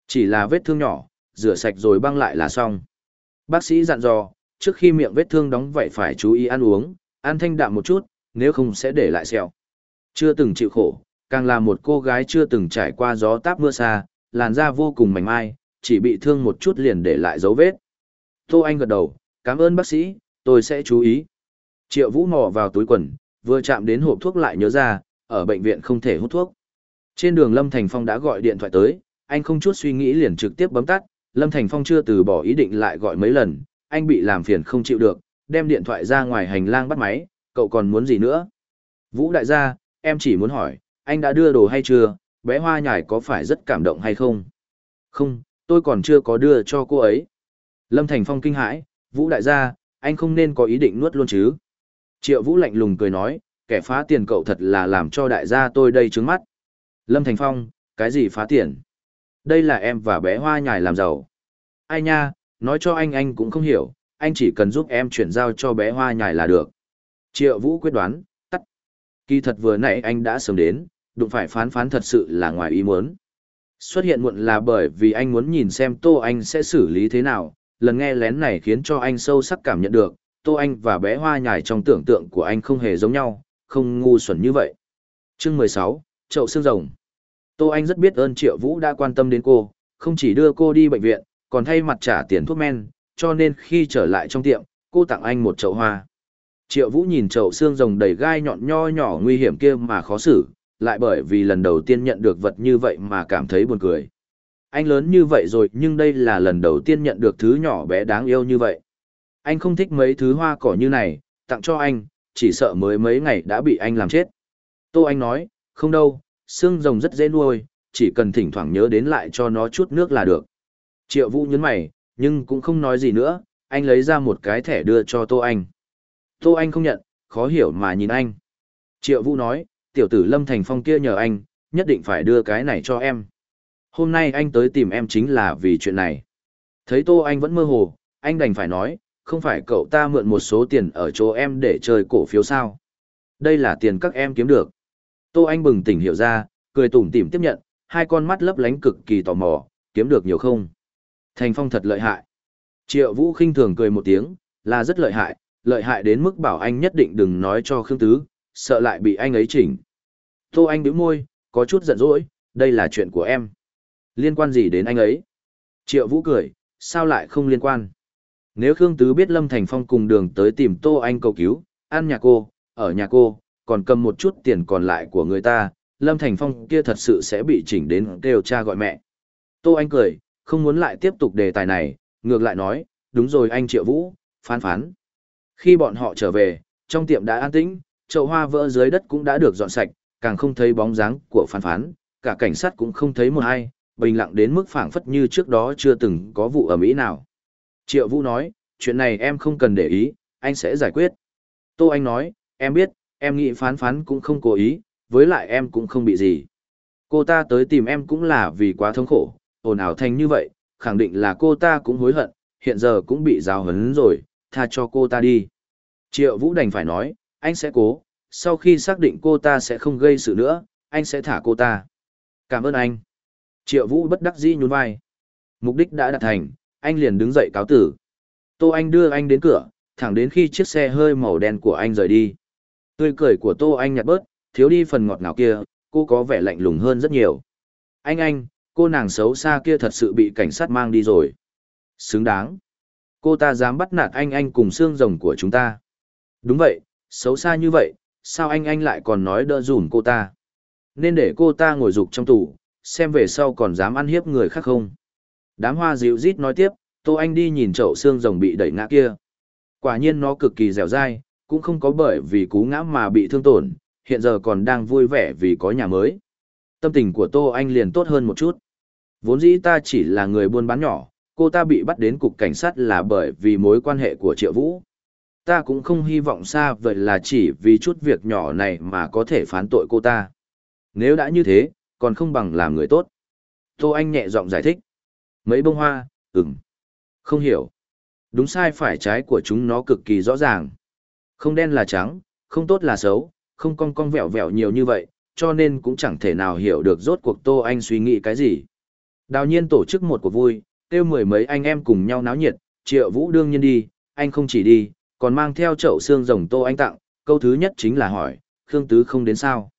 S1: Chỉ là vết thương nhỏ, rửa sạch rồi băng lại là xong. Bác sĩ dặn dò, trước khi miệng vết thương đóng vậy phải chú ý ăn uống, ăn thanh đạm một chút, nếu không sẽ để lại sẹo. Chưa từng chịu khổ, càng là một cô gái chưa từng trải qua gió táp mưa xa, làn da vô cùng mảnh mai, chỉ bị thương một chút liền để lại dấu vết. Tô Anh gật đầu, cảm ơn bác sĩ, tôi sẽ chú ý. Triệu Vũ mò vào túi quần, vừa chạm đến hộp thuốc lại nhớ ra, ở bệnh viện không thể hút thuốc. Trên đường Lâm Thành Phong đã gọi điện thoại tới, anh không chút suy nghĩ liền trực tiếp bấm tắt, Lâm Thành Phong chưa từ bỏ ý định lại gọi mấy lần, anh bị làm phiền không chịu được, đem điện thoại ra ngoài hành lang bắt máy, cậu còn muốn gì nữa? Vũ đại gia, em chỉ muốn hỏi, anh đã đưa đồ hay chưa, bé hoa nhải có phải rất cảm động hay không? Không, tôi còn chưa có đưa cho cô ấy. Lâm Thành Phong kinh hãi, Vũ đại gia, anh không nên có ý định nuốt luôn chứ. Triệu Vũ lạnh lùng cười nói, kẻ phá tiền cậu thật là làm cho đại gia tôi đây trướng mắt. Lâm Thành Phong, cái gì phá tiền? Đây là em và bé hoa nhải làm giàu. Ai nha, nói cho anh anh cũng không hiểu, anh chỉ cần giúp em chuyển giao cho bé hoa nhài là được. Triệu Vũ quyết đoán, tắt. Kỳ thật vừa nãy anh đã sớm đến, đụng phải phán phán thật sự là ngoài ý muốn. Xuất hiện muộn là bởi vì anh muốn nhìn xem Tô Anh sẽ xử lý thế nào, lần nghe lén này khiến cho anh sâu sắc cảm nhận được, Tô Anh và bé hoa nhài trong tưởng tượng của anh không hề giống nhau, không ngu xuẩn như vậy. Chương 16, Chậu Sương Rồng Tô Anh rất biết ơn Triệu Vũ đã quan tâm đến cô, không chỉ đưa cô đi bệnh viện, còn thay mặt trả tiền thuốc men, cho nên khi trở lại trong tiệm, cô tặng anh một chậu hoa. Triệu Vũ nhìn chậu xương rồng đầy gai nhọn nho nhỏ nguy hiểm kia mà khó xử, lại bởi vì lần đầu tiên nhận được vật như vậy mà cảm thấy buồn cười. Anh lớn như vậy rồi nhưng đây là lần đầu tiên nhận được thứ nhỏ bé đáng yêu như vậy. Anh không thích mấy thứ hoa cỏ như này, tặng cho anh, chỉ sợ mới mấy ngày đã bị anh làm chết. Tô Anh nói, không đâu, xương rồng rất dễ nuôi, chỉ cần thỉnh thoảng nhớ đến lại cho nó chút nước là được. Triệu Vũ nhấn mày, nhưng cũng không nói gì nữa, anh lấy ra một cái thẻ đưa cho Tô Anh. Tô Anh không nhận, khó hiểu mà nhìn anh. Triệu Vũ nói, tiểu tử Lâm Thành Phong kia nhờ anh, nhất định phải đưa cái này cho em. Hôm nay anh tới tìm em chính là vì chuyện này. Thấy Tô Anh vẫn mơ hồ, anh đành phải nói, không phải cậu ta mượn một số tiền ở chỗ em để chơi cổ phiếu sao. Đây là tiền các em kiếm được. Tô Anh bừng tỉnh hiểu ra, cười tủm tỉm tiếp nhận, hai con mắt lấp lánh cực kỳ tò mò, kiếm được nhiều không? Thành Phong thật lợi hại. Triệu Vũ khinh thường cười một tiếng, là rất lợi hại, lợi hại đến mức bảo anh nhất định đừng nói cho Khương Tứ, sợ lại bị anh ấy chỉnh. Tô Anh bĩu môi, có chút giận dỗi, đây là chuyện của em. Liên quan gì đến anh ấy? Triệu Vũ cười, sao lại không liên quan? Nếu Khương Tứ biết Lâm Thành Phong cùng đường tới tìm Tô Anh cầu cứu, ăn nhà cô, ở nhà cô, còn cầm một chút tiền còn lại của người ta, Lâm Thành Phong kia thật sự sẽ bị chỉnh đến kêu cha gọi mẹ. Tô Anh cười, không muốn lại tiếp tục đề tài này, ngược lại nói, đúng rồi anh Triệu Vũ, phán phán. Khi bọn họ trở về, trong tiệm đã an tĩnh, chậu hoa vỡ dưới đất cũng đã được dọn sạch, càng không thấy bóng dáng của phán phán, cả cảnh sát cũng không thấy một ai, bình lặng đến mức phảng phất như trước đó chưa từng có vụ ở Mỹ nào. Triệu Vũ nói, chuyện này em không cần để ý, anh sẽ giải quyết. Tô Anh nói, em biết, em nghĩ phán phán cũng không cố ý, với lại em cũng không bị gì. Cô ta tới tìm em cũng là vì quá thống khổ, ồn ào thành như vậy, khẳng định là cô ta cũng hối hận, hiện giờ cũng bị giáo hấn rồi, tha cho cô ta đi. Triệu Vũ đành phải nói, anh sẽ cố, sau khi xác định cô ta sẽ không gây sự nữa, anh sẽ thả cô ta. Cảm ơn anh. Triệu Vũ bất đắc dĩ nhún vai. Mục đích đã đạt thành, anh liền đứng dậy cáo tử. Tô Anh đưa anh đến cửa, thẳng đến khi chiếc xe hơi màu đen của anh rời đi. Tươi cười của Tô Anh nhạt bớt, thiếu đi phần ngọt ngào kia, cô có vẻ lạnh lùng hơn rất nhiều. Anh anh, cô nàng xấu xa kia thật sự bị cảnh sát mang đi rồi. Xứng đáng. Cô ta dám bắt nạt anh anh cùng xương rồng của chúng ta. Đúng vậy, xấu xa như vậy, sao anh anh lại còn nói đỡ dùm cô ta. Nên để cô ta ngồi dục trong tủ, xem về sau còn dám ăn hiếp người khác không. Đám hoa dịu rít nói tiếp, Tô Anh đi nhìn chậu xương rồng bị đẩy ngã kia. Quả nhiên nó cực kỳ dẻo dai, cũng không có bởi vì cú ngã mà bị thương tổn, hiện giờ còn đang vui vẻ vì có nhà mới. Tâm tình của Tô Anh liền tốt hơn một chút. Vốn dĩ ta chỉ là người buôn bán nhỏ, cô ta bị bắt đến cục cảnh sát là bởi vì mối quan hệ của Triệu Vũ. Ta cũng không hy vọng xa vậy là chỉ vì chút việc nhỏ này mà có thể phán tội cô ta. Nếu đã như thế, còn không bằng làm người tốt. Tô Anh nhẹ giọng giải thích. Mấy bông hoa, ừm. Không hiểu. Đúng sai phải trái của chúng nó cực kỳ rõ ràng. Không đen là trắng, không tốt là xấu, không cong cong vẹo vẹo nhiều như vậy, cho nên cũng chẳng thể nào hiểu được rốt cuộc Tô Anh suy nghĩ cái gì. Đào nhiên tổ chức một cuộc vui, kêu mười mấy anh em cùng nhau náo nhiệt, triệu vũ đương nhiên đi, anh không chỉ đi, còn mang theo chậu xương rồng tô anh tặng, câu thứ nhất chính là hỏi, Khương Tứ không đến sao.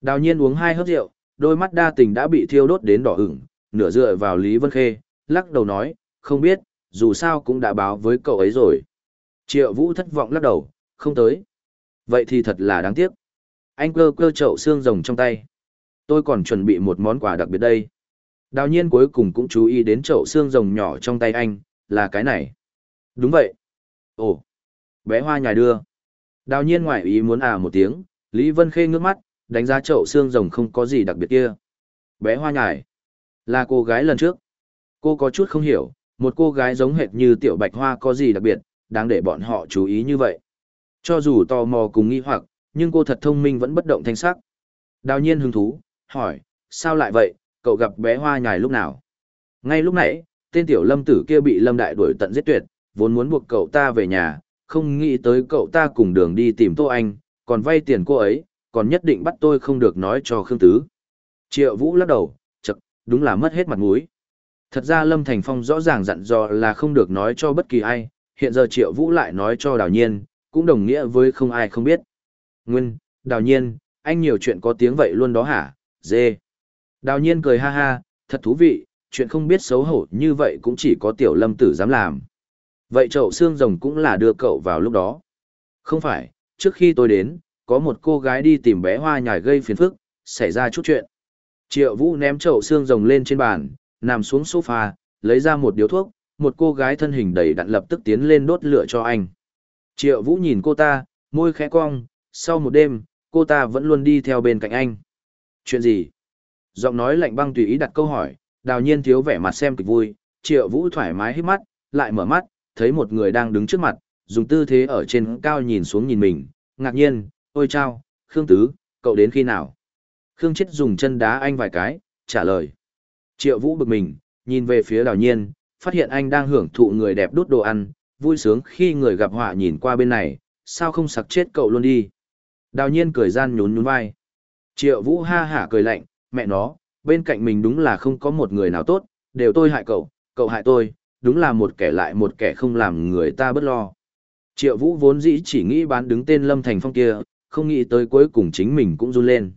S1: Đào nhiên uống hai hớp rượu, đôi mắt đa tình đã bị thiêu đốt đến đỏ ửng, nửa dựa vào Lý Vân Khê, lắc đầu nói, không biết, dù sao cũng đã báo với cậu ấy rồi. Triệu Vũ thất vọng lắc đầu, không tới. Vậy thì thật là đáng tiếc. Anh cơ cơ chậu xương rồng trong tay. Tôi còn chuẩn bị một món quà đặc biệt đây. Đào nhiên cuối cùng cũng chú ý đến chậu xương rồng nhỏ trong tay anh, là cái này. Đúng vậy. Ồ, bé hoa nhài đưa. Đào nhiên ngoại ý muốn à một tiếng, Lý Vân Khê ngước mắt, đánh giá chậu xương rồng không có gì đặc biệt kia. Bé hoa nhài. Là cô gái lần trước. Cô có chút không hiểu, một cô gái giống hệt như tiểu bạch hoa có gì đặc biệt, đáng để bọn họ chú ý như vậy. Cho dù tò mò cùng nghi hoặc, nhưng cô thật thông minh vẫn bất động thanh sắc. Đào nhiên hứng thú, hỏi, sao lại vậy, cậu gặp bé hoa nhài lúc nào? Ngay lúc nãy, tên tiểu lâm tử kia bị lâm đại đuổi tận giết tuyệt, vốn muốn buộc cậu ta về nhà, không nghĩ tới cậu ta cùng đường đi tìm Tô Anh, còn vay tiền cô ấy, còn nhất định bắt tôi không được nói cho Khương Tứ. Triệu Vũ lắc đầu, chật, đúng là mất hết mặt mũi. Thật ra Lâm Thành Phong rõ ràng dặn dò là không được nói cho bất kỳ ai, hiện giờ Triệu Vũ lại nói cho Đào Nhiên, cũng đồng nghĩa với không ai không biết. Nguyên, Đào Nhiên, anh nhiều chuyện có tiếng vậy luôn đó hả, dê. Đào nhiên cười ha ha, thật thú vị, chuyện không biết xấu hổ như vậy cũng chỉ có tiểu lâm tử dám làm. Vậy chậu xương rồng cũng là đưa cậu vào lúc đó. Không phải, trước khi tôi đến, có một cô gái đi tìm bé hoa nhài gây phiền phức, xảy ra chút chuyện. Triệu Vũ ném chậu xương rồng lên trên bàn, nằm xuống sofa, lấy ra một điếu thuốc, một cô gái thân hình đầy đặn lập tức tiến lên đốt lửa cho anh. Triệu Vũ nhìn cô ta, môi khẽ cong, sau một đêm, cô ta vẫn luôn đi theo bên cạnh anh. Chuyện gì? giọng nói lạnh băng tùy ý đặt câu hỏi, đào nhiên thiếu vẻ mặt xem kịch vui, triệu vũ thoải mái hít mắt, lại mở mắt, thấy một người đang đứng trước mặt, dùng tư thế ở trên cao nhìn xuống nhìn mình, ngạc nhiên, ôi chao, Khương Tứ, cậu đến khi nào? Khương Chết dùng chân đá anh vài cái, trả lời. Triệu Vũ bực mình, nhìn về phía đào nhiên, phát hiện anh đang hưởng thụ người đẹp đút đồ ăn, vui sướng khi người gặp họa nhìn qua bên này, sao không sặc chết cậu luôn đi. Đào nhiên cười gian nhún nhún vai. Triệu Vũ ha hả cười lạnh, mẹ nó, bên cạnh mình đúng là không có một người nào tốt, đều tôi hại cậu, cậu hại tôi, đúng là một kẻ lại một kẻ không làm người ta bất lo. Triệu Vũ vốn dĩ chỉ nghĩ bán đứng tên Lâm Thành Phong kia, không nghĩ tới cuối cùng chính mình cũng run lên.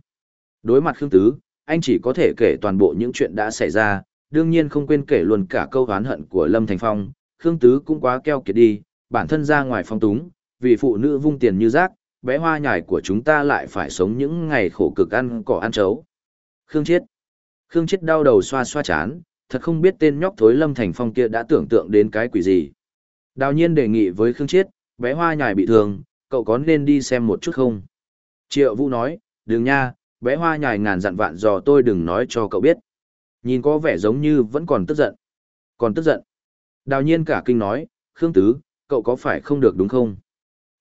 S1: Đối mặt Khương Tứ, anh chỉ có thể kể toàn bộ những chuyện đã xảy ra, đương nhiên không quên kể luôn cả câu oán hận của Lâm Thành Phong. Khương Tứ cũng quá keo kiệt đi, bản thân ra ngoài phong túng, vì phụ nữ vung tiền như rác, bé hoa nhải của chúng ta lại phải sống những ngày khổ cực ăn cỏ ăn chấu. Khương Chiết. Khương Chiết đau đầu xoa xoa chán, thật không biết tên nhóc thối Lâm Thành Phong kia đã tưởng tượng đến cái quỷ gì. Đào nhiên đề nghị với Khương Chiết, bé hoa nhài bị thương, cậu có nên đi xem một chút không? Triệu Vũ nói, đừng nha, bé hoa nhài ngàn dặn vạn dò tôi đừng nói cho cậu biết. Nhìn có vẻ giống như vẫn còn tức giận. Còn tức giận. Đào nhiên cả kinh nói, Khương Tứ, cậu có phải không được đúng không?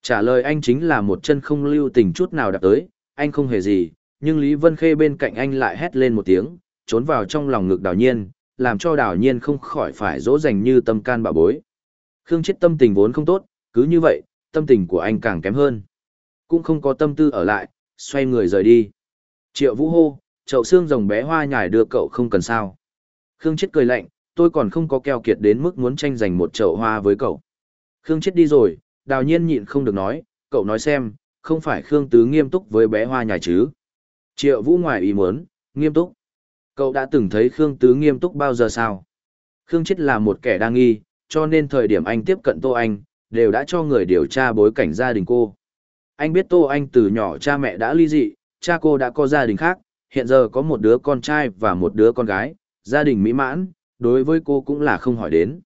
S1: Trả lời anh chính là một chân không lưu tình chút nào đặt tới, anh không hề gì, nhưng Lý Vân Khê bên cạnh anh lại hét lên một tiếng, trốn vào trong lòng ngực đào nhiên, làm cho đào nhiên không khỏi phải dỗ dành như tâm can bà bối. Khương chết tâm tình vốn không tốt, cứ như vậy, tâm tình của anh càng kém hơn. Cũng không có tâm tư ở lại, xoay người rời đi. Triệu vũ hô, chậu xương rồng bé hoa nhài đưa cậu không cần sao. Khương chết cười lạnh, tôi còn không có keo kiệt đến mức muốn tranh giành một chậu hoa với cậu. Khương chết đi rồi, đào nhiên nhịn không được nói, cậu nói xem, không phải Khương Tứ nghiêm túc với bé hoa nhài chứ. Triệu Vũ ngoài ý muốn, nghiêm túc. Cậu đã từng thấy Khương Tứ nghiêm túc bao giờ sao? Khương Chết là một kẻ đang nghi, cho nên thời điểm anh tiếp cận Tô Anh, đều đã cho người điều tra bối cảnh gia đình cô. Anh biết Tô Anh từ nhỏ cha mẹ đã ly dị, cha cô đã có gia đình khác, hiện giờ có một đứa con trai và một đứa con gái, gia đình mỹ mãn, đối với cô cũng là không hỏi đến.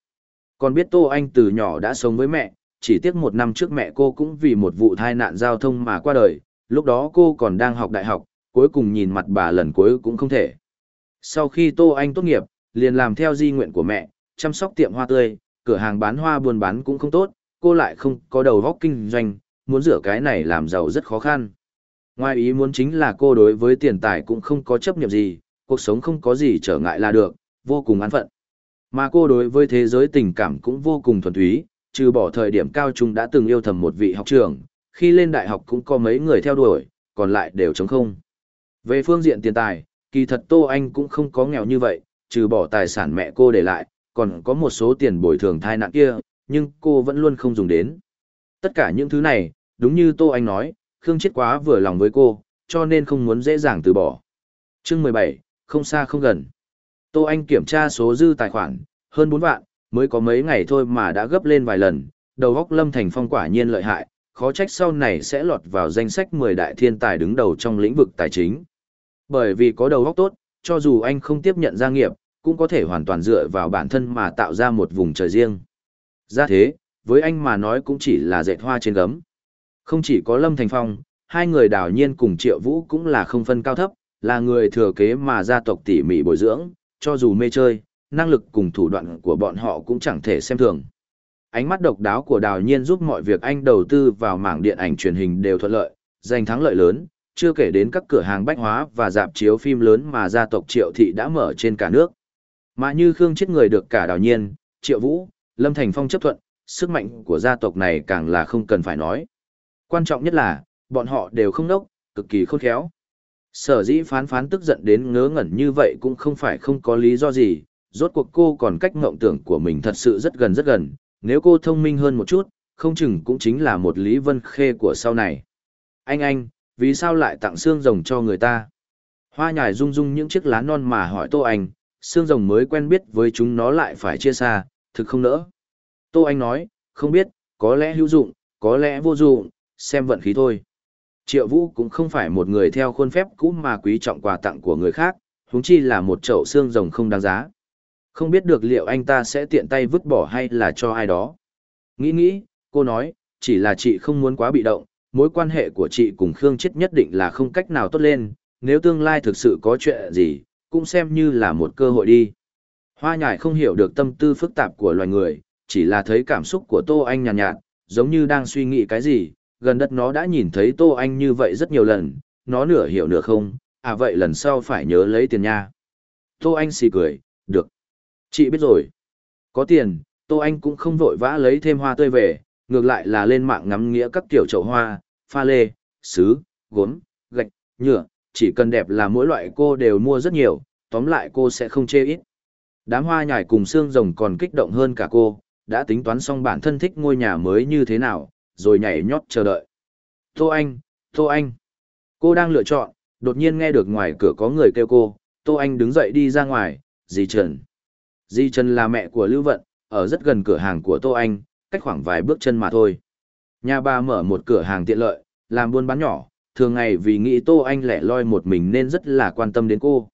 S1: Còn biết Tô Anh từ nhỏ đã sống với mẹ, chỉ tiếc một năm trước mẹ cô cũng vì một vụ tai nạn giao thông mà qua đời, lúc đó cô còn đang học đại học, cuối cùng nhìn mặt bà lần cuối cũng không thể. Sau khi Tô Anh tốt nghiệp, liền làm theo di nguyện của mẹ, chăm sóc tiệm hoa tươi, cửa hàng bán hoa buôn bán cũng không tốt, cô lại không có đầu vóc kinh doanh, muốn rửa cái này làm giàu rất khó khăn. Ngoài ý muốn chính là cô đối với tiền tài cũng không có chấp nhiệm gì, cuộc sống không có gì trở ngại là được, vô cùng an phận. Mà cô đối với thế giới tình cảm cũng vô cùng thuần túy, trừ bỏ thời điểm cao trung đã từng yêu thầm một vị học trưởng, khi lên đại học cũng có mấy người theo đuổi, còn lại đều chống không. Về phương diện tiền tài, kỳ thật Tô Anh cũng không có nghèo như vậy, trừ bỏ tài sản mẹ cô để lại, còn có một số tiền bồi thường thai nạn kia, nhưng cô vẫn luôn không dùng đến. Tất cả những thứ này, đúng như Tô Anh nói, Khương chết quá vừa lòng với cô, cho nên không muốn dễ dàng từ bỏ. chương 17, không xa không gần. Tô Anh kiểm tra số dư tài khoản, hơn 4 vạn, mới có mấy ngày thôi mà đã gấp lên vài lần, đầu góc Lâm Thành Phong quả nhiên lợi hại, khó trách sau này sẽ lọt vào danh sách 10 đại thiên tài đứng đầu trong lĩnh vực tài chính. Bởi vì có đầu óc tốt, cho dù anh không tiếp nhận gia nghiệp, cũng có thể hoàn toàn dựa vào bản thân mà tạo ra một vùng trời riêng. Ra thế, với anh mà nói cũng chỉ là dệt hoa trên gấm. Không chỉ có Lâm Thành Phong, hai người đảo nhiên cùng Triệu Vũ cũng là không phân cao thấp, là người thừa kế mà gia tộc tỉ mỉ bồi dưỡng, cho dù mê chơi, năng lực cùng thủ đoạn của bọn họ cũng chẳng thể xem thường ánh mắt độc đáo của đào nhiên giúp mọi việc anh đầu tư vào mảng điện ảnh truyền hình đều thuận lợi, giành thắng lợi lớn, chưa kể đến các cửa hàng bách hóa và dạp chiếu phim lớn mà gia tộc triệu thị đã mở trên cả nước. Mà như khương chết người được cả đào nhiên, triệu vũ, lâm thành phong chấp thuận, sức mạnh của gia tộc này càng là không cần phải nói. Quan trọng nhất là, bọn họ đều không nốc cực kỳ khôn khéo. Sở dĩ phán phán tức giận đến ngớ ngẩn như vậy cũng không phải không có lý do gì, rốt cuộc cô còn cách ngộng tưởng của mình thật sự rất gần rất gần nếu cô thông minh hơn một chút, không chừng cũng chính là một Lý Vân Khê của sau này. Anh anh, vì sao lại tặng xương rồng cho người ta? Hoa nhài rung rung những chiếc lá non mà hỏi Tô Anh, xương rồng mới quen biết với chúng nó lại phải chia xa, thực không nỡ. Tô Anh nói, không biết, có lẽ hữu dụng, có lẽ vô dụng, xem vận khí thôi. Triệu Vũ cũng không phải một người theo khuôn phép cũ mà quý trọng quà tặng của người khác, huống chi là một chậu xương rồng không đáng giá. Không biết được liệu anh ta sẽ tiện tay vứt bỏ hay là cho ai đó. Nghĩ nghĩ, cô nói, chỉ là chị không muốn quá bị động, mối quan hệ của chị cùng Khương Chết nhất định là không cách nào tốt lên, nếu tương lai thực sự có chuyện gì, cũng xem như là một cơ hội đi. Hoa nhải không hiểu được tâm tư phức tạp của loài người, chỉ là thấy cảm xúc của Tô Anh nhàn nhạt, nhạt, giống như đang suy nghĩ cái gì, gần đất nó đã nhìn thấy Tô Anh như vậy rất nhiều lần, nó nửa hiểu nửa không, à vậy lần sau phải nhớ lấy tiền nha. Tô Anh xì cười, được. Chị biết rồi. Có tiền, Tô Anh cũng không vội vã lấy thêm hoa tươi về, ngược lại là lên mạng ngắm nghĩa các tiểu chậu hoa, pha lê, sứ, gốm, gạch, nhựa, chỉ cần đẹp là mỗi loại cô đều mua rất nhiều, tóm lại cô sẽ không chê ít. Đám hoa nhài cùng xương rồng còn kích động hơn cả cô, đã tính toán xong bản thân thích ngôi nhà mới như thế nào, rồi nhảy nhót chờ đợi. Tô Anh, Tô Anh. Cô đang lựa chọn, đột nhiên nghe được ngoài cửa có người kêu cô, Tô Anh đứng dậy đi ra ngoài, dì Trần. Di Trần là mẹ của Lưu Vận, ở rất gần cửa hàng của Tô Anh, cách khoảng vài bước chân mà thôi. Nhà bà mở một cửa hàng tiện lợi, làm buôn bán nhỏ, thường ngày vì nghĩ Tô Anh lẻ loi một mình nên rất là quan tâm đến cô.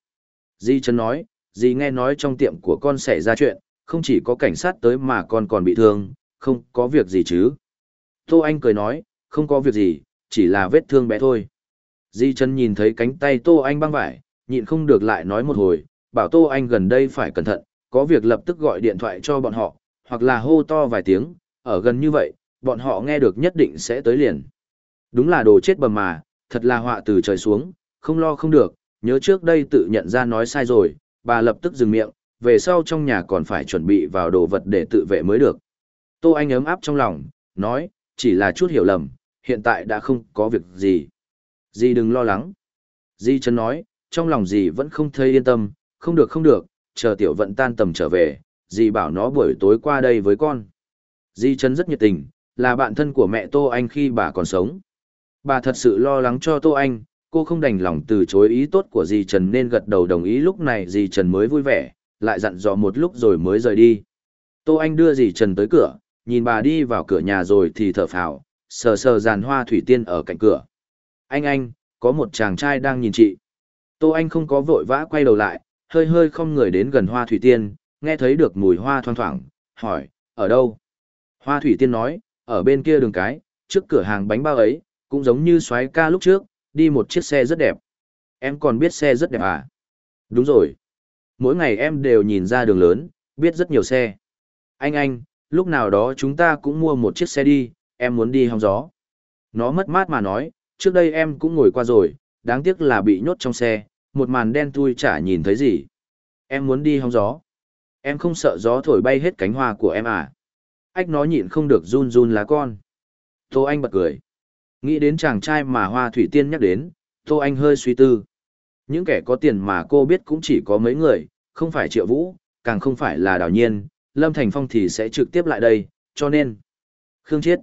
S1: Di Trần nói, Di nghe nói trong tiệm của con xảy ra chuyện, không chỉ có cảnh sát tới mà con còn bị thương, không có việc gì chứ. Tô Anh cười nói, không có việc gì, chỉ là vết thương bé thôi. Di Trần nhìn thấy cánh tay Tô Anh băng vải, nhịn không được lại nói một hồi, bảo Tô Anh gần đây phải cẩn thận, có việc lập tức gọi điện thoại cho bọn họ, hoặc là hô to vài tiếng, ở gần như vậy, bọn họ nghe được nhất định sẽ tới liền. Đúng là đồ chết bầm mà, thật là họa từ trời xuống, không lo không được, nhớ trước đây tự nhận ra nói sai rồi, bà lập tức dừng miệng, về sau trong nhà còn phải chuẩn bị vào đồ vật để tự vệ mới được. Tô Anh ấm áp trong lòng, nói, chỉ là chút hiểu lầm, hiện tại đã không có việc gì. Dì đừng lo lắng. Di chân nói, trong lòng dì vẫn không thấy yên tâm, không được không được, chờ tiểu vận tan tầm trở về, dì bảo nó buổi tối qua đây với con. Dì Trấn rất nhiệt tình, là bạn thân của mẹ Tô Anh khi bà còn sống. Bà thật sự lo lắng cho Tô Anh, cô không đành lòng từ chối ý tốt của dì Trần nên gật đầu đồng ý lúc này dì Trần mới vui vẻ, lại dặn dò một lúc rồi mới rời đi. Tô Anh đưa dì Trần tới cửa, nhìn bà đi vào cửa nhà rồi thì thở phào, sờ sờ giàn hoa thủy tiên ở cạnh cửa. Anh anh, có một chàng trai đang nhìn chị. Tô Anh không có vội vã quay đầu lại, hơi hơi không người đến gần hoa thủy tiên, nghe thấy được mùi hoa thoang thoảng, hỏi, ở đâu? Hoa thủy tiên nói, ở bên kia đường cái, trước cửa hàng bánh bao ấy, cũng giống như xoái ca lúc trước, đi một chiếc xe rất đẹp. Em còn biết xe rất đẹp à? Đúng rồi. Mỗi ngày em đều nhìn ra đường lớn, biết rất nhiều xe. Anh anh, lúc nào đó chúng ta cũng mua một chiếc xe đi, em muốn đi hóng gió. Nó mất mát mà nói, trước đây em cũng ngồi qua rồi, đáng tiếc là bị nhốt trong xe, một màn đen tui chả nhìn thấy gì. Em muốn đi hóng gió. Em không sợ gió thổi bay hết cánh hoa của em à. Ách nó nhịn không được run run lá con. Tô Anh bật cười. Nghĩ đến chàng trai mà Hoa Thủy Tiên nhắc đến, Tô Anh hơi suy tư. Những kẻ có tiền mà cô biết cũng chỉ có mấy người, không phải Triệu Vũ, càng không phải là Đào Nhiên, Lâm Thành Phong thì sẽ trực tiếp lại đây, cho nên... Khương Chiết.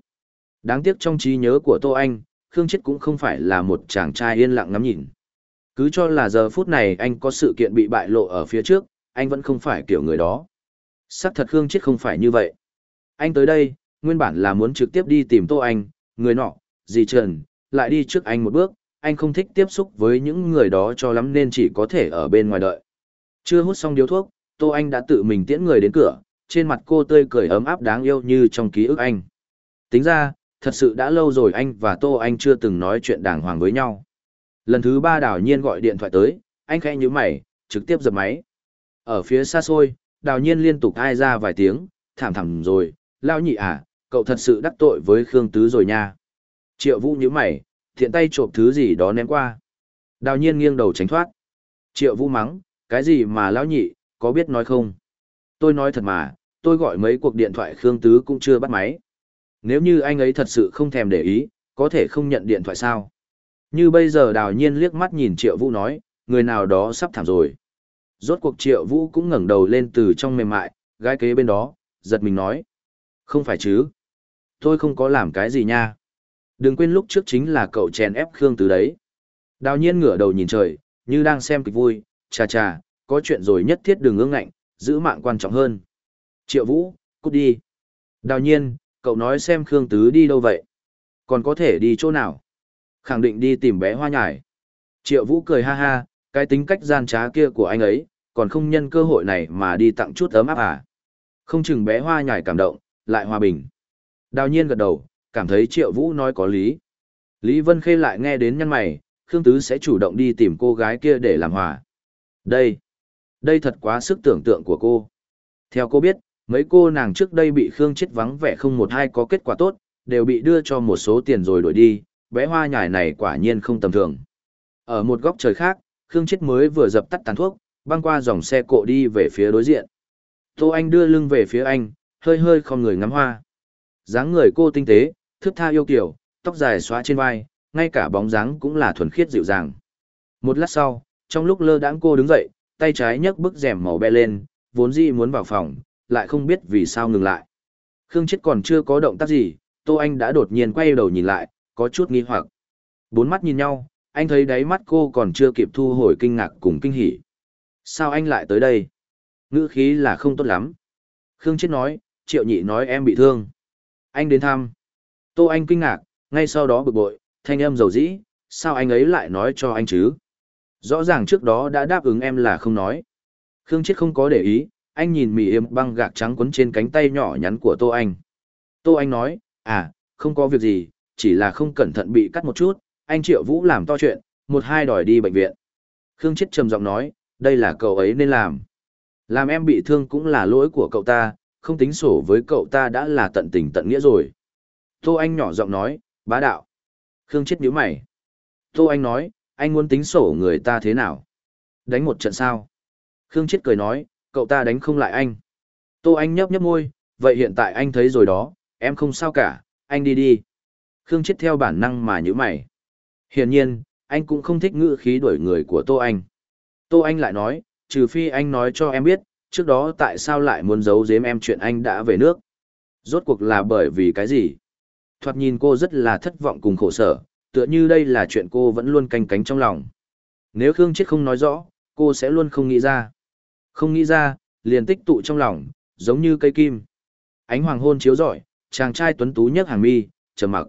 S1: Đáng tiếc trong trí nhớ của Tô Anh, Khương Chiết cũng không phải là một chàng trai yên lặng ngắm nhìn. Cứ cho là giờ phút này anh có sự kiện bị bại lộ ở phía trước, anh vẫn không phải kiểu người đó. Sắc thật Khương Chết không phải như vậy. Anh tới đây, nguyên bản là muốn trực tiếp đi tìm Tô Anh, người nọ, dì Trần, lại đi trước anh một bước, anh không thích tiếp xúc với những người đó cho lắm nên chỉ có thể ở bên ngoài đợi. Chưa hút xong điếu thuốc, Tô Anh đã tự mình tiễn người đến cửa, trên mặt cô tươi cười ấm áp đáng yêu như trong ký ức anh. Tính ra, thật sự đã lâu rồi anh và Tô Anh chưa từng nói chuyện đàng hoàng với nhau. Lần thứ ba đào nhiên gọi điện thoại tới, anh khẽ Nhữ mày, trực tiếp dập máy. Ở phía xa xôi, đào nhiên liên tục ai ra vài tiếng, thảm thảm rồi, lao nhị à, cậu thật sự đắc tội với Khương Tứ rồi nha. Triệu Vũ Nhữ mày, thiện tay trộm thứ gì đó ném qua. Đào nhiên nghiêng đầu tránh thoát. Triệu Vũ mắng, cái gì mà lão nhị, có biết nói không? Tôi nói thật mà, tôi gọi mấy cuộc điện thoại Khương Tứ cũng chưa bắt máy. Nếu như anh ấy thật sự không thèm để ý, có thể không nhận điện thoại sao? Như bây giờ đào nhiên liếc mắt nhìn triệu vũ nói, người nào đó sắp thảm rồi. Rốt cuộc triệu vũ cũng ngẩng đầu lên từ trong mềm mại, gái kế bên đó, giật mình nói. Không phải chứ. Tôi không có làm cái gì nha. Đừng quên lúc trước chính là cậu chèn ép Khương từ đấy. Đào nhiên ngửa đầu nhìn trời, như đang xem kịch vui, chà chà, có chuyện rồi nhất thiết đừng ương ngạnh, giữ mạng quan trọng hơn. Triệu Vũ, cút đi. Đào nhiên, cậu nói xem Khương Tứ đi đâu vậy? Còn có thể đi chỗ nào? Khẳng định đi tìm bé hoa nhải. Triệu Vũ cười ha ha, cái tính cách gian trá kia của anh ấy, còn không nhân cơ hội này mà đi tặng chút ấm áp à. Không chừng bé hoa nhải cảm động, lại hòa bình. Đào nhiên gật đầu, cảm thấy Triệu Vũ nói có lý. Lý Vân Khê lại nghe đến nhân mày, Khương Tứ sẽ chủ động đi tìm cô gái kia để làm hòa. Đây, đây thật quá sức tưởng tượng của cô. Theo cô biết, mấy cô nàng trước đây bị Khương chết vắng vẻ không một hai có kết quả tốt, đều bị đưa cho một số tiền rồi đổi đi, bé hoa nhài này quả nhiên không tầm thường. Ở một góc trời khác, Khương Chết mới vừa dập tắt tàn thuốc, băng qua dòng xe cộ đi về phía đối diện. Tô Anh đưa lưng về phía anh, hơi hơi không người ngắm hoa. dáng người cô tinh tế, thướt tha yêu kiểu, tóc dài xóa trên vai, ngay cả bóng dáng cũng là thuần khiết dịu dàng. Một lát sau, trong lúc lơ đãng cô đứng dậy, tay trái nhấc bức rèm màu be lên, vốn dĩ muốn vào phòng, lại không biết vì sao ngừng lại. Khương Chết còn chưa có động tác gì, Tô Anh đã đột nhiên quay đầu nhìn lại, có chút nghi hoặc. Bốn mắt nhìn nhau, anh thấy đáy mắt cô còn chưa kịp thu hồi kinh ngạc cùng kinh hỉ. Sao anh lại tới đây? Ngữ khí là không tốt lắm. Khương Chết nói, Triệu Nhị nói em bị thương. Anh đến thăm. Tô Anh kinh ngạc, ngay sau đó bực bội, thanh âm dầu dĩ, sao anh ấy lại nói cho anh chứ? Rõ ràng trước đó đã đáp ứng em là không nói. Khương Chết không có để ý, anh nhìn mì yếm băng gạc trắng quấn trên cánh tay nhỏ nhắn của Tô Anh. Tô Anh nói, à, không có việc gì, chỉ là không cẩn thận bị cắt một chút, anh Triệu Vũ làm to chuyện, một hai đòi đi bệnh viện. Khương Chết trầm giọng nói, đây là cậu ấy nên làm. Làm em bị thương cũng là lỗi của cậu ta, không tính sổ với cậu ta đã là tận tình tận nghĩa rồi. Tô Anh nhỏ giọng nói, bá đạo. Khương Chết nhíu mày. Tô Anh nói, anh muốn tính sổ người ta thế nào? Đánh một trận sao? Khương Chết cười nói, cậu ta đánh không lại anh. Tô Anh nhấp nhấp môi, vậy hiện tại anh thấy rồi đó, em không sao cả, anh đi đi. Khương chết theo bản năng mà như mày. Hiển nhiên, anh cũng không thích ngữ khí đuổi người của Tô Anh. Tô Anh lại nói, trừ phi anh nói cho em biết, trước đó tại sao lại muốn giấu giếm em chuyện anh đã về nước. Rốt cuộc là bởi vì cái gì? Thoạt nhìn cô rất là thất vọng cùng khổ sở, tựa như đây là chuyện cô vẫn luôn canh cánh trong lòng. Nếu Khương Chết không nói rõ, cô sẽ luôn không nghĩ ra. Không nghĩ ra, liền tích tụ trong lòng, giống như cây kim. Ánh hoàng hôn chiếu rọi, chàng trai tuấn tú nhất hàng mi, trầm mặc.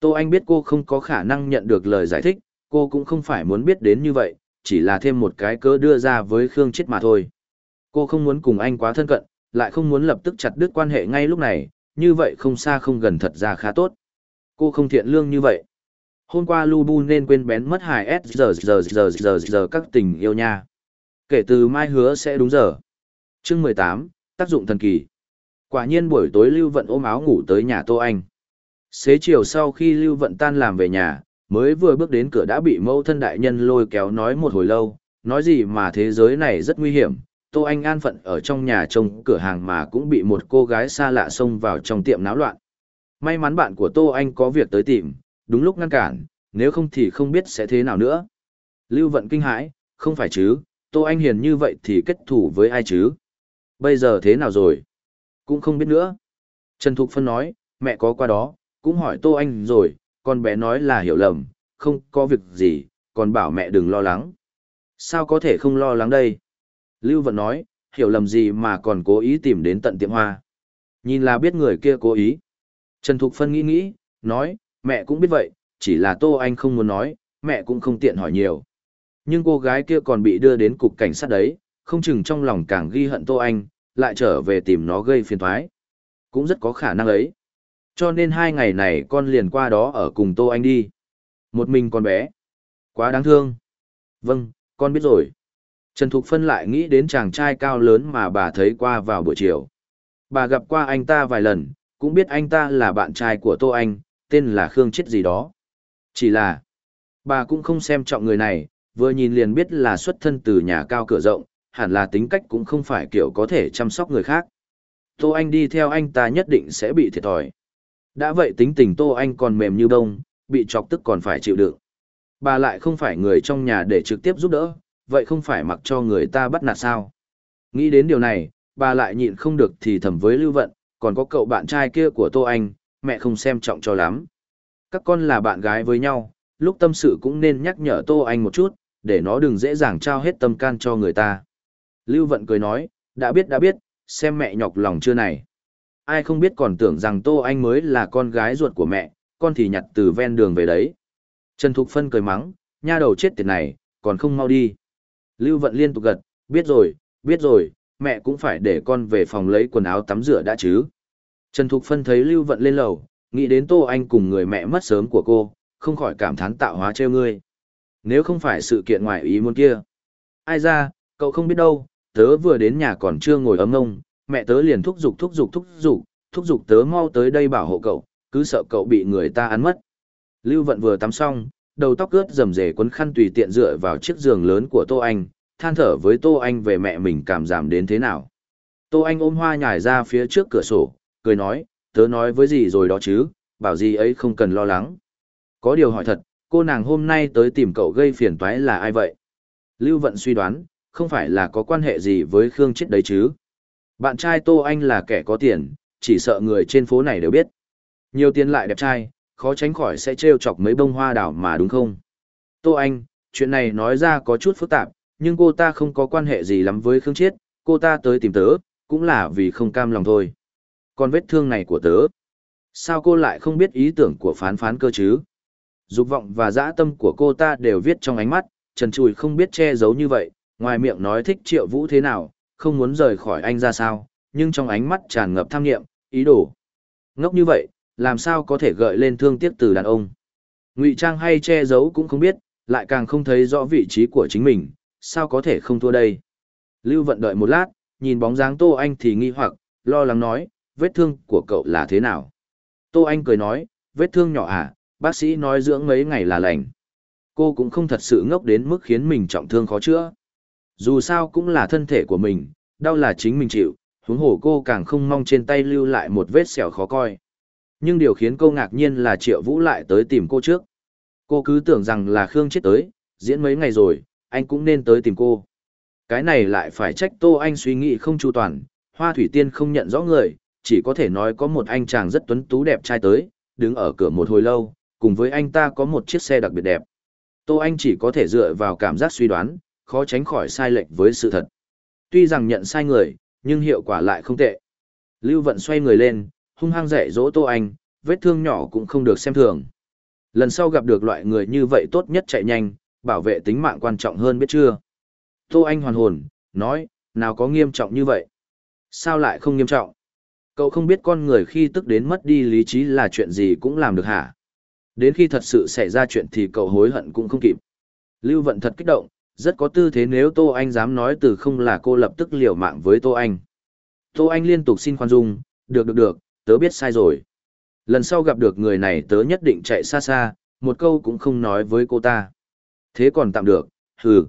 S1: Tô Anh biết cô không có khả năng nhận được lời giải thích, cô cũng không phải muốn biết đến như vậy, chỉ là thêm một cái cớ đưa ra với Khương Chết mà thôi. Cô không muốn cùng anh quá thân cận, lại không muốn lập tức chặt đứt quan hệ ngay lúc này, như vậy không xa không gần thật ra khá tốt. Cô không thiện lương như vậy. Hôm qua Lu Bu nên quên bén mất hài S giờ giờ giờ giờ giờ các tình yêu nha. Kể từ mai hứa sẽ đúng giờ. chương 18, tác dụng thần kỳ. Quả nhiên buổi tối Lưu Vận ôm áo ngủ tới nhà Tô Anh. Xế chiều sau khi Lưu Vận tan làm về nhà, mới vừa bước đến cửa đã bị mẫu thân đại nhân lôi kéo nói một hồi lâu, nói gì mà thế giới này rất nguy hiểm. Tô Anh an phận ở trong nhà trông cửa hàng mà cũng bị một cô gái xa lạ xông vào trong tiệm náo loạn. May mắn bạn của Tô Anh có việc tới tìm, đúng lúc ngăn cản, nếu không thì không biết sẽ thế nào nữa. Lưu Vận kinh hãi, không phải chứ, Tô Anh hiền như vậy thì kết thủ với ai chứ? Bây giờ thế nào rồi? Cũng không biết nữa. Trần Thục Phân nói, mẹ có qua đó, cũng hỏi Tô Anh rồi, con bé nói là hiểu lầm, không có việc gì, còn bảo mẹ đừng lo lắng. Sao có thể không lo lắng đây? Lưu Vận nói, hiểu lầm gì mà còn cố ý tìm đến tận tiệm hoa. Nhìn là biết người kia cố ý. Trần Thục Phân nghĩ nghĩ, nói, mẹ cũng biết vậy, chỉ là Tô Anh không muốn nói, mẹ cũng không tiện hỏi nhiều. Nhưng cô gái kia còn bị đưa đến cục cảnh sát đấy, không chừng trong lòng càng ghi hận Tô Anh, lại trở về tìm nó gây phiền thoái. Cũng rất có khả năng ấy cho nên hai ngày này con liền qua đó ở cùng Tô Anh đi. Một mình con bé. Quá đáng thương. Vâng, con biết rồi. Trần Thục Phân lại nghĩ đến chàng trai cao lớn mà bà thấy qua vào buổi chiều. Bà gặp qua anh ta vài lần, cũng biết anh ta là bạn trai của Tô Anh, tên là Khương Chết gì đó. Chỉ là, bà cũng không xem trọng người này, vừa nhìn liền biết là xuất thân từ nhà cao cửa rộng, hẳn là tính cách cũng không phải kiểu có thể chăm sóc người khác. Tô Anh đi theo anh ta nhất định sẽ bị thiệt thòi. Đã vậy tính tình Tô Anh còn mềm như bông, bị chọc tức còn phải chịu đựng. Bà lại không phải người trong nhà để trực tiếp giúp đỡ, vậy không phải mặc cho người ta bắt nạt sao. Nghĩ đến điều này, bà lại nhịn không được thì thầm với Lưu Vận, còn có cậu bạn trai kia của Tô Anh, mẹ không xem trọng cho lắm. Các con là bạn gái với nhau, lúc tâm sự cũng nên nhắc nhở Tô Anh một chút, để nó đừng dễ dàng trao hết tâm can cho người ta. Lưu Vận cười nói, đã biết đã biết, xem mẹ nhọc lòng chưa này ai không biết còn tưởng rằng Tô Anh mới là con gái ruột của mẹ, con thì nhặt từ ven đường về đấy. Trần Thục Phân cười mắng, nha đầu chết tiệt này, còn không mau đi. Lưu Vận liên tục gật, biết rồi, biết rồi, mẹ cũng phải để con về phòng lấy quần áo tắm rửa đã chứ. Trần Thục Phân thấy Lưu Vận lên lầu, nghĩ đến Tô Anh cùng người mẹ mất sớm của cô, không khỏi cảm thán tạo hóa trêu ngươi. Nếu không phải sự kiện ngoài ý muốn kia. Ai ra, cậu không biết đâu, tớ vừa đến nhà còn chưa ngồi ấm ông, mẹ tớ liền thúc giục thúc giục thúc giục, thúc giục tớ mau tới đây bảo hộ cậu, cứ sợ cậu bị người ta ăn mất. Lưu Vận vừa tắm xong, đầu tóc ướt rầm rề quấn khăn tùy tiện dựa vào chiếc giường lớn của Tô Anh, than thở với Tô Anh về mẹ mình cảm giảm đến thế nào. Tô Anh ôm hoa nhảy ra phía trước cửa sổ, cười nói, tớ nói với gì rồi đó chứ, bảo gì ấy không cần lo lắng. Có điều hỏi thật, cô nàng hôm nay tới tìm cậu gây phiền toái là ai vậy? Lưu Vận suy đoán, không phải là có quan hệ gì với Khương Chết đấy chứ? Bạn trai Tô Anh là kẻ có tiền, chỉ sợ người trên phố này đều biết. Nhiều tiền lại đẹp trai, khó tránh khỏi sẽ trêu chọc mấy bông hoa đảo mà đúng không? Tô Anh, chuyện này nói ra có chút phức tạp, nhưng cô ta không có quan hệ gì lắm với Khương Chiết, cô ta tới tìm tớ, cũng là vì không cam lòng thôi. Còn vết thương này của tớ, sao cô lại không biết ý tưởng của phán phán cơ chứ? Dục vọng và dã tâm của cô ta đều viết trong ánh mắt, trần trùi không biết che giấu như vậy, ngoài miệng nói thích triệu vũ thế nào, không muốn rời khỏi anh ra sao, nhưng trong ánh mắt tràn ngập tham nghiệm, ý đồ. Ngốc như vậy, làm sao có thể gợi lên thương tiếc từ đàn ông. Ngụy Trang hay che giấu cũng không biết, lại càng không thấy rõ vị trí của chính mình, sao có thể không thua đây. Lưu Vận đợi một lát, nhìn bóng dáng Tô Anh thì nghi hoặc, lo lắng nói, vết thương của cậu là thế nào? Tô Anh cười nói, vết thương nhỏ à, bác sĩ nói dưỡng mấy ngày là lành. Cô cũng không thật sự ngốc đến mức khiến mình trọng thương khó chữa. Dù sao cũng là thân thể của mình, đau là chính mình chịu, huống hồ cô càng không mong trên tay lưu lại một vết sẹo khó coi. Nhưng điều khiến cô ngạc nhiên là Triệu Vũ lại tới tìm cô trước. Cô cứ tưởng rằng là Khương chết tới, diễn mấy ngày rồi, anh cũng nên tới tìm cô. Cái này lại phải trách Tô Anh suy nghĩ không chu toàn, Hoa Thủy Tiên không nhận rõ người, chỉ có thể nói có một anh chàng rất tuấn tú đẹp trai tới, đứng ở cửa một hồi lâu, cùng với anh ta có một chiếc xe đặc biệt đẹp. Tô Anh chỉ có thể dựa vào cảm giác suy đoán, khó tránh khỏi sai lệch với sự thật. Tuy rằng nhận sai người, nhưng hiệu quả lại không tệ. Lưu Vận xoay người lên, hung hăng dạy dỗ Tô Anh, vết thương nhỏ cũng không được xem thường. Lần sau gặp được loại người như vậy tốt nhất chạy nhanh, bảo vệ tính mạng quan trọng hơn biết chưa. Tô Anh hoàn hồn, nói, nào có nghiêm trọng như vậy? Sao lại không nghiêm trọng? Cậu không biết con người khi tức đến mất đi lý trí là chuyện gì cũng làm được hả? Đến khi thật sự xảy ra chuyện thì cậu hối hận cũng không kịp. Lưu Vận thật kích động, rất có tư thế nếu Tô Anh dám nói từ không là cô lập tức liều mạng với Tô Anh. Tô Anh liên tục xin khoan dung, được được được, tớ biết sai rồi. Lần sau gặp được người này tớ nhất định chạy xa xa, một câu cũng không nói với cô ta. Thế còn tạm được, hừ.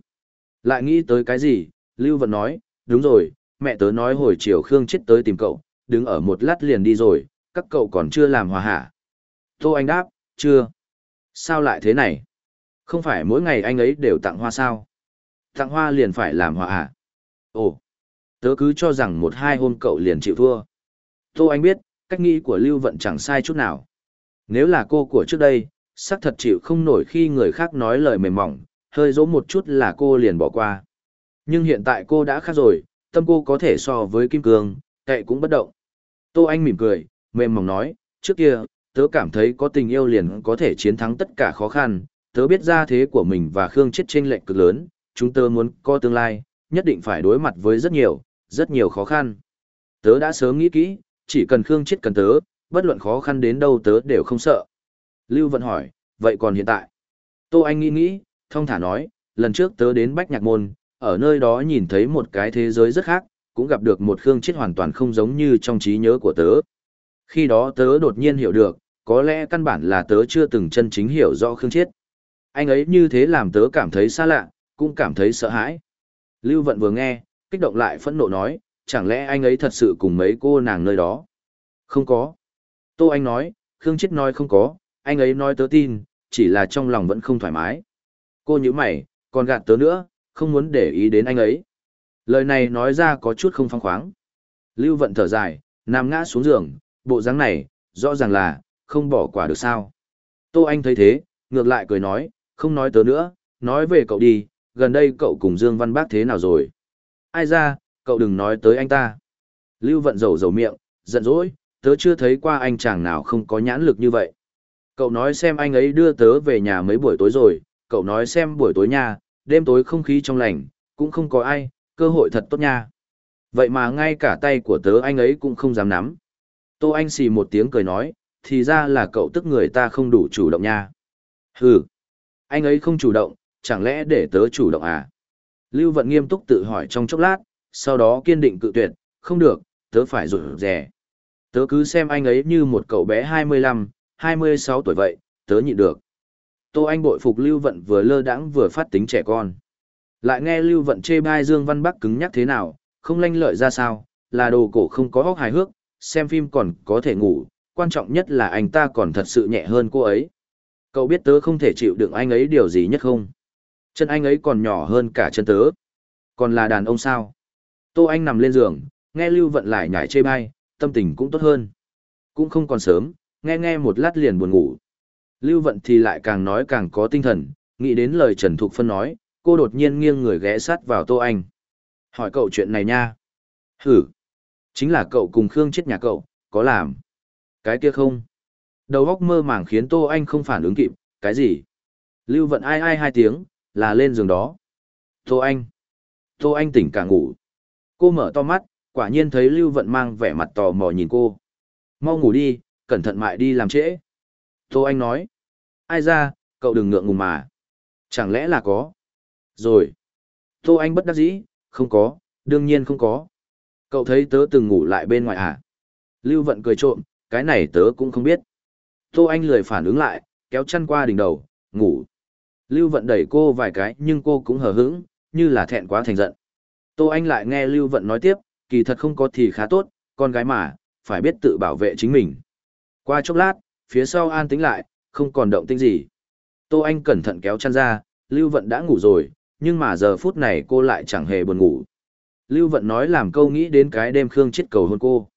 S1: Lại nghĩ tới cái gì, Lưu Vận nói, đúng rồi, mẹ tớ nói hồi chiều Khương chết tới tìm cậu, đứng ở một lát liền đi rồi, các cậu còn chưa làm hòa hả. Tô Anh đáp, chưa. Sao lại thế này? Không phải mỗi ngày anh ấy đều tặng hoa sao? Tặng hoa liền phải làm hòa à? Ồ, tớ cứ cho rằng một hai hôm cậu liền chịu thua. Tô Anh biết, cách nghĩ của Lưu Vận chẳng sai chút nào. Nếu là cô của trước đây, xác thật chịu không nổi khi người khác nói lời mềm mỏng, hơi dỗ một chút là cô liền bỏ qua. Nhưng hiện tại cô đã khác rồi, tâm cô có thể so với Kim Cương, tệ cũng bất động. Tô Anh mỉm cười, mềm mỏng nói, trước kia, tớ cảm thấy có tình yêu liền có thể chiến thắng tất cả khó khăn, tớ biết ra thế của mình và Khương chết chênh lệch cực lớn, chúng tớ muốn có tương lai, nhất định phải đối mặt với rất nhiều, rất nhiều khó khăn. Tớ đã sớm nghĩ kỹ, chỉ cần Khương Chết cần tớ, bất luận khó khăn đến đâu tớ đều không sợ. Lưu Vận hỏi, vậy còn hiện tại? Tô Anh nghĩ nghĩ, thông thả nói, lần trước tớ đến Bách Nhạc Môn, ở nơi đó nhìn thấy một cái thế giới rất khác, cũng gặp được một Khương Chết hoàn toàn không giống như trong trí nhớ của tớ. Khi đó tớ đột nhiên hiểu được, có lẽ căn bản là tớ chưa từng chân chính hiểu rõ Khương Chết. Anh ấy như thế làm tớ cảm thấy xa lạ, cũng cảm thấy sợ hãi. Lưu Vận vừa nghe, kích động lại phẫn nộ nói, chẳng lẽ anh ấy thật sự cùng mấy cô nàng nơi đó? Không có. Tô Anh nói, Khương Chết nói không có, anh ấy nói tớ tin, chỉ là trong lòng vẫn không thoải mái. Cô như mày, còn gạt tớ nữa, không muốn để ý đến anh ấy. Lời này nói ra có chút không phong khoáng. Lưu Vận thở dài, nằm ngã xuống giường, bộ dáng này, rõ ràng là, không bỏ quả được sao. Tô Anh thấy thế, ngược lại cười nói, không nói tớ nữa, nói về cậu đi, gần đây cậu cùng Dương Văn Bác thế nào rồi? Ai ra, cậu đừng nói tới anh ta. Lưu Vận dầu dầu miệng, giận dỗi, tớ chưa thấy qua anh chàng nào không có nhãn lực như vậy. Cậu nói xem anh ấy đưa tớ về nhà mấy buổi tối rồi, cậu nói xem buổi tối nha, đêm tối không khí trong lành, cũng không có ai, cơ hội thật tốt nha. Vậy mà ngay cả tay của tớ anh ấy cũng không dám nắm. Tô Anh xì một tiếng cười nói, thì ra là cậu tức người ta không đủ chủ động nha. Hừ, anh ấy không chủ động, chẳng lẽ để tớ chủ động à? Lưu Vận nghiêm túc tự hỏi trong chốc lát, sau đó kiên định cự tuyệt, không được, tớ phải rụt rè. Tớ cứ xem anh ấy như một cậu bé 25, 26 tuổi vậy, tớ nhịn được. Tô Anh bội phục Lưu Vận vừa lơ đãng vừa phát tính trẻ con. Lại nghe Lưu Vận chê bai Dương Văn Bắc cứng nhắc thế nào, không lanh lợi ra sao, là đồ cổ không có hóc hài hước, xem phim còn có thể ngủ, quan trọng nhất là anh ta còn thật sự nhẹ hơn cô ấy. Cậu biết tớ không thể chịu đựng anh ấy điều gì nhất không? Chân anh ấy còn nhỏ hơn cả chân tớ. Còn là đàn ông sao? Tô Anh nằm lên giường, nghe Lưu Vận lại nhảy chê bay, tâm tình cũng tốt hơn. Cũng không còn sớm, nghe nghe một lát liền buồn ngủ. Lưu Vận thì lại càng nói càng có tinh thần, nghĩ đến lời Trần Thục Phân nói, cô đột nhiên nghiêng người ghé sát vào Tô Anh. Hỏi cậu chuyện này nha. Hử? Chính là cậu cùng Khương chết nhà cậu, có làm. Cái kia không? Đầu óc mơ màng khiến Tô Anh không phản ứng kịp, cái gì? Lưu Vận ai ai hai tiếng, là lên giường đó. Tô Anh. Tô Anh tỉnh cả ngủ. Cô mở to mắt, quả nhiên thấy Lưu Vận mang vẻ mặt tò mò nhìn cô. Mau ngủ đi, cẩn thận mại đi làm trễ. Tô Anh nói. Ai ra, cậu đừng ngượng ngùng mà. Chẳng lẽ là có? Rồi. Tô Anh bất đắc dĩ, không có, đương nhiên không có. Cậu thấy tớ từng ngủ lại bên ngoài à? Lưu Vận cười trộm, cái này tớ cũng không biết. Tô Anh lười phản ứng lại, kéo chăn qua đỉnh đầu, ngủ. Lưu Vận đẩy cô vài cái nhưng cô cũng hờ hững, như là thẹn quá thành giận. Tô Anh lại nghe Lưu Vận nói tiếp, kỳ thật không có thì khá tốt, con gái mà, phải biết tự bảo vệ chính mình. Qua chốc lát, phía sau an tính lại, không còn động tĩnh gì. Tô Anh cẩn thận kéo chăn ra, Lưu Vận đã ngủ rồi, nhưng mà giờ phút này cô lại chẳng hề buồn ngủ. Lưu Vận nói làm câu nghĩ đến cái đêm Khương chết cầu hôn cô.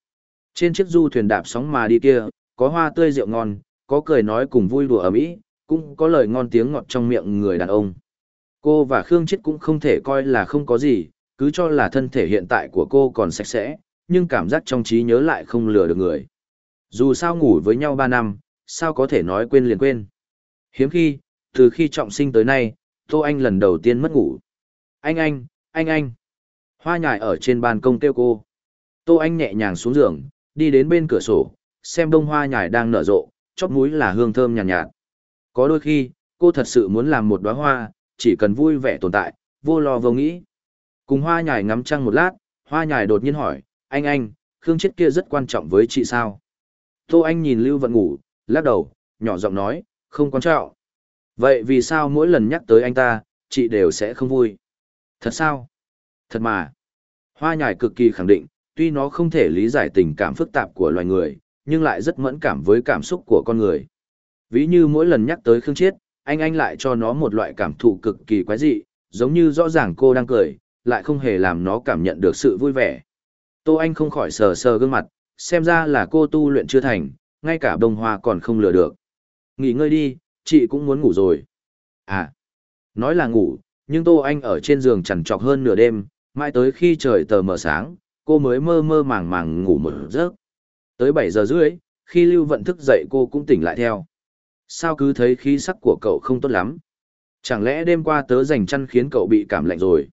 S1: Trên chiếc du thuyền đạp sóng mà đi kia, có hoa tươi rượu ngon, có cười nói cùng vui đùa ở mỹ cũng có lời ngon tiếng ngọt trong miệng người đàn ông. Cô và Khương Chết cũng không thể coi là không có gì, cứ cho là thân thể hiện tại của cô còn sạch sẽ, nhưng cảm giác trong trí nhớ lại không lừa được người. Dù sao ngủ với nhau 3 năm, sao có thể nói quên liền quên. Hiếm khi, từ khi trọng sinh tới nay, Tô Anh lần đầu tiên mất ngủ. Anh anh, anh anh. Hoa nhài ở trên ban công kêu cô. Tô Anh nhẹ nhàng xuống giường, đi đến bên cửa sổ, xem đông hoa nhài đang nở rộ, chóp mũi là hương thơm nhàn nhạt, nhạt. Có đôi khi, cô thật sự muốn làm một đóa hoa, chỉ cần vui vẻ tồn tại, vô lo vô nghĩ. Cùng hoa nhài ngắm trăng một lát, hoa nhài đột nhiên hỏi, anh anh, Khương chết kia rất quan trọng với chị sao? Tô Anh nhìn Lưu Vận ngủ, lắc đầu, nhỏ giọng nói, không quan trọng. Vậy vì sao mỗi lần nhắc tới anh ta, chị đều sẽ không vui? Thật sao? Thật mà. Hoa nhài cực kỳ khẳng định, tuy nó không thể lý giải tình cảm phức tạp của loài người, nhưng lại rất mẫn cảm với cảm xúc của con người. Ví như mỗi lần nhắc tới Khương Chiết, anh anh lại cho nó một loại cảm thụ cực kỳ quái dị, giống như rõ ràng cô đang cười, lại không hề làm nó cảm nhận được sự vui vẻ. Tô Anh không khỏi sờ sờ gương mặt, xem ra là cô tu luyện chưa thành, ngay cả bông hoa còn không lừa được. Nghỉ ngơi đi, chị cũng muốn ngủ rồi. À, nói là ngủ, nhưng Tô Anh ở trên giường chằn trọc hơn nửa đêm, mãi tới khi trời tờ mờ sáng, cô mới mơ mơ màng màng ngủ một giấc. Tới 7 giờ rưỡi, khi Lưu Vận thức dậy cô cũng tỉnh lại theo sao cứ thấy khí sắc của cậu không tốt lắm. Chẳng lẽ đêm qua tớ dành chăn khiến cậu bị cảm lạnh rồi?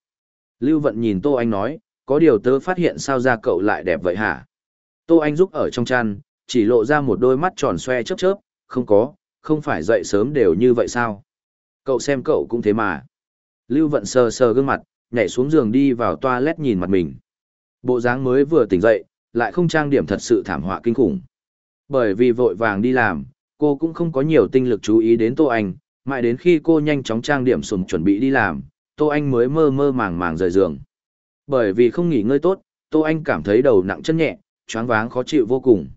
S1: Lưu Vận nhìn Tô Anh nói, có điều tớ phát hiện sao da cậu lại đẹp vậy hả? Tô Anh rúc ở trong chăn, chỉ lộ ra một đôi mắt tròn xoe chớp chớp, không có, không phải dậy sớm đều như vậy sao? Cậu xem cậu cũng thế mà. Lưu Vận sờ sờ gương mặt, nhảy xuống giường đi vào toilet nhìn mặt mình. Bộ dáng mới vừa tỉnh dậy, lại không trang điểm thật sự thảm họa kinh khủng. Bởi vì vội vàng đi làm, Cô cũng không có nhiều tinh lực chú ý đến Tô Anh, mãi đến khi cô nhanh chóng trang điểm sùng chuẩn bị đi làm, Tô Anh mới mơ mơ màng màng rời giường. Bởi vì không nghỉ ngơi tốt, Tô Anh cảm thấy đầu nặng chân nhẹ, choáng váng khó chịu vô cùng.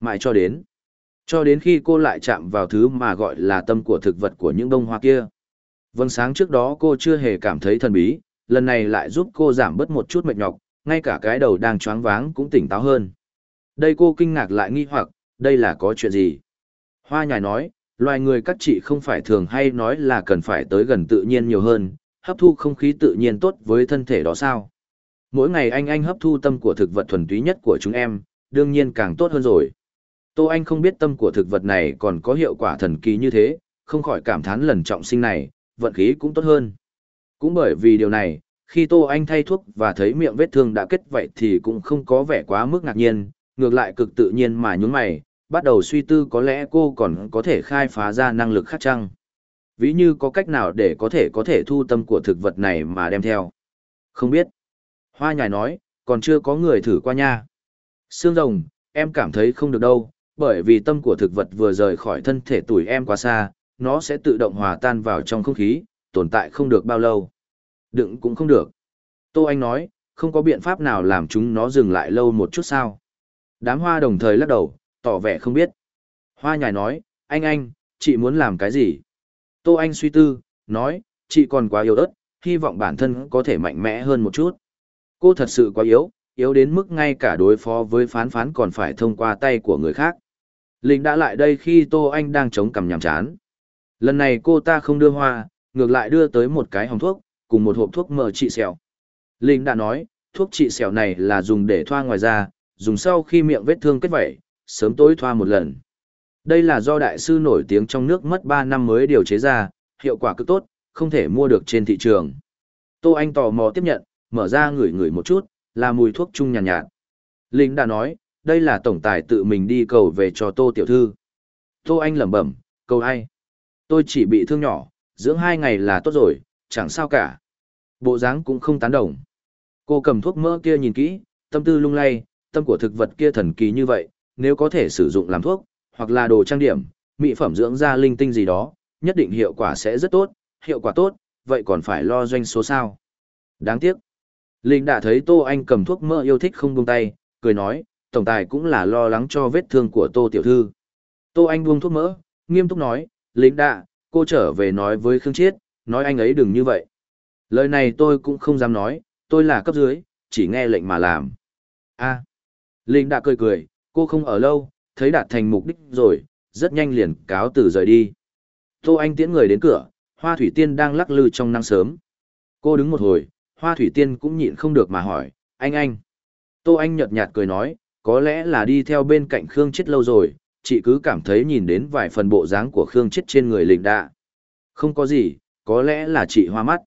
S1: Mãi cho đến, cho đến khi cô lại chạm vào thứ mà gọi là tâm của thực vật của những bông hoa kia. Vâng sáng trước đó cô chưa hề cảm thấy thần bí, lần này lại giúp cô giảm bớt một chút mệt nhọc, ngay cả cái đầu đang choáng váng cũng tỉnh táo hơn. Đây cô kinh ngạc lại nghi hoặc, đây là có chuyện gì? Hoa nhài nói, loài người các chị không phải thường hay nói là cần phải tới gần tự nhiên nhiều hơn, hấp thu không khí tự nhiên tốt với thân thể đó sao. Mỗi ngày anh anh hấp thu tâm của thực vật thuần túy nhất của chúng em, đương nhiên càng tốt hơn rồi. Tô Anh không biết tâm của thực vật này còn có hiệu quả thần kỳ như thế, không khỏi cảm thán lần trọng sinh này, vận khí cũng tốt hơn. Cũng bởi vì điều này, khi Tô Anh thay thuốc và thấy miệng vết thương đã kết vậy thì cũng không có vẻ quá mức ngạc nhiên, ngược lại cực tự nhiên mà nhún mày, bắt đầu suy tư có lẽ cô còn có thể khai phá ra năng lực khác chăng. Ví như có cách nào để có thể có thể thu tâm của thực vật này mà đem theo. Không biết. Hoa nhài nói, còn chưa có người thử qua nha. Sương rồng, em cảm thấy không được đâu, bởi vì tâm của thực vật vừa rời khỏi thân thể tuổi em quá xa, nó sẽ tự động hòa tan vào trong không khí, tồn tại không được bao lâu. Đựng cũng không được. Tô Anh nói, không có biện pháp nào làm chúng nó dừng lại lâu một chút sao. Đám hoa đồng thời lắc đầu, tỏ vẻ không biết. Hoa nhài nói, anh anh, chị muốn làm cái gì? Tô Anh suy tư, nói, chị còn quá yếu ớt, hy vọng bản thân có thể mạnh mẽ hơn một chút. Cô thật sự quá yếu, yếu đến mức ngay cả đối phó với phán phán còn phải thông qua tay của người khác. Linh đã lại đây khi Tô Anh đang chống cằm nhàm chán. Lần này cô ta không đưa hoa, ngược lại đưa tới một cái hồng thuốc, cùng một hộp thuốc mờ trị sẹo. Linh đã nói, thuốc trị sẹo này là dùng để thoa ngoài da, dùng sau khi miệng vết thương kết vẩy, sớm tối thoa một lần. Đây là do đại sư nổi tiếng trong nước mất 3 năm mới điều chế ra, hiệu quả cực tốt, không thể mua được trên thị trường. Tô Anh tò mò tiếp nhận, mở ra ngửi ngửi một chút, là mùi thuốc chung nhàn nhạt, nhạt. Linh đã nói, đây là tổng tài tự mình đi cầu về cho Tô Tiểu Thư. Tô Anh lẩm bẩm, cầu ai? Tôi chỉ bị thương nhỏ, dưỡng hai ngày là tốt rồi, chẳng sao cả. Bộ dáng cũng không tán đồng. Cô cầm thuốc mỡ kia nhìn kỹ, tâm tư lung lay, tâm của thực vật kia thần kỳ như vậy, nếu có thể sử dụng làm thuốc, hoặc là đồ trang điểm, mỹ phẩm dưỡng da linh tinh gì đó, nhất định hiệu quả sẽ rất tốt, hiệu quả tốt, vậy còn phải lo doanh số sao. Đáng tiếc. Linh đã thấy Tô Anh cầm thuốc mỡ yêu thích không buông tay, cười nói, tổng tài cũng là lo lắng cho vết thương của Tô Tiểu Thư. Tô Anh buông thuốc mỡ, nghiêm túc nói, Linh đã, cô trở về nói với Khương Chiết, nói anh ấy đừng như vậy. Lời này tôi cũng không dám nói, tôi là cấp dưới, chỉ nghe lệnh mà làm. a. Linh đã cười cười, Cô không ở lâu, thấy đạt thành mục đích rồi, rất nhanh liền cáo từ rời đi. Tô Anh tiễn người đến cửa, Hoa Thủy Tiên đang lắc lư trong năng sớm. Cô đứng một hồi, Hoa Thủy Tiên cũng nhịn không được mà hỏi, anh anh. Tô Anh nhợt nhạt cười nói, có lẽ là đi theo bên cạnh Khương chết lâu rồi, chị cứ cảm thấy nhìn đến vài phần bộ dáng của Khương chết trên người lịch đạ. Không có gì, có lẽ là chị hoa mắt.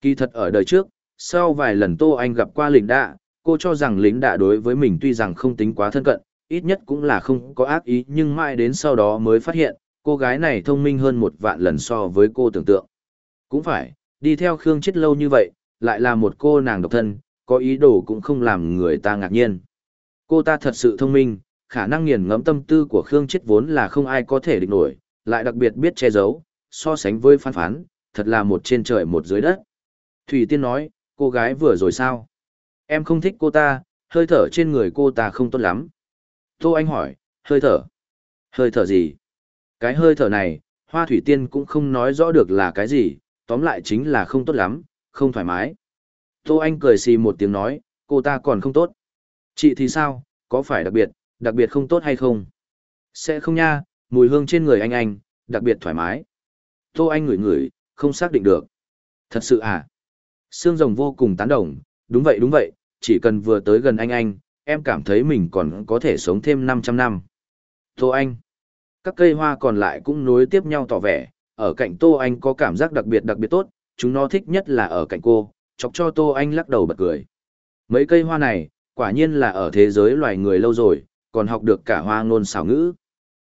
S1: Kỳ thật ở đời trước, sau vài lần Tô Anh gặp qua lịch đạ, cô cho rằng lính đạ đối với mình tuy rằng không tính quá thân cận, ít nhất cũng là không có ác ý nhưng mãi đến sau đó mới phát hiện, cô gái này thông minh hơn một vạn lần so với cô tưởng tượng. Cũng phải, đi theo Khương Chết lâu như vậy, lại là một cô nàng độc thân, có ý đồ cũng không làm người ta ngạc nhiên. Cô ta thật sự thông minh, khả năng nghiền ngẫm tâm tư của Khương Chết vốn là không ai có thể địch nổi, lại đặc biệt biết che giấu, so sánh với phán phán, thật là một trên trời một dưới đất. Thủy Tiên nói, cô gái vừa rồi sao? Em không thích cô ta, hơi thở trên người cô ta không tốt lắm. Tô Anh hỏi, hơi thở. Hơi thở gì? Cái hơi thở này, hoa thủy tiên cũng không nói rõ được là cái gì, tóm lại chính là không tốt lắm, không thoải mái. Tô Anh cười xì một tiếng nói, cô ta còn không tốt. Chị thì sao, có phải đặc biệt, đặc biệt không tốt hay không? Sẽ không nha, mùi hương trên người anh anh, đặc biệt thoải mái. Tô Anh ngửi ngửi, không xác định được. Thật sự à? Sương rồng vô cùng tán đồng, đúng vậy đúng vậy, chỉ cần vừa tới gần anh anh, em cảm thấy mình còn có thể sống thêm 500 năm. Tô Anh Các cây hoa còn lại cũng nối tiếp nhau tỏ vẻ, ở cạnh Tô Anh có cảm giác đặc biệt đặc biệt tốt, chúng nó thích nhất là ở cạnh cô, chọc cho Tô Anh lắc đầu bật cười. Mấy cây hoa này, quả nhiên là ở thế giới loài người lâu rồi, còn học được cả hoa ngôn xảo ngữ.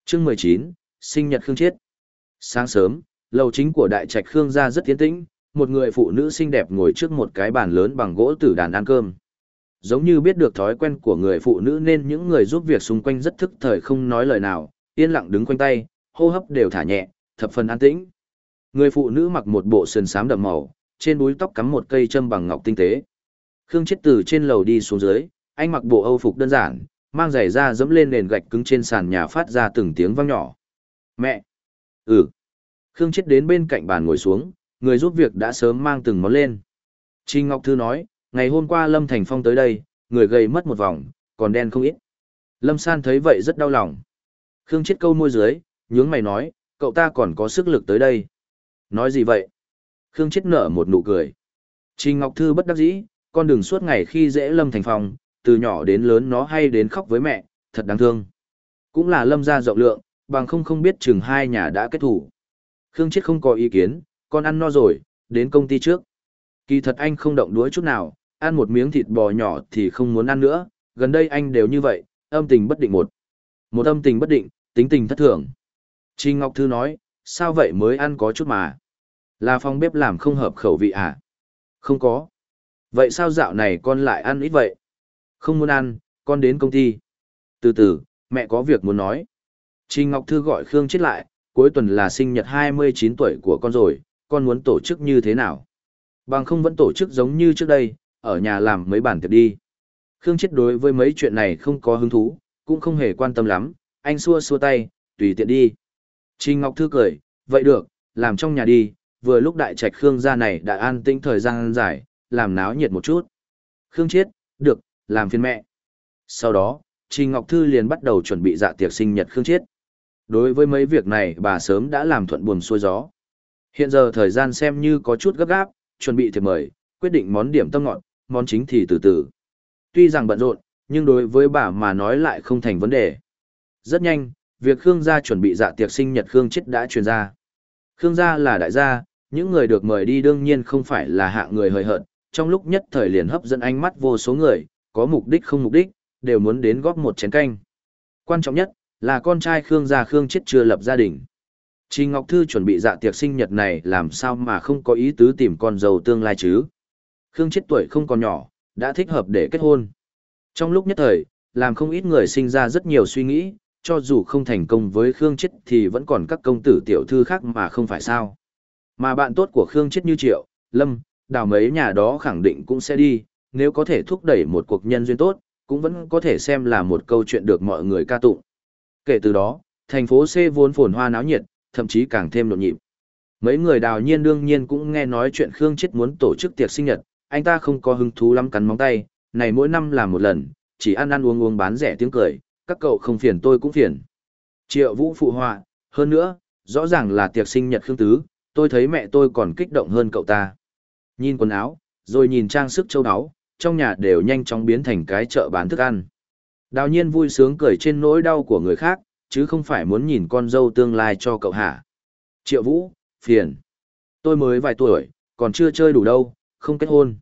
S1: chương 19, sinh nhật Khương Chiết. Sáng sớm, lầu chính của đại trạch Khương ra rất tiến tĩnh, một người phụ nữ xinh đẹp ngồi trước một cái bàn lớn bằng gỗ tử đàn ăn cơm giống như biết được thói quen của người phụ nữ nên những người giúp việc xung quanh rất thức thời không nói lời nào, yên lặng đứng quanh tay, hô hấp đều thả nhẹ, thập phần an tĩnh. Người phụ nữ mặc một bộ sườn xám đậm màu, trên búi tóc cắm một cây châm bằng ngọc tinh tế. Khương Chết từ trên lầu đi xuống dưới, anh mặc bộ Âu phục đơn giản, mang giày da dẫm lên nền gạch cứng trên sàn nhà phát ra từng tiếng vang nhỏ. "Mẹ." "Ừ." Khương Chết đến bên cạnh bàn ngồi xuống, người giúp việc đã sớm mang từng món lên. trinh Ngọc Thư nói, Ngày hôm qua Lâm Thành Phong tới đây, người gầy mất một vòng, còn đen không ít. Lâm San thấy vậy rất đau lòng. Khương chết câu môi dưới, nhướng mày nói, cậu ta còn có sức lực tới đây. Nói gì vậy? Khương chết nở một nụ cười. Trình Ngọc Thư bất đắc dĩ, con đường suốt ngày khi dễ Lâm Thành Phong, từ nhỏ đến lớn nó hay đến khóc với mẹ, thật đáng thương. Cũng là Lâm gia rộng lượng, bằng không không biết chừng hai nhà đã kết thủ. Khương Chiết không có ý kiến, con ăn no rồi, đến công ty trước. Kỳ thật anh không động đuối chút nào, ăn một miếng thịt bò nhỏ thì không muốn ăn nữa, gần đây anh đều như vậy, âm tình bất định một. Một âm tình bất định, tính tình thất thường. Trình Ngọc Thư nói, sao vậy mới ăn có chút mà. Là phòng bếp làm không hợp khẩu vị à? Không có. Vậy sao dạo này con lại ăn ít vậy? Không muốn ăn, con đến công ty. Từ từ, mẹ có việc muốn nói. Trình Ngọc Thư gọi Khương chết lại, cuối tuần là sinh nhật 29 tuổi của con rồi, con muốn tổ chức như thế nào? Bằng không vẫn tổ chức giống như trước đây, ở nhà làm mấy bản tiệc đi. Khương Chết đối với mấy chuyện này không có hứng thú, cũng không hề quan tâm lắm, anh xua xua tay, tùy tiện đi. Trình Ngọc Thư cười, vậy được, làm trong nhà đi, vừa lúc đại trạch Khương ra này đã an tĩnh thời gian dài, làm náo nhiệt một chút. Khương Chết, được, làm phiền mẹ. Sau đó, Trình Ngọc Thư liền bắt đầu chuẩn bị dạ tiệc sinh nhật Khương Chết. Đối với mấy việc này bà sớm đã làm thuận buồm xuôi gió. Hiện giờ thời gian xem như có chút gấp gáp, chuẩn bị thiệp mời, quyết định món điểm tâm ngọn, món chính thì từ từ. Tuy rằng bận rộn, nhưng đối với bà mà nói lại không thành vấn đề. Rất nhanh, việc Khương gia chuẩn bị dạ tiệc sinh nhật Khương chết đã truyền ra. Khương gia là đại gia, những người được mời đi đương nhiên không phải là hạng người hời hợt, trong lúc nhất thời liền hấp dẫn ánh mắt vô số người, có mục đích không mục đích, đều muốn đến góp một chén canh. Quan trọng nhất là con trai Khương gia Khương chết chưa lập gia đình. Trình Ngọc Thư chuẩn bị dạ tiệc sinh nhật này làm sao mà không có ý tứ tìm con dâu tương lai chứ? Khương Chết tuổi không còn nhỏ, đã thích hợp để kết hôn. Trong lúc nhất thời, làm không ít người sinh ra rất nhiều suy nghĩ, cho dù không thành công với Khương Chết thì vẫn còn các công tử tiểu thư khác mà không phải sao. Mà bạn tốt của Khương Chết như Triệu, Lâm, đào mấy nhà đó khẳng định cũng sẽ đi, nếu có thể thúc đẩy một cuộc nhân duyên tốt, cũng vẫn có thể xem là một câu chuyện được mọi người ca tụng. Kể từ đó, thành phố C vốn phồn hoa náo nhiệt, thậm chí càng thêm nhộn nhịp. Mấy người đào nhiên đương nhiên cũng nghe nói chuyện Khương Chết muốn tổ chức tiệc sinh nhật, anh ta không có hứng thú lắm cắn móng tay, này mỗi năm làm một lần, chỉ ăn ăn uống uống bán rẻ tiếng cười, các cậu không phiền tôi cũng phiền. Triệu Vũ phụ họa, hơn nữa, rõ ràng là tiệc sinh nhật Khương Tứ, tôi thấy mẹ tôi còn kích động hơn cậu ta. Nhìn quần áo, rồi nhìn trang sức châu áo, trong nhà đều nhanh chóng biến thành cái chợ bán thức ăn. Đào nhiên vui sướng cười trên nỗi đau của người khác, chứ không phải muốn nhìn con dâu tương lai cho cậu hả. Triệu Vũ, phiền. Tôi mới vài tuổi, còn chưa chơi đủ đâu, không kết hôn.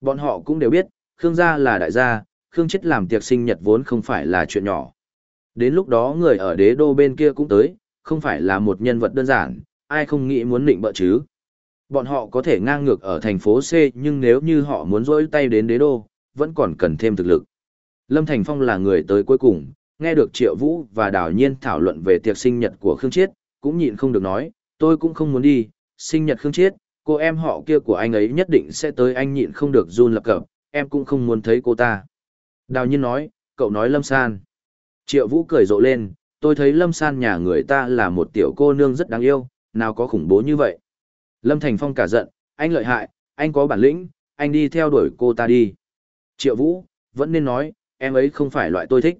S1: Bọn họ cũng đều biết, Khương gia là đại gia, Khương chết làm tiệc sinh nhật vốn không phải là chuyện nhỏ. Đến lúc đó người ở đế đô bên kia cũng tới, không phải là một nhân vật đơn giản, ai không nghĩ muốn định bợ chứ. Bọn họ có thể ngang ngược ở thành phố C nhưng nếu như họ muốn rỗi tay đến đế đô, vẫn còn cần thêm thực lực. Lâm Thành Phong là người tới cuối cùng, nghe được Triệu Vũ và Đào Nhiên thảo luận về tiệc sinh nhật của Khương Chiết, cũng nhịn không được nói, tôi cũng không muốn đi, sinh nhật Khương Chiết, cô em họ kia của anh ấy nhất định sẽ tới anh nhịn không được run lập cập, em cũng không muốn thấy cô ta. Đào nhiên nói, cậu nói Lâm San. Triệu Vũ cười rộ lên, tôi thấy Lâm San nhà người ta là một tiểu cô nương rất đáng yêu, nào có khủng bố như vậy. Lâm Thành Phong cả giận, anh lợi hại, anh có bản lĩnh, anh đi theo đuổi cô ta đi. Triệu Vũ, vẫn nên nói, em ấy không phải loại tôi thích.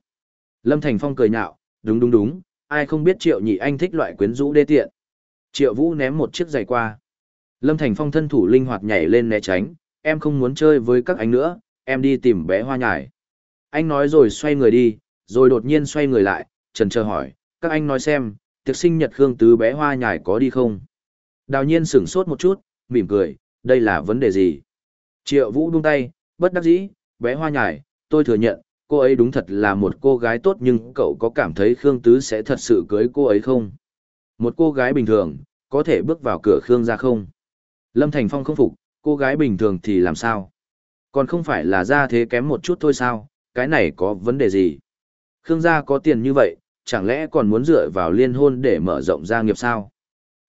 S1: Lâm Thành Phong cười nhạo, đúng đúng đúng, ai không biết Triệu nhị anh thích loại quyến rũ đê tiện. Triệu Vũ ném một chiếc giày qua. Lâm Thành Phong thân thủ linh hoạt nhảy lên né tránh, em không muốn chơi với các anh nữa, em đi tìm bé hoa nhải. Anh nói rồi xoay người đi, rồi đột nhiên xoay người lại, trần chờ hỏi, các anh nói xem, tiệc sinh nhật Khương Tứ bé hoa nhải có đi không? Đào nhiên sửng sốt một chút, mỉm cười, đây là vấn đề gì? Triệu Vũ đung tay, bất đắc dĩ, bé hoa nhải, tôi thừa nhận, cô ấy đúng thật là một cô gái tốt nhưng cậu có cảm thấy Khương Tứ sẽ thật sự cưới cô ấy không? Một cô gái bình thường, có thể bước vào cửa Khương ra không? Lâm Thành Phong không phục, cô gái bình thường thì làm sao? Còn không phải là ra thế kém một chút thôi sao, cái này có vấn đề gì? Khương gia có tiền như vậy, chẳng lẽ còn muốn dựa vào liên hôn để mở rộng gia nghiệp sao?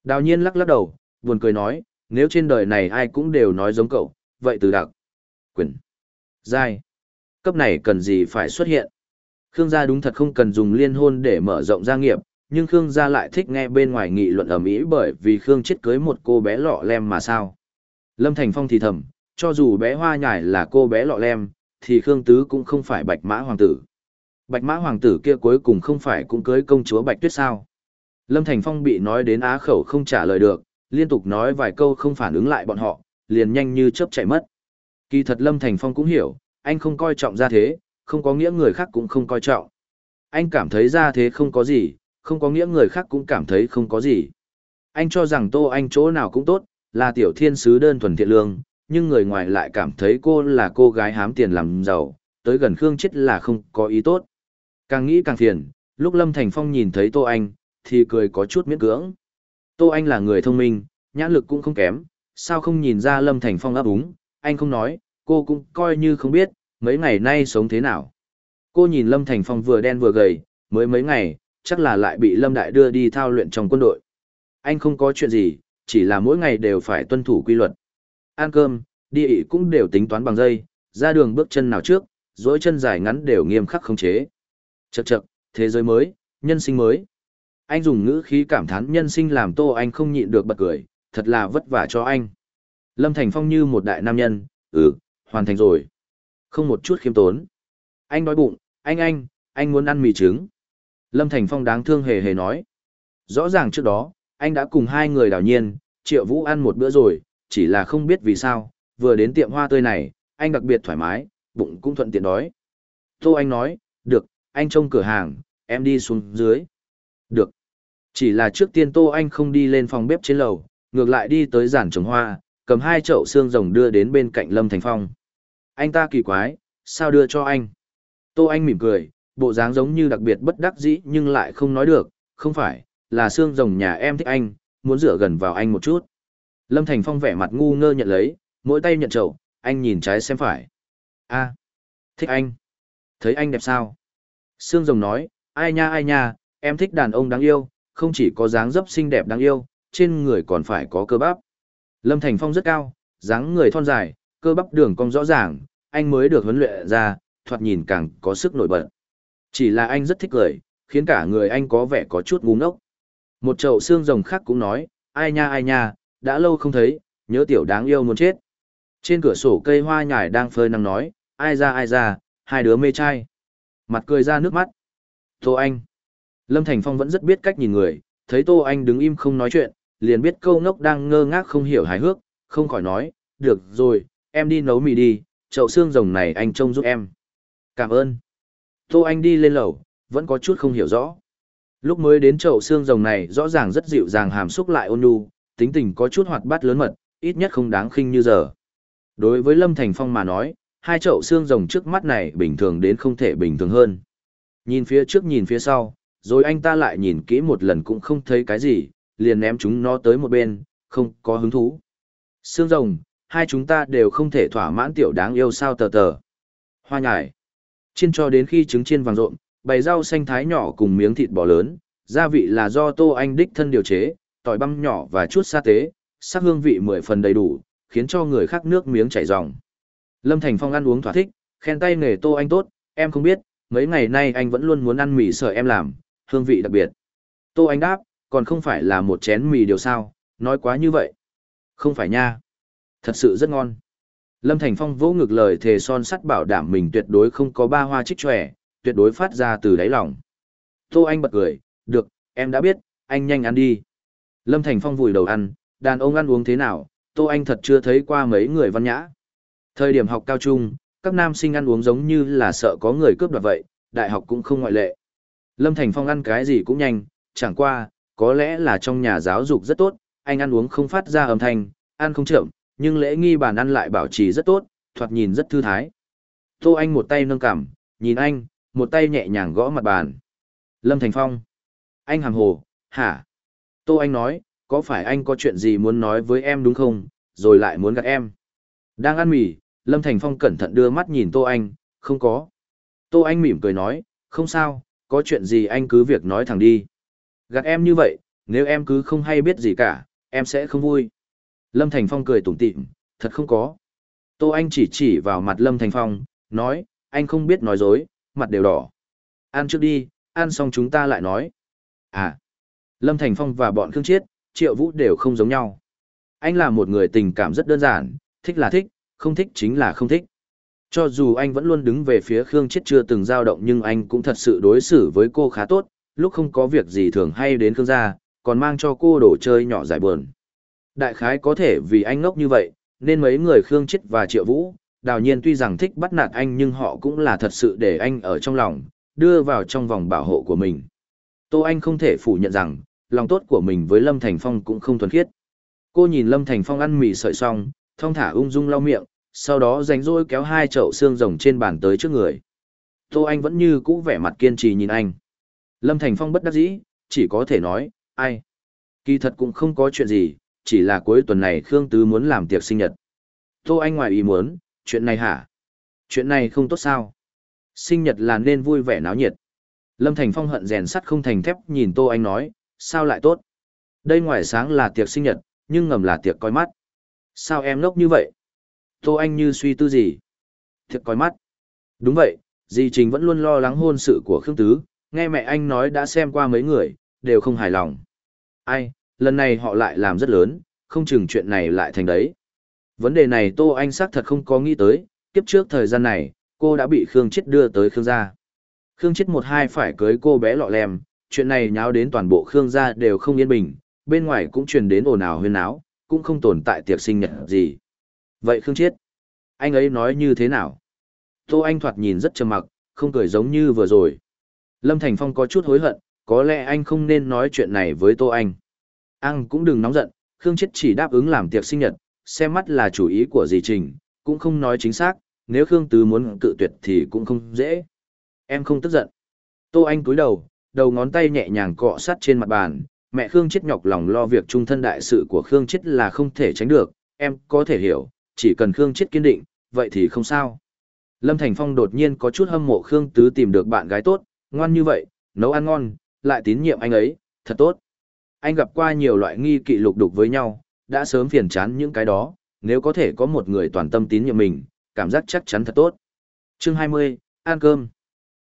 S1: Đào nhiên lắc lắc đầu, buồn cười nói, nếu trên đời này ai cũng đều nói giống cậu, vậy từ đặc, quyền, giai, cấp này cần gì phải xuất hiện? Khương gia đúng thật không cần dùng liên hôn để mở rộng gia nghiệp, nhưng Khương gia lại thích nghe bên ngoài nghị luận ầm ĩ bởi vì Khương chết cưới một cô bé lọ lem mà sao. Lâm Thành Phong thì thầm, cho dù bé hoa nhải là cô bé lọ lem, thì Khương Tứ cũng không phải bạch mã hoàng tử. Bạch mã hoàng tử kia cuối cùng không phải cũng cưới công chúa Bạch Tuyết sao. Lâm Thành Phong bị nói đến á khẩu không trả lời được, liên tục nói vài câu không phản ứng lại bọn họ, liền nhanh như chớp chạy mất. Kỳ thật Lâm Thành Phong cũng hiểu, anh không coi trọng gia thế, không có nghĩa người khác cũng không coi trọng. Anh cảm thấy gia thế không có gì, không có nghĩa người khác cũng cảm thấy không có gì. Anh cho rằng Tô Anh chỗ nào cũng tốt, là tiểu thiên sứ đơn thuần thiện lương, nhưng người ngoài lại cảm thấy cô là cô gái hám tiền làm giàu, tới gần Khương Chết là không có ý tốt. Càng nghĩ càng phiền, lúc Lâm Thành Phong nhìn thấy Tô Anh, thì cười có chút miễn cưỡng. Tô Anh là người thông minh, nhãn lực cũng không kém, sao không nhìn ra Lâm Thành Phong áp úng, anh không nói, cô cũng coi như không biết, mấy ngày nay sống thế nào. Cô nhìn Lâm Thành Phong vừa đen vừa gầy, mới mấy ngày, chắc là lại bị Lâm Đại đưa đi thao luyện trong quân đội. Anh không có chuyện gì, chỉ là mỗi ngày đều phải tuân thủ quy luật. Ăn cơm, đi ị cũng đều tính toán bằng dây, ra đường bước chân nào trước, dối chân dài ngắn đều nghiêm khắc khống chế. chậm chậm thế giới mới, nhân sinh mới. Anh dùng ngữ khí cảm thán nhân sinh làm tô anh không nhịn được bật cười, thật là vất vả cho anh. Lâm Thành Phong như một đại nam nhân, ừ, hoàn thành rồi. Không một chút khiêm tốn. Anh đói bụng, anh anh, anh muốn ăn mì trứng. Lâm Thành Phong đáng thương hề hề nói. Rõ ràng trước đó, anh đã cùng hai người đảo nhiên, Triệu Vũ ăn một bữa rồi, chỉ là không biết vì sao, vừa đến tiệm hoa tươi này, anh đặc biệt thoải mái, bụng cũng thuận tiện đói. Tô Anh nói, được, anh trông cửa hàng, em đi xuống dưới. Được. Chỉ là trước tiên Tô Anh không đi lên phòng bếp trên lầu, ngược lại đi tới giản trồng hoa, cầm hai chậu xương rồng đưa đến bên cạnh Lâm Thành Phong. Anh ta kỳ quái, sao đưa cho anh? Tô Anh mỉm cười, bộ dáng giống như đặc biệt bất đắc dĩ nhưng lại không nói được, không phải, là xương rồng nhà em thích anh, muốn rửa gần vào anh một chút. Lâm Thành Phong vẻ mặt ngu ngơ nhận lấy, mỗi tay nhận chậu, anh nhìn trái xem phải. a thích anh. Thấy anh đẹp sao? xương rồng nói, ai nha ai nha, em thích đàn ông đáng yêu, không chỉ có dáng dấp xinh đẹp đáng yêu, trên người còn phải có cơ bắp. Lâm Thành Phong rất cao, dáng người thon dài, cơ bắp đường cong rõ ràng, anh mới được huấn luyện ra, thoạt nhìn càng có sức nổi bật. Chỉ là anh rất thích cười, khiến cả người anh có vẻ có chút ngu ngốc. Một chậu xương rồng khác cũng nói, ai nha ai nha, đã lâu không thấy, nhớ tiểu đáng yêu muốn chết. Trên cửa sổ cây hoa nhài đang phơi nắng nói, ai ra ai ra, hai đứa mê trai. Mặt cười ra nước mắt. Tô Anh. Lâm Thành Phong vẫn rất biết cách nhìn người, thấy Tô Anh đứng im không nói chuyện, liền biết câu ngốc đang ngơ ngác không hiểu hài hước, không khỏi nói, được rồi, em đi nấu mì đi, chậu xương rồng này anh trông giúp em. Cảm ơn. Tô Anh đi lên lầu, vẫn có chút không hiểu rõ. Lúc mới đến chậu xương rồng này rõ ràng rất dịu dàng hàm xúc lại ôn nhu, tính tình có chút hoạt bát lớn mật, ít nhất không đáng khinh như giờ. Đối với Lâm Thành Phong mà nói, hai chậu xương rồng trước mắt này bình thường đến không thể bình thường hơn. Nhìn phía trước nhìn phía sau, rồi anh ta lại nhìn kỹ một lần cũng không thấy cái gì, liền ném chúng nó tới một bên, không có hứng thú. Xương rồng, hai chúng ta đều không thể thỏa mãn tiểu đáng yêu sao tờ tờ. Hoa nhải. Chiên cho đến khi trứng chiên vàng rộn, bày rau xanh thái nhỏ cùng miếng thịt bò lớn, gia vị là do Tô Anh đích thân điều chế, tỏi băm nhỏ và chút sa tế, sắc hương vị mười phần đầy đủ, khiến cho người khác nước miếng chảy ròng. Lâm Thành Phong ăn uống thỏa thích, khen tay nghề Tô Anh tốt, em không biết, mấy ngày nay anh vẫn luôn muốn ăn mì sợi em làm, hương vị đặc biệt. Tô Anh đáp, còn không phải là một chén mì điều sao, nói quá như vậy. Không phải nha. Thật sự rất ngon. Lâm Thành Phong vỗ ngực lời thề son sắt bảo đảm mình tuyệt đối không có ba hoa trích tròe, tuyệt đối phát ra từ đáy lòng. Tô Anh bật cười, được, em đã biết, anh nhanh ăn đi. Lâm Thành Phong vùi đầu ăn, đàn ông ăn uống thế nào, Tô Anh thật chưa thấy qua mấy người văn nhã. Thời điểm học cao trung, các nam sinh ăn uống giống như là sợ có người cướp đoạt vậy, đại học cũng không ngoại lệ. Lâm Thành Phong ăn cái gì cũng nhanh, chẳng qua, có lẽ là trong nhà giáo dục rất tốt, anh ăn uống không phát ra âm thanh, ăn không chậm, nhưng lễ nghi bàn ăn lại bảo trì rất tốt, thoạt nhìn rất thư thái. Tô Anh một tay nâng cằm, nhìn anh, một tay nhẹ nhàng gõ mặt bàn. Lâm Thành Phong. Anh hàng hồ, hả? Tô Anh nói, có phải anh có chuyện gì muốn nói với em đúng không, rồi lại muốn gặp em? Đang ăn mì, Lâm Thành Phong cẩn thận đưa mắt nhìn Tô Anh, không có. Tô Anh mỉm cười nói, không sao, có chuyện gì anh cứ việc nói thẳng đi. Gạt em như vậy, nếu em cứ không hay biết gì cả, em sẽ không vui. Lâm Thành Phong cười tủm tỉm, thật không có. Tô Anh chỉ chỉ vào mặt Lâm Thành Phong, nói, anh không biết nói dối, mặt đều đỏ. Ăn trước đi, ăn xong chúng ta lại nói. À, Lâm Thành Phong và bọn Khương Chiết, Triệu Vũ đều không giống nhau. Anh là một người tình cảm rất đơn giản, thích là thích, không thích chính là không thích. Cho dù anh vẫn luôn đứng về phía Khương Chiết chưa từng dao động nhưng anh cũng thật sự đối xử với cô khá tốt, lúc không có việc gì thường hay đến Khương gia, còn mang cho cô đồ chơi nhỏ giải buồn. Đại khái có thể vì anh ngốc như vậy, nên mấy người Khương Chết và Triệu Vũ, đào nhiên tuy rằng thích bắt nạt anh nhưng họ cũng là thật sự để anh ở trong lòng, đưa vào trong vòng bảo hộ của mình. Tô Anh không thể phủ nhận rằng, lòng tốt của mình với Lâm Thành Phong cũng không thuần khiết. Cô nhìn Lâm Thành Phong ăn mì sợi xong, thong thả ung dung lau miệng, sau đó rảnh rỗi kéo hai chậu xương rồng trên bàn tới trước người. Tô Anh vẫn như cũ vẻ mặt kiên trì nhìn anh. Lâm Thành Phong bất đắc dĩ, chỉ có thể nói, ai. Kỳ thật cũng không có chuyện gì, chỉ là cuối tuần này Khương Tứ muốn làm tiệc sinh nhật. Tô Anh ngoài ý muốn, chuyện này hả? Chuyện này không tốt sao? Sinh nhật là nên vui vẻ náo nhiệt. Lâm Thành Phong hận rèn sắt không thành thép nhìn Tô Anh nói, sao lại tốt? Đây ngoài sáng là tiệc sinh nhật, nhưng ngầm là tiệc coi mắt. Sao em ngốc như vậy? Tô Anh như suy tư gì? Tiệc coi mắt. Đúng vậy, dì Trình vẫn luôn lo lắng hôn sự của Khương Tứ, nghe mẹ anh nói đã xem qua mấy người, đều không hài lòng. Ai, lần này họ lại làm rất lớn, không chừng chuyện này lại thành đấy. Vấn đề này Tô Anh xác thật không có nghĩ tới, kiếp trước thời gian này, cô đã bị Khương Chết đưa tới Khương gia. Khương Chết một hai phải cưới cô bé lọ lem, chuyện này nháo đến toàn bộ Khương gia đều không yên bình, bên ngoài cũng truyền đến ồn ào huyên náo, cũng không tồn tại tiệc sinh nhật gì. Vậy Khương Chết, anh ấy nói như thế nào? Tô Anh thoạt nhìn rất trầm mặc, không cười giống như vừa rồi. Lâm Thành Phong có chút hối hận, có lẽ anh không nên nói chuyện này với Tô Anh. Ăn cũng đừng nóng giận, Khương Chết chỉ đáp ứng làm tiệc sinh nhật, xem mắt là chủ ý của dì Trình, cũng không nói chính xác, nếu Khương Tứ muốn cự tuyệt thì cũng không dễ. Em không tức giận. Tô Anh cúi đầu, đầu ngón tay nhẹ nhàng cọ sát trên mặt bàn, mẹ Khương Chết nhọc lòng lo việc trung thân đại sự của Khương Chết là không thể tránh được, em có thể hiểu, chỉ cần Khương Chết kiên định, vậy thì không sao. Lâm Thành Phong đột nhiên có chút hâm mộ Khương Tứ tìm được bạn gái tốt, ngoan như vậy, nấu ăn ngon, lại tín nhiệm anh ấy, thật tốt anh gặp qua nhiều loại nghi kỵ lục đục với nhau, đã sớm phiền chán những cái đó, nếu có thể có một người toàn tâm tín nhiệm mình, cảm giác chắc chắn thật tốt. Chương 20, ăn cơm.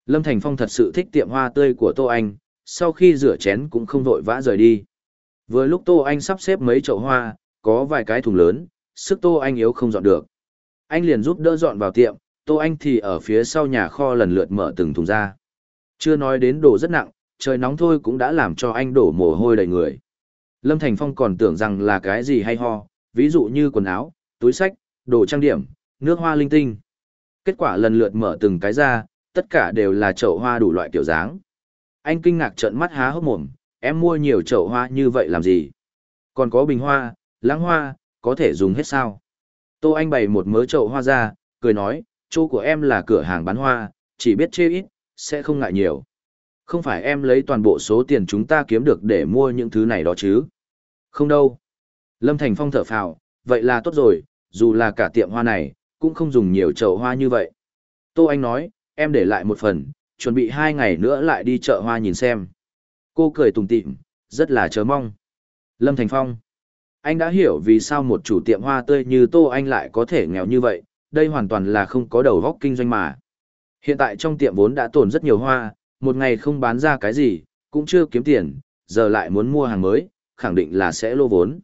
S1: Lâm Thành Phong thật sự thích tiệm hoa tươi của Tô Anh, sau khi rửa chén cũng không vội vã rời đi. Vừa lúc Tô Anh sắp xếp mấy chậu hoa, có vài cái thùng lớn, sức Tô Anh yếu không dọn được. Anh liền giúp đỡ dọn vào tiệm, Tô Anh thì ở phía sau nhà kho lần lượt mở từng thùng ra. Chưa nói đến đồ rất nặng, trời nóng thôi cũng đã làm cho anh đổ mồ hôi đầy người. Lâm Thành Phong còn tưởng rằng là cái gì hay ho, ví dụ như quần áo, túi sách, đồ trang điểm, nước hoa linh tinh. Kết quả lần lượt mở từng cái ra, tất cả đều là chậu hoa đủ loại kiểu dáng. Anh kinh ngạc trợn mắt há hốc mồm, em mua nhiều chậu hoa như vậy làm gì? Còn có bình hoa, lãng hoa, có thể dùng hết sao? Tô Anh bày một mớ chậu hoa ra, cười nói, chỗ của em là cửa hàng bán hoa, chỉ biết chê ít, sẽ không ngại nhiều. Không phải em lấy toàn bộ số tiền chúng ta kiếm được để mua những thứ này đó chứ? Không đâu. Lâm Thành Phong thở phào, vậy là tốt rồi, dù là cả tiệm hoa này, cũng không dùng nhiều chậu hoa như vậy. Tô Anh nói, em để lại một phần, chuẩn bị hai ngày nữa lại đi chợ hoa nhìn xem. Cô cười tùng tịm, rất là chớ mong. Lâm Thành Phong. Anh đã hiểu vì sao một chủ tiệm hoa tươi như Tô Anh lại có thể nghèo như vậy, đây hoàn toàn là không có đầu góc kinh doanh mà. Hiện tại trong tiệm vốn đã tồn rất nhiều hoa, một ngày không bán ra cái gì, cũng chưa kiếm tiền, giờ lại muốn mua hàng mới, khẳng định là sẽ lô vốn.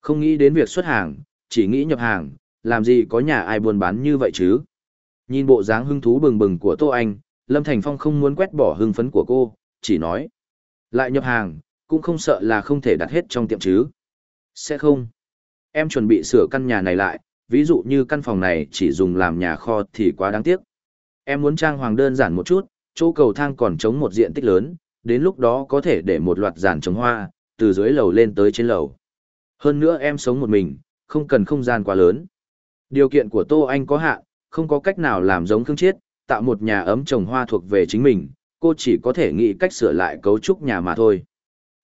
S1: Không nghĩ đến việc xuất hàng, chỉ nghĩ nhập hàng, làm gì có nhà ai buôn bán như vậy chứ. Nhìn bộ dáng hưng thú bừng bừng của Tô Anh, Lâm Thành Phong không muốn quét bỏ hưng phấn của cô, chỉ nói. Lại nhập hàng, cũng không sợ là không thể đặt hết trong tiệm chứ. Sẽ không. Em chuẩn bị sửa căn nhà này lại, ví dụ như căn phòng này chỉ dùng làm nhà kho thì quá đáng tiếc. Em muốn trang hoàng đơn giản một chút, chỗ cầu thang còn chống một diện tích lớn, đến lúc đó có thể để một loạt giàn trồng hoa, từ dưới lầu lên tới trên lầu. Hơn nữa em sống một mình, không cần không gian quá lớn. Điều kiện của Tô Anh có hạn, không có cách nào làm giống Khương Chiết, tạo một nhà ấm trồng hoa thuộc về chính mình, cô chỉ có thể nghĩ cách sửa lại cấu trúc nhà mà thôi.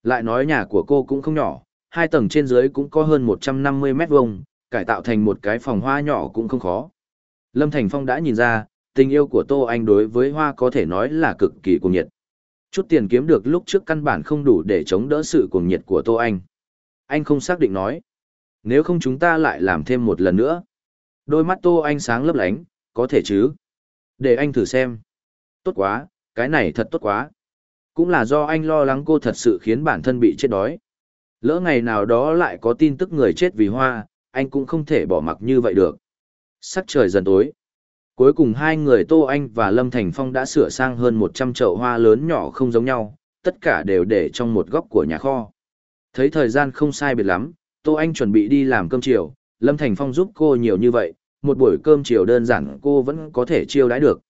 S1: Lại nói nhà của cô cũng không nhỏ, hai tầng trên dưới cũng có hơn 150 mét vuông, cải tạo thành một cái phòng hoa nhỏ cũng không khó. Lâm Thành Phong đã nhìn ra, tình yêu của Tô Anh đối với hoa có thể nói là cực kỳ cuồng nhiệt. Chút tiền kiếm được lúc trước căn bản không đủ để chống đỡ sự cuồng nhiệt của Tô Anh. Anh không xác định nói. Nếu không chúng ta lại làm thêm một lần nữa. Đôi mắt Tô Anh sáng lấp lánh, có thể chứ. Để anh thử xem. Tốt quá, cái này thật tốt quá. Cũng là do anh lo lắng cô thật sự khiến bản thân bị chết đói. Lỡ ngày nào đó lại có tin tức người chết vì hoa, anh cũng không thể bỏ mặc như vậy được. Sắc trời dần tối cuối cùng hai người Tô Anh và Lâm Thành Phong đã sửa sang hơn 100 chậu hoa lớn nhỏ không giống nhau, tất cả đều để trong một góc của nhà kho. Thấy thời gian không sai biệt lắm, Tô Anh chuẩn bị đi làm cơm chiều, Lâm Thành Phong giúp cô nhiều như vậy, một buổi cơm chiều đơn giản cô vẫn có thể chiêu đãi được.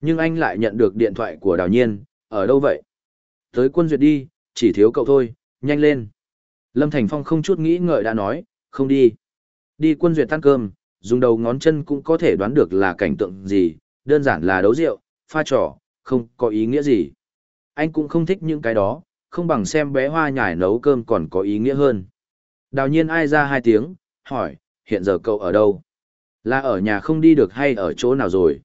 S1: Nhưng anh lại nhận được điện thoại của Đào Nhiên, ở đâu vậy? Tới quân duyệt đi, chỉ thiếu cậu thôi, nhanh lên. Lâm Thành Phong không chút nghĩ ngợi đã nói, không đi. Đi quân duyệt tan cơm, dùng đầu ngón chân cũng có thể đoán được là cảnh tượng gì, đơn giản là đấu rượu, pha trò, không có ý nghĩa gì. Anh cũng không thích những cái đó, không bằng xem bé hoa nhải nấu cơm còn có ý nghĩa hơn. Đào nhiên ai ra hai tiếng, hỏi, hiện giờ cậu ở đâu? Là ở nhà không đi được hay ở chỗ nào rồi?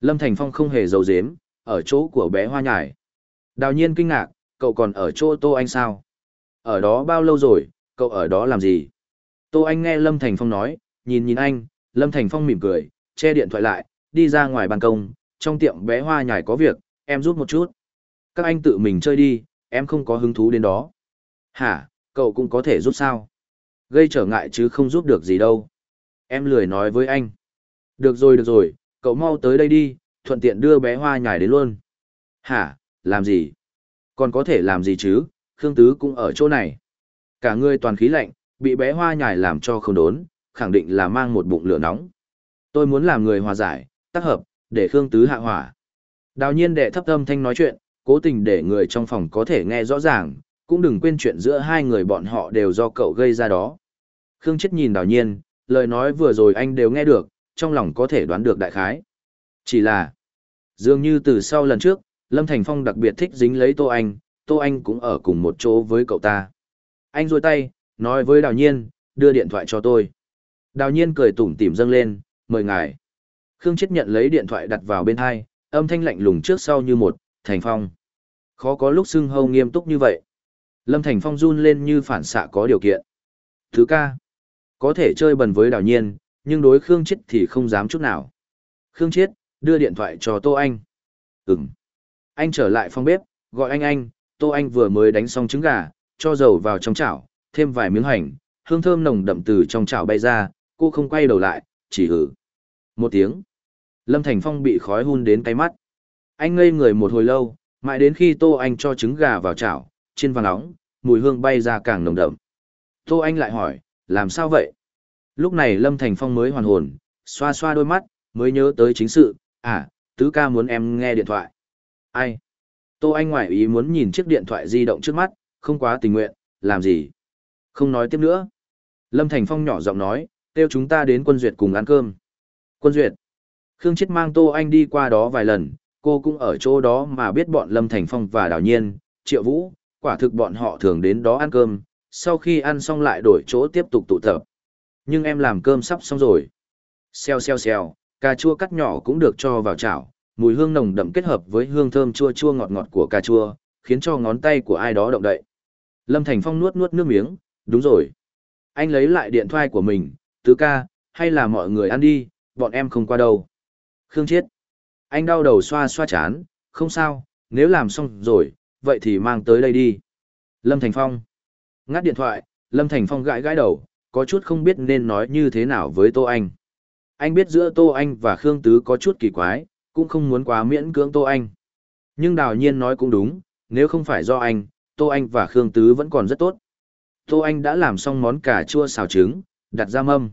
S1: Lâm Thành Phong không hề giấu giếm, ở chỗ của bé hoa nhải. Đào nhiên kinh ngạc, cậu còn ở chỗ Tô Anh sao? Ở đó bao lâu rồi, cậu ở đó làm gì? Tô Anh nghe Lâm Thành Phong nói, nhìn nhìn anh, Lâm Thành Phong mỉm cười, che điện thoại lại, đi ra ngoài ban công, trong tiệm bé hoa nhài có việc, em rút một chút. Các anh tự mình chơi đi, em không có hứng thú đến đó. Hả, cậu cũng có thể rút sao? Gây trở ngại chứ không giúp được gì đâu. Em lười nói với anh. Được rồi được rồi, cậu mau tới đây đi, thuận tiện đưa bé hoa nhài đến luôn. Hả, làm gì? Còn có thể làm gì chứ, Khương Tứ cũng ở chỗ này. Cả người toàn khí lạnh, bị bé hoa nhài làm cho không đốn, khẳng định là mang một bụng lửa nóng. Tôi muốn làm người hòa giải, tác hợp, để Khương Tứ hạ hỏa. Đào nhiên đệ thấp âm thanh nói chuyện, cố tình để người trong phòng có thể nghe rõ ràng, cũng đừng quên chuyện giữa hai người bọn họ đều do cậu gây ra đó. Khương chết nhìn đào nhiên, lời nói vừa rồi anh đều nghe được, trong lòng có thể đoán được đại khái. Chỉ là, dường như từ sau lần trước, Lâm Thành Phong đặc biệt thích dính lấy Tô Anh, Tô Anh cũng ở cùng một chỗ với cậu ta. Anh rôi tay, nói với đào nhiên, đưa điện thoại cho tôi. Đào nhiên cười tủm tỉm dâng lên, mời ngài. Khương Chết nhận lấy điện thoại đặt vào bên hai, âm thanh lạnh lùng trước sau như một, Thành Phong. Khó có lúc xưng hâu nghiêm túc như vậy. Lâm Thành Phong run lên như phản xạ có điều kiện. Thứ ca, có thể chơi bần với đào nhiên, nhưng đối Khương Chết thì không dám chút nào. Khương Chết, đưa điện thoại cho Tô Anh. Ừm. Anh trở lại phòng bếp, gọi anh anh, Tô Anh vừa mới đánh xong trứng gà, cho dầu vào trong chảo, thêm vài miếng hành, hương thơm nồng đậm từ trong chảo bay ra, cô không quay đầu lại, chỉ hử. Một tiếng. Lâm Thành Phong bị khói hun đến cái mắt. Anh ngây người một hồi lâu, mãi đến khi Tô Anh cho trứng gà vào chảo, trên vàng nóng, mùi hương bay ra càng nồng đậm. Tô Anh lại hỏi, làm sao vậy? Lúc này Lâm Thành Phong mới hoàn hồn, xoa xoa đôi mắt, mới nhớ tới chính sự, à, tứ ca muốn em nghe điện thoại. Ai? Tô Anh ngoại ý muốn nhìn chiếc điện thoại di động trước mắt, không quá tình nguyện, làm gì? Không nói tiếp nữa. Lâm Thành Phong nhỏ giọng nói, kêu chúng ta đến quân duyệt cùng ăn cơm. Quân duyệt. Khương Chết mang Tô Anh đi qua đó vài lần, cô cũng ở chỗ đó mà biết bọn Lâm Thành Phong và Đào Nhiên, Triệu Vũ, quả thực bọn họ thường đến đó ăn cơm, sau khi ăn xong lại đổi chỗ tiếp tục tụ tập. Nhưng em làm cơm sắp xong rồi. Xeo xeo xeo, cà chua cắt nhỏ cũng được cho vào chảo, mùi hương nồng đậm kết hợp với hương thơm chua chua ngọt ngọt của cà chua, khiến cho ngón tay của ai đó động đậy. Lâm Thành Phong nuốt nuốt nước miếng, đúng rồi. Anh lấy lại điện thoại của mình, tứ ca, hay là mọi người ăn đi, bọn em không qua đâu. Khương Chiết. Anh đau đầu xoa xoa chán, không sao, nếu làm xong rồi, vậy thì mang tới đây đi. Lâm Thành Phong. Ngắt điện thoại, Lâm Thành Phong gãi gãi đầu, có chút không biết nên nói như thế nào với Tô Anh. Anh biết giữa Tô Anh và Khương Tứ có chút kỳ quái, cũng không muốn quá miễn cưỡng Tô Anh. Nhưng đào nhiên nói cũng đúng, nếu không phải do anh, Tô Anh và Khương Tứ vẫn còn rất tốt. Tô Anh đã làm xong món cà chua xào trứng, đặt ra mâm.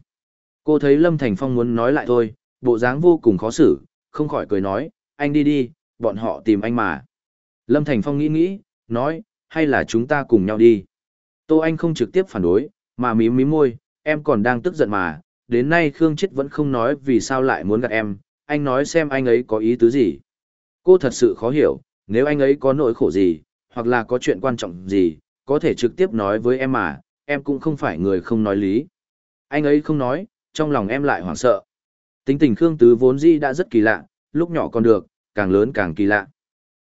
S1: Cô thấy Lâm Thành Phong muốn nói lại thôi, bộ dáng vô cùng khó xử, không khỏi cười nói, anh đi đi, bọn họ tìm anh mà. Lâm Thành Phong nghĩ nghĩ, nói, hay là chúng ta cùng nhau đi. Tô Anh không trực tiếp phản đối, mà mím mím môi, em còn đang tức giận mà, đến nay Khương Chết vẫn không nói vì sao lại muốn gặp em, anh nói xem anh ấy có ý tứ gì. Cô thật sự khó hiểu, nếu anh ấy có nỗi khổ gì, hoặc là có chuyện quan trọng gì, có thể trực tiếp nói với em mà, em cũng không phải người không nói lý anh ấy không nói, trong lòng em lại hoảng sợ. Tính tình Khương Tứ vốn di đã rất kỳ lạ, lúc nhỏ còn được, càng lớn càng kỳ lạ.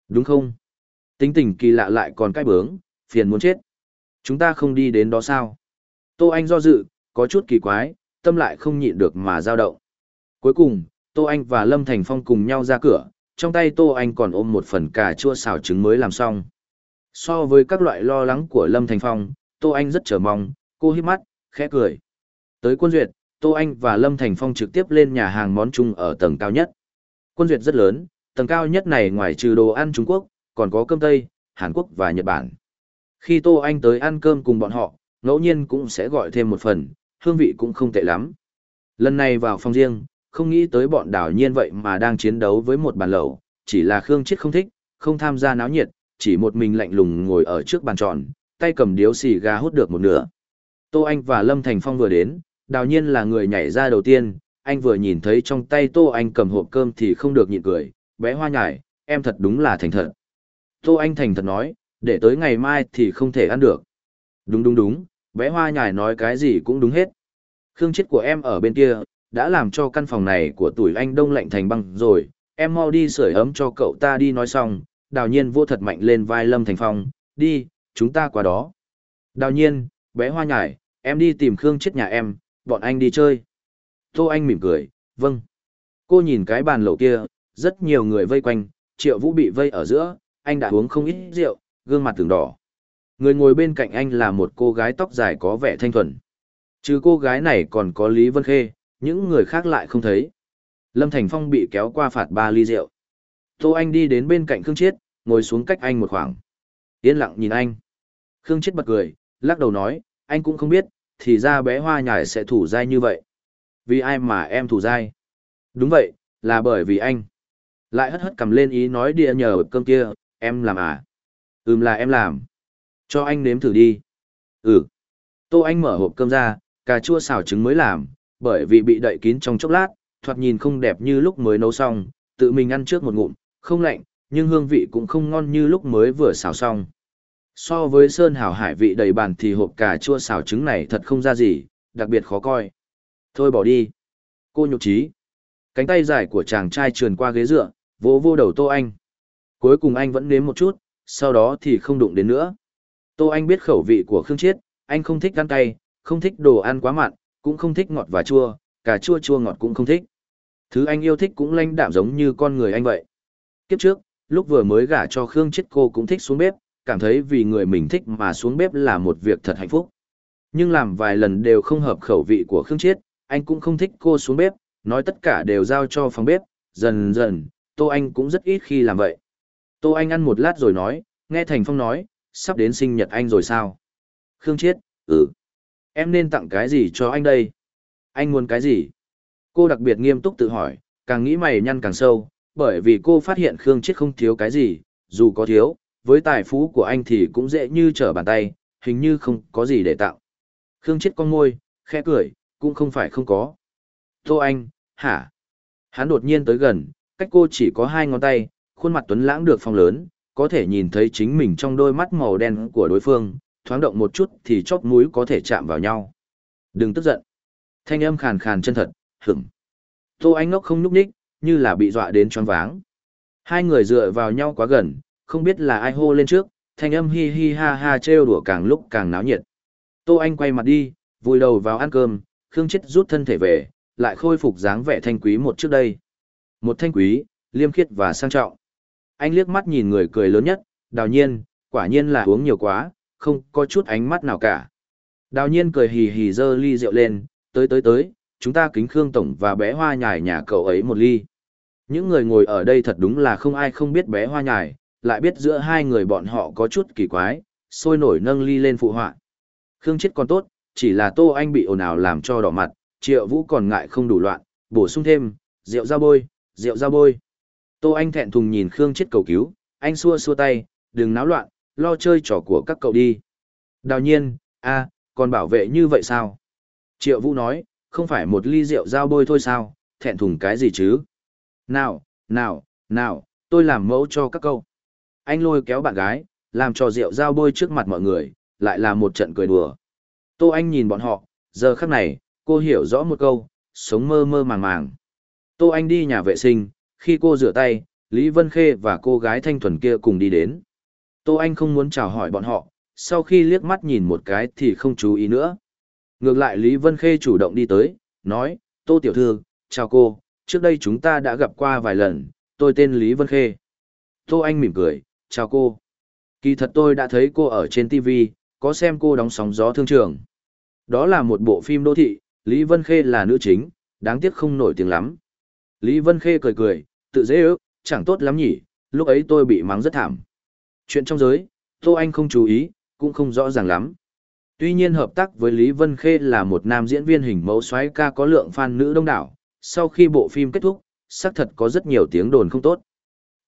S1: Đúng không? Tính tình kỳ lạ lại còn cái bướng, phiền muốn chết. Chúng ta không đi đến đó sao? Tô Anh do dự, có chút kỳ quái, tâm lại không nhịn được mà dao động. Cuối cùng, Tô Anh và Lâm Thành Phong cùng nhau ra cửa, trong tay Tô Anh còn ôm một phần cà chua xào trứng mới làm xong. So với các loại lo lắng của Lâm Thành Phong, Tô Anh rất chờ mong, cô hít mắt, khẽ cười. Tới quân duyệt, Tô Anh và Lâm Thành Phong trực tiếp lên nhà hàng món chung ở tầng cao nhất. Quân duyệt rất lớn, tầng cao nhất này ngoài trừ đồ ăn Trung Quốc, còn có cơm Tây, Hàn Quốc và Nhật Bản. Khi Tô Anh tới ăn cơm cùng bọn họ, ngẫu nhiên cũng sẽ gọi thêm một phần, hương vị cũng không tệ lắm. Lần này vào phòng riêng, không nghĩ tới bọn đảo nhiên vậy mà đang chiến đấu với một bàn lẩu, chỉ là Khương Chiết không thích, không tham gia náo nhiệt, chỉ một mình lạnh lùng ngồi ở trước bàn tròn, tay cầm điếu xì gà hút được một nửa. Tô Anh và Lâm Thành Phong vừa đến, đào nhiên là người nhảy ra đầu tiên, anh vừa nhìn thấy trong tay Tô Anh cầm hộp cơm thì không được nhịn cười, bé hoa nhải, em thật đúng là thành thật. Tô Anh thành thật nói, để tới ngày mai thì không thể ăn được. Đúng đúng đúng, bé hoa nhải nói cái gì cũng đúng hết. Khương chết của em ở bên kia, đã làm cho căn phòng này của tuổi anh đông lạnh thành băng rồi, em mau đi sưởi ấm cho cậu ta đi nói xong, đào nhiên vô thật mạnh lên vai Lâm Thành Phong, đi, chúng ta qua đó. Đào nhiên, bé hoa nhải, Em đi tìm Khương chết nhà em, bọn anh đi chơi. Tô Anh mỉm cười, vâng. Cô nhìn cái bàn lẩu kia, rất nhiều người vây quanh, triệu vũ bị vây ở giữa, anh đã uống không ít rượu, gương mặt từng đỏ. Người ngồi bên cạnh anh là một cô gái tóc dài có vẻ thanh thuần. Chứ cô gái này còn có Lý Vân Khê, những người khác lại không thấy. Lâm Thành Phong bị kéo qua phạt ba ly rượu. Tô Anh đi đến bên cạnh Khương Chiết, ngồi xuống cách anh một khoảng. Yên lặng nhìn anh. Khương Chiết bật cười, lắc đầu nói, anh cũng không biết, thì ra bé hoa nhài sẽ thủ dai như vậy. Vì ai mà em thủ dai? Đúng vậy, là bởi vì anh. Lại hất hất cầm lên ý nói địa nhờ cơm kia, em làm à? Ừm là em làm. Cho anh nếm thử đi. Ừ. Tô Anh mở hộp cơm ra, cà chua xào trứng mới làm, bởi vì bị đậy kín trong chốc lát, thoạt nhìn không đẹp như lúc mới nấu xong, tự mình ăn trước một ngụm, không lạnh, nhưng hương vị cũng không ngon như lúc mới vừa xào xong. So với sơn hảo hải vị đầy bàn thì hộp cà chua xào trứng này thật không ra gì, đặc biệt khó coi. Thôi bỏ đi. Cô nhục trí. Cánh tay dài của chàng trai trườn qua ghế dựa, vỗ vô đầu Tô Anh. Cuối cùng anh vẫn nếm một chút, sau đó thì không đụng đến nữa. Tô Anh biết khẩu vị của Khương Chiết, anh không thích ăn cay, không thích đồ ăn quá mặn, cũng không thích ngọt và chua, cả chua chua ngọt cũng không thích. Thứ anh yêu thích cũng lanh đạm giống như con người anh vậy. Kiếp trước, lúc vừa mới gả cho Khương Chiết cô cũng thích xuống bếp, cảm thấy vì người mình thích mà xuống bếp là một việc thật hạnh phúc. Nhưng làm vài lần đều không hợp khẩu vị của Khương Chiết, anh cũng không thích cô xuống bếp, nói tất cả đều giao cho phòng bếp, dần dần, Tô Anh cũng rất ít khi làm vậy. Tô Anh ăn một lát rồi nói, nghe Thành Phong nói, sắp đến sinh nhật anh rồi sao? Khương Chiết, ừ. Em nên tặng cái gì cho anh đây? Anh muốn cái gì? Cô đặc biệt nghiêm túc tự hỏi, càng nghĩ mày nhăn càng sâu, bởi vì cô phát hiện Khương Chiết không thiếu cái gì, dù có thiếu, với tài phú của anh thì cũng dễ như trở bàn tay, hình như không có gì để tạo. Khương chết con môi, khẽ cười, cũng không phải không có. Tô Anh, hả? Hắn đột nhiên tới gần, cách cô chỉ có hai ngón tay, khuôn mặt tuấn lãng được phong lớn, có thể nhìn thấy chính mình trong đôi mắt màu đen của đối phương, thoáng động một chút thì chóp mũi có thể chạm vào nhau. Đừng tức giận. Thanh âm khàn khàn chân thật, hửng. Tô Anh ngốc không nhúc nhích, như là bị dọa đến choáng váng. Hai người dựa vào nhau quá gần, không biết là ai hô lên trước, thanh âm hi hi ha ha trêu đùa càng lúc càng náo nhiệt. Tô Anh quay mặt đi, vùi đầu vào ăn cơm, Khương Chết rút thân thể về, lại khôi phục dáng vẻ thanh quý một trước đây. Một thanh quý, liêm khiết và sang trọng. Anh liếc mắt nhìn người cười lớn nhất, đào nhiên, quả nhiên là uống nhiều quá, không có chút ánh mắt nào cả. Đào nhiên cười hì hì dơ ly rượu lên, tới tới tới, chúng ta kính Khương Tổng và bé hoa nhài nhà cậu ấy một ly. Những người ngồi ở đây thật đúng là không ai không biết bé hoa nhài, lại biết giữa hai người bọn họ có chút kỳ quái, sôi nổi nâng ly lên phụ họa. Khương chết còn tốt, chỉ là Tô Anh bị ồn ào làm cho đỏ mặt, Triệu Vũ còn ngại không đủ loạn, bổ sung thêm, rượu ra bôi, rượu ra bôi. Tô Anh thẹn thùng nhìn Khương chết cầu cứu, anh xua xua tay, đừng náo loạn, lo chơi trò của các cậu đi. Đào nhiên, a còn bảo vệ như vậy sao? Triệu Vũ nói, không phải một ly rượu giao bôi thôi sao, thẹn thùng cái gì chứ? Nào, nào, nào, tôi làm mẫu cho các cậu anh lôi kéo bạn gái, làm trò rượu giao bôi trước mặt mọi người, lại là một trận cười đùa. Tô Anh nhìn bọn họ, giờ khắc này, cô hiểu rõ một câu, sống mơ mơ màng màng. Tô Anh đi nhà vệ sinh, khi cô rửa tay, Lý Vân Khê và cô gái thanh thuần kia cùng đi đến. Tô Anh không muốn chào hỏi bọn họ, sau khi liếc mắt nhìn một cái thì không chú ý nữa. Ngược lại Lý Vân Khê chủ động đi tới, nói, Tô Tiểu thư, chào cô, trước đây chúng ta đã gặp qua vài lần, tôi tên Lý Vân Khê. Tô Anh mỉm cười, chào cô. Kỳ thật tôi đã thấy cô ở trên TV, có xem cô đóng sóng gió thương trường. Đó là một bộ phim đô thị, Lý Vân Khê là nữ chính, đáng tiếc không nổi tiếng lắm. Lý Vân Khê cười cười, tự dễ ước, chẳng tốt lắm nhỉ, lúc ấy tôi bị mắng rất thảm. Chuyện trong giới, Tô Anh không chú ý, cũng không rõ ràng lắm. Tuy nhiên hợp tác với Lý Vân Khê là một nam diễn viên hình mẫu xoáy ca có lượng fan nữ đông đảo, sau khi bộ phim kết thúc, xác thật có rất nhiều tiếng đồn không tốt.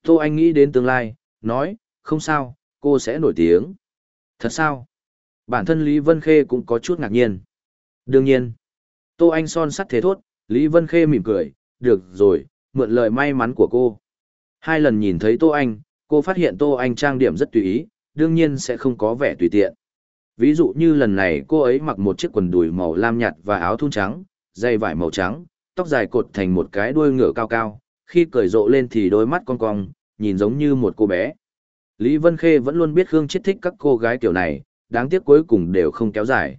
S1: Tô Anh nghĩ đến tương lai, nói, không sao, cô sẽ nổi tiếng. Thật sao? Bản thân Lý Vân Khê cũng có chút ngạc nhiên. Đương nhiên, Tô Anh son sắt thế thốt, Lý Vân Khê mỉm cười, được rồi, mượn lời may mắn của cô. Hai lần nhìn thấy Tô Anh, cô phát hiện Tô Anh trang điểm rất tùy ý, đương nhiên sẽ không có vẻ tùy tiện. Ví dụ như lần này cô ấy mặc một chiếc quần đùi màu lam nhạt và áo thun trắng, dây vải màu trắng, tóc dài cột thành một cái đuôi ngựa cao cao, khi cởi rộ lên thì đôi mắt cong cong, nhìn giống như một cô bé. Lý Vân Khê vẫn luôn biết Khương Chiết thích các cô gái kiểu này, đáng tiếc cuối cùng đều không kéo dài.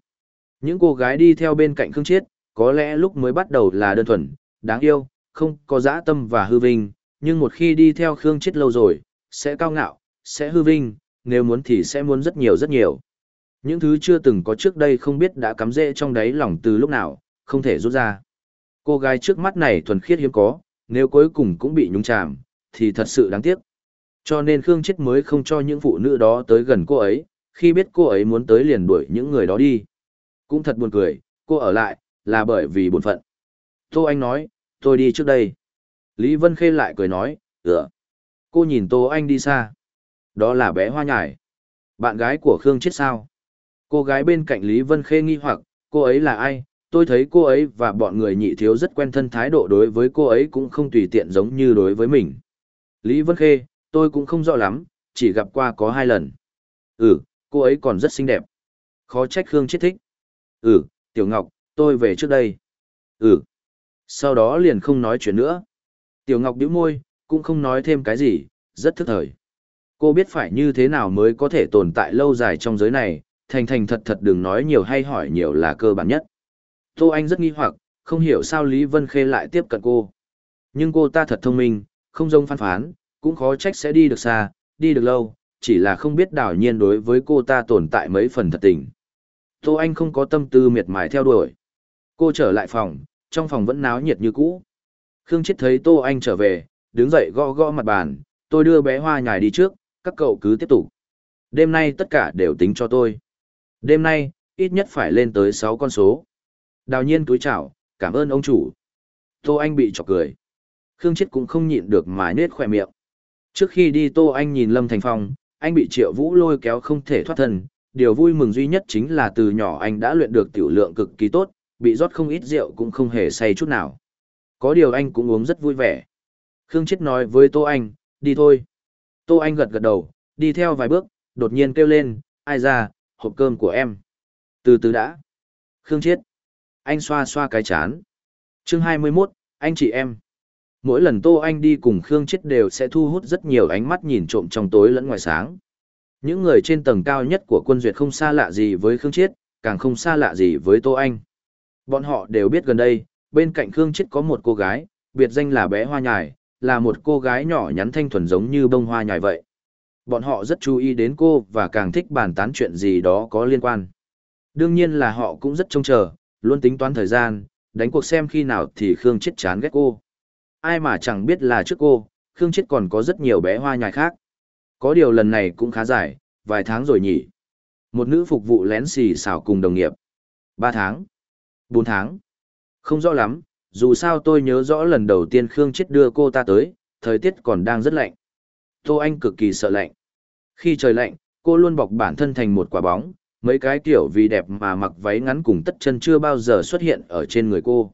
S1: Những cô gái đi theo bên cạnh Khương Chiết, có lẽ lúc mới bắt đầu là đơn thuần, đáng yêu, không có dã tâm và hư vinh, nhưng một khi đi theo Khương Chiết lâu rồi, sẽ cao ngạo, sẽ hư vinh, nếu muốn thì sẽ muốn rất nhiều rất nhiều. Những thứ chưa từng có trước đây không biết đã cắm rễ trong đáy lòng từ lúc nào, không thể rút ra. Cô gái trước mắt này thuần khiết hiếm có, nếu cuối cùng cũng bị nhúng chàm, thì thật sự đáng tiếc. Cho nên Khương Chết mới không cho những phụ nữ đó tới gần cô ấy, khi biết cô ấy muốn tới liền đuổi những người đó đi. Cũng thật buồn cười, cô ở lại, là bởi vì buồn phận. Tô Anh nói, tôi đi trước đây. Lý Vân Khê lại cười nói, ừ. Cô nhìn Tô Anh đi xa. Đó là bé hoa nhải. Bạn gái của Khương Chết sao? Cô gái bên cạnh Lý Vân Khê nghi hoặc, cô ấy là ai? Tôi thấy cô ấy và bọn người nhị thiếu rất quen thân thái độ đối với cô ấy cũng không tùy tiện giống như đối với mình. Lý Vân Khê, tôi cũng không rõ lắm, chỉ gặp qua có hai lần. Ừ, cô ấy còn rất xinh đẹp. Khó trách Khương chết thích. Ừ, Tiểu Ngọc, tôi về trước đây. Ừ. Sau đó liền không nói chuyện nữa. Tiểu Ngọc bĩu môi, cũng không nói thêm cái gì, rất thức thời. Cô biết phải như thế nào mới có thể tồn tại lâu dài trong giới này, thành thành thật thật đừng nói nhiều hay hỏi nhiều là cơ bản nhất. Tô Anh rất nghi hoặc, không hiểu sao Lý Vân Khê lại tiếp cận cô. Nhưng cô ta thật thông minh, không rông phán phán, cũng khó trách sẽ đi được xa, đi được lâu, chỉ là không biết đảo nhiên đối với cô ta tồn tại mấy phần thật tình. Tô Anh không có tâm tư miệt mài theo đuổi. Cô trở lại phòng, trong phòng vẫn náo nhiệt như cũ. Khương Chết thấy Tô Anh trở về, đứng dậy gõ gõ mặt bàn, tôi đưa bé hoa nhài đi trước, các cậu cứ tiếp tục. Đêm nay tất cả đều tính cho tôi. Đêm nay, ít nhất phải lên tới 6 con số. Đào nhiên túi chảo, cảm ơn ông chủ. Tô Anh bị chọc cười. Khương Chết cũng không nhịn được mà nết khỏe miệng. Trước khi đi Tô Anh nhìn Lâm Thành Phong, anh bị triệu vũ lôi kéo không thể thoát thân. Điều vui mừng duy nhất chính là từ nhỏ anh đã luyện được tiểu lượng cực kỳ tốt, bị rót không ít rượu cũng không hề say chút nào. Có điều anh cũng uống rất vui vẻ. Khương Chết nói với Tô Anh, đi thôi. Tô Anh gật gật đầu, đi theo vài bước, đột nhiên kêu lên, ai ra, hộp cơm của em. Từ từ đã. Khương Chiết. Anh xoa xoa cái chán. chương 21, anh chị em. Mỗi lần Tô Anh đi cùng Khương Chết đều sẽ thu hút rất nhiều ánh mắt nhìn trộm trong tối lẫn ngoài sáng. Những người trên tầng cao nhất của quân duyệt không xa lạ gì với Khương Chết, càng không xa lạ gì với Tô Anh. Bọn họ đều biết gần đây, bên cạnh Khương Chết có một cô gái, biệt danh là bé hoa nhài, là một cô gái nhỏ nhắn thanh thuần giống như bông hoa nhài vậy. Bọn họ rất chú ý đến cô và càng thích bàn tán chuyện gì đó có liên quan. Đương nhiên là họ cũng rất trông chờ, luôn tính toán thời gian, đánh cuộc xem khi nào thì Khương Chết chán ghét cô ai mà chẳng biết là trước cô, Khương Chết còn có rất nhiều bé hoa nhài khác. Có điều lần này cũng khá dài, vài tháng rồi nhỉ. Một nữ phục vụ lén xì xào cùng đồng nghiệp. Ba tháng. Bốn tháng. Không rõ lắm, dù sao tôi nhớ rõ lần đầu tiên Khương Chết đưa cô ta tới, thời tiết còn đang rất lạnh. Tô Anh cực kỳ sợ lạnh. Khi trời lạnh, cô luôn bọc bản thân thành một quả bóng, mấy cái kiểu vì đẹp mà mặc váy ngắn cùng tất chân chưa bao giờ xuất hiện ở trên người cô.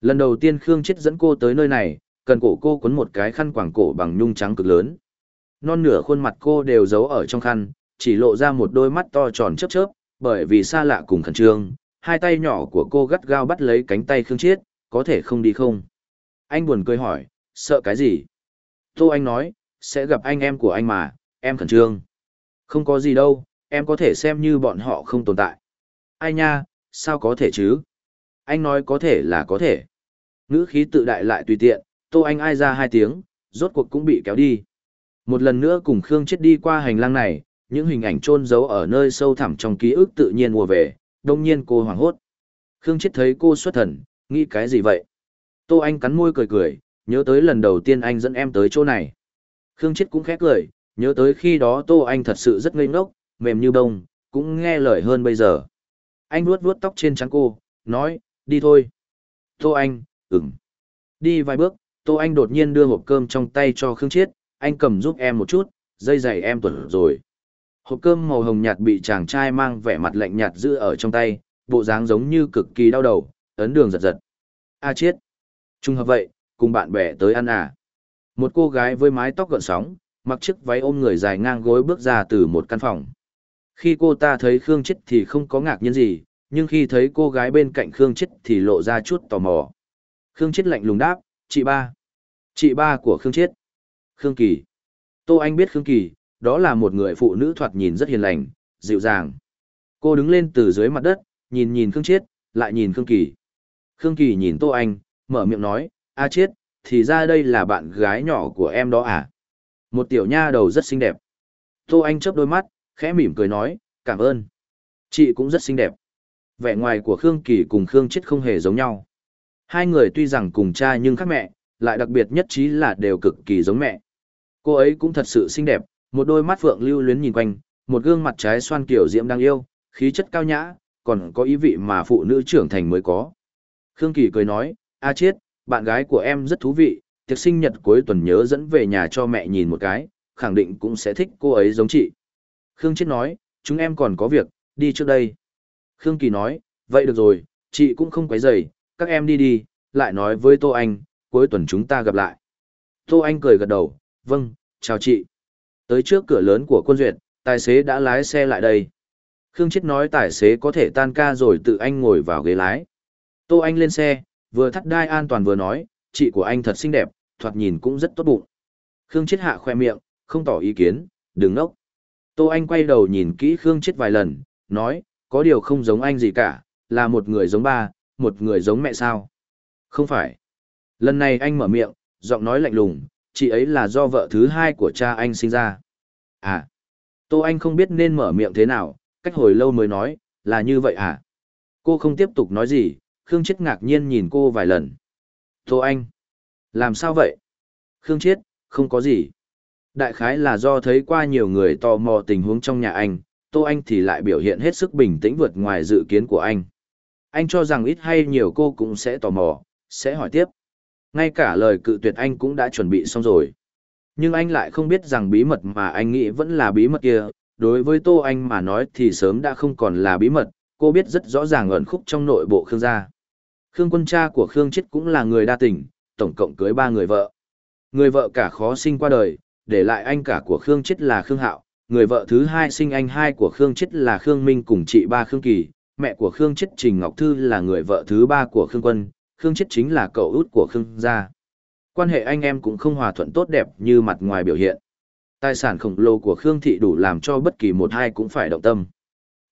S1: Lần đầu tiên Khương chết dẫn cô tới nơi này, cần cổ cô quấn một cái khăn quàng cổ bằng nhung trắng cực lớn. Non nửa khuôn mặt cô đều giấu ở trong khăn, chỉ lộ ra một đôi mắt to tròn chớp chớp, bởi vì xa lạ cùng khẩn trương, hai tay nhỏ của cô gắt gao bắt lấy cánh tay Khương Chiết, có thể không đi không? Anh buồn cười hỏi, sợ cái gì? Tô Anh nói, sẽ gặp anh em của anh mà, em khẩn trương. Không có gì đâu, em có thể xem như bọn họ không tồn tại. Ai nha, sao có thể chứ? anh nói có thể là có thể. Ngữ khí tự đại lại tùy tiện, Tô Anh ai ra hai tiếng, rốt cuộc cũng bị kéo đi. Một lần nữa cùng Khương chết đi qua hành lang này, những hình ảnh trôn giấu ở nơi sâu thẳm trong ký ức tự nhiên mùa về, đông nhiên cô hoảng hốt. Khương chết thấy cô xuất thần, nghĩ cái gì vậy? Tô Anh cắn môi cười cười, nhớ tới lần đầu tiên anh dẫn em tới chỗ này. Khương chết cũng khét cười, nhớ tới khi đó Tô Anh thật sự rất ngây ngốc, mềm như bông, cũng nghe lời hơn bây giờ. Anh vuốt vuốt tóc trên trắng cô, nói, đi thôi. Tô Anh, ừm. Đi vài bước, Tô Anh đột nhiên đưa hộp cơm trong tay cho Khương Chiết, anh cầm giúp em một chút, dây giày em tuần rồi. Hộp cơm màu hồng nhạt bị chàng trai mang vẻ mặt lạnh nhạt giữ ở trong tay, bộ dáng giống như cực kỳ đau đầu, ấn đường giật giật. A Chiết. Trung hợp vậy, cùng bạn bè tới ăn à. Một cô gái với mái tóc gợn sóng, mặc chiếc váy ôm người dài ngang gối bước ra từ một căn phòng. Khi cô ta thấy Khương Chết thì không có ngạc nhiên gì, nhưng khi thấy cô gái bên cạnh Khương Chết thì lộ ra chút tò mò. Khương Chết lạnh lùng đáp, chị ba. Chị ba của Khương Chết. Khương Kỳ. Tô Anh biết Khương Kỳ, đó là một người phụ nữ thoạt nhìn rất hiền lành, dịu dàng. Cô đứng lên từ dưới mặt đất, nhìn nhìn Khương Chết, lại nhìn Khương Kỳ. Khương Kỳ nhìn Tô Anh, mở miệng nói, A Chết, thì ra đây là bạn gái nhỏ của em đó à? Một tiểu nha đầu rất xinh đẹp. Tô Anh chớp đôi mắt, khẽ mỉm cười nói, cảm ơn. Chị cũng rất xinh đẹp. Vẻ ngoài của Khương Kỳ cùng Khương Chết không hề giống nhau. Hai người tuy rằng cùng cha nhưng khác mẹ, lại đặc biệt nhất trí là đều cực kỳ giống mẹ. Cô ấy cũng thật sự xinh đẹp, một đôi mắt phượng lưu luyến nhìn quanh, một gương mặt trái xoan kiểu diễm đang yêu, khí chất cao nhã, còn có ý vị mà phụ nữ trưởng thành mới có. Khương Kỳ cười nói, A Chiết, bạn gái của em rất thú vị, tiệc sinh nhật cuối tuần nhớ dẫn về nhà cho mẹ nhìn một cái, khẳng định cũng sẽ thích cô ấy giống chị. Khương Chiết nói, chúng em còn có việc, đi trước đây. Khương Kỳ nói, vậy được rồi, chị cũng không quấy rầy, các em đi đi, lại nói với Tô Anh, cuối tuần chúng ta gặp lại. Tô Anh cười gật đầu, vâng, chào chị. Tới trước cửa lớn của quân duyệt, tài xế đã lái xe lại đây. Khương Chết nói tài xế có thể tan ca rồi tự anh ngồi vào ghế lái. Tô Anh lên xe, vừa thắt đai an toàn vừa nói, chị của anh thật xinh đẹp, thoạt nhìn cũng rất tốt bụng. Khương Chết hạ khoe miệng, không tỏ ý kiến, đừng ngốc. Tô Anh quay đầu nhìn kỹ Khương Chết vài lần, nói, có điều không giống anh gì cả, là một người giống ba, một người giống mẹ sao. Không phải. Lần này anh mở miệng, giọng nói lạnh lùng, chị ấy là do vợ thứ hai của cha anh sinh ra. À, Tô Anh không biết nên mở miệng thế nào, cách hồi lâu mới nói, là như vậy à? Cô không tiếp tục nói gì, Khương Chết ngạc nhiên nhìn cô vài lần. Tô Anh, làm sao vậy? Khương Chết, không có gì. Đại khái là do thấy qua nhiều người tò mò tình huống trong nhà anh, Tô Anh thì lại biểu hiện hết sức bình tĩnh vượt ngoài dự kiến của anh. Anh cho rằng ít hay nhiều cô cũng sẽ tò mò, sẽ hỏi tiếp. Ngay cả lời cự tuyệt anh cũng đã chuẩn bị xong rồi. Nhưng anh lại không biết rằng bí mật mà anh nghĩ vẫn là bí mật kia. Đối với Tô Anh mà nói thì sớm đã không còn là bí mật, cô biết rất rõ ràng ẩn khúc trong nội bộ Khương gia. Khương quân cha của Khương Chết cũng là người đa tình, tổng cộng cưới ba người vợ. Người vợ cả khó sinh qua đời, để lại anh cả của Khương Chết là Khương Hạo, người vợ thứ hai sinh anh hai của Khương Chết là Khương Minh cùng chị ba Khương Kỳ, mẹ của Khương Chết Trình Ngọc Thư là người vợ thứ ba của Khương Quân, Khương Chết chính là cậu út của Khương gia. Quan hệ anh em cũng không hòa thuận tốt đẹp như mặt ngoài biểu hiện. Tài sản khổng lồ của Khương Thị đủ làm cho bất kỳ một hai cũng phải động tâm.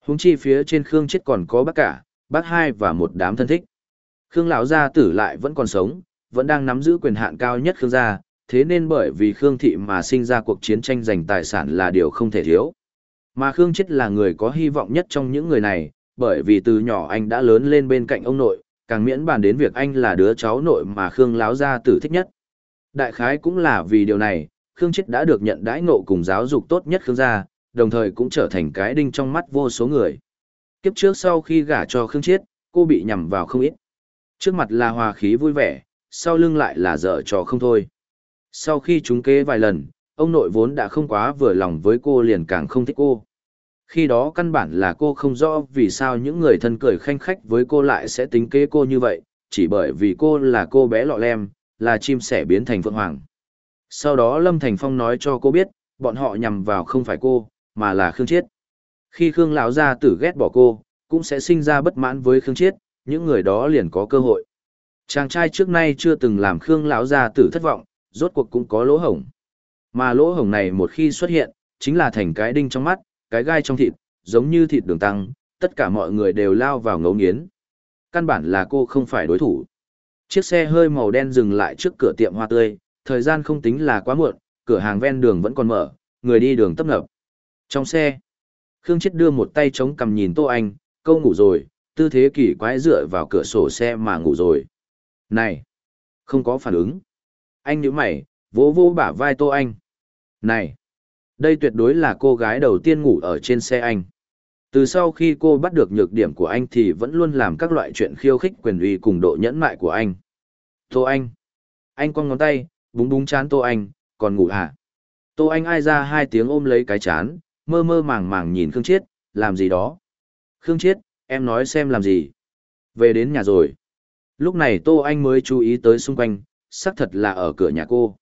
S1: Húng chi phía trên Khương Chết còn có bác cả, bác hai và một đám thân thích. Khương lão gia tử lại vẫn còn sống, vẫn đang nắm giữ quyền hạn cao nhất Khương gia, thế nên bởi vì Khương Thị mà sinh ra cuộc chiến tranh giành tài sản là điều không thể thiếu. Mà Khương Chết là người có hy vọng nhất trong những người này, bởi vì từ nhỏ anh đã lớn lên bên cạnh ông nội, càng miễn bàn đến việc anh là đứa cháu nội mà Khương Láo Gia tử thích nhất. Đại khái cũng là vì điều này, Khương Chết đã được nhận đãi ngộ cùng giáo dục tốt nhất Khương Gia, đồng thời cũng trở thành cái đinh trong mắt vô số người. Kiếp trước sau khi gả cho Khương Chết, cô bị nhầm vào không ít. Trước mặt là hòa khí vui vẻ, sau lưng lại là dở trò không thôi. Sau khi chúng kế vài lần, ông nội vốn đã không quá vừa lòng với cô liền càng không thích cô. Khi đó căn bản là cô không rõ vì sao những người thân cười khanh khách với cô lại sẽ tính kế cô như vậy, chỉ bởi vì cô là cô bé lọ lem, là chim sẻ biến thành phượng hoàng. Sau đó Lâm Thành Phong nói cho cô biết, bọn họ nhằm vào không phải cô, mà là Khương Chiết. Khi Khương lão gia tử ghét bỏ cô, cũng sẽ sinh ra bất mãn với Khương Chiết, những người đó liền có cơ hội. Chàng trai trước nay chưa từng làm Khương lão gia tử thất vọng, rốt cuộc cũng có lỗ hổng. Mà lỗ hổng này một khi xuất hiện, chính là thành cái đinh trong mắt, cái gai trong thịt, giống như thịt đường tăng, tất cả mọi người đều lao vào ngấu nghiến. Căn bản là cô không phải đối thủ. Chiếc xe hơi màu đen dừng lại trước cửa tiệm hoa tươi, thời gian không tính là quá muộn, cửa hàng ven đường vẫn còn mở, người đi đường tấp nập. Trong xe, Khương Chết đưa một tay chống cầm nhìn Tô Anh, câu ngủ rồi, tư thế kỳ quái dựa vào cửa sổ xe mà ngủ rồi. Này, không có phản ứng anh nhíu mày, vỗ vỗ bả vai Tô Anh. Này, đây tuyệt đối là cô gái đầu tiên ngủ ở trên xe anh. Từ sau khi cô bắt được nhược điểm của anh thì vẫn luôn làm các loại chuyện khiêu khích quyền uy cùng độ nhẫn mại của anh. Tô Anh. Anh quăng ngón tay, búng búng chán Tô Anh, còn ngủ à? Tô Anh ai ra hai tiếng ôm lấy cái chán, mơ mơ màng màng nhìn Khương Chiết, làm gì đó. Khương Chiết, em nói xem làm gì. Về đến nhà rồi. Lúc này Tô Anh mới chú ý tới xung quanh, xác thật là ở cửa nhà cô.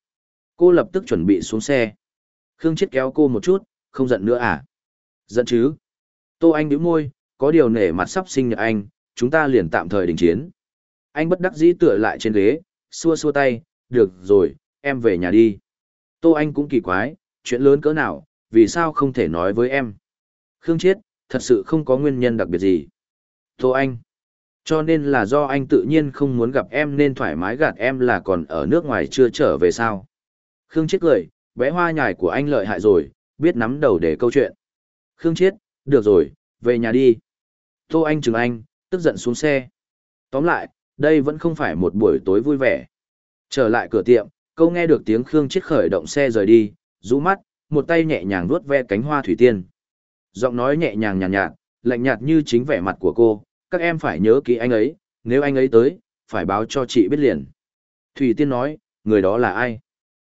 S1: Cô lập tức chuẩn bị xuống xe. Khương Chết kéo cô một chút, không giận nữa à? Giận chứ? Tô Anh nhíu môi, có điều nể mặt sắp sinh nhật anh, chúng ta liền tạm thời đình chiến. Anh bất đắc dĩ tựa lại trên ghế, xua xua tay, được rồi, em về nhà đi. Tô Anh cũng kỳ quái, chuyện lớn cỡ nào, vì sao không thể nói với em? Khương chết, thật sự không có nguyên nhân đặc biệt gì. Tô Anh, cho nên là do anh tự nhiên không muốn gặp em nên thoải mái gạt em là còn ở nước ngoài chưa trở về sao. Khương Chiết cười, bé hoa nhài của anh lợi hại rồi, biết nắm đầu để câu chuyện. Khương Chiết, được rồi, về nhà đi. Tô Anh chừng anh, tức giận xuống xe. Tóm lại, đây vẫn không phải một buổi tối vui vẻ. Trở lại cửa tiệm, câu nghe được tiếng Khương Chiết khởi động xe rời đi, rũ mắt, một tay nhẹ nhàng vuốt ve cánh hoa thủy tiên. Giọng nói nhẹ nhàng nhàn nhạt, nhạt, lạnh nhạt như chính vẻ mặt của cô, các em phải nhớ kỹ anh ấy, nếu anh ấy tới, phải báo cho chị biết liền. Thủy Tiên nói, người đó là ai?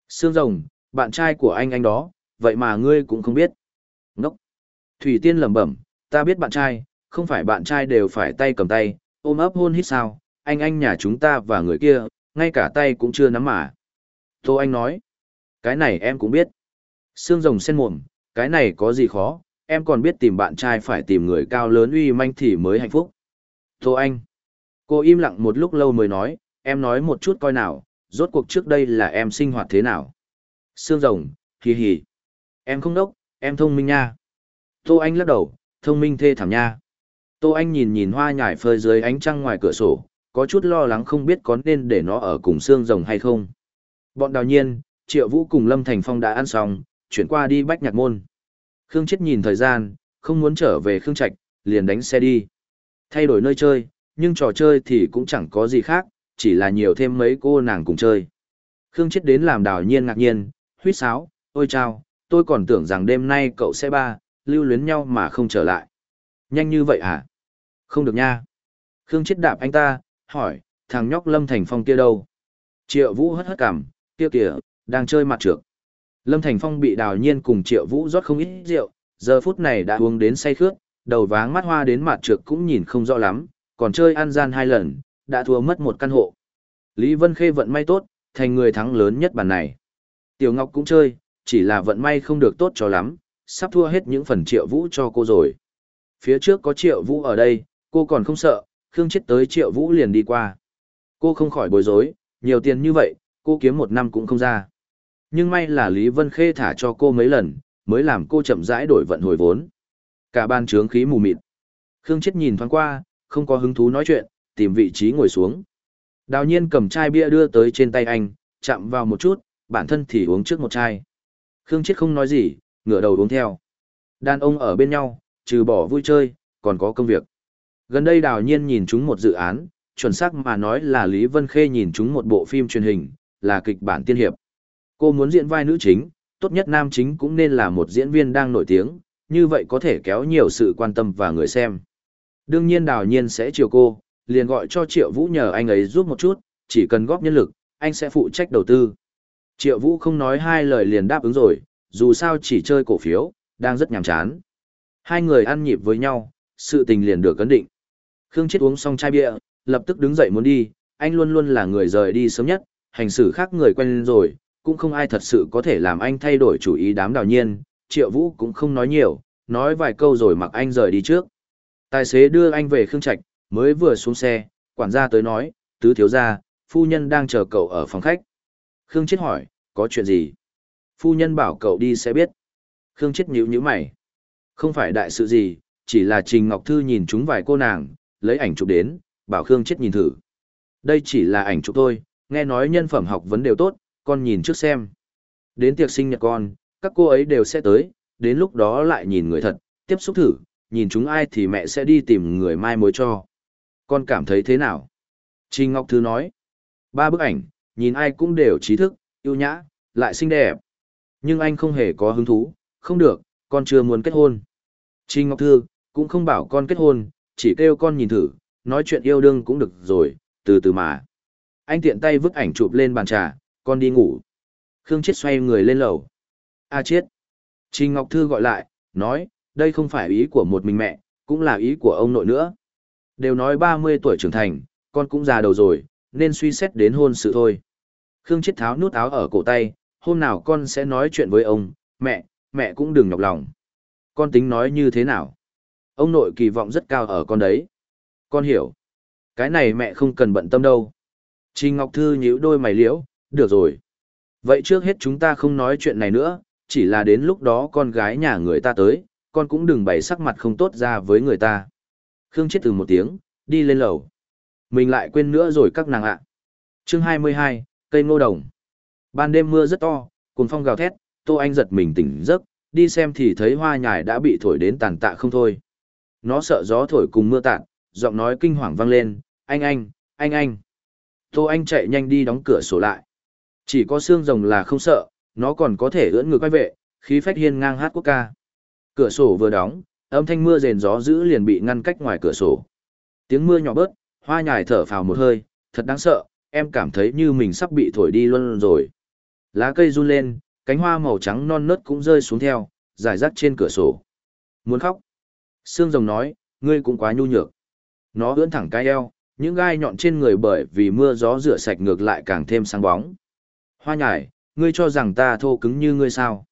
S1: Sương Rồng, bạn trai của anh anh đó, vậy mà ngươi cũng không biết. Ngốc! Thủy Tiên lẩm bẩm, ta biết bạn trai, không phải bạn trai đều phải tay cầm tay, ôm ấp hôn hít sao, anh anh nhà chúng ta và người kia, ngay cả tay cũng chưa nắm mà. Tô Anh nói, cái này em cũng biết. Sương Rồng sen mồm, cái này có gì khó, em còn biết tìm bạn trai phải tìm người cao lớn uy manh thì mới hạnh phúc. Tô Anh. Cô im lặng một lúc lâu mới nói, em nói một chút coi nào, rốt cuộc trước đây là em sinh hoạt thế nào. Sương rồng, hì hì. Em không đốc, em thông minh nha. Tô Anh lắc đầu, thông minh thê thảm nha. Tô Anh nhìn nhìn hoa nhải phơi dưới ánh trăng ngoài cửa sổ, có chút lo lắng không biết có nên để nó ở cùng xương rồng hay không. Bọn đào nhiên, Triệu Vũ cùng Lâm Thành Phong đã ăn xong, chuyển qua đi bách nhạc môn. Khương Chết nhìn thời gian, không muốn trở về Khương Trạch, liền đánh xe đi. Thay đổi nơi chơi, nhưng trò chơi thì cũng chẳng có gì khác, chỉ là nhiều thêm mấy cô nàng cùng chơi. Khương chết đến làm đào nhiên ngạc nhiên, huyết sáo, ôi chao, tôi còn tưởng rằng đêm nay cậu sẽ ba, lưu luyến nhau mà không trở lại. Nhanh như vậy à? Không được nha. Khương chết đạp anh ta, hỏi, thằng nhóc Lâm Thành Phong kia đâu? Triệu Vũ hất hất cằm, kia kìa, đang chơi mặt trược. Lâm Thành Phong bị đào nhiên cùng Triệu Vũ rót không ít rượu, giờ phút này đã uống đến say khướt, đầu váng mắt hoa đến mặt trược cũng nhìn không rõ lắm, còn chơi ăn gian hai lần, đã thua mất một căn hộ. Lý Vân Khê vận may tốt, thành người thắng lớn nhất bàn này. Tiểu Ngọc cũng chơi, chỉ là vận may không được tốt cho lắm, sắp thua hết những phần triệu vũ cho cô rồi. Phía trước có triệu vũ ở đây, cô còn không sợ, Khương chết tới triệu vũ liền đi qua. Cô không khỏi bối rối, nhiều tiền như vậy, cô kiếm một năm cũng không ra. Nhưng may là Lý Vân Khê thả cho cô mấy lần, mới làm cô chậm rãi đổi vận hồi vốn. Cả ban trướng khí mù mịt. Khương Chết nhìn thoáng qua, không có hứng thú nói chuyện, tìm vị trí ngồi xuống. Đào nhiên cầm chai bia đưa tới trên tay anh, chạm vào một chút, bản thân thì uống trước một chai. Khương Chết không nói gì, ngửa đầu uống theo. Đàn ông ở bên nhau, trừ bỏ vui chơi, còn có công việc. Gần đây đào nhiên nhìn chúng một dự án, chuẩn xác mà nói là Lý Vân Khê nhìn chúng một bộ phim truyền hình, là kịch bản tiên hiệp. Cô muốn diễn vai nữ chính, tốt nhất nam chính cũng nên là một diễn viên đang nổi tiếng, như vậy có thể kéo nhiều sự quan tâm và người xem. Đương nhiên đào nhiên sẽ chiều cô, liền gọi cho Triệu Vũ nhờ anh ấy giúp một chút, chỉ cần góp nhân lực, anh sẽ phụ trách đầu tư. Triệu Vũ không nói hai lời liền đáp ứng rồi, dù sao chỉ chơi cổ phiếu, đang rất nhàm chán. Hai người ăn nhịp với nhau, sự tình liền được cấn định. Khương Chết uống xong chai bia, lập tức đứng dậy muốn đi, anh luôn luôn là người rời đi sớm nhất, hành xử khác người quen rồi, cũng không ai thật sự có thể làm anh thay đổi chủ ý đám đào nhiên, triệu vũ cũng không nói nhiều, nói vài câu rồi mặc anh rời đi trước. Tài xế đưa anh về khương trạch, mới vừa xuống xe, quản gia tới nói, tứ thiếu gia, phu nhân đang chờ cậu ở phòng khách. Khương chết hỏi, có chuyện gì? Phu nhân bảo cậu đi sẽ biết. Khương chết nhíu nhíu mày. Không phải đại sự gì, chỉ là trình ngọc thư nhìn chúng vài cô nàng, lấy ảnh chụp đến, bảo khương chết nhìn thử. Đây chỉ là ảnh chụp thôi, nghe nói nhân phẩm học vấn đều tốt, con nhìn trước xem. Đến tiệc sinh nhật con các cô ấy đều sẽ tới, đến lúc đó lại nhìn người thật, tiếp xúc thử, nhìn chúng ai thì mẹ sẽ đi tìm người mai mối cho. Con cảm thấy thế nào? Trình Ngọc Thư nói, ba bức ảnh, nhìn ai cũng đều trí thức, yêu nhã, lại xinh đẹp. Nhưng anh không hề có hứng thú, không được, con chưa muốn kết hôn. Trình Ngọc Thư, cũng không bảo con kết hôn, chỉ kêu con nhìn thử, nói chuyện yêu đương cũng được rồi, từ từ mà. Anh tiện tay vứt ảnh chụp lên bàn trà, con đi ngủ. Khương Chết xoay người lên lầu. A à Chiết. Trình Ngọc Thư gọi lại, nói, đây không phải ý của một mình mẹ, cũng là ý của ông nội nữa. Đều nói 30 tuổi trưởng thành, con cũng già đầu rồi, nên suy xét đến hôn sự thôi. Khương Chiết tháo nút áo ở cổ tay, hôm nào con sẽ nói chuyện với ông, mẹ, mẹ cũng đừng nhọc lòng. Con tính nói như thế nào? Ông nội kỳ vọng rất cao ở con đấy. Con hiểu. Cái này mẹ không cần bận tâm đâu. Trình Ngọc Thư nhíu đôi mày liễu, được rồi. Vậy trước hết chúng ta không nói chuyện này nữa, chỉ là đến lúc đó con gái nhà người ta tới, con cũng đừng bày sắc mặt không tốt ra với người ta. Khương chết từ một tiếng, đi lên lầu. Mình lại quên nữa rồi các nàng ạ. À. chương 22, cây ngô đồng. Ban đêm mưa rất to, cùng phong gào thét, Tô Anh giật mình tỉnh giấc, đi xem thì thấy hoa nhài đã bị thổi đến tàn tạ không thôi. Nó sợ gió thổi cùng mưa tạt, giọng nói kinh hoàng vang lên, anh anh, anh anh. Tô Anh chạy nhanh đi đóng cửa sổ lại. Chỉ có xương rồng là không sợ, nó còn có thể ưỡn ngược quay vệ, khí phách hiên ngang hát quốc ca. Cửa sổ vừa đóng, âm thanh mưa rền gió dữ liền bị ngăn cách ngoài cửa sổ. Tiếng mưa nhỏ bớt, hoa nhài thở phào một hơi, thật đáng sợ, em cảm thấy như mình sắp bị thổi đi luôn rồi. Lá cây run lên, cánh hoa màu trắng non nớt cũng rơi xuống theo, rải rác trên cửa sổ. Muốn khóc. Sương rồng nói, ngươi cũng quá nhu nhược. Nó ưỡn thẳng cái eo, những gai nhọn trên người bởi vì mưa gió rửa sạch ngược lại càng thêm sáng bóng. Hoa nhài, ngươi cho rằng ta thô cứng như ngươi sao?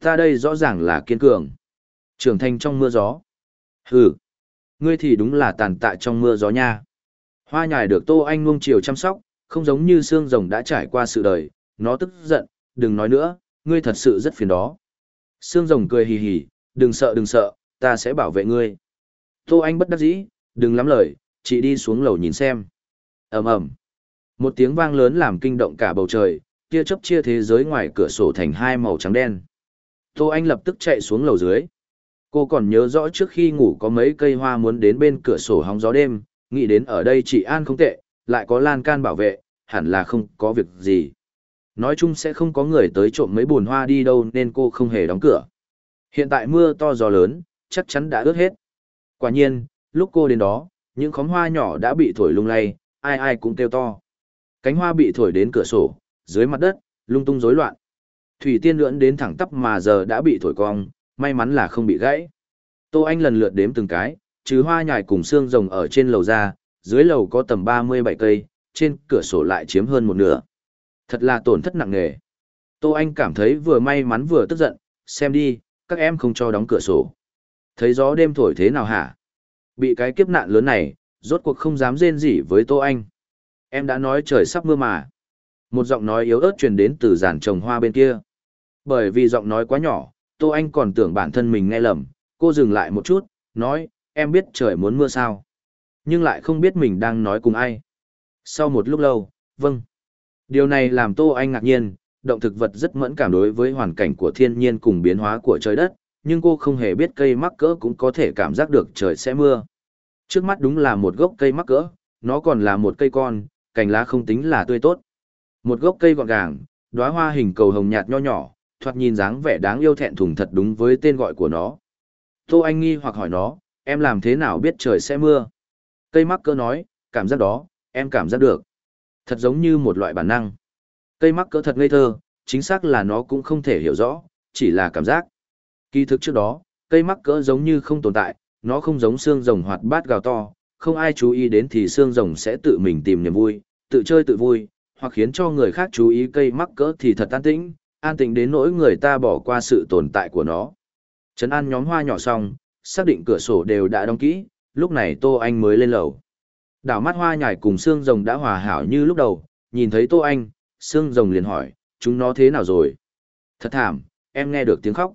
S1: Ta đây rõ ràng là kiên cường. Trưởng thành trong mưa gió. Hừ, ngươi thì đúng là tàn tạ trong mưa gió nha. Hoa nhài được Tô Anh Nguông chiều chăm sóc, không giống như xương rồng đã trải qua sự đời, nó tức giận, đừng nói nữa, ngươi thật sự rất phiền đó. Xương rồng cười hì hì, đừng sợ đừng sợ, ta sẽ bảo vệ ngươi. Tô Anh bất đắc dĩ, đừng lắm lời, chỉ đi xuống lầu nhìn xem. ầm ầm, Một tiếng vang lớn làm kinh động cả bầu trời, tia chớp chia thế giới ngoài cửa sổ thành hai màu trắng đen. Tô Anh lập tức chạy xuống lầu dưới. Cô còn nhớ rõ trước khi ngủ có mấy cây hoa muốn đến bên cửa sổ hóng gió đêm, nghĩ đến ở đây chị An không tệ, lại có lan can bảo vệ, hẳn là không có việc gì. Nói chung sẽ không có người tới trộm mấy bùn hoa đi đâu nên cô không hề đóng cửa. Hiện tại mưa to gió lớn, chắc chắn đã ướt hết. Quả nhiên, lúc cô đến đó, những khóm hoa nhỏ đã bị thổi lung lay, ai ai cũng kêu to. Cánh hoa bị thổi đến cửa sổ, dưới mặt đất, lung tung rối loạn. Thủy tiên lưỡn đến thẳng tắp mà giờ đã bị thổi cong, may mắn là không bị gãy. Tô Anh lần lượt đếm từng cái, chứ hoa nhài cùng xương rồng ở trên lầu ra, dưới lầu có tầm 37 cây, trên cửa sổ lại chiếm hơn một nửa. Thật là tổn thất nặng nề. Tô Anh cảm thấy vừa may mắn vừa tức giận, xem đi, các em không cho đóng cửa sổ. Thấy gió đêm thổi thế nào hả? Bị cái kiếp nạn lớn này, rốt cuộc không dám rên rỉ với Tô Anh. Em đã nói trời sắp mưa mà. Một giọng nói yếu ớt truyền đến từ giàn trồng hoa bên kia. Bởi vì giọng nói quá nhỏ, Tô Anh còn tưởng bản thân mình nghe lầm, cô dừng lại một chút, nói, em biết trời muốn mưa sao. Nhưng lại không biết mình đang nói cùng ai. Sau một lúc lâu, vâng. Điều này làm Tô Anh ngạc nhiên, động thực vật rất mẫn cảm đối với hoàn cảnh của thiên nhiên cùng biến hóa của trời đất, nhưng cô không hề biết cây mắc cỡ cũng có thể cảm giác được trời sẽ mưa. Trước mắt đúng là một gốc cây mắc cỡ, nó còn là một cây con, cành lá không tính là tươi tốt. Một gốc cây gọn gàng, đóa hoa hình cầu hồng nhạt nho nhỏ, thoạt nhìn dáng vẻ đáng yêu thẹn thùng thật đúng với tên gọi của nó. Tô Anh nghi hoặc hỏi nó, em làm thế nào biết trời sẽ mưa? Cây mắc cỡ nói, cảm giác đó, em cảm giác được. Thật giống như một loại bản năng. Cây mắc cỡ thật ngây thơ, chính xác là nó cũng không thể hiểu rõ, chỉ là cảm giác. Kỳ thực trước đó, cây mắc cỡ giống như không tồn tại, nó không giống xương rồng hoạt bát gào to, không ai chú ý đến thì xương rồng sẽ tự mình tìm niềm vui, tự chơi tự vui, hoặc khiến cho người khác chú ý cây mắc cỡ thì thật an tĩnh, an tĩnh đến nỗi người ta bỏ qua sự tồn tại của nó. Trấn an nhóm hoa nhỏ xong, xác định cửa sổ đều đã đóng kỹ, lúc này Tô Anh mới lên lầu. Đảo mắt hoa nhài cùng xương rồng đã hòa hảo như lúc đầu, nhìn thấy Tô Anh, xương rồng liền hỏi, chúng nó thế nào rồi? Thật thảm, em nghe được tiếng khóc.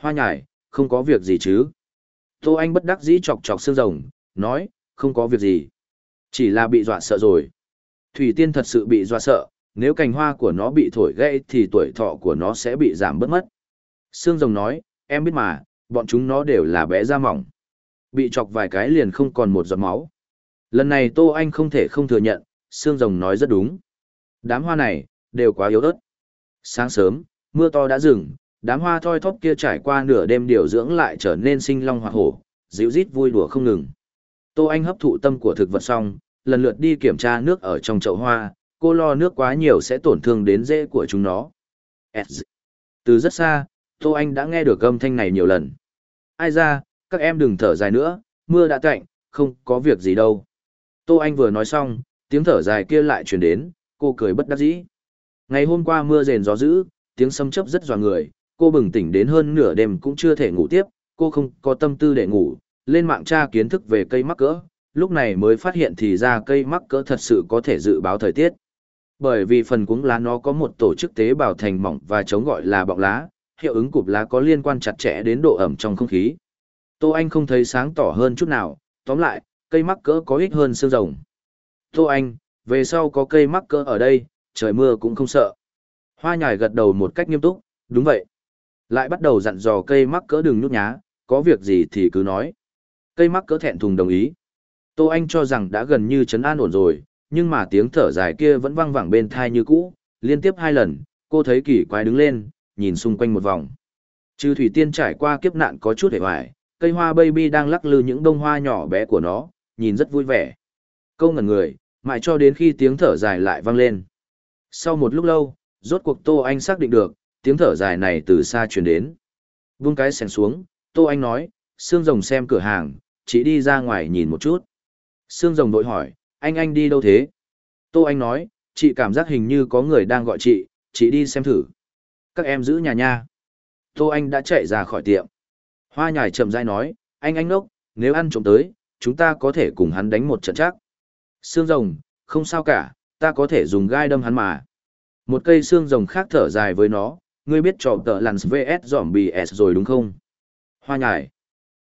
S1: Hoa nhài, không có việc gì chứ? Tô Anh bất đắc dĩ chọc chọc xương rồng, nói, không có việc gì. Chỉ là bị dọa sợ rồi. Thủy tiên thật sự bị doa sợ, nếu cành hoa của nó bị thổi gãy thì tuổi thọ của nó sẽ bị giảm bớt mất. Sương rồng nói, em biết mà, bọn chúng nó đều là bé da mỏng. Bị chọc vài cái liền không còn một giọt máu. Lần này Tô Anh không thể không thừa nhận, Sương rồng nói rất đúng. Đám hoa này, đều quá yếu ớt. Sáng sớm, mưa to đã dừng, đám hoa thoi thóp kia trải qua nửa đêm điều dưỡng lại trở nên sinh long hoa hổ, dịu rít vui đùa không ngừng. Tô Anh hấp thụ tâm của thực vật xong, lần lượt đi kiểm tra nước ở trong chậu hoa, cô lo nước quá nhiều sẽ tổn thương đến rễ của chúng nó. Từ rất xa, Tô Anh đã nghe được âm thanh này nhiều lần. Ai ra, các em đừng thở dài nữa, mưa đã tạnh, không có việc gì đâu. Tô Anh vừa nói xong, tiếng thở dài kia lại chuyển đến, cô cười bất đắc dĩ. Ngày hôm qua mưa rền gió dữ, tiếng sấm chấp rất dò người, cô bừng tỉnh đến hơn nửa đêm cũng chưa thể ngủ tiếp, cô không có tâm tư để ngủ, lên mạng tra kiến thức về cây mắc cỡ, lúc này mới phát hiện thì ra cây mắc cỡ thật sự có thể dự báo thời tiết. Bởi vì phần cuống lá nó có một tổ chức tế bào thành mỏng và chống gọi là bọng lá, hiệu ứng cụp lá có liên quan chặt chẽ đến độ ẩm trong không khí. Tô Anh không thấy sáng tỏ hơn chút nào, tóm lại, cây mắc cỡ có ích hơn xương rồng. Tô Anh, về sau có cây mắc cỡ ở đây, trời mưa cũng không sợ. Hoa nhài gật đầu một cách nghiêm túc, đúng vậy. Lại bắt đầu dặn dò cây mắc cỡ đừng nhút nhá, có việc gì thì cứ nói. Cây mắc cỡ thẹn thùng đồng ý. Tô Anh cho rằng đã gần như chấn an ổn rồi, nhưng mà tiếng thở dài kia vẫn vang vẳng bên thai như cũ, liên tiếp hai lần, cô thấy kỳ quái đứng lên, nhìn xung quanh một vòng. Chư thủy tiên trải qua kiếp nạn có chút hề hoài, cây hoa baby đang lắc lư những bông hoa nhỏ bé của nó, nhìn rất vui vẻ. Câu ngẩn người, mãi cho đến khi tiếng thở dài lại vang lên. Sau một lúc lâu, rốt cuộc Tô Anh xác định được, tiếng thở dài này từ xa truyền đến. Vung cái sèn xuống, Tô Anh nói, xương Rồng xem cửa hàng, chỉ đi ra ngoài nhìn một chút. Sương rồng đội hỏi, anh anh đi đâu thế? Tô Anh nói, chị cảm giác hình như có người đang gọi chị, chị đi xem thử. Các em giữ nhà nha. Tô Anh đã chạy ra khỏi tiệm. Hoa nhài chậm rãi nói, anh anh nốc, nếu ăn trộm tới, chúng ta có thể cùng hắn đánh một trận chắc. Sương rồng, không sao cả, ta có thể dùng gai đâm hắn mà. Một cây xương rồng khác thở dài với nó, ngươi biết trò tợ lằn VS zombie S rồi đúng không? Hoa nhải.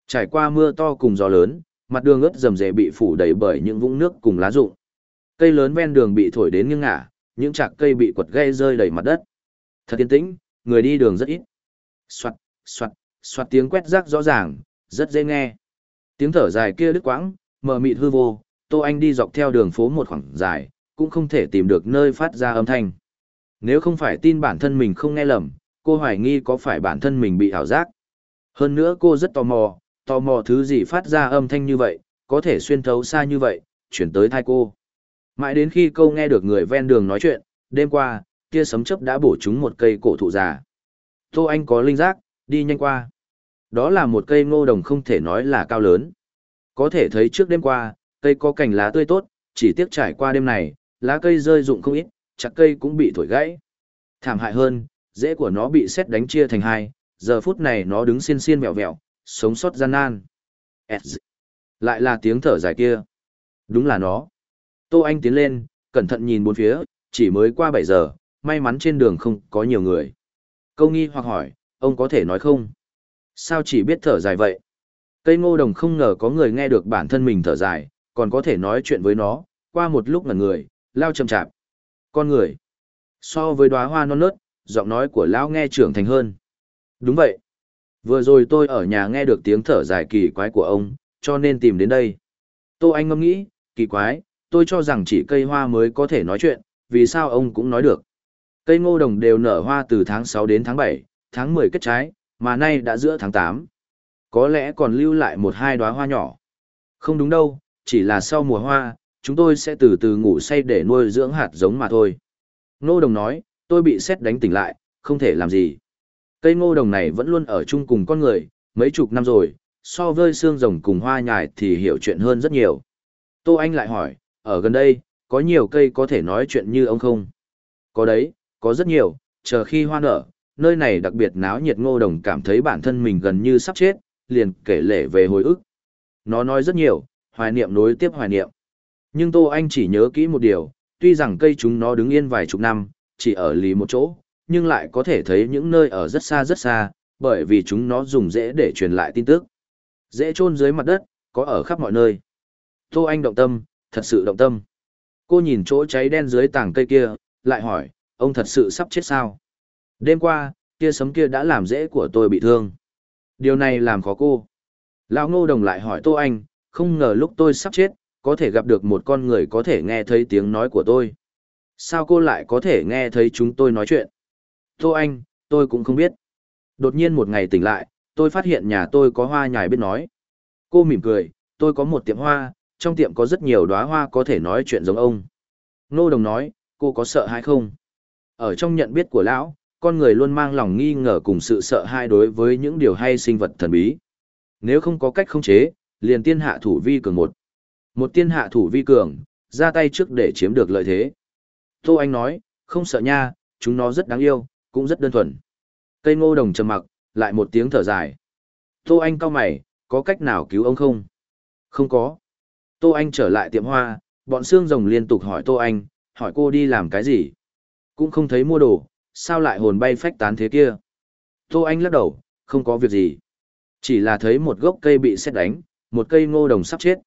S1: Trải qua mưa to cùng gió lớn, mặt đường ướt rầm rề bị phủ đầy bởi những vũng nước cùng lá rụng. Cây lớn ven đường bị thổi đến nghiêng ngả, những chạc cây bị quật gãy rơi đầy mặt đất. Thật yên tĩnh, người đi đường rất ít. Soạt, soạt, soạt tiếng quét rác rõ ràng, rất dễ nghe. Tiếng thở dài kia đứt quãng, mờ mịt hư vô, Tô Anh đi dọc theo đường phố một khoảng dài, cũng không thể tìm được nơi phát ra âm thanh. Nếu không phải tin bản thân mình không nghe lầm, cô hoài nghi có phải bản thân mình bị ảo giác. Hơn nữa cô rất tò mò, tò mò thứ gì phát ra âm thanh như vậy, có thể xuyên thấu xa như vậy, chuyển tới thai cô. Mãi đến khi câu nghe được người ven đường nói chuyện, đêm qua, tia sấm chớp đã bổ trúng một cây cổ thụ già. Tô Anh có linh giác, đi nhanh qua. Đó là một cây ngô đồng không thể nói là cao lớn. Có thể thấy trước đêm qua, cây có cành lá tươi tốt, chỉ tiếc trải qua đêm này, lá cây rơi rụng không ít, chặt cây cũng bị thổi gãy. Thảm hại hơn, rễ của nó bị sét đánh chia thành hai, giờ phút này nó đứng xiên xiên vẹo vẹo, sống sót gian nan. Lại là tiếng thở dài kia. Đúng là nó. Tô Anh tiến lên, cẩn thận nhìn bốn phía, chỉ mới qua 7 giờ, may mắn trên đường không có nhiều người. Câu nghi hoặc hỏi, ông có thể nói không? Sao chỉ biết thở dài vậy? Cây ngô đồng không ngờ có người nghe được bản thân mình thở dài, còn có thể nói chuyện với nó, qua một lúc ngẩn người, lao chậm chạp. Con người. So với đóa hoa non nớt, giọng nói của lão nghe trưởng thành hơn. Đúng vậy. Vừa rồi tôi ở nhà nghe được tiếng thở dài kỳ quái của ông, cho nên tìm đến đây. Tô Anh ngâm nghĩ, kỳ quái, tôi cho rằng chỉ cây hoa mới có thể nói chuyện, vì sao ông cũng nói được. Cây ngô đồng đều nở hoa từ tháng 6 đến tháng 7, tháng 10 kết trái, mà nay đã giữa tháng 8. Có lẽ còn lưu lại một hai đóa hoa nhỏ. Không đúng đâu, chỉ là sau mùa hoa, chúng tôi sẽ từ từ ngủ say để nuôi dưỡng hạt giống mà thôi. Ngô đồng nói, tôi bị sét đánh tỉnh lại, không thể làm gì. Cây ngô đồng này vẫn luôn ở chung cùng con người, mấy chục năm rồi, so với xương rồng cùng hoa nhài thì hiểu chuyện hơn rất nhiều. Tô Anh lại hỏi, ở gần đây, có nhiều cây có thể nói chuyện như ông không? Có đấy, có rất nhiều, chờ khi hoa nở, nơi này đặc biệt náo nhiệt ngô đồng cảm thấy bản thân mình gần như sắp chết, liền kể lể về hồi ức. Nó nói rất nhiều, hoài niệm nối tiếp hoài niệm. Nhưng Tô Anh chỉ nhớ kỹ một điều, tuy rằng cây chúng nó đứng yên vài chục năm, chỉ ở lì một chỗ, nhưng lại có thể thấy những nơi ở rất xa rất xa, bởi vì chúng nó dùng dễ để truyền lại tin tức. Dễ chôn dưới mặt đất, có ở khắp mọi nơi. Tô Anh động tâm, thật sự động tâm. Cô nhìn chỗ cháy đen dưới tảng cây kia, lại hỏi, ông thật sự sắp chết sao? Đêm qua, kia sấm kia đã làm dễ của tôi bị thương. Điều này làm khó cô. Lão ngô đồng lại hỏi Tô Anh, không ngờ lúc tôi sắp chết, có thể gặp được một con người có thể nghe thấy tiếng nói của tôi. Sao cô lại có thể nghe thấy chúng tôi nói chuyện? Tô Anh, tôi cũng không biết. Đột nhiên một ngày tỉnh lại, tôi phát hiện nhà tôi có hoa nhài biết nói. Cô mỉm cười, tôi có một tiệm hoa, trong tiệm có rất nhiều đóa hoa có thể nói chuyện giống ông. Nô Đồng nói, cô có sợ hay không? Ở trong nhận biết của lão, con người luôn mang lòng nghi ngờ cùng sự sợ hãi đối với những điều hay sinh vật thần bí. Nếu không có cách không chế, liền tiên hạ thủ vi cường một. Một tiên hạ thủ vi cường, ra tay trước để chiếm được lợi thế. Tô Anh nói, không sợ nha, chúng nó rất đáng yêu, cũng rất đơn thuần. Cây ngô đồng trầm mặc, lại một tiếng thở dài. Tô Anh cao mày, có cách nào cứu ông không? Không có. Tô Anh trở lại tiệm hoa, bọn xương rồng liên tục hỏi Tô Anh, hỏi cô đi làm cái gì? Cũng không thấy mua đồ, sao lại hồn bay phách tán thế kia? Tô Anh lắc đầu, không có việc gì. Chỉ là thấy một gốc cây bị xét đánh, một cây ngô đồng sắp chết.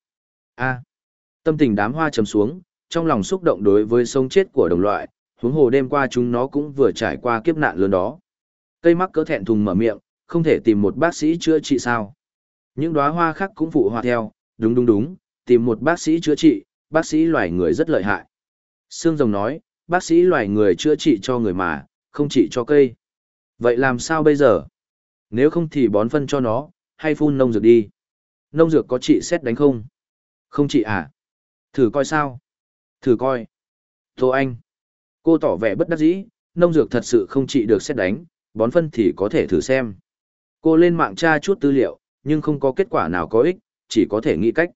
S1: a tâm tình đám hoa trầm xuống, trong lòng xúc động đối với sống chết của đồng loại, huống hồ đêm qua chúng nó cũng vừa trải qua kiếp nạn lớn đó. Cây mắc cỡ thẹn thùng mở miệng, không thể tìm một bác sĩ chữa trị sao. Những đóa hoa khác cũng phụ hòa theo, đúng đúng đúng, tìm một bác sĩ chữa trị, bác sĩ loài người rất lợi hại. Sương Rồng nói, bác sĩ loài người chữa trị cho người mà, không trị cho cây. Vậy làm sao bây giờ? Nếu không thì bón phân cho nó, hay phun nông dược đi. Nông dược có trị xét đánh không? Không trị à? Thử coi sao? Thử coi. Tô Anh. Cô tỏ vẻ bất đắc dĩ, nông dược thật sự không trị được xét đánh, bón phân thì có thể thử xem. Cô lên mạng tra chút tư liệu, nhưng không có kết quả nào có ích, chỉ có thể nghĩ cách.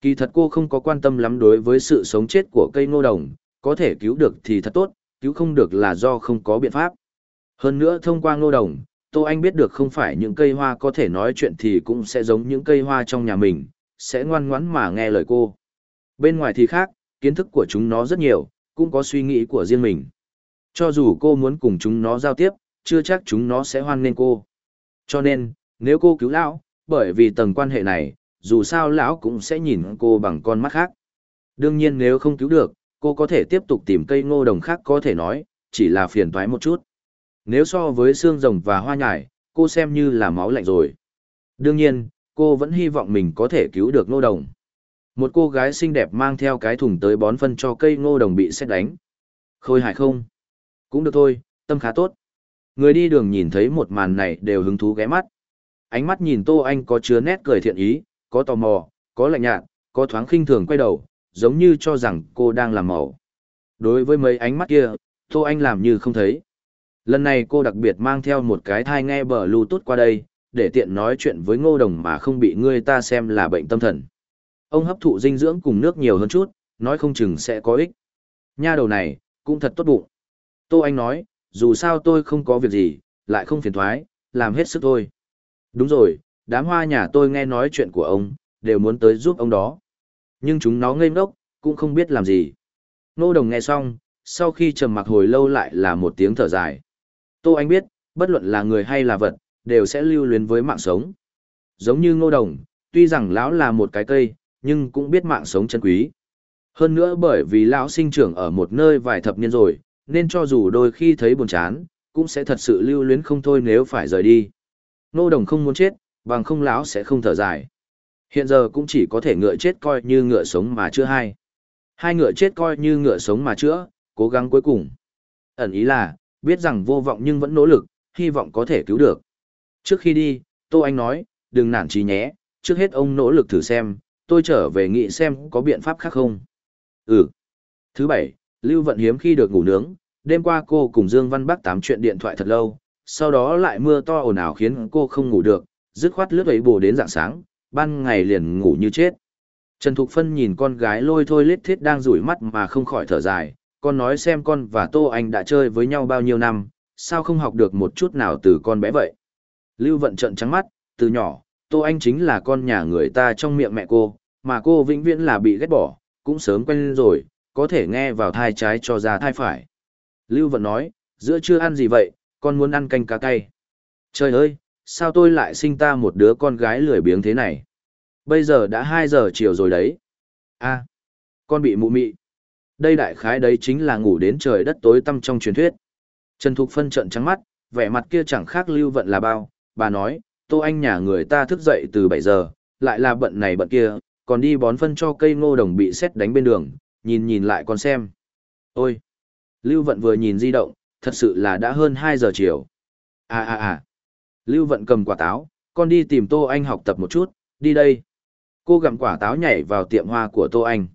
S1: Kỳ thật cô không có quan tâm lắm đối với sự sống chết của cây ngô đồng, có thể cứu được thì thật tốt, cứu không được là do không có biện pháp. Hơn nữa thông qua ngô đồng, Tô Anh biết được không phải những cây hoa có thể nói chuyện thì cũng sẽ giống những cây hoa trong nhà mình, sẽ ngoan ngoãn mà nghe lời cô. Bên ngoài thì khác, kiến thức của chúng nó rất nhiều, cũng có suy nghĩ của riêng mình. Cho dù cô muốn cùng chúng nó giao tiếp, chưa chắc chúng nó sẽ hoan nghênh cô. Cho nên, nếu cô cứu lão, bởi vì tầng quan hệ này, dù sao lão cũng sẽ nhìn cô bằng con mắt khác. Đương nhiên nếu không cứu được, cô có thể tiếp tục tìm cây ngô đồng khác có thể nói, chỉ là phiền toái một chút. Nếu so với xương rồng và hoa nhải, cô xem như là máu lạnh rồi. Đương nhiên, cô vẫn hy vọng mình có thể cứu được ngô đồng. Một cô gái xinh đẹp mang theo cái thùng tới bón phân cho cây ngô đồng bị xét đánh. Khôi hài không? Cũng được thôi, tâm khá tốt. Người đi đường nhìn thấy một màn này đều hứng thú ghé mắt. Ánh mắt nhìn Tô Anh có chứa nét cười thiện ý, có tò mò, có lạnh nhạt, có thoáng khinh thường quay đầu, giống như cho rằng cô đang làm mẫu. Đối với mấy ánh mắt kia, Tô Anh làm như không thấy. Lần này cô đặc biệt mang theo một cái thai nghe bờ tốt qua đây, để tiện nói chuyện với ngô đồng mà không bị người ta xem là bệnh tâm thần. Ông hấp thụ dinh dưỡng cùng nước nhiều hơn chút, nói không chừng sẽ có ích. Nha đầu này, cũng thật tốt bụng. Tô Anh nói, dù sao tôi không có việc gì, lại không phiền thoái, làm hết sức thôi. Đúng rồi, đám hoa nhà tôi nghe nói chuyện của ông, đều muốn tới giúp ông đó. Nhưng chúng nó ngây ngốc, cũng không biết làm gì. Nô đồng nghe xong, sau khi trầm mặc hồi lâu lại là một tiếng thở dài. Tô Anh biết, bất luận là người hay là vật, đều sẽ lưu luyến với mạng sống. Giống như ngô đồng, tuy rằng lão là một cái cây, nhưng cũng biết mạng sống chân quý. Hơn nữa bởi vì lão sinh trưởng ở một nơi vài thập niên rồi, nên cho dù đôi khi thấy buồn chán, cũng sẽ thật sự lưu luyến không thôi nếu phải rời đi. Nô đồng không muốn chết, bằng không lão sẽ không thở dài. Hiện giờ cũng chỉ có thể ngựa chết coi như ngựa sống mà chữa hay Hai ngựa chết coi như ngựa sống mà chữa, cố gắng cuối cùng. Ẩn ý là, biết rằng vô vọng nhưng vẫn nỗ lực, hy vọng có thể cứu được. Trước khi đi, Tô Anh nói, đừng nản trí nhé, trước hết ông nỗ lực thử xem, tôi trở về nghĩ xem có biện pháp khác không. Ừ. Thứ bảy, Lưu Vận hiếm khi được ngủ nướng, đêm qua cô cùng Dương Văn Bắc tám chuyện điện thoại thật lâu, sau đó lại mưa to ồn ào khiến cô không ngủ được, dứt khoát lướt ấy bồ đến dạng sáng, ban ngày liền ngủ như chết. Trần Thục Phân nhìn con gái lôi thôi lết thiết đang rủi mắt mà không khỏi thở dài, con nói xem con và Tô Anh đã chơi với nhau bao nhiêu năm, sao không học được một chút nào từ con bé vậy. Lưu Vận trận trắng mắt, từ nhỏ, Tô Anh chính là con nhà người ta trong miệng mẹ cô, mà cô vĩnh viễn là bị ghét bỏ, cũng sớm quen rồi, có thể nghe vào thai trái cho ra thai phải. Lưu Vận nói, giữa chưa ăn gì vậy, con muốn ăn canh cá cay. Trời ơi, sao tôi lại sinh ta một đứa con gái lười biếng thế này? Bây giờ đã 2 giờ chiều rồi đấy. a con bị mụ mị. Đây đại khái đấy chính là ngủ đến trời đất tối tăm trong truyền thuyết. Trần Thục Phân trận trắng mắt, vẻ mặt kia chẳng khác Lưu Vận là bao, bà nói, tô anh nhà người ta thức dậy từ bảy giờ, lại là bận này bận kia, còn đi bón phân cho cây ngô đồng bị sét đánh bên đường, nhìn nhìn lại con xem. Ôi! Lưu Vận vừa nhìn di động, thật sự là đã hơn hai giờ chiều. À à à! Lưu Vận cầm quả táo, con đi tìm Tô Anh học tập một chút, đi đây. Cô gặm quả táo nhảy vào tiệm hoa của Tô Anh.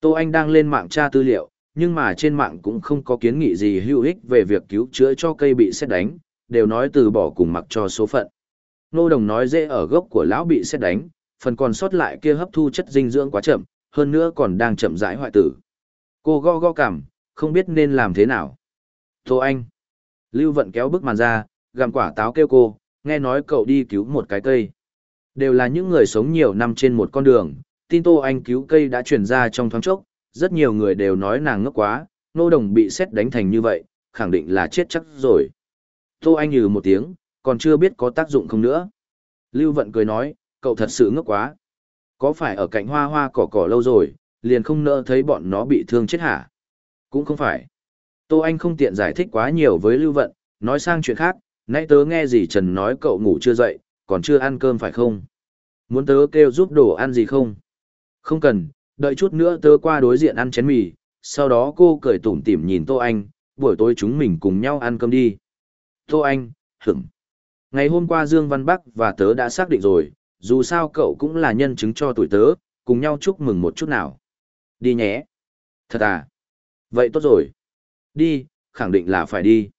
S1: Tô Anh đang lên mạng tra tư liệu, nhưng mà trên mạng cũng không có kiến nghị gì hữu ích về việc cứu chữa cho cây bị xét đánh, đều nói từ bỏ cùng mặc cho số phận. Nô Đồng nói dễ ở gốc của lão bị xét đánh, phần còn sót lại kia hấp thu chất dinh dưỡng quá chậm, hơn nữa còn đang chậm rãi hoại tử. Cô go go cảm, không biết nên làm thế nào. Thô Anh. Lưu Vận kéo bức màn ra, gặm quả táo kêu cô, nghe nói cậu đi cứu một cái cây. Đều là những người sống nhiều năm trên một con đường, tin Tô Anh cứu cây đã truyền ra trong thoáng chốc, rất nhiều người đều nói nàng ngốc quá, nô đồng bị xét đánh thành như vậy, khẳng định là chết chắc rồi. Tô Anh nhừ một tiếng, còn chưa biết có tác dụng không nữa. Lưu Vận cười nói, cậu thật sự ngốc quá. Có phải ở cạnh hoa hoa cỏ cỏ lâu rồi, liền không nỡ thấy bọn nó bị thương chết hả? Cũng không phải. Tô Anh không tiện giải thích quá nhiều với Lưu Vận, nói sang chuyện khác, nãy tớ nghe gì Trần nói cậu ngủ chưa dậy, còn chưa ăn cơm phải không? Muốn tớ kêu giúp đồ ăn gì không? Không cần, đợi chút nữa tớ qua đối diện ăn chén mì, sau đó cô cười tủm tỉm nhìn Tô Anh, buổi tối chúng mình cùng nhau ăn cơm đi. Tô Anh, hửng. Ngày hôm qua Dương Văn Bắc và tớ đã xác định rồi, dù sao cậu cũng là nhân chứng cho tuổi tớ, cùng nhau chúc mừng một chút nào. Đi nhé. Thật à? Vậy tốt rồi. Đi, khẳng định là phải đi.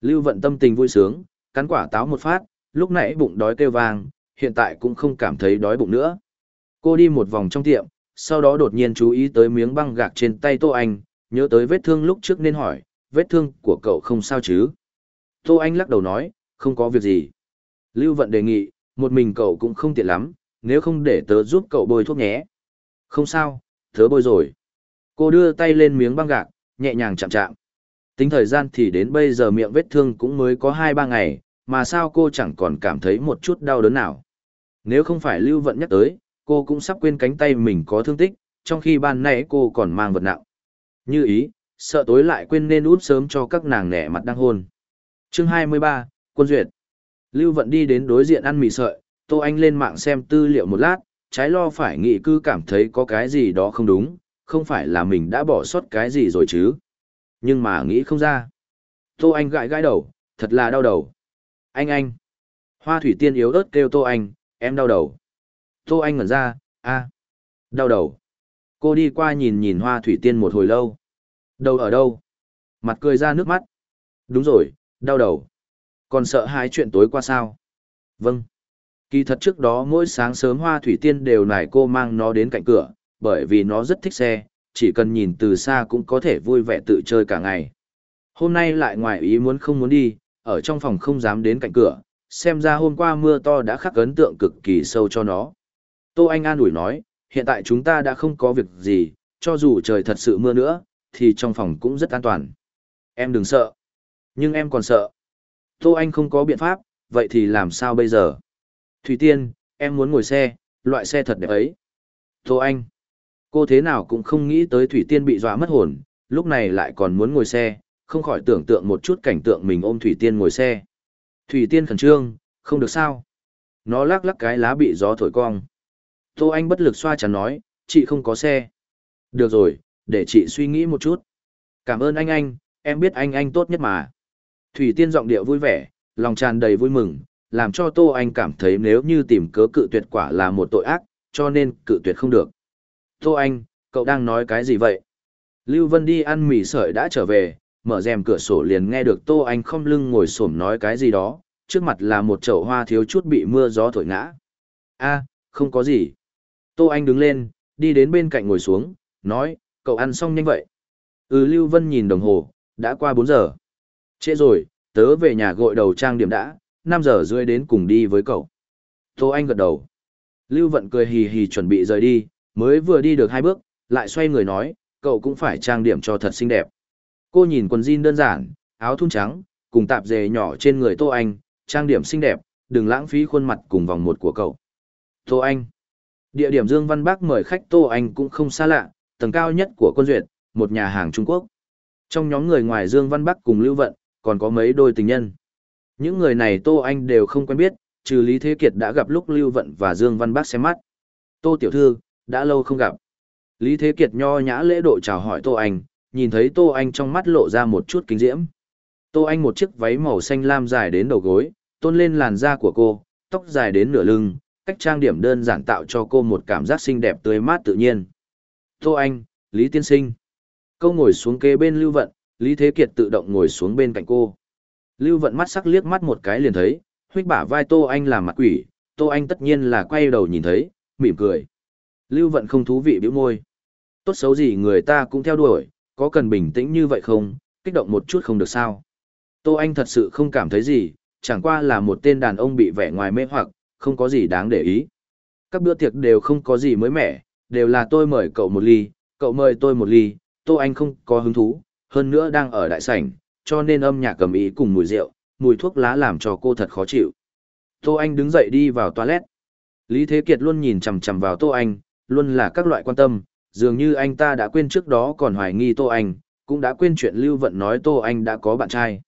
S1: Lưu vận tâm tình vui sướng, cắn quả táo một phát, lúc nãy bụng đói kêu vang, hiện tại cũng không cảm thấy đói bụng nữa. Cô đi một vòng trong tiệm, sau đó đột nhiên chú ý tới miếng băng gạc trên tay Tô Anh, nhớ tới vết thương lúc trước nên hỏi, vết thương của cậu không sao chứ? Tô Anh lắc đầu nói, không có việc gì. Lưu Vận đề nghị, một mình cậu cũng không tiện lắm, nếu không để tớ giúp cậu bôi thuốc nhé. Không sao, tớ bôi rồi. Cô đưa tay lên miếng băng gạc, nhẹ nhàng chạm chạm. Tính thời gian thì đến bây giờ miệng vết thương cũng mới có 2-3 ngày, mà sao cô chẳng còn cảm thấy một chút đau đớn nào. Nếu không phải Lưu Vận nhắc tới, cô cũng sắp quên cánh tay mình có thương tích, trong khi ban nãy cô còn mang vật nặng. Như ý, sợ tối lại quên nên út sớm cho các nàng nẻ mặt đang hôn. Chương 23, Quân duyệt. Lưu Vận đi đến đối diện ăn mì sợi, Tô Anh lên mạng xem tư liệu một lát, trái lo phải nghĩ cứ cảm thấy có cái gì đó không đúng, không phải là mình đã bỏ sót cái gì rồi chứ. Nhưng mà nghĩ không ra. Tô Anh gãi gãi đầu, thật là đau đầu. Anh anh. Hoa thủy tiên yếu ớt kêu Tô Anh, em đau đầu. Tô Anh ngẩn ra, a. Đau đầu. Cô đi qua nhìn nhìn hoa thủy tiên một hồi lâu. Đầu ở đâu? Mặt cười ra nước mắt. Đúng rồi, đau đầu. Còn sợ hai chuyện tối qua sao? Vâng. Kỳ thật trước đó mỗi sáng sớm hoa thủy tiên đều nải cô mang nó đến cạnh cửa, bởi vì nó rất thích xe, chỉ cần nhìn từ xa cũng có thể vui vẻ tự chơi cả ngày. Hôm nay lại ngoài ý muốn không muốn đi, ở trong phòng không dám đến cạnh cửa, xem ra hôm qua mưa to đã khắc ấn tượng cực kỳ sâu cho nó. Tô Anh an ủi nói, hiện tại chúng ta đã không có việc gì, cho dù trời thật sự mưa nữa, thì trong phòng cũng rất an toàn. Em đừng sợ. Nhưng em còn sợ. Tô Anh không có biện pháp, vậy thì làm sao bây giờ? Thủy Tiên, em muốn ngồi xe, loại xe thật đẹp ấy. Tô Anh, cô thế nào cũng không nghĩ tới Thủy Tiên bị dọa mất hồn, lúc này lại còn muốn ngồi xe, không khỏi tưởng tượng một chút cảnh tượng mình ôm Thủy Tiên ngồi xe. Thủy Tiên khẩn trương, không được sao. Nó lắc lắc cái lá bị gió thổi cong. Tô Anh bất lực xoa chắn nói, chị không có xe. Được rồi, để chị suy nghĩ một chút. Cảm ơn anh anh, em biết anh anh tốt nhất mà. Thủy Tiên giọng điệu vui vẻ, lòng tràn đầy vui mừng, làm cho Tô Anh cảm thấy nếu như tìm cớ cự tuyệt quả là một tội ác, cho nên cự tuyệt không được. Tô Anh, cậu đang nói cái gì vậy? Lưu Vân đi ăn mì sợi đã trở về, mở rèm cửa sổ liền nghe được Tô Anh không lưng ngồi xổm nói cái gì đó, trước mặt là một chậu hoa thiếu chút bị mưa gió thổi ngã. a không có gì. Tô Anh đứng lên, đi đến bên cạnh ngồi xuống, nói, cậu ăn xong nhanh vậy. Ừ Lưu Vân nhìn đồng hồ, đã qua 4 giờ. Trễ rồi, tớ về nhà gội đầu trang điểm đã, 5 giờ rưỡi đến cùng đi với cậu. Tô Anh gật đầu. Lưu Vận cười hì hì chuẩn bị rời đi, mới vừa đi được hai bước, lại xoay người nói, cậu cũng phải trang điểm cho thật xinh đẹp. Cô nhìn quần jean đơn giản, áo thun trắng, cùng tạp dề nhỏ trên người Tô Anh, trang điểm xinh đẹp, đừng lãng phí khuôn mặt cùng vòng một của cậu. Tô Anh Địa điểm Dương Văn Bác mời khách Tô Anh cũng không xa lạ, tầng cao nhất của quân duyệt, một nhà hàng Trung Quốc. Trong nhóm người ngoài Dương Văn Bắc cùng Lưu Vận, còn có mấy đôi tình nhân. Những người này Tô Anh đều không quen biết, trừ Lý Thế Kiệt đã gặp lúc Lưu Vận và Dương Văn Bác xem mắt. Tô Tiểu Thư, đã lâu không gặp. Lý Thế Kiệt nho nhã lễ độ chào hỏi Tô Anh, nhìn thấy Tô Anh trong mắt lộ ra một chút kinh diễm. Tô Anh một chiếc váy màu xanh lam dài đến đầu gối, tôn lên làn da của cô, tóc dài đến nửa lưng, cách trang điểm đơn giản tạo cho cô một cảm giác xinh đẹp tươi mát tự nhiên. Tô Anh, Lý Tiên Sinh. Câu ngồi xuống kế bên Lưu Vận, Lý Thế Kiệt tự động ngồi xuống bên cạnh cô. Lưu Vận mắt sắc liếc mắt một cái liền thấy, huyết bả vai Tô Anh là mặt quỷ, Tô Anh tất nhiên là quay đầu nhìn thấy, mỉm cười. Lưu Vận không thú vị bĩu môi. Tốt xấu gì người ta cũng theo đuổi, có cần bình tĩnh như vậy không, kích động một chút không được sao. Tô Anh thật sự không cảm thấy gì, chẳng qua là một tên đàn ông bị vẻ ngoài mê hoặc, không có gì đáng để ý. Các bữa tiệc đều không có gì mới mẻ, đều là tôi mời cậu một ly, cậu mời tôi một ly, Tô Anh không có hứng thú, hơn nữa đang ở đại sảnh, cho nên âm nhạc cầm ý cùng mùi rượu, mùi thuốc lá làm cho cô thật khó chịu. Tô Anh đứng dậy đi vào toilet. Lý Thế Kiệt luôn nhìn chằm chằm vào Tô Anh, luôn là các loại quan tâm, dường như anh ta đã quên trước đó còn hoài nghi Tô Anh, cũng đã quên chuyện Lưu Vận nói Tô Anh đã có bạn trai.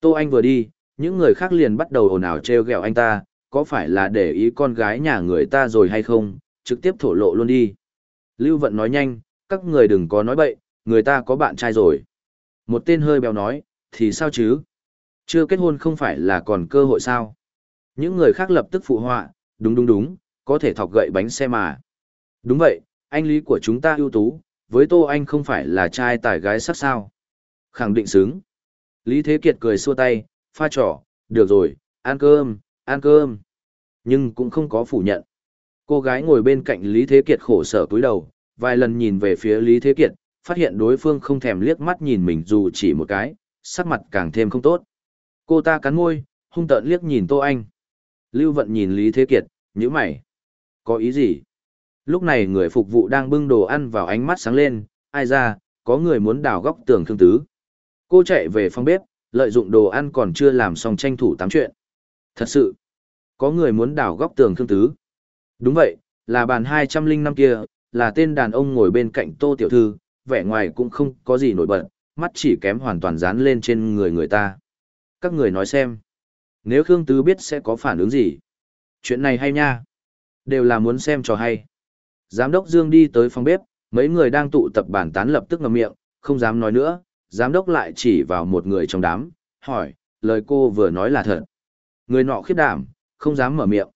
S1: Tô Anh vừa đi, những người khác liền bắt đầu ồn ào trêu ghẹo anh ta, có phải là để ý con gái nhà người ta rồi hay không, trực tiếp thổ lộ luôn đi. Lưu Vận nói nhanh, các người đừng có nói bậy, người ta có bạn trai rồi. Một tên hơi béo nói, thì sao chứ? Chưa kết hôn không phải là còn cơ hội sao? Những người khác lập tức phụ họa, đúng đúng đúng, có thể thọc gậy bánh xe mà. Đúng vậy, anh lý của chúng ta ưu tú, với Tô Anh không phải là trai tài gái sắc sao. Khẳng định xứng. Lý Thế Kiệt cười xua tay, pha trò, được rồi, ăn cơm, ăn cơm. Nhưng cũng không có phủ nhận. Cô gái ngồi bên cạnh Lý Thế Kiệt khổ sở cúi đầu, vài lần nhìn về phía Lý Thế Kiệt, phát hiện đối phương không thèm liếc mắt nhìn mình dù chỉ một cái, sắc mặt càng thêm không tốt. Cô ta cắn môi, hung tợn liếc nhìn Tô Anh. Lưu Vận nhìn Lý Thế Kiệt, nhíu mày. Có ý gì? Lúc này người phục vụ đang bưng đồ ăn vào ánh mắt sáng lên, ai ra, có người muốn đào góc tường thương tứ. Cô chạy về phòng bếp, lợi dụng đồ ăn còn chưa làm xong tranh thủ tám chuyện. Thật sự, có người muốn đào góc tường thương tứ. Đúng vậy, là bàn hai trăm linh năm kia, là tên đàn ông ngồi bên cạnh Tô Tiểu Thư, vẻ ngoài cũng không có gì nổi bật, mắt chỉ kém hoàn toàn dán lên trên người người ta. Các người nói xem, nếu Khương Tứ biết sẽ có phản ứng gì? Chuyện này hay nha? Đều là muốn xem cho hay. Giám đốc Dương đi tới phòng bếp, mấy người đang tụ tập bàn tán lập tức ngậm miệng, không dám nói nữa, giám đốc lại chỉ vào một người trong đám, hỏi, lời cô vừa nói là thật. Người nọ khiếp đảm, không dám mở miệng.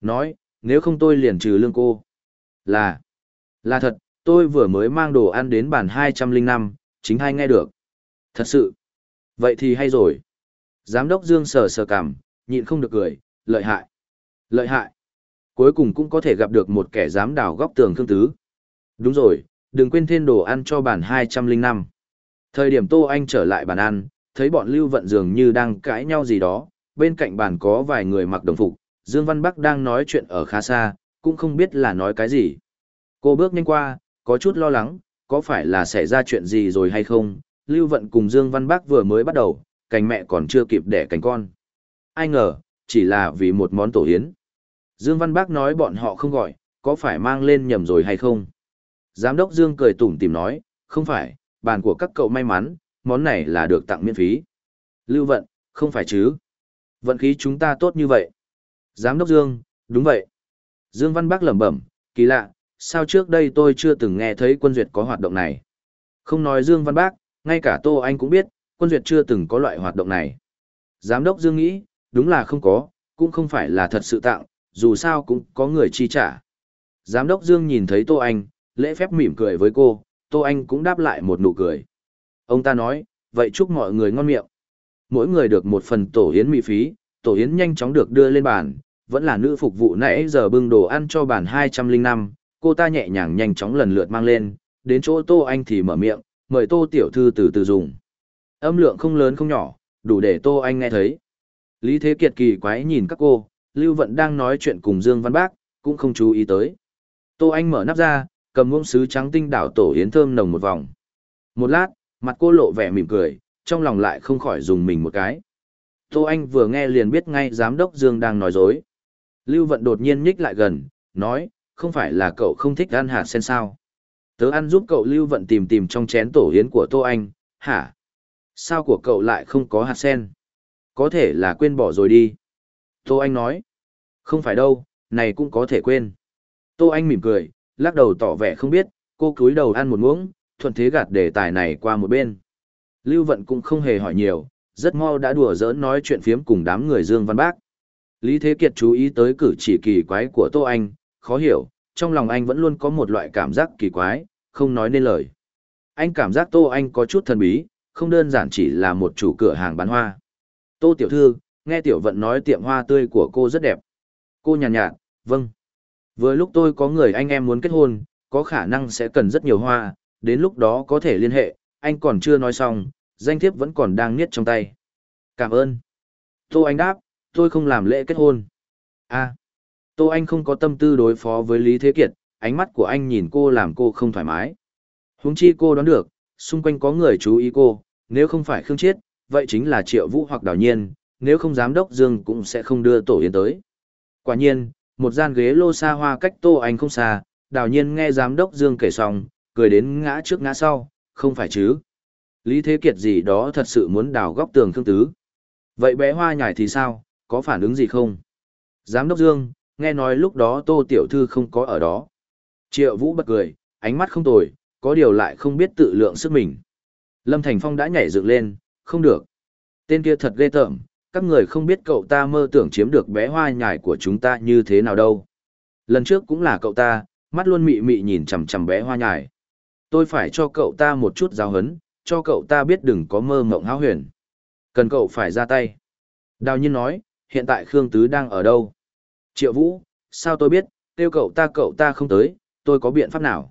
S1: Nói, nếu không tôi liền trừ lương cô. Là, là thật, tôi vừa mới mang đồ ăn đến bàn 205, chính hai nghe được. Thật sự. Vậy thì hay rồi. Giám đốc Dương sờ sờ cằm, nhịn không được cười, lợi hại. Lợi hại. Cuối cùng cũng có thể gặp được một kẻ dám đào góc tường thương tứ. Đúng rồi, đừng quên thêm đồ ăn cho bàn 205. Thời điểm Tô Anh trở lại bàn ăn, thấy bọn Lưu Vận dường như đang cãi nhau gì đó, bên cạnh bàn có vài người mặc đồng phục, Dương Văn Bắc đang nói chuyện ở khá xa, cũng không biết là nói cái gì. Cô bước nhanh qua, có chút lo lắng, có phải là xảy ra chuyện gì rồi hay không, Lưu Vận cùng Dương Văn Bác vừa mới bắt đầu, cành mẹ còn chưa kịp đẻ cành con. Ai ngờ, chỉ là vì một món tổ hiến. Dương Văn Bác nói bọn họ không gọi, có phải mang lên nhầm rồi hay không? Giám đốc Dương cười tủm tìm nói, không phải, bàn của các cậu may mắn, món này là được tặng miễn phí. Lưu Vận, không phải chứ? Vận khí chúng ta tốt như vậy. Giám đốc Dương, đúng vậy. Dương Văn Bác lẩm bẩm, kỳ lạ, sao trước đây tôi chưa từng nghe thấy quân duyệt có hoạt động này. Không nói Dương Văn Bác, ngay cả Tô Anh cũng biết, quân duyệt chưa từng có loại hoạt động này. Giám đốc Dương nghĩ, đúng là không có, cũng không phải là thật sự tặng, dù sao cũng có người chi trả. Giám đốc Dương nhìn thấy Tô Anh, lễ phép mỉm cười với cô, Tô Anh cũng đáp lại một nụ cười. Ông ta nói, vậy chúc mọi người ngon miệng. Mỗi người được một phần tổ hiến mị phí, tổ hiến nhanh chóng được đưa lên bàn, vẫn là nữ phục vụ nãy giờ bưng đồ ăn cho bàn 205, cô ta nhẹ nhàng nhanh chóng lần lượt mang lên, đến chỗ Tô Anh thì mở miệng, mời Tô Tiểu Thư từ từ dùng. Âm lượng không lớn không nhỏ, đủ để Tô Anh nghe thấy. Lý Thế Kiệt kỳ quái nhìn các cô, Lưu Vận đang nói chuyện cùng Dương Văn Bác, cũng không chú ý tới. Tô Anh mở nắp ra, cầm muỗng sứ trắng tinh đảo tổ yến thơm nồng một vòng. Một lát, mặt cô lộ vẻ mỉm cười, trong lòng lại không khỏi dùng mình một cái. Tô Anh vừa nghe liền biết ngay giám đốc Dương đang nói dối. Lưu Vận đột nhiên nhích lại gần, nói, không phải là cậu không thích ăn hạt sen sao? Tớ ăn giúp cậu Lưu Vận tìm tìm trong chén tổ hiến của Tô Anh, hả? Sao của cậu lại không có hạt sen? Có thể là quên bỏ rồi đi. Tô Anh nói. Không phải đâu, này cũng có thể quên. Tô Anh mỉm cười, lắc đầu tỏ vẻ không biết, cô cúi đầu ăn một muỗng, thuận thế gạt đề tài này qua một bên. Lưu Vận cũng không hề hỏi nhiều, rất mau đã đùa giỡn nói chuyện phiếm cùng đám người Dương Văn Bác. Lý Thế Kiệt chú ý tới cử chỉ kỳ quái của Tô Anh, khó hiểu, trong lòng anh vẫn luôn có một loại cảm giác kỳ quái, không nói nên lời. Anh cảm giác Tô Anh có chút thần bí, không đơn giản chỉ là một chủ cửa hàng bán hoa. Tô Tiểu Thư, nghe Tiểu Vận nói tiệm hoa tươi của cô rất đẹp. Cô nhàn nhạt, nhạt, vâng. Với lúc tôi có người anh em muốn kết hôn, có khả năng sẽ cần rất nhiều hoa, đến lúc đó có thể liên hệ, anh còn chưa nói xong, danh thiếp vẫn còn đang niết trong tay. Cảm ơn. Tô Anh đáp, tôi không làm lễ kết hôn. a Tô Anh không có tâm tư đối phó với Lý Thế Kiệt, ánh mắt của anh nhìn cô làm cô không thoải mái. Huống chi cô đoán được, xung quanh có người chú ý cô, nếu không phải Khương Chiết, vậy chính là Triệu Vũ hoặc Đào Nhiên, nếu không giám đốc Dương cũng sẽ không đưa Tổ Yến tới. Quả nhiên, một gian ghế lô xa hoa cách Tô Anh không xa, Đào Nhiên nghe giám đốc Dương kể xong, cười đến ngã trước ngã sau, không phải chứ. Lý Thế Kiệt gì đó thật sự muốn đào góc tường Khương Tứ. Vậy bé hoa nhảy thì sao, có phản ứng gì không? Giám đốc Dương, nghe nói lúc đó tô tiểu thư không có ở đó. Triệu Vũ bật cười, ánh mắt không tồi, có điều lại không biết tự lượng sức mình. Lâm Thành Phong đã nhảy dựng lên, không được. Tên kia thật ghê tởm, các người không biết cậu ta mơ tưởng chiếm được bé hoa nhải của chúng ta như thế nào đâu. Lần trước cũng là cậu ta, mắt luôn mị mị nhìn chằm chằm bé hoa nhải. Tôi phải cho cậu ta một chút giáo hấn, cho cậu ta biết đừng có mơ mộng háo huyền. Cần cậu phải ra tay. Đào nhiên nói, hiện tại Khương Tứ đang ở đâu? Triệu Vũ, sao tôi biết, tiêu cậu ta cậu ta không tới, tôi có biện pháp nào?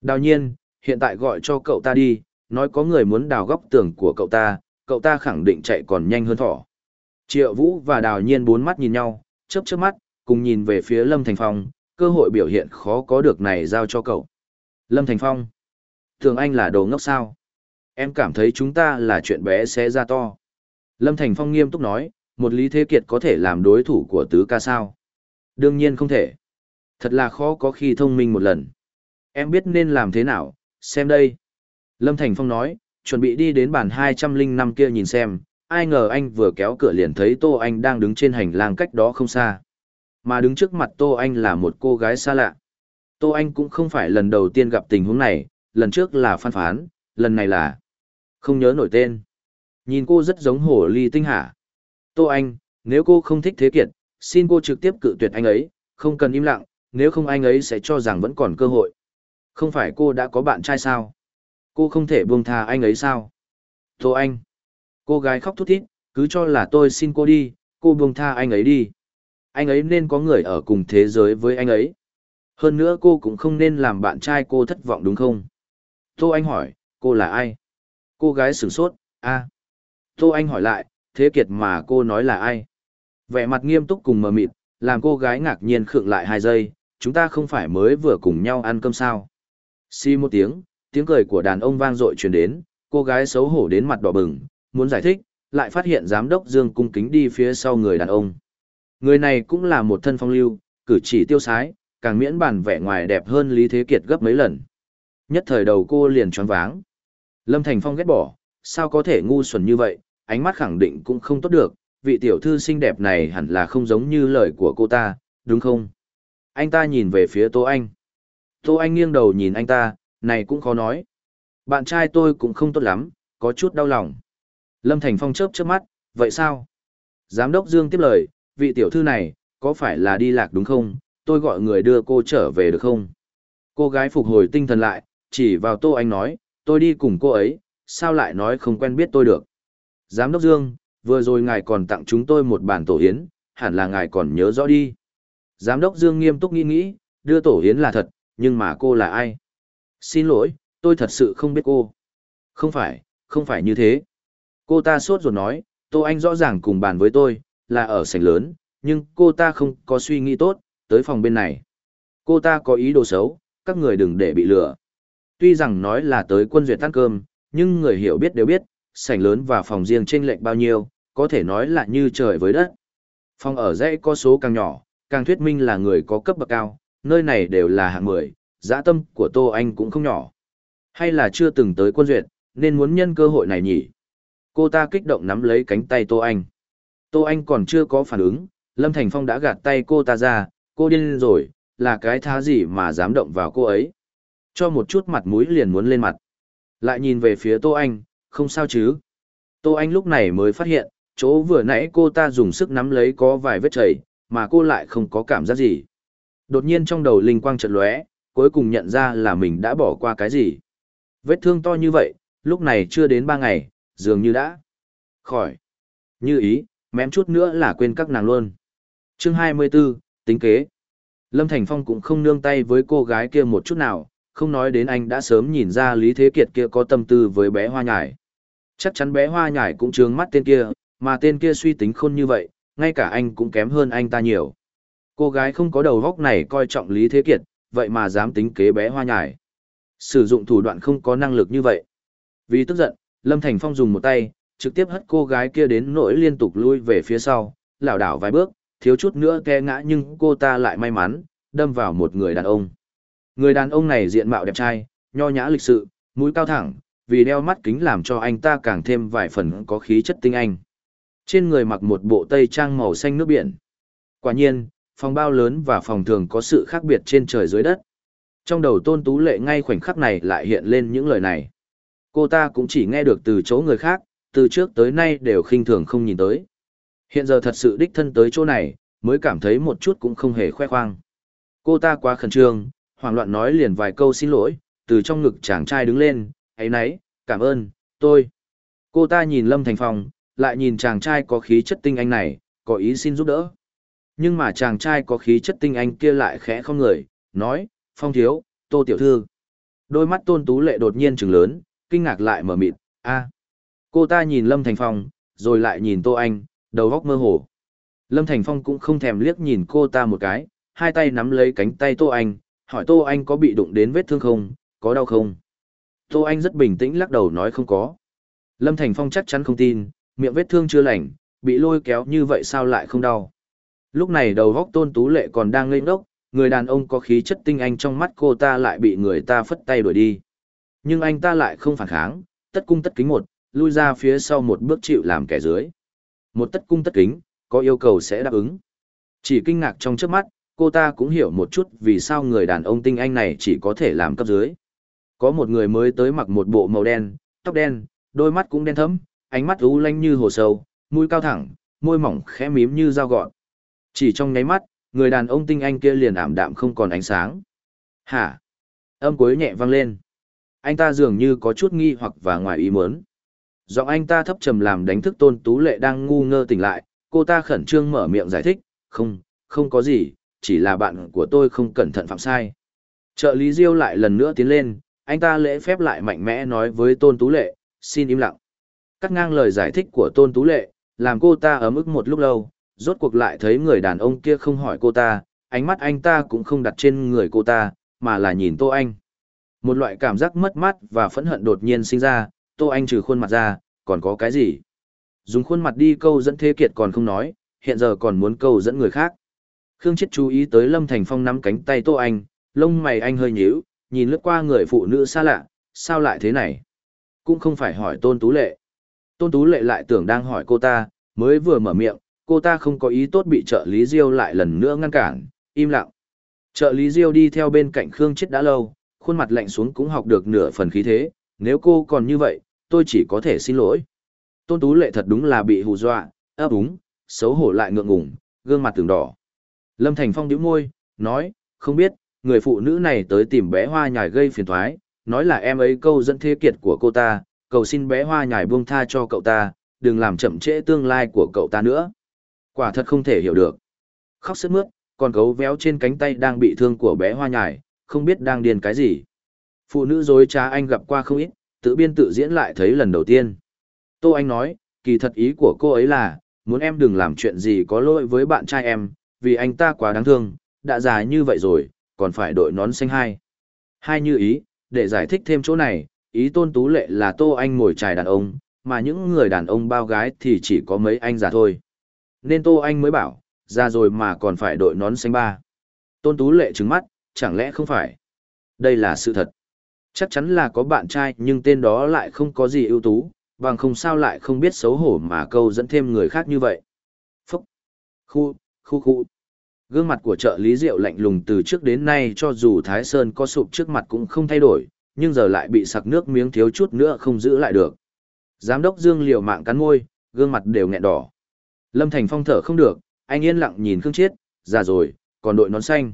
S1: Đào nhiên, hiện tại gọi cho cậu ta đi, nói có người muốn đào góc tường của cậu ta, cậu ta khẳng định chạy còn nhanh hơn thỏ. Triệu Vũ và Đào Nhiên bốn mắt nhìn nhau, chớp chớp mắt, cùng nhìn về phía Lâm Thành Phong, cơ hội biểu hiện khó có được này giao cho cậu. Lâm Thành Phong, thường anh là đồ ngốc sao? Em cảm thấy chúng ta là chuyện bé xé ra to. Lâm Thành Phong nghiêm túc nói, một Lý Thế Kiệt có thể làm đối thủ của tứ ca sao? Đương nhiên không thể. Thật là khó có khi thông minh một lần. Em biết nên làm thế nào, xem đây. Lâm Thành Phong nói, chuẩn bị đi đến bàn 205 kia nhìn xem, ai ngờ anh vừa kéo cửa liền thấy Tô Anh đang đứng trên hành lang cách đó không xa. Mà đứng trước mặt Tô Anh là một cô gái xa lạ. Tô Anh cũng không phải lần đầu tiên gặp tình huống này, lần trước là phan phán, lần này là không nhớ nổi tên. Nhìn cô rất giống hổ ly tinh hả. Tô Anh, nếu cô không thích thế kiệt, xin cô trực tiếp cự tuyệt anh ấy, không cần im lặng, nếu không anh ấy sẽ cho rằng vẫn còn cơ hội. Không phải cô đã có bạn trai sao? Cô không thể buông tha anh ấy sao? thô anh! Cô gái khóc thút thít, cứ cho là tôi xin cô đi, cô buông tha anh ấy đi. Anh ấy nên có người ở cùng thế giới với anh ấy. Hơn nữa cô cũng không nên làm bạn trai cô thất vọng đúng không? thô anh hỏi, cô là ai? Cô gái sửng sốt, a. thô anh hỏi lại, thế kiệt mà cô nói là ai? vẻ mặt nghiêm túc cùng mờ mịt, làm cô gái ngạc nhiên khựng lại hai giây, chúng ta không phải mới vừa cùng nhau ăn cơm sao. Xì một tiếng, tiếng cười của đàn ông vang dội truyền đến, cô gái xấu hổ đến mặt đỏ bừng, muốn giải thích, lại phát hiện giám đốc Dương cung kính đi phía sau người đàn ông. Người này cũng là một thân phong lưu, cử chỉ tiêu sái, càng miễn bản vẻ ngoài đẹp hơn Lý Thế Kiệt gấp mấy lần. Nhất thời đầu cô liền choáng váng. Lâm Thành Phong ghét bỏ, sao có thể ngu xuẩn như vậy, ánh mắt khẳng định cũng không tốt được, vị tiểu thư xinh đẹp này hẳn là không giống như lời của cô ta, đúng không? Anh ta nhìn về phía Tô Anh. Tô Anh nghiêng đầu nhìn anh ta, này cũng khó nói. Bạn trai tôi cũng không tốt lắm, có chút đau lòng. Lâm Thành Phong chớp chớp mắt, vậy sao? Giám đốc Dương tiếp lời, vị tiểu thư này, có phải là đi lạc đúng không? Tôi gọi người đưa cô trở về được không? Cô gái phục hồi tinh thần lại, chỉ vào Tô Anh nói, tôi đi cùng cô ấy, sao lại nói không quen biết tôi được? Giám đốc Dương, vừa rồi ngài còn tặng chúng tôi một bản tổ hiến, hẳn là ngài còn nhớ rõ đi. Giám đốc Dương nghiêm túc nghĩ nghĩ, đưa tổ hiến là thật, nhưng mà cô là ai? Xin lỗi, tôi thật sự không biết cô. Không phải, không phải như thế. Cô ta sốt ruột nói, Tô Anh rõ ràng cùng bàn với tôi, là ở sảnh lớn, nhưng cô ta không có suy nghĩ tốt, tới phòng bên này. Cô ta có ý đồ xấu, các người đừng để bị lừa. Tuy rằng nói là tới quân duyệt ăn cơm, nhưng người hiểu biết đều biết, sảnh lớn và phòng riêng chênh lệch bao nhiêu, có thể nói là như trời với đất. Phòng ở dãy có số càng nhỏ, càng thuyết minh là người có cấp bậc cao, nơi này đều là hạng 10, dã tâm của Tô Anh cũng không nhỏ. Hay là chưa từng tới quân duyệt, nên muốn nhân cơ hội này nhỉ? Cô ta kích động nắm lấy cánh tay Tô Anh. Tô Anh còn chưa có phản ứng, Lâm Thành Phong đã gạt tay cô ta ra, cô điên rồi, là cái thá gì mà dám động vào cô ấy. Cho một chút mặt mũi liền muốn lên mặt. Lại nhìn về phía Tô Anh, không sao chứ. Tô Anh lúc này mới phát hiện, chỗ vừa nãy cô ta dùng sức nắm lấy có vài vết chảy, mà cô lại không có cảm giác gì. Đột nhiên trong đầu linh quang chợt lóe, cuối cùng nhận ra là mình đã bỏ qua cái gì. Vết thương to như vậy, lúc này chưa đến 3 ngày, dường như đã khỏi. Như ý, mém chút nữa là quên các nàng luôn. Chương 24, tính kế. Lâm Thành Phong cũng không nương tay với cô gái kia một chút nào, không nói đến anh đã sớm nhìn ra Lý Thế Kiệt kia có tâm tư với bé hoa nhải. Chắc chắn bé hoa nhải cũng trướng mắt tên kia, mà tên kia suy tính khôn như vậy, ngay cả anh cũng kém hơn anh ta nhiều. Cô gái không có đầu góc này coi trọng Lý Thế Kiệt, vậy mà dám tính kế bé hoa nhải. Sử dụng thủ đoạn không có năng lực như vậy. Vì tức giận, Lâm Thành Phong dùng một tay, trực tiếp hất cô gái kia đến nỗi liên tục lui về phía sau, lảo đảo vài bước, thiếu chút nữa té ngã nhưng cô ta lại may mắn, đâm vào một người đàn ông. Người đàn ông này diện mạo đẹp trai, nho nhã lịch sự, mũi cao thẳng, vì đeo mắt kính làm cho anh ta càng thêm vài phần có khí chất tinh anh trên người mặc một bộ tây trang màu xanh nước biển. Quả nhiên, phòng bao lớn và phòng thường có sự khác biệt trên trời dưới đất. Trong đầu Tôn Tú Lệ ngay khoảnh khắc này lại hiện lên những lời này. Cô ta cũng chỉ nghe được từ chỗ người khác, từ trước tới nay đều khinh thường không nhìn tới. Hiện giờ thật sự đích thân tới chỗ này, mới cảm thấy một chút cũng không hề khoe khoang. Cô ta quá khẩn trương, hoảng loạn nói liền vài câu xin lỗi, từ trong ngực chàng trai đứng lên, ấy nấy, cảm ơn, tôi. Cô ta nhìn Lâm Thành Phong, lại nhìn chàng trai có khí chất tinh anh này, có ý xin giúp đỡ. Nhưng mà chàng trai có khí chất tinh anh kia lại khẽ không người, nói, phong thiếu, tô tiểu thư. Đôi mắt tôn tú lệ đột nhiên trừng lớn, kinh ngạc lại mở mịt, a. Cô ta nhìn Lâm Thành Phong, rồi lại nhìn tô anh, đầu góc mơ hồ. Lâm Thành Phong cũng không thèm liếc nhìn cô ta một cái, hai tay nắm lấy cánh tay tô anh, hỏi tô anh có bị đụng đến vết thương không, có đau không. Tô anh rất bình tĩnh lắc đầu nói không có. Lâm Thành Phong chắc chắn không tin, miệng vết thương chưa lành, bị lôi kéo như vậy sao lại không đau. Lúc này đầu góc tôn tú lệ còn đang ngây ngốc, người đàn ông có khí chất tinh anh trong mắt cô ta lại bị người ta phất tay đuổi đi. Nhưng anh ta lại không phản kháng, tất cung tất kính một, lui ra phía sau một bước chịu làm kẻ dưới. Một tất cung tất kính, có yêu cầu sẽ đáp ứng. Chỉ kinh ngạc trong trước mắt, cô ta cũng hiểu một chút vì sao người đàn ông tinh anh này chỉ có thể làm cấp dưới. Có một người mới tới mặc một bộ màu đen, tóc đen, đôi mắt cũng đen thẫm, ánh mắt u lanh như hồ sâu, mũi cao thẳng, môi mỏng khẽ mím như dao gọn. Chỉ trong nháy mắt, người đàn ông tinh anh kia liền ảm đạm không còn ánh sáng. Hả? Âm cuối nhẹ vang lên. Anh ta dường như có chút nghi hoặc và ngoài ý muốn. Giọng anh ta thấp trầm làm đánh thức tôn tú lệ đang ngu ngơ tỉnh lại, cô ta khẩn trương mở miệng giải thích, không, không có gì, chỉ là bạn của tôi không cẩn thận phạm sai. Trợ lý Diêu lại lần nữa tiến lên, anh ta lễ phép lại mạnh mẽ nói với tôn tú lệ, xin im lặng. Cắt ngang lời giải thích của Tôn Tú Lệ, làm cô ta ấm ức một lúc lâu, rốt cuộc lại thấy người đàn ông kia không hỏi cô ta, ánh mắt anh ta cũng không đặt trên người cô ta, mà là nhìn Tô Anh. Một loại cảm giác mất mát và phẫn hận đột nhiên sinh ra, Tô Anh trừ khuôn mặt ra, còn có cái gì? Dùng khuôn mặt đi câu dẫn thế kiệt còn không nói, hiện giờ còn muốn câu dẫn người khác. Khương Chết chú ý tới Lâm Thành Phong nắm cánh tay Tô Anh, lông mày anh hơi nhíu, nhìn lướt qua người phụ nữ xa lạ, sao lại thế này? Cũng không phải hỏi tôn tú lệ. Tôn Tú Lệ lại tưởng đang hỏi cô ta, mới vừa mở miệng, cô ta không có ý tốt bị trợ lý Diêu lại lần nữa ngăn cản, im lặng. Trợ lý Diêu đi theo bên cạnh Khương Chết đã lâu, khuôn mặt lạnh xuống cũng học được nửa phần khí thế, nếu cô còn như vậy, tôi chỉ có thể xin lỗi. Tôn Tú Lệ thật đúng là bị hù dọa, ấp úng, xấu hổ lại ngượng ngùng, gương mặt từng đỏ. Lâm Thành Phong nhíu môi, nói, không biết, người phụ nữ này tới tìm bé hoa nhài gây phiền toái, nói là em ấy câu dẫn thế kiệt của cô ta, cầu xin bé hoa nhài buông tha cho cậu ta, đừng làm chậm trễ tương lai của cậu ta nữa. Quả thật không thể hiểu được. Khóc sướt mướt, còn gấu véo trên cánh tay đang bị thương của bé hoa nhài, không biết đang điên cái gì. Phụ nữ dối trá anh gặp qua không ít, tự biên tự diễn lại thấy lần đầu tiên. Tô Anh nói, kỳ thật ý của cô ấy là, muốn em đừng làm chuyện gì có lỗi với bạn trai em, vì anh ta quá đáng thương, đã già như vậy rồi, còn phải đội nón xanh hai. Hai như ý, để giải thích thêm chỗ này, ý tôn tú lệ là tô anh ngồi trài đàn ông, mà những người đàn ông bao gái thì chỉ có mấy anh già thôi. Nên tô anh mới bảo, ra rồi mà còn phải đội nón xanh ba. Tôn tú lệ trứng mắt, chẳng lẽ không phải? Đây là sự thật. Chắc chắn là có bạn trai nhưng tên đó lại không có gì ưu tú, bằng không sao lại không biết xấu hổ mà câu dẫn thêm người khác như vậy. Phúc! Khu, khu khu. Gương mặt của trợ lý rượu lạnh lùng từ trước đến nay cho dù Thái Sơn có sụp trước mặt cũng không thay đổi, nhưng giờ lại bị sặc nước miếng thiếu chút nữa không giữ lại được. Giám đốc Dương liều mạng cắn môi, gương mặt đều nghẹn đỏ. Lâm Thành Phong thở không được, anh yên lặng nhìn Khương Chiết, già rồi, còn đội nón xanh.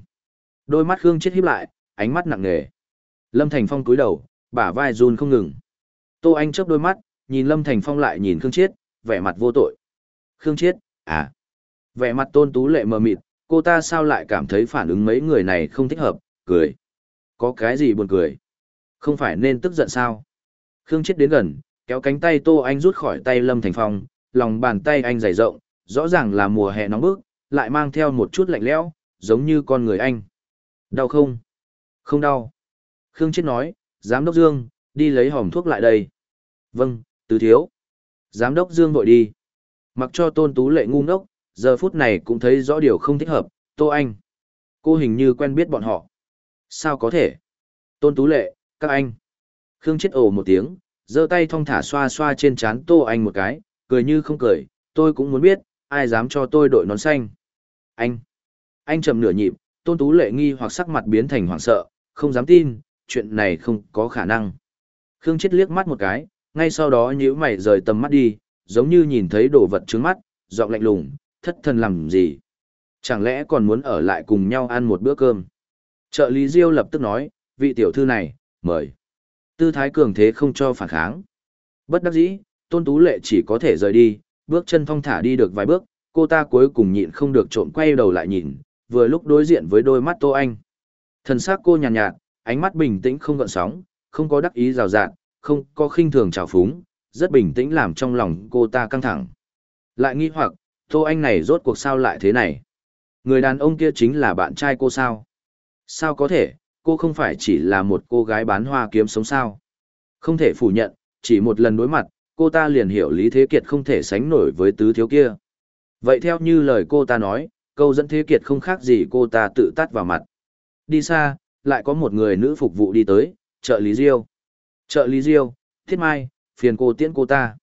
S1: Đôi mắt Khương Chiết híp lại, ánh mắt nặng nề. Lâm Thành Phong cúi đầu, bả vai run không ngừng. Tô Anh chớp đôi mắt, nhìn Lâm Thành Phong lại nhìn Khương Chiết, vẻ mặt vô tội. Khương Chiết, à. Vẻ mặt tôn tú lệ mờ mịt, cô ta sao lại cảm thấy phản ứng mấy người này không thích hợp, cười. Có cái gì buồn cười. Không phải nên tức giận sao? Khương Chết đến gần, kéo cánh tay Tô Anh rút khỏi tay Lâm Thành Phong, lòng bàn tay anh dày rộng, rõ ràng là mùa hè nóng bức, lại mang theo một chút lạnh lẽo, giống như con người anh. Đau không? Không đau. Khương Chết nói, Giám đốc Dương, đi lấy hòm thuốc lại đây. Vâng, tứ thiếu. Giám đốc Dương vội đi. Mặc cho tôn tú lệ ngu ngốc, giờ phút này cũng thấy rõ điều không thích hợp, Tô Anh. Cô hình như quen biết bọn họ. Sao có thể? Tôn tú lệ, các anh. Khương chết ồ một tiếng, giơ tay thong thả xoa xoa trên trán Tô Anh một cái, cười như không cười, tôi cũng muốn biết, ai dám cho tôi đội nón xanh. Anh. Anh chậm nửa nhịp, Tôn Tú Lệ nghi hoặc sắc mặt biến thành hoảng sợ, không dám tin, chuyện này không có khả năng. Khương chết liếc mắt một cái, ngay sau đó nhíu mày rời tầm mắt đi, giống như nhìn thấy đồ vật trướng mắt, giọng lạnh lùng, thất thần làm gì? Chẳng lẽ còn muốn ở lại cùng nhau ăn một bữa cơm? Trợ lý Diêu lập tức nói, vị tiểu thư này, mời. Tư thái cường thế không cho phản kháng. Bất đắc dĩ, tôn tú lệ chỉ có thể rời đi, bước chân thong thả đi được vài bước, cô ta cuối cùng nhịn không được trộm quay đầu lại nhìn, vừa lúc đối diện với đôi mắt tô anh. Thần xác cô nhàn nhạt, nhạt, ánh mắt bình tĩnh không gợn sóng, không có đắc ý rào rạt, không có khinh thường trào phúng, rất bình tĩnh làm trong lòng cô ta căng thẳng. Lại nghi hoặc, tô anh này rốt cuộc sao lại thế này? Người đàn ông kia chính là bạn trai cô sao? Sao có thể, cô không phải chỉ là một cô gái bán hoa kiếm sống sao. Không thể phủ nhận, chỉ một lần đối mặt, cô ta liền hiểu Lý Thế Kiệt không thể sánh nổi với tứ thiếu kia. Vậy theo như lời cô ta nói, câu dẫn Thế Kiệt không khác gì cô ta tự tắt vào mặt. Đi xa, lại có một người nữ phục vụ đi tới, trợ lý Diêu. Trợ lý Diêu, Thiết Mai, phiền cô tiễn cô ta.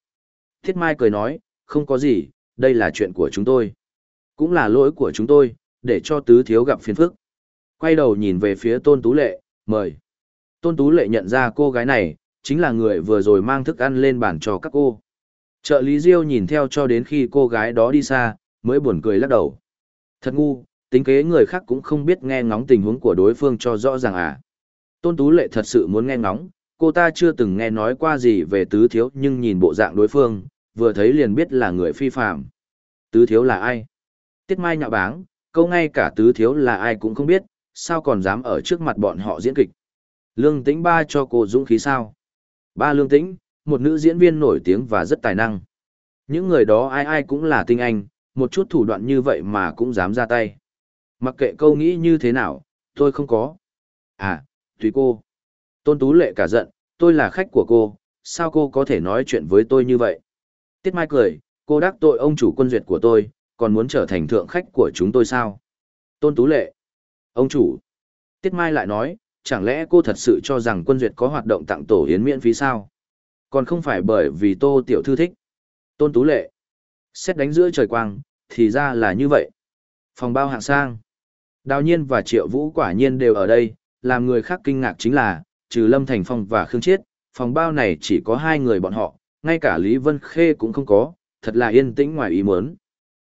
S1: Thiết Mai cười nói, không có gì, đây là chuyện của chúng tôi. Cũng là lỗi của chúng tôi, để cho tứ thiếu gặp phiền phức quay đầu nhìn về phía Tôn Tú Lệ, mời. Tôn Tú Lệ nhận ra cô gái này, chính là người vừa rồi mang thức ăn lên bàn cho các cô. Trợ lý Diêu nhìn theo cho đến khi cô gái đó đi xa, mới buồn cười lắc đầu. Thật ngu, tính kế người khác cũng không biết nghe ngóng tình huống của đối phương cho rõ ràng à. Tôn Tú Lệ thật sự muốn nghe ngóng, cô ta chưa từng nghe nói qua gì về tứ thiếu nhưng nhìn bộ dạng đối phương, vừa thấy liền biết là người phi phạm. Tứ thiếu là ai? Tiết Mai nhạo báng, câu ngay cả tứ thiếu là ai cũng không biết, sao còn dám ở trước mặt bọn họ diễn kịch. Lương Tĩnh ba cho cô dũng khí sao? Ba Lương Tĩnh, một nữ diễn viên nổi tiếng và rất tài năng. Những người đó ai ai cũng là tinh anh, một chút thủ đoạn như vậy mà cũng dám ra tay. Mặc kệ câu nghĩ như thế nào, tôi không có. À, tùy cô. Tôn Tú Lệ cả giận, tôi là khách của cô, sao cô có thể nói chuyện với tôi như vậy? Tiết Mai cười, cô đắc tội ông chủ quân duyệt của tôi, còn muốn trở thành thượng khách của chúng tôi sao? Tôn Tú Lệ, Ông chủ. Tiết Mai lại nói, chẳng lẽ cô thật sự cho rằng quân duyệt có hoạt động tặng tổ hiến miễn phí sao? Còn không phải bởi vì tô tiểu thư thích. Tôn Tú Lệ. Xét đánh giữa trời quang, thì ra là như vậy. Phòng bao hạng sang. Đào nhiên và triệu vũ quả nhiên đều ở đây, làm người khác kinh ngạc chính là, trừ Lâm Thành Phong và Khương Chiết, phòng bao này chỉ có hai người bọn họ, ngay cả Lý Vân Khê cũng không có, thật là yên tĩnh ngoài ý muốn.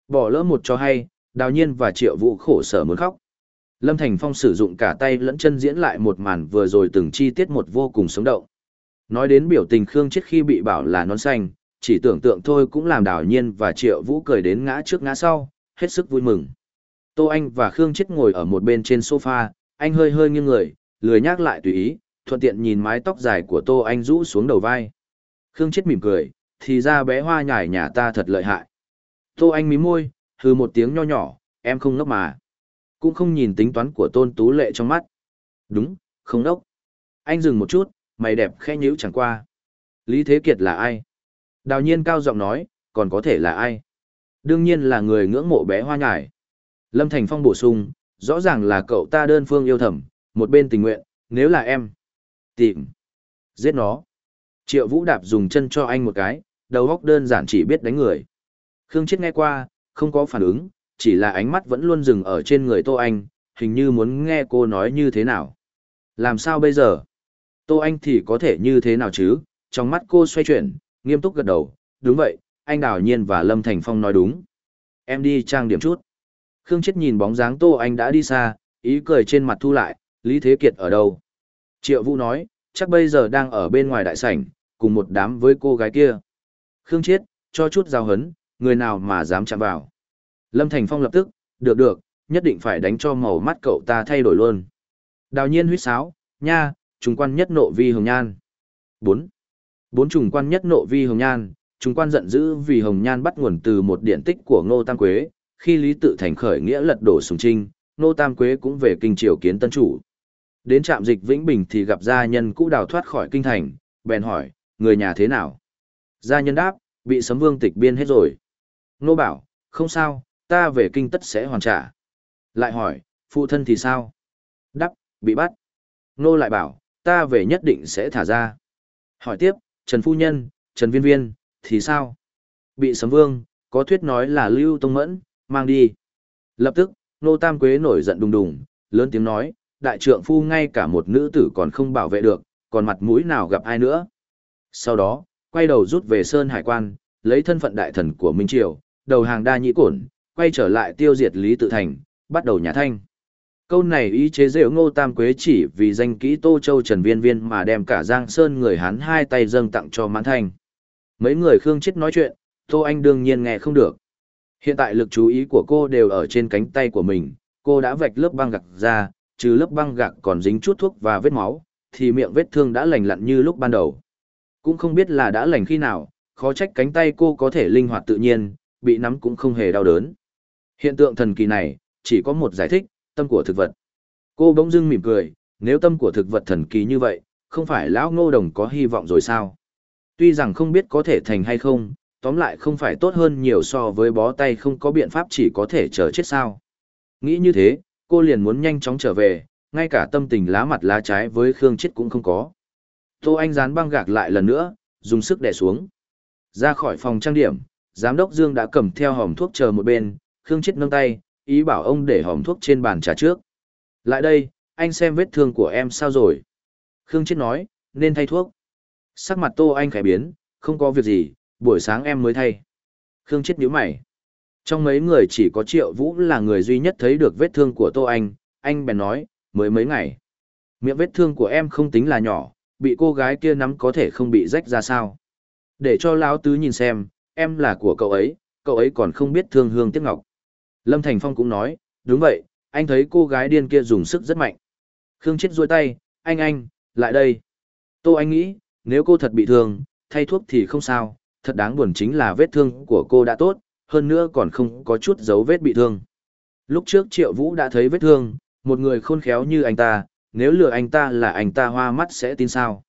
S1: Bỏ lỡ một cho hay, đào nhiên và triệu vũ khổ sở muốn khóc. Lâm Thành Phong sử dụng cả tay lẫn chân diễn lại một màn vừa rồi từng chi tiết một vô cùng sống động. Nói đến biểu tình Khương Chết khi bị bảo là nón xanh, chỉ tưởng tượng thôi cũng làm đảo nhiên và triệu vũ cười đến ngã trước ngã sau, hết sức vui mừng. Tô Anh và Khương Chết ngồi ở một bên trên sofa, anh hơi hơi nghiêng người, lười nhác lại tùy ý, thuận tiện nhìn mái tóc dài của Tô Anh rũ xuống đầu vai. Khương Chết mỉm cười, thì ra bé hoa nhải nhà ta thật lợi hại. Tô Anh mím môi, hừ một tiếng nho nhỏ, em không ngốc mà cũng không nhìn tính toán của tôn tú lệ trong mắt. Đúng, không đốc. Anh dừng một chút, mày đẹp khẽ nhíu chẳng qua. Lý Thế Kiệt là ai? Đào nhiên cao giọng nói, còn có thể là ai? Đương nhiên là người ngưỡng mộ bé hoa nhải. Lâm Thành Phong bổ sung, rõ ràng là cậu ta đơn phương yêu thầm, một bên tình nguyện, nếu là em. Tìm. Giết nó. Triệu Vũ Đạp dùng chân cho anh một cái, đầu góc đơn giản chỉ biết đánh người. Khương Chết nghe qua, không có phản ứng, chỉ là ánh mắt vẫn luôn dừng ở trên người Tô Anh, hình như muốn nghe cô nói như thế nào. Làm sao bây giờ? Tô Anh thì có thể như thế nào chứ? Trong mắt cô xoay chuyển, nghiêm túc gật đầu, đúng vậy, anh Đào Nhiên và Lâm Thành Phong nói đúng. Em đi trang điểm chút. Khương Chết nhìn bóng dáng Tô Anh đã đi xa, ý cười trên mặt thu lại, Lý Thế Kiệt ở đâu? Triệu Vũ nói, chắc bây giờ đang ở bên ngoài đại sảnh, cùng một đám với cô gái kia. Khương Chết, cho chút giao hấn, người nào mà dám chạm vào. Lâm Thành Phong lập tức, được được, nhất định phải đánh cho màu mắt cậu ta thay đổi luôn. Đào nhiên huyết sáo, nha, trùng quan nhất nộ vi hồng nhan. 4. Bốn trùng quan nhất nộ vi hồng nhan, trùng quan giận dữ vì hồng nhan bắt nguồn từ một điện tích của Ngô Tam Quế, khi Lý Tự Thành khởi nghĩa lật đổ Sùng Trinh, Ngô Tam Quế cũng về kinh triều kiến tân chủ. Đến trạm dịch Vĩnh Bình thì gặp gia nhân cũ đào thoát khỏi kinh thành, bèn hỏi, người nhà thế nào? Gia nhân đáp, bị sấm vương tịch biên hết rồi. Ngô bảo, không sao, ta về kinh tất sẽ hoàn trả. Lại hỏi, phụ thân thì sao? Đắp, bị bắt. Nô lại bảo, ta về nhất định sẽ thả ra. Hỏi tiếp, Trần Phu Nhân, Trần Viên Viên, thì sao? Bị sấm vương, có thuyết nói là Lưu Tông Mẫn, mang đi. Lập tức, Nô Tam Quế nổi giận đùng đùng, lớn tiếng nói, đại trượng phu ngay cả một nữ tử còn không bảo vệ được, còn mặt mũi nào gặp ai nữa. Sau đó, quay đầu rút về Sơn Hải Quan, lấy thân phận đại thần của Minh Triều, đầu hàng đa nhĩ cổn, quay trở lại tiêu diệt Lý Tự Thành, bắt đầu nhà thanh. Câu này ý chế rượu ngô tam quế chỉ vì danh kỹ Tô Châu Trần Viên Viên mà đem cả Giang Sơn người Hán hai tay dâng tặng cho mãn thanh. Mấy người Khương Chết nói chuyện, Tô Anh đương nhiên nghe không được. Hiện tại lực chú ý của cô đều ở trên cánh tay của mình, cô đã vạch lớp băng gạc ra, trừ lớp băng gạc còn dính chút thuốc và vết máu, thì miệng vết thương đã lành lặn như lúc ban đầu. Cũng không biết là đã lành khi nào, khó trách cánh tay cô có thể linh hoạt tự nhiên, bị nắm cũng không hề đau đớn. Hiện tượng thần kỳ này, chỉ có một giải thích, tâm của thực vật. Cô bỗng dưng mỉm cười, nếu tâm của thực vật thần kỳ như vậy, không phải lão ngô đồng có hy vọng rồi sao? Tuy rằng không biết có thể thành hay không, tóm lại không phải tốt hơn nhiều so với bó tay không có biện pháp chỉ có thể chờ chết sao. Nghĩ như thế, cô liền muốn nhanh chóng trở về, ngay cả tâm tình lá mặt lá trái với Khương Chết cũng không có. Tô Anh dán băng gạc lại lần nữa, dùng sức đè xuống. Ra khỏi phòng trang điểm, giám đốc Dương đã cầm theo hòm thuốc chờ một bên, Khương Chết nâng tay, ý bảo ông để hòm thuốc trên bàn trà trước. Lại đây, anh xem vết thương của em sao rồi. Khương Chết nói, nên thay thuốc. Sắc mặt Tô Anh khẽ biến, không có việc gì, buổi sáng em mới thay. Khương Chết nhíu mày. Trong mấy người chỉ có Triệu Vũ là người duy nhất thấy được vết thương của Tô Anh, anh bèn nói, mới mấy ngày. Miệng vết thương của em không tính là nhỏ, bị cô gái kia nắm có thể không bị rách ra sao. Để cho lão Tứ nhìn xem, em là của cậu ấy, cậu ấy còn không biết thương hương tiếc ngọc. Lâm Thành Phong cũng nói, đúng vậy, anh thấy cô gái điên kia dùng sức rất mạnh. Khương Chết rôi tay, anh anh, lại đây. Tô Anh nghĩ, nếu cô thật bị thương, thay thuốc thì không sao, thật đáng buồn chính là vết thương của cô đã tốt, hơn nữa còn không có chút dấu vết bị thương. Lúc trước Triệu Vũ đã thấy vết thương, một người khôn khéo như anh ta, nếu lừa anh ta là anh ta hoa mắt sẽ tin sao?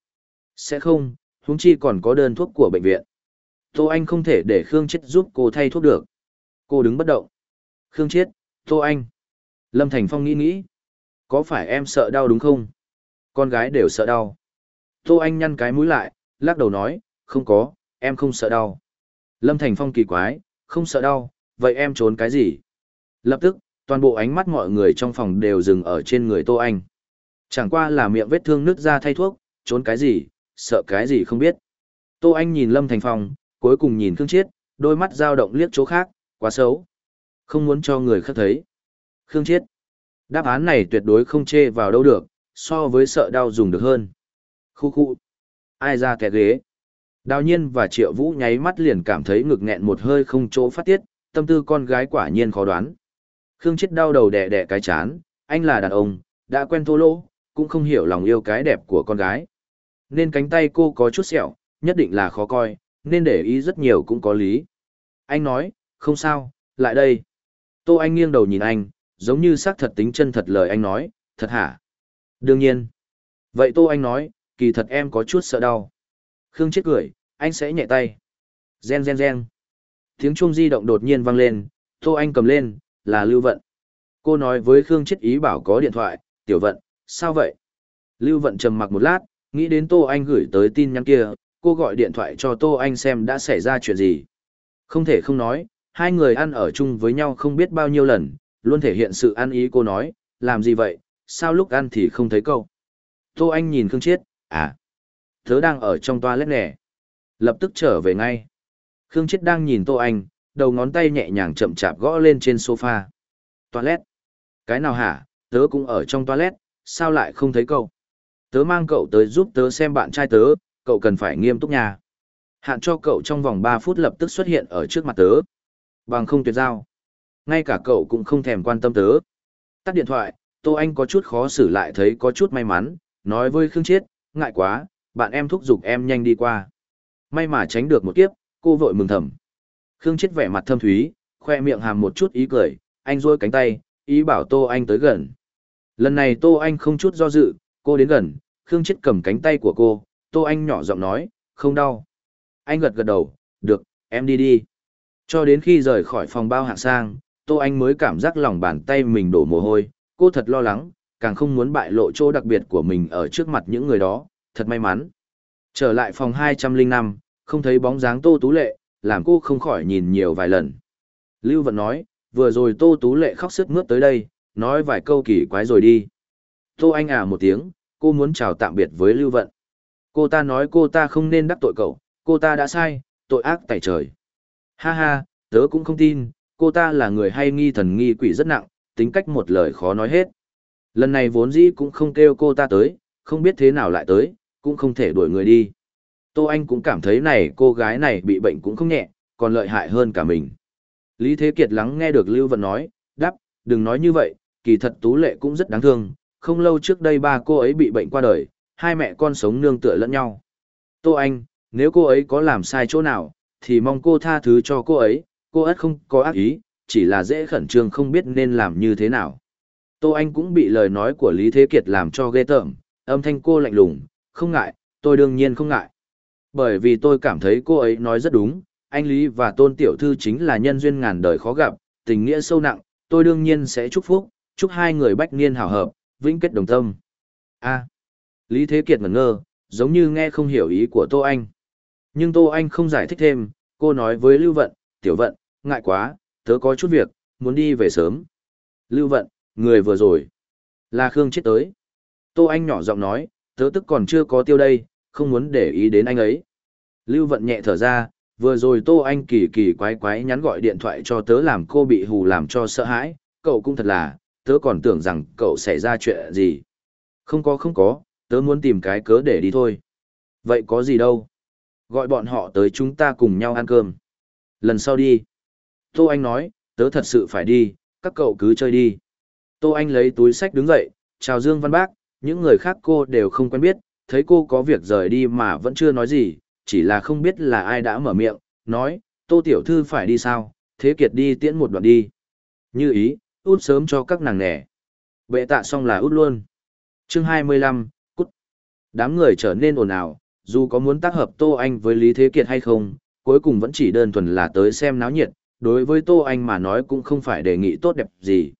S1: Sẽ không, huống chi còn có đơn thuốc của bệnh viện. Tô Anh không thể để Khương Chết giúp cô thay thuốc được. Cô đứng bất động. Khương Chiết, Tô Anh. Lâm Thành Phong nghĩ nghĩ. Có phải em sợ đau đúng không? Con gái đều sợ đau. Tô Anh nhăn cái mũi lại, lắc đầu nói, không có, em không sợ đau. Lâm Thành Phong kỳ quái, không sợ đau, vậy em trốn cái gì? Lập tức, toàn bộ ánh mắt mọi người trong phòng đều dừng ở trên người Tô Anh. Chẳng qua là miệng vết thương nứt ra thay thuốc, trốn cái gì, sợ cái gì không biết. Tô Anh nhìn Lâm Thành Phong, cuối cùng nhìn Khương Chiết, đôi mắt dao động liếc chỗ khác, quá xấu. Không muốn cho người khác thấy. Khương Chiết. Đáp án này tuyệt đối không chê vào đâu được, so với sợ đau dùng được hơn. Khu khu. Ai ra kẻ ghế. Đào nhiên và triệu vũ nháy mắt liền cảm thấy ngực nghẹn một hơi không chỗ phát tiết, tâm tư con gái quả nhiên khó đoán. Khương Chiết đau đầu đẻ đẻ cái chán, anh là đàn ông, đã quen thô lỗ, cũng không hiểu lòng yêu cái đẹp của con gái. Nên cánh tay cô có chút sẹo, nhất định là khó coi, nên để ý rất nhiều cũng có lý. Anh nói, không sao, lại đây. Tô Anh nghiêng đầu nhìn anh, giống như xác thật tính chân thật lời anh nói, thật hả? Đương nhiên. Vậy Tô Anh nói, kỳ thật em có chút sợ đau. Khương chết cười, anh sẽ nhẹ tay. Gen gen gen. Tiếng chuông di động đột nhiên vang lên, Tô Anh cầm lên, là Lưu Vận. Cô nói với Khương chết ý bảo có điện thoại, tiểu vận, sao vậy? Lưu Vận trầm mặc một lát, nghĩ đến Tô Anh gửi tới tin nhắn kia, cô gọi điện thoại cho Tô Anh xem đã xảy ra chuyện gì. Không thể không nói, hai người ăn ở chung với nhau không biết bao nhiêu lần, luôn thể hiện sự ăn ý cô nói, làm gì vậy, sao lúc ăn thì không thấy câu. Tô Anh nhìn Khương Chiết, à, tớ đang ở trong toilet nè. Lập tức trở về ngay. Khương Chiết đang nhìn Tô Anh, đầu ngón tay nhẹ nhàng chậm chạp gõ lên trên sofa. Toilet. Cái nào hả, tớ cũng ở trong toilet, sao lại không thấy cậu? Tớ mang cậu tới giúp tớ xem bạn trai tớ, cậu cần phải nghiêm túc nha. Hạn cho cậu trong vòng 3 phút lập tức xuất hiện ở trước mặt tớ, Bằng không tuyệt giao. Ngay cả cậu cũng không thèm quan tâm tớ. Tắt điện thoại, Tô Anh có chút khó xử lại thấy có chút may mắn, nói với Khương Chiết, ngại quá, bạn em thúc giục em nhanh đi qua. May mà tránh được một kiếp, cô vội mừng thầm. Khương Chiết vẻ mặt thâm thúy, khoe miệng hàm một chút ý cười, anh duỗi cánh tay, ý bảo Tô Anh tới gần. Lần này Tô Anh không chút do dự, cô đến gần, Khương Chiết cầm cánh tay của cô, Tô Anh nhỏ giọng nói, không đau. Anh gật gật đầu, được, em đi đi. Cho đến khi rời khỏi phòng bao hạng sang, Tô Anh mới cảm giác lòng bàn tay mình đổ mồ hôi, cô thật lo lắng, càng không muốn bại lộ chỗ đặc biệt của mình ở trước mặt những người đó, thật may mắn. Trở lại phòng 205, không thấy bóng dáng Tô Tú Lệ, làm cô không khỏi nhìn nhiều vài lần. Lưu Vận nói, vừa rồi Tô Tú Lệ khóc sức mướt tới đây, nói vài câu kỳ quái rồi đi. Tô Anh à một tiếng, cô muốn chào tạm biệt với Lưu Vận. Cô ta nói cô ta không nên đắc tội cậu, cô ta đã sai, tội ác tại trời. Ha ha, tớ cũng không tin, cô ta là người hay nghi thần nghi quỷ rất nặng, tính cách một lời khó nói hết. Lần này vốn dĩ cũng không kêu cô ta tới, không biết thế nào lại tới, cũng không thể đuổi người đi. Tô Anh cũng cảm thấy này cô gái này bị bệnh cũng không nhẹ, còn lợi hại hơn cả mình. Lý Thế Kiệt lắng nghe được Lưu Vận nói, đáp, đừng nói như vậy, kỳ thật Tú Lệ cũng rất đáng thương, không lâu trước đây ba cô ấy bị bệnh qua đời, hai mẹ con sống nương tựa lẫn nhau. Tô Anh, nếu cô ấy có làm sai chỗ nào, thì mong cô tha thứ cho cô ấy, cô ất không có ác ý, chỉ là dễ khẩn trương không biết nên làm như thế nào. Tô Anh cũng bị lời nói của Lý Thế Kiệt làm cho ghê tởm, âm thanh cô lạnh lùng, không ngại, tôi đương nhiên không ngại. Bởi vì tôi cảm thấy cô ấy nói rất đúng, anh Lý và Tôn Tiểu Thư chính là nhân duyên ngàn đời khó gặp, tình nghĩa sâu nặng, tôi đương nhiên sẽ chúc phúc, chúc hai người bách niên hảo hợp, vĩnh kết đồng tâm. a Lý Thế Kiệt ngẩn ngơ, giống như nghe không hiểu ý của Tô Anh. Nhưng Tô Anh không giải thích thêm, cô nói với Lưu Vận, Tiểu Vận, ngại quá, tớ có chút việc, muốn đi về sớm. Lưu Vận, người vừa rồi. Là Khương chết tới. Tô Anh nhỏ giọng nói, tớ tức còn chưa có tiêu đây, không muốn để ý đến anh ấy. Lưu Vận nhẹ thở ra, vừa rồi Tô Anh kỳ kỳ quái quái nhắn gọi điện thoại cho tớ làm cô bị hù làm cho sợ hãi, cậu cũng thật là, tớ còn tưởng rằng cậu xảy ra chuyện gì. Không có không có, tớ muốn tìm cái cớ để đi thôi. Vậy có gì đâu gọi bọn họ tới chúng ta cùng nhau ăn cơm. Lần sau đi. Tô Anh nói, tớ thật sự phải đi, các cậu cứ chơi đi. Tô Anh lấy túi sách đứng dậy, chào Dương Văn Bác, những người khác cô đều không quen biết, thấy cô có việc rời đi mà vẫn chưa nói gì, chỉ là không biết là ai đã mở miệng, nói, Tô Tiểu Thư phải đi sao, thế kiệt đi tiễn một đoạn đi. Như ý, út sớm cho các nàng nẻ. vệ tạ xong là út luôn. chương 25, cút. Đám người trở nên ồn ào, dù có muốn tác hợp Tô Anh với Lý Thế Kiệt hay không, cuối cùng vẫn chỉ đơn thuần là tới xem náo nhiệt, đối với Tô Anh mà nói cũng không phải đề nghị tốt đẹp gì.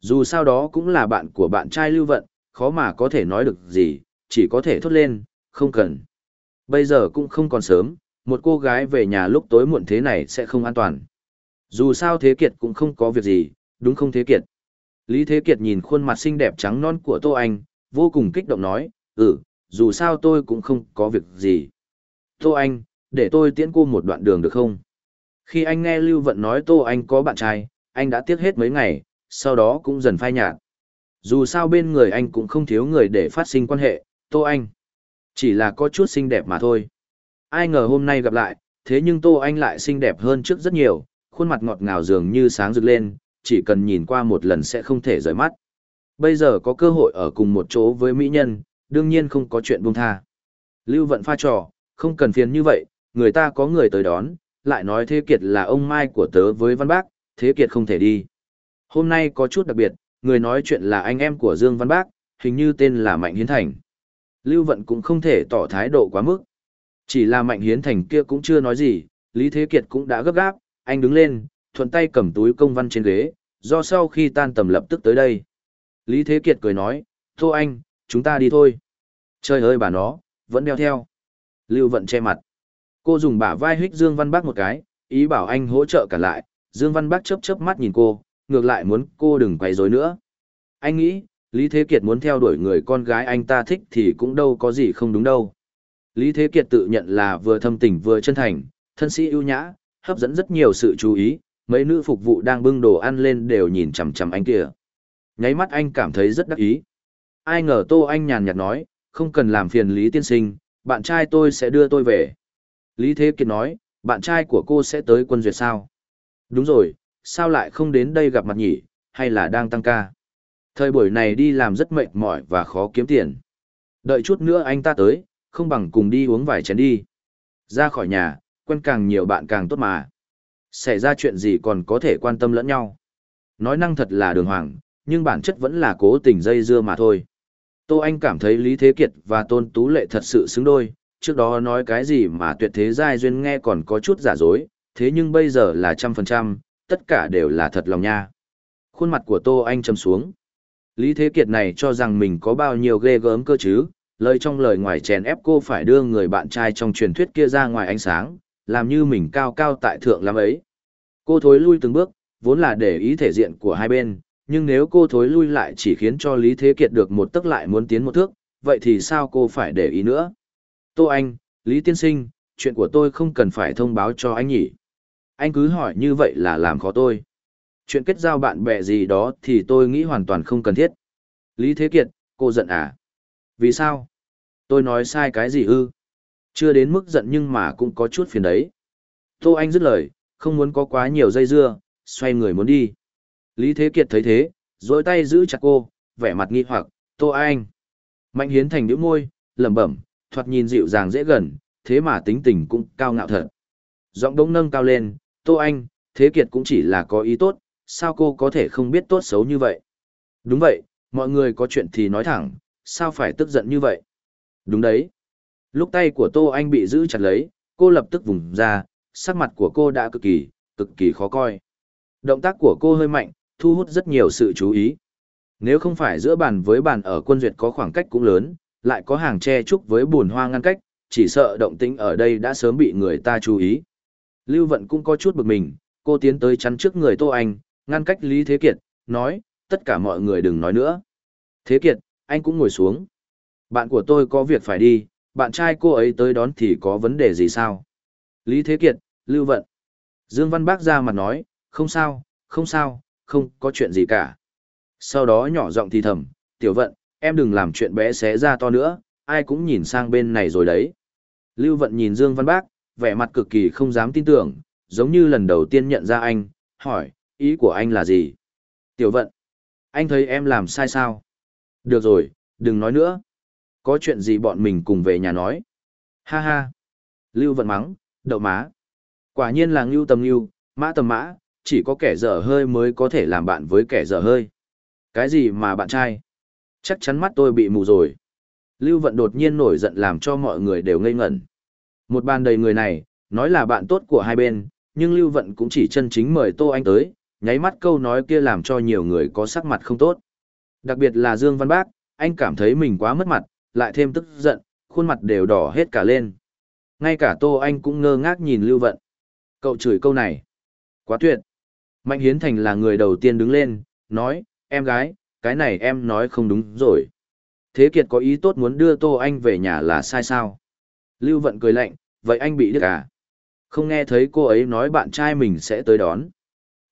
S1: Dù sao đó cũng là bạn của bạn trai Lưu Vận, khó mà có thể nói được gì, chỉ có thể thốt lên, không cần. Bây giờ cũng không còn sớm, một cô gái về nhà lúc tối muộn thế này sẽ không an toàn. Dù sao Thế Kiệt cũng không có việc gì, đúng không Thế Kiệt? Lý Thế Kiệt nhìn khuôn mặt xinh đẹp trắng non của Tô Anh, vô cùng kích động nói, ừ, dù sao tôi cũng không có việc gì. Tô Anh, để tôi tiễn cô một đoạn đường được không? Khi anh nghe Lưu Vận nói Tô Anh có bạn trai, anh đã tiếc hết mấy ngày, sau đó cũng dần phai nhạt. Dù sao bên người anh cũng không thiếu người để phát sinh quan hệ, Tô Anh. Chỉ là có chút xinh đẹp mà thôi. Ai ngờ hôm nay gặp lại, thế nhưng Tô Anh lại xinh đẹp hơn trước rất nhiều, khuôn mặt ngọt ngào dường như sáng rực lên, chỉ cần nhìn qua một lần sẽ không thể rời mắt. Bây giờ có cơ hội ở cùng một chỗ với mỹ nhân, đương nhiên không có chuyện buông tha. Lưu vận pha trò, không cần phiền như vậy, người ta có người tới đón, lại nói Thế Kiệt là ông mai của tớ với Văn Bác, Thế Kiệt không thể đi. Hôm nay có chút đặc biệt, người nói chuyện là anh em của Dương Văn Bác, hình như tên là Mạnh Hiến Thành. Lưu Vận cũng không thể tỏ thái độ quá mức. Chỉ là Mạnh Hiến Thành kia cũng chưa nói gì, Lý Thế Kiệt cũng đã gấp gáp, anh đứng lên, thuận tay cầm túi công văn trên ghế, do sau khi tan tầm lập tức tới đây. Lý Thế Kiệt cười nói, Tô Anh, chúng ta đi thôi. Trời ơi bà nó, vẫn đeo theo. Lưu Vận che mặt. Cô dùng bả vai hích Dương Văn Bác một cái, ý bảo anh hỗ trợ cả lại. Dương Văn Bác chớp chớp mắt nhìn cô, ngược lại muốn cô đừng quay rối nữa. Anh nghĩ, Lý Thế Kiệt muốn theo đuổi người con gái anh ta thích thì cũng đâu có gì không đúng đâu. Lý Thế Kiệt tự nhận là vừa thâm tình vừa chân thành, thân sĩ ưu nhã, hấp dẫn rất nhiều sự chú ý, mấy nữ phục vụ đang bưng đồ ăn lên đều nhìn chằm chằm anh kia. Nháy mắt anh cảm thấy rất đắc ý ai ngờ Tô Anh nhàn nhạt nói, không cần làm phiền Lý Tiên Sinh, bạn trai tôi sẽ đưa tôi về. Lý Thế Kiệt nói, bạn trai của cô sẽ tới quân duyệt sao? Đúng rồi, sao lại không đến đây gặp mặt nhỉ, hay là đang tăng ca? Thời buổi này đi làm rất mệt mỏi và khó kiếm tiền. Đợi chút nữa anh ta tới, không bằng cùng đi uống vài chén đi. Ra khỏi nhà, quen càng nhiều bạn càng tốt mà. Xảy ra chuyện gì còn có thể quan tâm lẫn nhau. Nói năng thật là đường hoàng, nhưng bản chất vẫn là cố tình dây dưa mà thôi. Tô Anh cảm thấy Lý Thế Kiệt và Tôn Tú Lệ thật sự xứng đôi, trước đó nói cái gì mà tuyệt thế giai duyên nghe còn có chút giả dối, thế nhưng bây giờ là trăm phần trăm, tất cả đều là thật lòng nha. Khuôn mặt của Tô Anh châm xuống. Lý Thế Kiệt này cho rằng mình có bao nhiêu ghê gớm cơ chứ, lời trong lời ngoài chèn ép cô phải đưa người bạn trai trong truyền thuyết kia ra ngoài ánh sáng, làm như mình cao cao tại thượng lắm ấy. Cô thối lui từng bước, vốn là để ý thể diện của hai bên, nhưng nếu cô thối lui lại chỉ khiến cho Lý Thế Kiệt được một tức lại muốn tiến một thước, vậy thì sao cô phải để ý nữa? Tô Anh, Lý Tiên Sinh, chuyện của tôi không cần phải thông báo cho anh nhỉ? Anh cứ hỏi như vậy là làm khó tôi. Chuyện kết giao bạn bè gì đó thì tôi nghĩ hoàn toàn không cần thiết. Lý Thế Kiệt, cô giận à? Vì sao? Tôi nói sai cái gì ư? Chưa đến mức giận nhưng mà cũng có chút phiền đấy. Tô Anh dứt lời, không muốn có quá nhiều dây dưa, xoay người muốn đi. Lý Thế Kiệt thấy thế, dối tay giữ chặt cô, vẻ mặt nghi hoặc, Tô Anh. Mạnh Hiến Thành nhíu môi, lẩm bẩm, thoạt nhìn dịu dàng dễ gần, thế mà tính tình cũng cao ngạo thật. Giọng đông nâng cao lên, Tô Anh, Thế Kiệt cũng chỉ là có ý tốt, sao cô có thể không biết tốt xấu như vậy? Đúng vậy, mọi người có chuyện thì nói thẳng, sao phải tức giận như vậy? Đúng đấy. Lúc tay của Tô Anh bị giữ chặt lấy, cô lập tức vùng ra, sắc mặt của cô đã cực kỳ, cực kỳ khó coi. Động tác của cô hơi mạnh, thu hút rất nhiều sự chú ý. Nếu không phải giữa bàn với bàn ở quân duyệt có khoảng cách cũng lớn, lại có hàng tre trúc với bùn hoa ngăn cách, chỉ sợ động tĩnh ở đây đã sớm bị người ta chú ý. Lưu Vận cũng có chút bực mình, cô tiến tới chắn trước người Tô Anh, ngăn cách Lý Thế Kiệt, nói, tất cả mọi người đừng nói nữa. Thế Kiệt, anh cũng ngồi xuống. Bạn của tôi có việc phải đi, bạn trai cô ấy tới đón thì có vấn đề gì sao? Lý Thế Kiệt, Lưu Vận. Dương Văn Bác ra mặt nói, không sao, không sao, không có chuyện gì cả. Sau đó nhỏ giọng thì thầm, tiểu vận, em đừng làm chuyện bé xé ra to nữa, ai cũng nhìn sang bên này rồi đấy. Lưu vận nhìn Dương Văn Bác, vẻ mặt cực kỳ không dám tin tưởng, giống như lần đầu tiên nhận ra anh, hỏi, ý của anh là gì? Tiểu vận, anh thấy em làm sai sao? Được rồi, đừng nói nữa. Có chuyện gì bọn mình cùng về nhà nói. Ha ha. Lưu vận mắng, đậu má. Quả nhiên là ngưu tầm ngưu, mã tầm mã, chỉ có kẻ dở hơi mới có thể làm bạn với kẻ dở hơi. Cái gì mà bạn trai? Chắc chắn mắt tôi bị mù rồi. Lưu Vận đột nhiên nổi giận làm cho mọi người đều ngây ngẩn. Một bàn đầy người này, nói là bạn tốt của hai bên, nhưng Lưu Vận cũng chỉ chân chính mời Tô Anh tới, nháy mắt câu nói kia làm cho nhiều người có sắc mặt không tốt. Đặc biệt là Dương Văn Bác, anh cảm thấy mình quá mất mặt, lại thêm tức giận, khuôn mặt đều đỏ hết cả lên. Ngay cả Tô Anh cũng ngơ ngác nhìn Lưu Vận. Cậu chửi câu này. Quá tuyệt. Mạnh Hiến Thành là người đầu tiên đứng lên, nói, em gái, cái này em nói không đúng rồi. Thế Kiệt có ý tốt muốn đưa Tô Anh về nhà là sai sao? Lưu Vận cười lạnh, vậy anh bị đứt à? Không nghe thấy cô ấy nói bạn trai mình sẽ tới đón.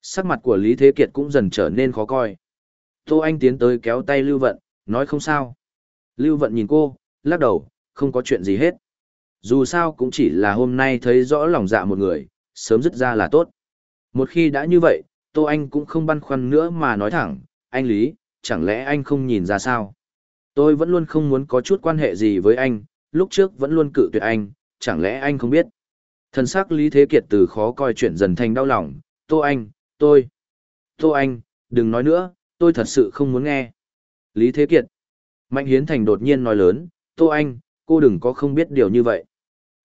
S1: Sắc mặt của Lý Thế Kiệt cũng dần trở nên khó coi. Tô Anh tiến tới kéo tay Lưu Vận, nói không sao. Lưu Vận nhìn cô, lắc đầu, không có chuyện gì hết. Dù sao cũng chỉ là hôm nay thấy rõ lòng dạ một người, sớm dứt ra là tốt. Một khi đã như vậy, Tô Anh cũng không băn khoăn nữa mà nói thẳng, anh Lý, chẳng lẽ anh không nhìn ra sao? Tôi vẫn luôn không muốn có chút quan hệ gì với anh, lúc trước vẫn luôn cự tuyệt anh, chẳng lẽ anh không biết? Thần sắc Lý Thế Kiệt từ khó coi chuyển dần thành đau lòng, Tô Anh, tôi, Tô Anh, đừng nói nữa, tôi thật sự không muốn nghe. Lý Thế Kiệt, Mạnh Hiến Thành đột nhiên nói lớn, Tô Anh, cô đừng có không biết điều như vậy.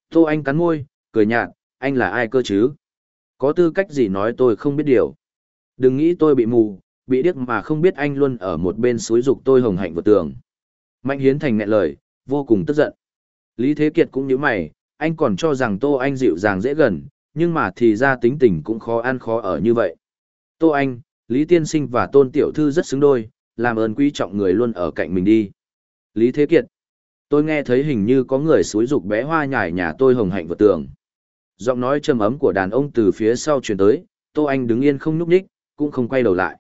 S1: Tô Anh cắn môi, cười nhạt, anh là ai cơ chứ? có tư cách gì nói tôi không biết điều. Đừng nghĩ tôi bị mù, bị điếc mà không biết anh luôn ở một bên suối dục tôi hồng hạnh vượt tường. Mạnh Hiến Thành nghẹn lời, vô cùng tức giận. Lý Thế Kiệt cũng như mày, anh còn cho rằng Tô Anh dịu dàng dễ gần, nhưng mà thì ra tính tình cũng khó ăn khó ở như vậy. Tô Anh, Lý Tiên Sinh và Tôn Tiểu Thư rất xứng đôi, làm ơn quý trọng người luôn ở cạnh mình đi. Lý Thế Kiệt, tôi nghe thấy hình như có người suối dục bé hoa nhải nhà tôi hồng hạnh vượt tường giọng nói trầm ấm của đàn ông từ phía sau truyền tới, Tô Anh đứng yên không nhúc nhích, cũng không quay đầu lại.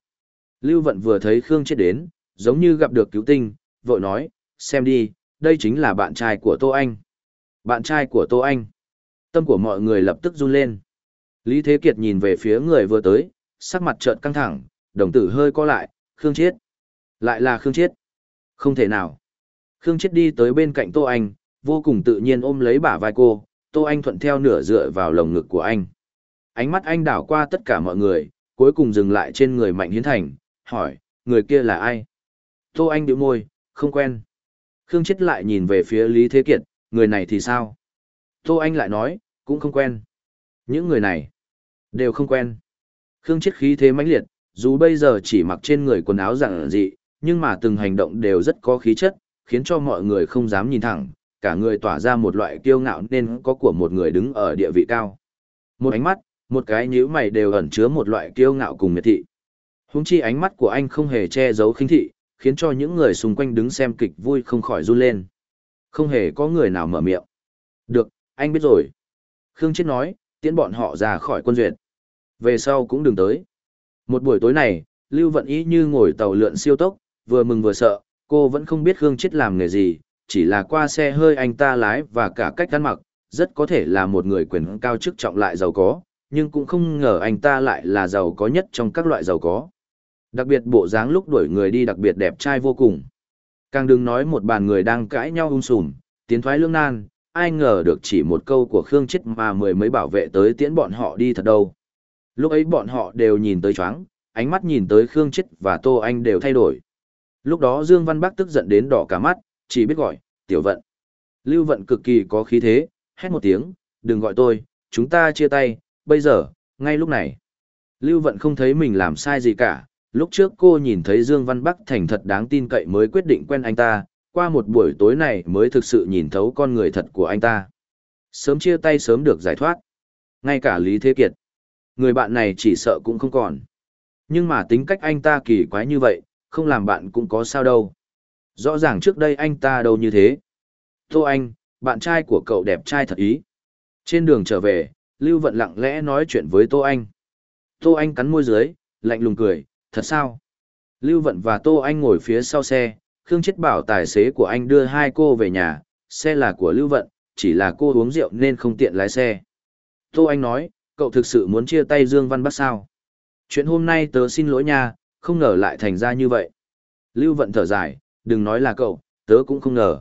S1: Lưu Vận vừa thấy Khương Chết đến, giống như gặp được cứu tinh, vội nói, xem đi, đây chính là bạn trai của Tô Anh. Bạn trai của Tô Anh. Tâm của mọi người lập tức run lên. Lý Thế Kiệt nhìn về phía người vừa tới, sắc mặt trợn căng thẳng, đồng tử hơi co lại, Khương Chết. Lại là Khương Chết. Không thể nào. Khương Chết đi tới bên cạnh Tô Anh, vô cùng tự nhiên ôm lấy bả vai cô, Tô Anh thuận theo nửa dựa vào lồng ngực của anh. Ánh mắt anh đảo qua tất cả mọi người, cuối cùng dừng lại trên người Mạnh Hiến Thành, hỏi, người kia là ai? Tô Anh điệu môi, không quen. Khương Chết lại nhìn về phía Lý Thế Kiệt, người này thì sao? Tô Anh lại nói, cũng không quen. Những người này, đều không quen. Khương Chết khí thế mãnh liệt, dù bây giờ chỉ mặc trên người quần áo dạng dị, nhưng mà từng hành động đều rất có khí chất, khiến cho mọi người không dám nhìn thẳng, cả người tỏa ra một loại kiêu ngạo nên có của một người đứng ở địa vị cao. Một ánh mắt, một cái nhíu mày đều ẩn chứa một loại kiêu ngạo cùng miệt thị. Húng chi ánh mắt của anh không hề che giấu khinh thị, khiến cho những người xung quanh đứng xem kịch vui không khỏi run lên. Không hề có người nào mở miệng. Được, anh biết rồi. Khương Chết nói, tiến bọn họ ra khỏi quân duyệt. Về sau cũng đừng tới. Một buổi tối này, Lưu Vận Ý như ngồi tàu lượn siêu tốc, vừa mừng vừa sợ, cô vẫn không biết Khương Chết làm nghề gì, chỉ là qua xe hơi anh ta lái và cả cách ăn mặc, rất có thể là một người quyền cao chức trọng lại giàu có, nhưng cũng không ngờ anh ta lại là giàu có nhất trong các loại giàu có. Đặc biệt bộ dáng lúc đuổi người đi đặc biệt đẹp trai vô cùng. Càng đừng nói một bàn người đang cãi nhau um sùm, tiến thoái lương nan, ai ngờ được chỉ một câu của Khương Chết mà mười mấy bảo vệ tới tiễn bọn họ đi thật đâu. Lúc ấy bọn họ đều nhìn tới choáng, ánh mắt nhìn tới Khương Chết và Tô Anh đều thay đổi. Lúc đó Dương Văn Bắc tức giận đến đỏ cả mắt, chỉ biết gọi, tiểu vận. Lưu vận cực kỳ có khí thế, hét một tiếng, đừng gọi tôi, chúng ta chia tay, bây giờ, ngay lúc này. Lưu vận không thấy mình làm sai gì cả, lúc trước cô nhìn thấy Dương Văn Bắc thành thật đáng tin cậy mới quyết định quen anh ta, qua một buổi tối này mới thực sự nhìn thấu con người thật của anh ta. Sớm chia tay sớm được giải thoát. Ngay cả Lý Thế Kiệt, người bạn này chỉ sợ cũng không còn. Nhưng mà tính cách anh ta kỳ quái như vậy, không làm bạn cũng có sao đâu. Rõ ràng trước đây anh ta đâu như thế. Tô Anh, bạn trai của cậu đẹp trai thật ý. Trên đường trở về, Lưu Vận lặng lẽ nói chuyện với Tô Anh. Tô Anh cắn môi dưới, lạnh lùng cười, thật sao? Lưu Vận và Tô Anh ngồi phía sau xe, Khương Chết bảo tài xế của anh đưa hai cô về nhà, xe là của Lưu Vận, chỉ là cô uống rượu nên không tiện lái xe. Tô Anh nói, cậu thực sự muốn chia tay Dương Văn Bắc sao? Chuyện hôm nay tớ xin lỗi nha, không ngờ lại thành ra như vậy. Lưu Vận thở dài, đừng nói là cậu, tớ cũng không ngờ.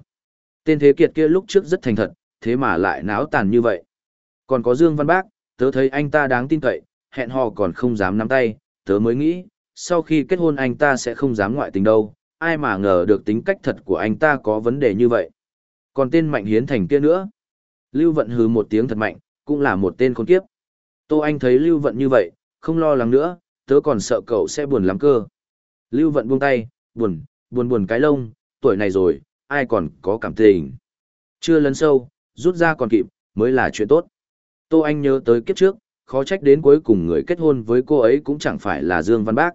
S1: Tên thế kiệt kia lúc trước rất thành thật, thế mà lại náo tàn như vậy. Còn có Dương Văn Bác, tớ thấy anh ta đáng tin cậy, hẹn hò còn không dám nắm tay, tớ mới nghĩ, sau khi kết hôn anh ta sẽ không dám ngoại tình đâu, ai mà ngờ được tính cách thật của anh ta có vấn đề như vậy. Còn tên Mạnh Hiến Thành kia nữa. Lưu Vận hừ một tiếng thật mạnh, cũng là một tên con kiếp. Tô Anh thấy Lưu Vận như vậy, không lo lắng nữa, tớ còn sợ cậu sẽ buồn lắm cơ. Lưu Vận buông tay, buồn, buồn buồn cái lông, tuổi này rồi, ai còn có cảm tình. Chưa lấn sâu, rút ra còn kịp, mới là chuyện tốt. Tô Anh nhớ tới kiếp trước, khó trách đến cuối cùng người kết hôn với cô ấy cũng chẳng phải là Dương Văn Bác.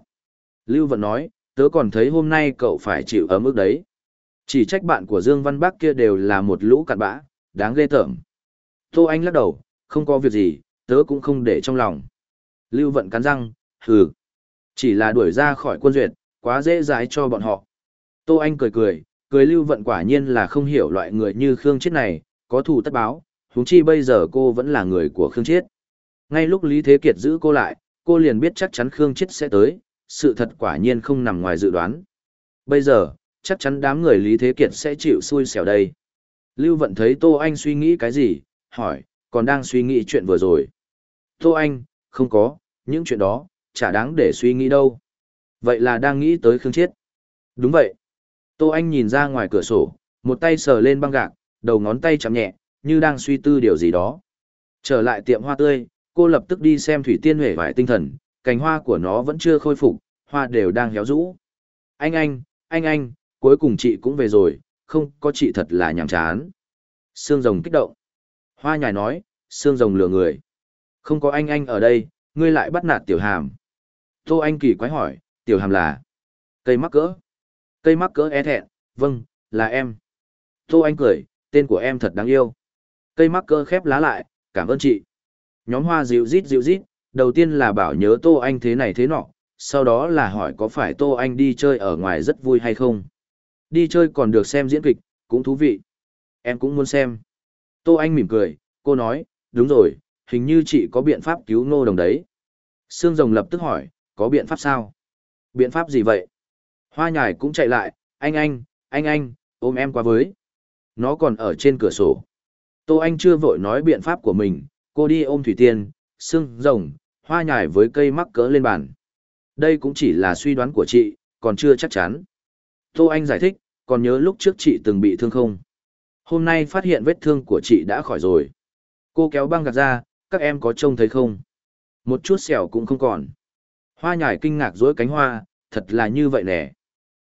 S1: Lưu Vận nói, tớ còn thấy hôm nay cậu phải chịu ấm ức đấy. Chỉ trách bạn của Dương Văn Bác kia đều là một lũ cặn bã, đáng ghê tởm. Tô Anh lắc đầu, không có việc gì, tớ cũng không để trong lòng. Lưu Vận cắn răng, hừ. Chỉ là đuổi ra khỏi quân duyệt, quá dễ dãi cho bọn họ. Tô Anh cười cười, cười Lưu Vận quả nhiên là không hiểu loại người như Khương Chiết này, có thủ tất báo, huống chi bây giờ cô vẫn là người của Khương Chiết. Ngay lúc Lý Thế Kiệt giữ cô lại, cô liền biết chắc chắn Khương Chiết sẽ tới, sự thật quả nhiên không nằm ngoài dự đoán. Bây giờ, chắc chắn đám người Lý Thế Kiệt sẽ chịu xui xẻo đây. Lưu Vận thấy Tô Anh suy nghĩ cái gì, hỏi, còn đang suy nghĩ chuyện vừa rồi. Tô Anh, không có, những chuyện đó, chả đáng để suy nghĩ đâu. Vậy là đang nghĩ tới Khương Chiết. Đúng vậy. Tô Anh nhìn ra ngoài cửa sổ, một tay sờ lên băng gạc, đầu ngón tay chạm nhẹ, như đang suy tư điều gì đó. Trở lại tiệm hoa tươi, cô lập tức đi xem thủy tiên huệ vải tinh thần, cành hoa của nó vẫn chưa khôi phục, hoa đều đang héo rũ. Anh anh, anh anh, cuối cùng chị cũng về rồi, không có chị thật là nhàm chán. Sương rồng kích động. Hoa nhài nói, sương rồng lừa người. Không có anh anh ở đây, ngươi lại bắt nạt tiểu hàm. Tô anh kỳ quái hỏi, tiểu hàm là cây mắc cỡ. Cây mắc cỡ e thẹn, vâng, là em. Tô Anh cười, tên của em thật đáng yêu. Cây mắc cỡ khép lá lại, cảm ơn chị. Nhóm hoa dịu rít dịu rít, đầu tiên là bảo nhớ Tô Anh thế này thế nọ, sau đó là hỏi có phải Tô Anh đi chơi ở ngoài rất vui hay không. Đi chơi còn được xem diễn kịch, cũng thú vị. Em cũng muốn xem. Tô Anh mỉm cười, cô nói, đúng rồi, hình như chị có biện pháp cứu ngô đồng đấy. Sương Rồng lập tức hỏi, có biện pháp sao? Biện pháp gì vậy? Hoa nhài cũng chạy lại, anh anh, anh anh, ôm em qua với. Nó còn ở trên cửa sổ. Tô Anh chưa vội nói biện pháp của mình, cô đi ôm Thủy Tiên, Sưng, rồng, hoa nhài với cây mắc cỡ lên bàn. Đây cũng chỉ là suy đoán của chị, còn chưa chắc chắn. Tô Anh giải thích, còn nhớ lúc trước chị từng bị thương không? Hôm nay phát hiện vết thương của chị đã khỏi rồi. Cô kéo băng gạt ra, các em có trông thấy không? Một chút sẹo cũng không còn. Hoa nhải kinh ngạc dối cánh hoa, thật là như vậy nè.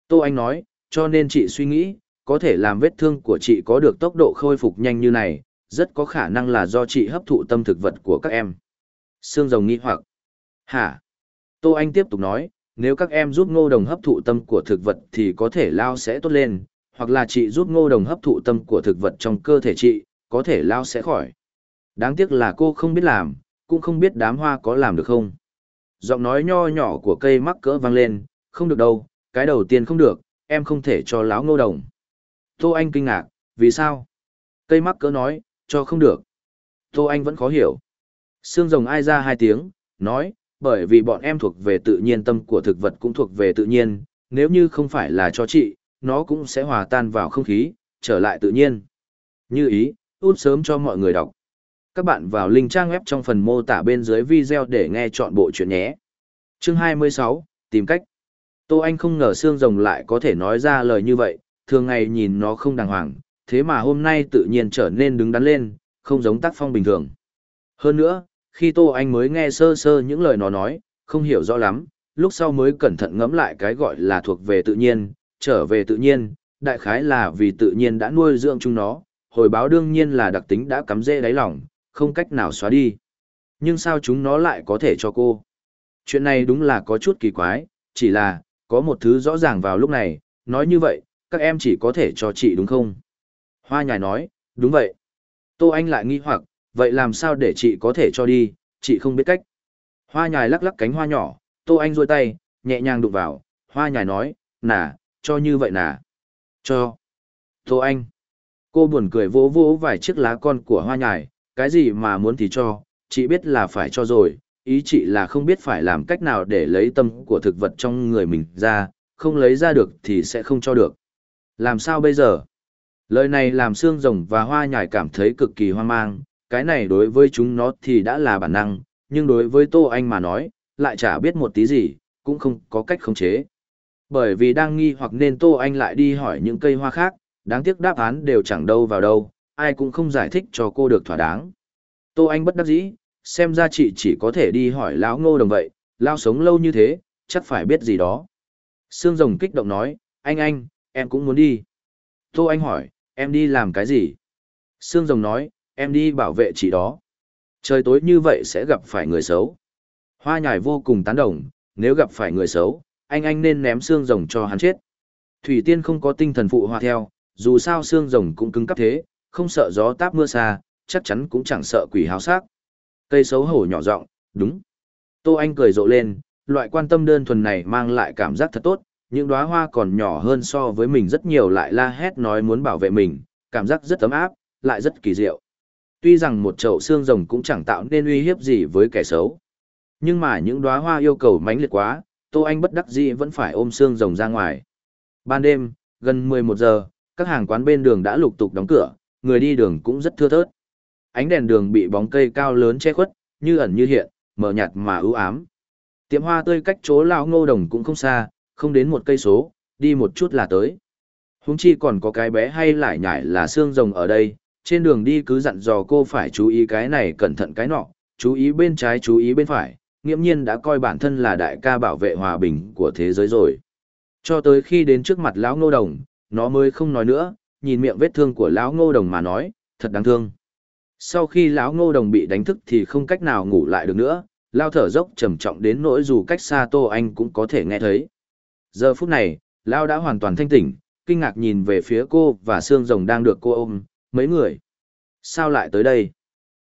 S1: Tô Anh nói, cho nên chị suy nghĩ, có thể làm vết thương của chị có được tốc độ khôi phục nhanh như này, rất có khả năng là do chị hấp thụ tâm thực vật của các em. Sương rồng nghi hoặc. Hả? Tô Anh tiếp tục nói, nếu các em giúp ngô đồng hấp thụ tâm của thực vật thì có thể lao sẽ tốt lên, hoặc là chị giúp ngô đồng hấp thụ tâm của thực vật trong cơ thể chị, có thể lao sẽ khỏi. Đáng tiếc là cô không biết làm, cũng không biết đám hoa có làm được không. Giọng nói nho nhỏ của cây mắc cỡ vang lên, không được đâu, cái đầu tiên không được, em không thể cho láo ngô đồng. Tô Anh kinh ngạc, vì sao? Cây mắc cỡ nói, cho không được. Tô Anh vẫn khó hiểu. Sương rồng ai ra hai tiếng, nói, bởi vì bọn em thuộc về tự nhiên tâm của thực vật cũng thuộc về tự nhiên, nếu như không phải là cho chị, nó cũng sẽ hòa tan vào không khí, trở lại tự nhiên. Như ý, út sớm cho mọi người đọc. Các bạn vào link trang web trong phần mô tả bên dưới video để nghe chọn bộ chuyện nhé. Chương 26, tìm cách. Tô Anh không ngờ xương rồng lại có thể nói ra lời như vậy, thường ngày nhìn nó không đàng hoàng, thế mà hôm nay tự nhiên trở nên đứng đắn lên, không giống tác phong bình thường. Hơn nữa, khi Tô Anh mới nghe sơ sơ những lời nó nói, không hiểu rõ lắm, lúc sau mới cẩn thận ngẫm lại cái gọi là thuộc về tự nhiên, trở về tự nhiên, đại khái là vì tự nhiên đã nuôi dưỡng chúng nó, hồi báo đương nhiên là đặc tính đã cắm dê đáy lòng, không cách nào xóa đi. Nhưng sao chúng nó lại có thể cho cô? Chuyện này đúng là có chút kỳ quái, chỉ là, có một thứ rõ ràng vào lúc này, nói như vậy, các em chỉ có thể cho chị đúng không? Hoa nhài nói, đúng vậy. Tô Anh lại nghi hoặc, vậy làm sao để chị có thể cho đi, chị không biết cách. Hoa nhài lắc lắc cánh hoa nhỏ, Tô Anh rôi tay, nhẹ nhàng đụng vào, hoa nhài nói, nà, cho như vậy nà. Cho. Tô Anh. Cô buồn cười vỗ vỗ vài chiếc lá con của hoa nhài, cái gì mà muốn thì cho, chị biết là phải cho rồi, ý chị là không biết phải làm cách nào để lấy tâm của thực vật trong người mình ra, không lấy ra được thì sẽ không cho được. Làm sao bây giờ? Lời này làm xương rồng và hoa nhài cảm thấy cực kỳ hoang mang, cái này đối với chúng nó thì đã là bản năng, nhưng đối với Tô Anh mà nói, lại chả biết một tí gì, cũng không có cách khống chế. Bởi vì đang nghi hoặc nên Tô Anh lại đi hỏi những cây hoa khác, đáng tiếc đáp án đều chẳng đâu vào đâu, ai cũng không giải thích cho cô được thỏa đáng. Tô Anh bất đắc dĩ, xem ra chị chỉ có thể đi hỏi lão ngô đồng vậy, lao sống lâu như thế, chắc phải biết gì đó. Sương rồng kích động nói, anh anh, em cũng muốn đi. Tô anh hỏi, em đi làm cái gì? Sương rồng nói, em đi bảo vệ chị đó. Trời tối như vậy sẽ gặp phải người xấu. Hoa nhài vô cùng tán đồng, nếu gặp phải người xấu, anh anh nên ném xương rồng cho hắn chết. Thủy Tiên không có tinh thần phụ hoa theo, dù sao xương rồng cũng cứng cắp thế, không sợ gió táp mưa xa, chắc chắn cũng chẳng sợ quỷ háo sắc. Cây xấu hổ nhỏ giọng, đúng. Tô Anh cười rộ lên, loại quan tâm đơn thuần này mang lại cảm giác thật tốt, những đóa hoa còn nhỏ hơn so với mình rất nhiều lại la hét nói muốn bảo vệ mình, cảm giác rất ấm áp, lại rất kỳ diệu. Tuy rằng một chậu xương rồng cũng chẳng tạo nên uy hiếp gì với kẻ xấu. Nhưng mà những đóa hoa yêu cầu mãnh liệt quá, Tô Anh bất đắc dĩ vẫn phải ôm xương rồng ra ngoài. Ban đêm, gần 11 giờ, các hàng quán bên đường đã lục tục đóng cửa, người đi đường cũng rất thưa thớt ánh đèn đường bị bóng cây cao lớn che khuất, như ẩn như hiện, mờ nhạt mà ưu ám. Tiệm hoa tươi cách chỗ lão ngô đồng cũng không xa, không đến một cây số, đi một chút là tới. Huống chi còn có cái bé hay lại nhải là xương rồng ở đây, trên đường đi cứ dặn dò cô phải chú ý cái này cẩn thận cái nọ, chú ý bên trái chú ý bên phải, nghiễm nhiên đã coi bản thân là đại ca bảo vệ hòa bình của thế giới rồi. Cho tới khi đến trước mặt lão ngô đồng, nó mới không nói nữa, nhìn miệng vết thương của lão ngô đồng mà nói, thật đáng thương. Sau khi lão ngô đồng bị đánh thức thì không cách nào ngủ lại được nữa, lao thở dốc trầm trọng đến nỗi dù cách xa Tô Anh cũng có thể nghe thấy. Giờ phút này, lao đã hoàn toàn thanh tỉnh, kinh ngạc nhìn về phía cô và xương rồng đang được cô ôm, mấy người. Sao lại tới đây?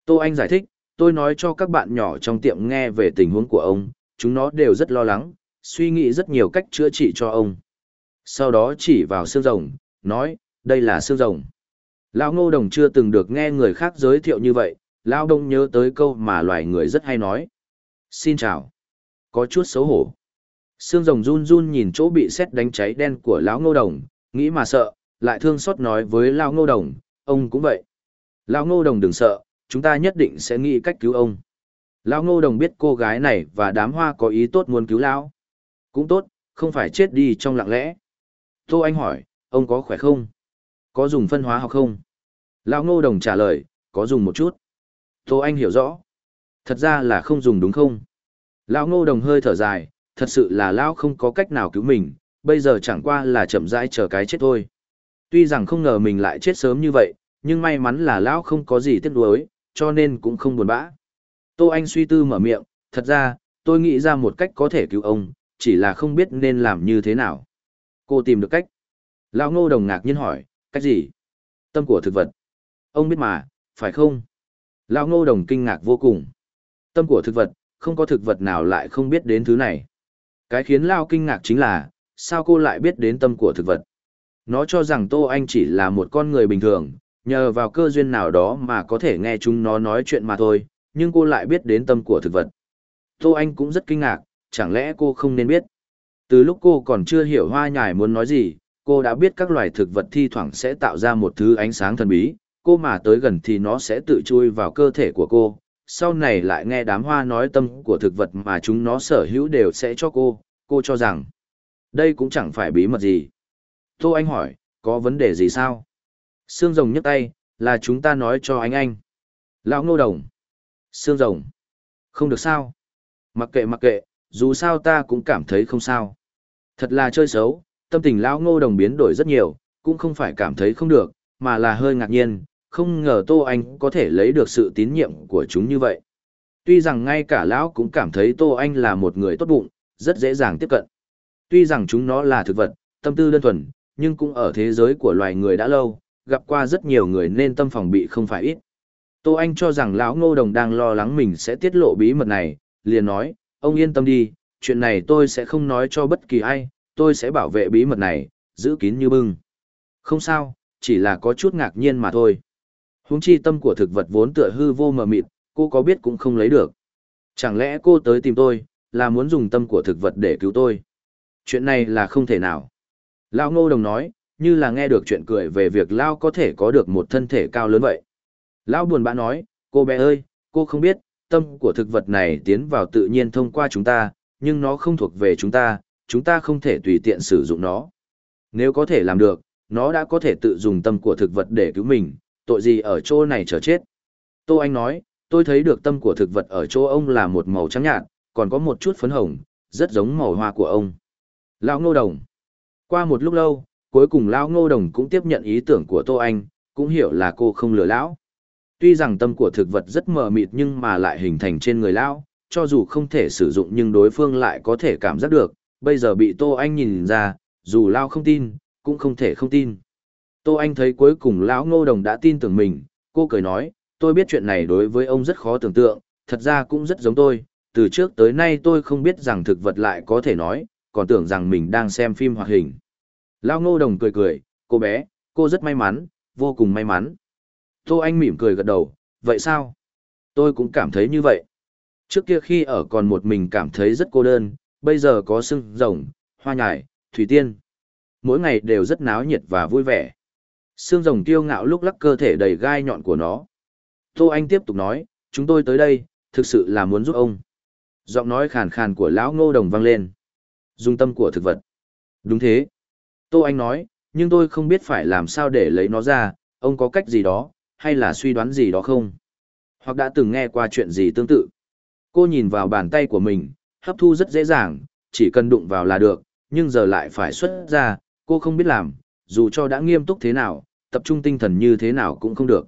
S1: Tô Anh giải thích, tôi nói cho các bạn nhỏ trong tiệm nghe về tình huống của ông, chúng nó đều rất lo lắng, suy nghĩ rất nhiều cách chữa trị cho ông. Sau đó chỉ vào xương rồng, nói, đây là xương rồng. Lão ngô đồng chưa từng được nghe người khác giới thiệu như vậy, lão đông nhớ tới câu mà loài người rất hay nói. Xin chào. Có chút xấu hổ. Sương rồng run run nhìn chỗ bị xét đánh cháy đen của lão ngô đồng, nghĩ mà sợ, lại thương xót nói với lão ngô đồng, ông cũng vậy. Lão ngô đồng đừng sợ, chúng ta nhất định sẽ nghĩ cách cứu ông. Lão ngô đồng biết cô gái này và đám hoa có ý tốt muốn cứu lão. Cũng tốt, không phải chết đi trong lặng lẽ. Tô Anh hỏi, ông có khỏe không? Có dùng phân hóa học không? Lão ngô đồng trả lời, có dùng một chút. Tô Anh hiểu rõ. Thật ra là không dùng đúng không? Lão ngô đồng hơi thở dài, thật sự là Lão không có cách nào cứu mình, bây giờ chẳng qua là chậm rãi chờ cái chết thôi. Tuy rằng không ngờ mình lại chết sớm như vậy, nhưng may mắn là Lão không có gì tiếc nuối, cho nên cũng không buồn bã. Tô Anh suy tư mở miệng, thật ra, tôi nghĩ ra một cách có thể cứu ông, chỉ là không biết nên làm như thế nào. Cô tìm được cách. Lão ngô đồng ngạc nhiên hỏi, cách gì? Tâm của thực vật. Ông biết mà, phải không? Lão ngô đồng kinh ngạc vô cùng. Tâm của thực vật, không có thực vật nào lại không biết đến thứ này. Cái khiến Lao kinh ngạc chính là, sao cô lại biết đến tâm của thực vật? Nó cho rằng Tô Anh chỉ là một con người bình thường, nhờ vào cơ duyên nào đó mà có thể nghe chúng nó nói chuyện mà thôi, nhưng cô lại biết đến tâm của thực vật. Tô Anh cũng rất kinh ngạc, chẳng lẽ cô không nên biết. Từ lúc cô còn chưa hiểu hoa nhài muốn nói gì, cô đã biết các loài thực vật thi thoảng sẽ tạo ra một thứ ánh sáng thần bí, cô mà tới gần thì nó sẽ tự chui vào cơ thể của cô, sau này lại nghe đám hoa nói tâm của thực vật mà chúng nó sở hữu đều sẽ cho cô, cô cho rằng đây cũng chẳng phải bí mật gì. Tô Anh hỏi, có vấn đề gì sao? Sương rồng nhấc tay, là chúng ta nói cho anh anh. Lão ngô đồng. Sương rồng. Không được sao. Mặc kệ mặc kệ, dù sao ta cũng cảm thấy không sao. Thật là chơi xấu, tâm tình lão ngô đồng biến đổi rất nhiều, cũng không phải cảm thấy không được, mà là hơi ngạc nhiên, không ngờ Tô Anh có thể lấy được sự tín nhiệm của chúng như vậy. Tuy rằng ngay cả lão cũng cảm thấy Tô Anh là một người tốt bụng, rất dễ dàng tiếp cận. Tuy rằng chúng nó là thực vật, tâm tư đơn thuần, nhưng cũng ở thế giới của loài người đã lâu, gặp qua rất nhiều người nên tâm phòng bị không phải ít. Tô Anh cho rằng lão ngô đồng đang lo lắng mình sẽ tiết lộ bí mật này, liền nói, ông yên tâm đi, chuyện này tôi sẽ không nói cho bất kỳ ai, tôi sẽ bảo vệ bí mật này, giữ kín như bưng. Không sao, chỉ là có chút ngạc nhiên mà thôi. Húng chi tâm của thực vật vốn tựa hư vô mờ mịt, cô có biết cũng không lấy được. Chẳng lẽ cô tới tìm tôi, là muốn dùng tâm của thực vật để cứu tôi? Chuyện này là không thể nào. Lão Ngô Đồng nói, như là nghe được chuyện cười về việc Lão có thể có được một thân thể cao lớn vậy. Lão buồn bã nói, cô bé ơi, cô không biết, tâm của thực vật này tiến vào tự nhiên thông qua chúng ta, nhưng nó không thuộc về chúng ta, chúng ta không thể tùy tiện sử dụng nó. Nếu có thể làm được, nó đã có thể tự dùng tâm của thực vật để cứu mình, tội gì ở chỗ này chờ chết. Tô Anh nói, tôi thấy được tâm của thực vật ở chỗ ông là một màu trắng nhạt, còn có một chút phấn hồng, rất giống màu hoa của ông. Lão Ngô Đồng Qua một lúc lâu, cuối cùng Lão Ngô Đồng cũng tiếp nhận ý tưởng của Tô Anh, cũng hiểu là cô không lừa Lão. Tuy rằng tâm của thực vật rất mờ mịt nhưng mà lại hình thành trên người Lão, cho dù không thể sử dụng nhưng đối phương lại có thể cảm giác được, bây giờ bị Tô Anh nhìn ra, dù Lao không tin, cũng không thể không tin. Tô Anh thấy cuối cùng lão Ngô Đồng đã tin tưởng mình, cô cười nói, tôi biết chuyện này đối với ông rất khó tưởng tượng, thật ra cũng rất giống tôi, từ trước tới nay tôi không biết rằng thực vật lại có thể nói, còn tưởng rằng mình đang xem phim hoạt hình. Lão Ngô Đồng cười cười, cô bé, cô rất may mắn, vô cùng may mắn. Tô Anh mỉm cười gật đầu, vậy sao? Tôi cũng cảm thấy như vậy. Trước kia khi ở còn một mình cảm thấy rất cô đơn, bây giờ có sưng rồng, hoa nhài, thủy tiên. Mỗi ngày đều rất náo nhiệt và vui vẻ. Sương rồng kiêu ngạo lúc lắc cơ thể đầy gai nhọn của nó. Tô Anh tiếp tục nói, chúng tôi tới đây, thực sự là muốn giúp ông. Giọng nói khàn khàn của lão ngô đồng vang lên. Dung tâm của thực vật. Đúng thế. Tô Anh nói, nhưng tôi không biết phải làm sao để lấy nó ra, ông có cách gì đó, hay là suy đoán gì đó không? Hoặc đã từng nghe qua chuyện gì tương tự. Cô nhìn vào bàn tay của mình, hấp thu rất dễ dàng, chỉ cần đụng vào là được, nhưng giờ lại phải xuất ra, cô không biết làm, dù cho đã nghiêm túc thế nào, tập trung tinh thần như thế nào cũng không được.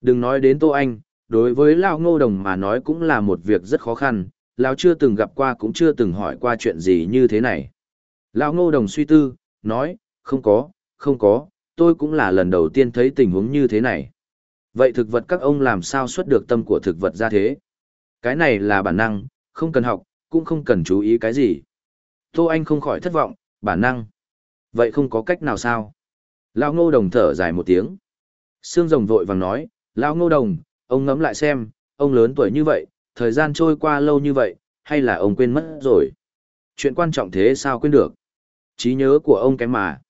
S1: Đừng nói đến Tô Anh, đối với Lao Ngô Đồng mà nói cũng là một việc rất khó khăn, Lao chưa từng gặp qua cũng chưa từng hỏi qua chuyện gì như thế này. Lao Ngô Đồng suy tư, nói, không có, không có, tôi cũng là lần đầu tiên thấy tình huống như thế này. Vậy thực vật các ông làm sao xuất được tâm của thực vật ra thế? Cái này là bản năng, không cần học, cũng không cần chú ý cái gì. Tô Anh không khỏi thất vọng, bản năng. Vậy không có cách nào sao? Lão ngô đồng thở dài một tiếng. Sương rồng vội vàng nói, Lão ngô đồng, ông ngẫm lại xem, ông lớn tuổi như vậy, thời gian trôi qua lâu như vậy, hay là ông quên mất rồi? Chuyện quan trọng thế sao quên được? trí nhớ của ông kém mà.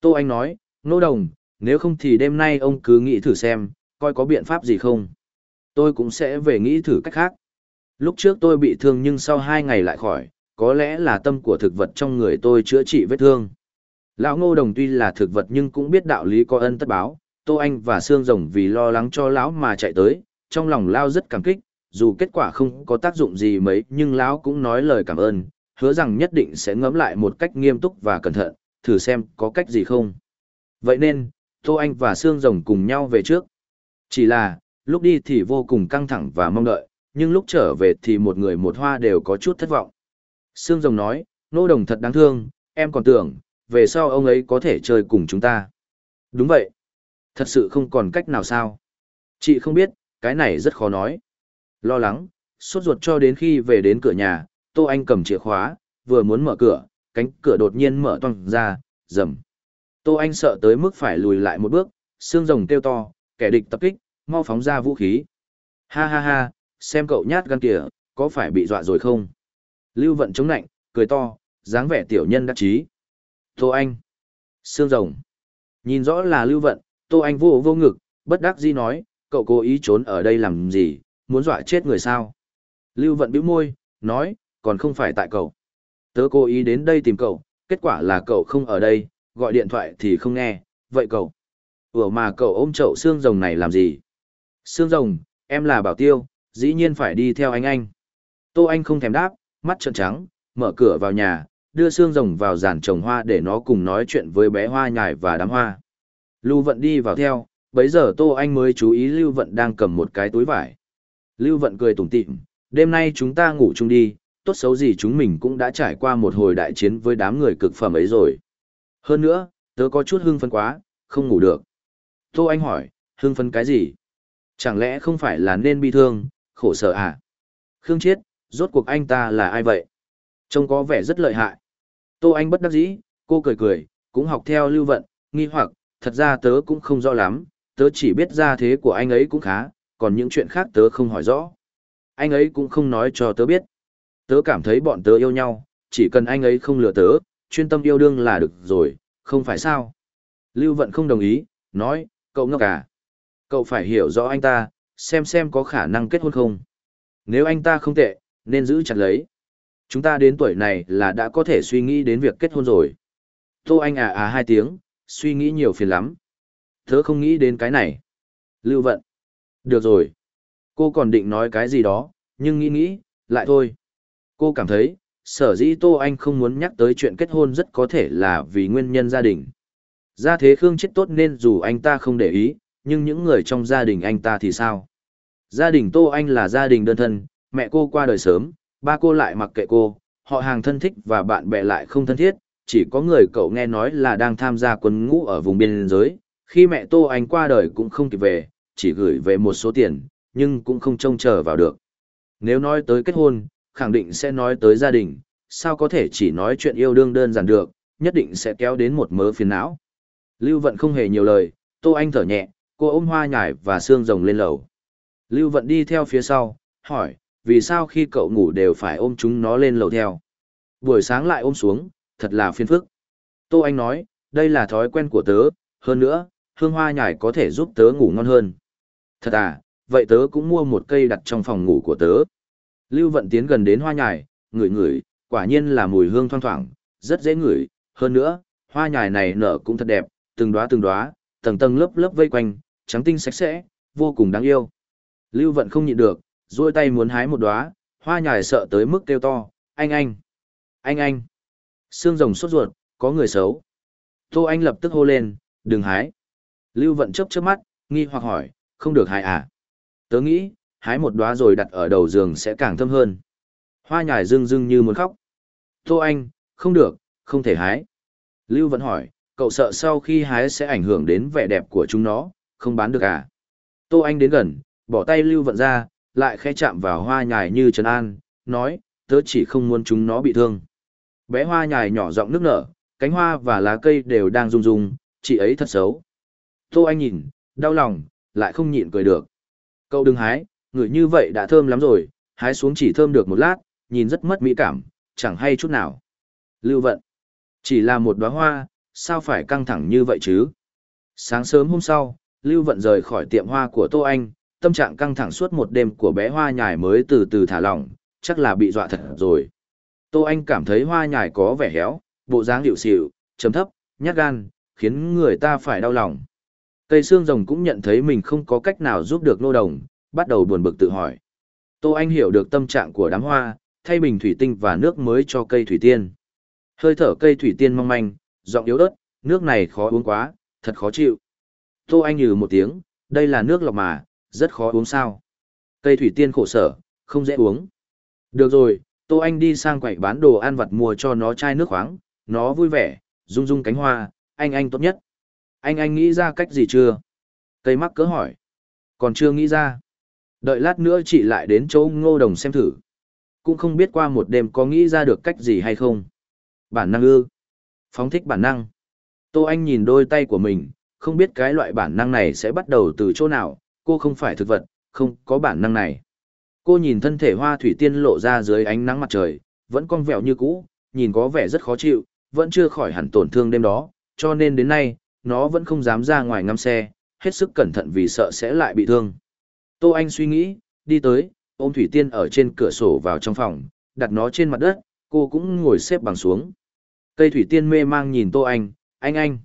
S1: Tô Anh nói, ngô đồng, nếu không thì đêm nay ông cứ nghĩ thử xem, coi có biện pháp gì không. Tôi cũng sẽ về nghĩ thử cách khác. Lúc trước tôi bị thương nhưng sau hai ngày lại khỏi, có lẽ là tâm của thực vật trong người tôi chữa trị vết thương. Lão Ngô Đồng tuy là thực vật nhưng cũng biết đạo lý có ân tất báo, Tô Anh và Sương Rồng vì lo lắng cho lão mà chạy tới, trong lòng Lao rất cảm kích, dù kết quả không có tác dụng gì mấy nhưng lão cũng nói lời cảm ơn, hứa rằng nhất định sẽ ngẫm lại một cách nghiêm túc và cẩn thận, thử xem có cách gì không. Vậy nên, Tô Anh và Sương Rồng cùng nhau về trước. Chỉ là, lúc đi thì vô cùng căng thẳng và mong đợi, nhưng lúc trở về thì một người một hoa đều có chút thất vọng. Sương Rồng nói, nô đồng thật đáng thương, em còn tưởng, về sau ông ấy có thể chơi cùng chúng ta. Đúng vậy. Thật sự không còn cách nào sao. Chị không biết, cái này rất khó nói. Lo lắng, sốt ruột cho đến khi về đến cửa nhà, Tô Anh cầm chìa khóa, vừa muốn mở cửa, cánh cửa đột nhiên mở toang ra, rầm. Tô Anh sợ tới mức phải lùi lại một bước, Sương rồng kêu to, kẻ địch tập kích, mau phóng ra vũ khí. Ha ha ha, xem cậu nhát gan kìa, có phải bị dọa rồi không? Lưu vận chống nạnh, cười to, dáng vẻ tiểu nhân đắc chí. Tô Anh. Sương rồng. Nhìn rõ là lưu vận, Tô Anh vô vô ngực, bất đắc dĩ nói, cậu cố ý trốn ở đây làm gì, muốn dọa chết người sao? Lưu vận bĩu môi, nói, còn không phải tại cậu. Tớ cố ý đến đây tìm cậu, kết quả là cậu không ở đây, gọi điện thoại thì không nghe, vậy cậu. Ủa mà cậu ôm chậu xương rồng này làm gì? Xương rồng, em là Bảo Tiêu, dĩ nhiên phải đi theo anh anh. Tô Anh không thèm đáp, mắt trợn trắng, mở cửa vào nhà, đưa xương rồng vào giàn trồng hoa để nó cùng nói chuyện với bé hoa nhài và đám hoa. Lưu Vận đi vào theo, bấy giờ Tô Anh mới chú ý Lưu Vận đang cầm một cái túi vải. Lưu Vận cười tủm tỉm, đêm nay chúng ta ngủ chung đi, tốt xấu gì chúng mình cũng đã trải qua một hồi đại chiến với đám người cực phẩm ấy rồi. Hơn nữa, tớ có chút hưng phấn quá, không ngủ được. Tô Anh hỏi, hưng phấn cái gì? Chẳng lẽ không phải là nên bi thương, khổ sở à? Khương Chiết, rốt cuộc anh ta là ai vậy? Trông có vẻ rất lợi hại. Tô Anh bất đắc dĩ, cô cười cười, cũng học theo lưu vận, nghi hoặc, thật ra tớ cũng không rõ lắm, tớ chỉ biết ra thế của anh ấy cũng khá, còn những chuyện khác tớ không hỏi rõ. Anh ấy cũng không nói cho tớ biết. Tớ cảm thấy bọn tớ yêu nhau, chỉ cần anh ấy không lừa tớ, chuyên tâm yêu đương là được rồi, không phải sao? Lưu Vận không đồng ý, nói, cậu ngốc à. Cậu phải hiểu rõ anh ta, xem xem có khả năng kết hôn không. Nếu anh ta không tệ, nên giữ chặt lấy. Chúng ta đến tuổi này là đã có thể suy nghĩ đến việc kết hôn rồi. Tô Anh à à hai tiếng, suy nghĩ nhiều phiền lắm. Thớ không nghĩ đến cái này. Lưu vận. Được rồi. Cô còn định nói cái gì đó, nhưng nghĩ nghĩ, lại thôi. Cô cảm thấy, sở dĩ Tô Anh không muốn nhắc tới chuyện kết hôn rất có thể là vì nguyên nhân gia đình. Gia thế Khương chết tốt nên dù anh ta không để ý, nhưng những người trong gia đình anh ta thì sao? Gia đình Tô Anh là gia đình đơn thân, mẹ cô qua đời sớm, ba cô lại mặc kệ cô, họ hàng thân thích và bạn bè lại không thân thiết, chỉ có người cậu nghe nói là đang tham gia quân ngũ ở vùng biên giới, khi mẹ Tô Anh qua đời cũng không kịp về, chỉ gửi về một số tiền, nhưng cũng không trông chờ vào được. Nếu nói tới kết hôn, khẳng định sẽ nói tới gia đình, sao có thể chỉ nói chuyện yêu đương đơn giản được, nhất định sẽ kéo đến một mớ phiền não. Lưu Vận không hề nhiều lời, Tô Anh thở nhẹ, cô ôm hoa nhải và xương rồng lên lầu. Lưu Vận đi theo phía sau, hỏi, vì sao khi cậu ngủ đều phải ôm chúng nó lên lầu theo? Buổi sáng lại ôm xuống, thật là phiền phức. Tô Anh nói, đây là thói quen của tớ, hơn nữa, hương hoa nhải có thể giúp tớ ngủ ngon hơn. Thật à, vậy tớ cũng mua một cây đặt trong phòng ngủ của tớ. Lưu Vận tiến gần đến hoa nhài, ngửi ngửi, quả nhiên là mùi hương thoang thoảng, rất dễ ngửi, hơn nữa, hoa nhài này nở cũng thật đẹp, từng đóa từng đóa, tầng tầng lớp lớp vây quanh, trắng tinh sạch sẽ, vô cùng đáng yêu. Lưu Vận không nhịn được, duỗi tay muốn hái một đóa, hoa nhài sợ tới mức kêu to, anh anh, anh anh. Xương rồng sốt ruột, có người xấu. Tô Anh lập tức hô lên, đừng hái. Lưu Vận chớp chớp mắt, nghi hoặc hỏi, không được hái à? Tớ nghĩ, hái một đóa rồi đặt ở đầu giường sẽ càng thơm hơn. Hoa nhài rưng rưng như muốn khóc. Tô Anh, không được, không thể hái. Lưu Vận hỏi, cậu sợ sau khi hái sẽ ảnh hưởng đến vẻ đẹp của chúng nó, không bán được à? Tô Anh đến gần, bỏ tay lưu vận ra, lại khẽ chạm vào hoa nhài như Trần an, nói, tớ chỉ không muốn chúng nó bị thương. Bé hoa nhài nhỏ giọng nước nở, cánh hoa và lá cây đều đang rung rung, chị ấy thật xấu. Tô Anh nhìn, đau lòng, lại không nhịn cười được. Cậu đừng hái, người như vậy đã thơm lắm rồi, hái xuống chỉ thơm được một lát, nhìn rất mất mỹ cảm, chẳng hay chút nào. Lưu vận, chỉ là một đóa hoa, sao phải căng thẳng như vậy chứ? Sáng sớm hôm sau, Lưu vận rời khỏi tiệm hoa của Tô Anh, tâm trạng căng thẳng suốt một đêm của bé hoa nhài mới từ từ thả lỏng, chắc là bị dọa thật rồi. Tô Anh cảm thấy hoa nhài có vẻ héo, bộ dáng điệu xịu, chấm thấp, nhát gan, khiến người ta phải đau lòng. Cây xương rồng cũng nhận thấy mình không có cách nào giúp được nô đồng, bắt đầu buồn bực tự hỏi. Tô Anh hiểu được tâm trạng của đám hoa, thay bình thủy tinh và nước mới cho cây thủy tiên. Hơi thở cây thủy tiên mong manh, giọng yếu ớt, nước này khó uống quá, thật khó chịu. Tô Anh nhừ một tiếng, đây là nước lọc mà, rất khó uống sao. Cây thủy tiên khổ sở, không dễ uống. Được rồi, Tô Anh đi sang quầy bán đồ ăn vặt mua cho nó chai nước khoáng, nó vui vẻ, rung rung cánh hoa, anh anh tốt nhất. Anh anh nghĩ ra cách gì chưa? Cây mắc cỡ hỏi. Còn chưa nghĩ ra. Đợi lát nữa chị lại đến chỗ ngô đồng xem thử. Cũng không biết qua một đêm có nghĩ ra được cách gì hay không. Bản năng ư. Phóng thích bản năng. Tô Anh nhìn đôi tay của mình, không biết cái loại bản năng này sẽ bắt đầu từ chỗ nào, cô không phải thực vật, không có bản năng này. Cô nhìn thân thể hoa thủy tiên lộ ra dưới ánh nắng mặt trời, vẫn cong vẹo như cũ, nhìn có vẻ rất khó chịu, vẫn chưa khỏi hẳn tổn thương đêm đó, cho nên đến nay, nó vẫn không dám ra ngoài ngắm xe, hết sức cẩn thận vì sợ sẽ lại bị thương. Tô Anh suy nghĩ, đi tới, ôm thủy tiên ở trên cửa sổ vào trong phòng, đặt nó trên mặt đất, cô cũng ngồi xếp bằng xuống. Cây thủy tiên mê mang nhìn Tô Anh, anh anh.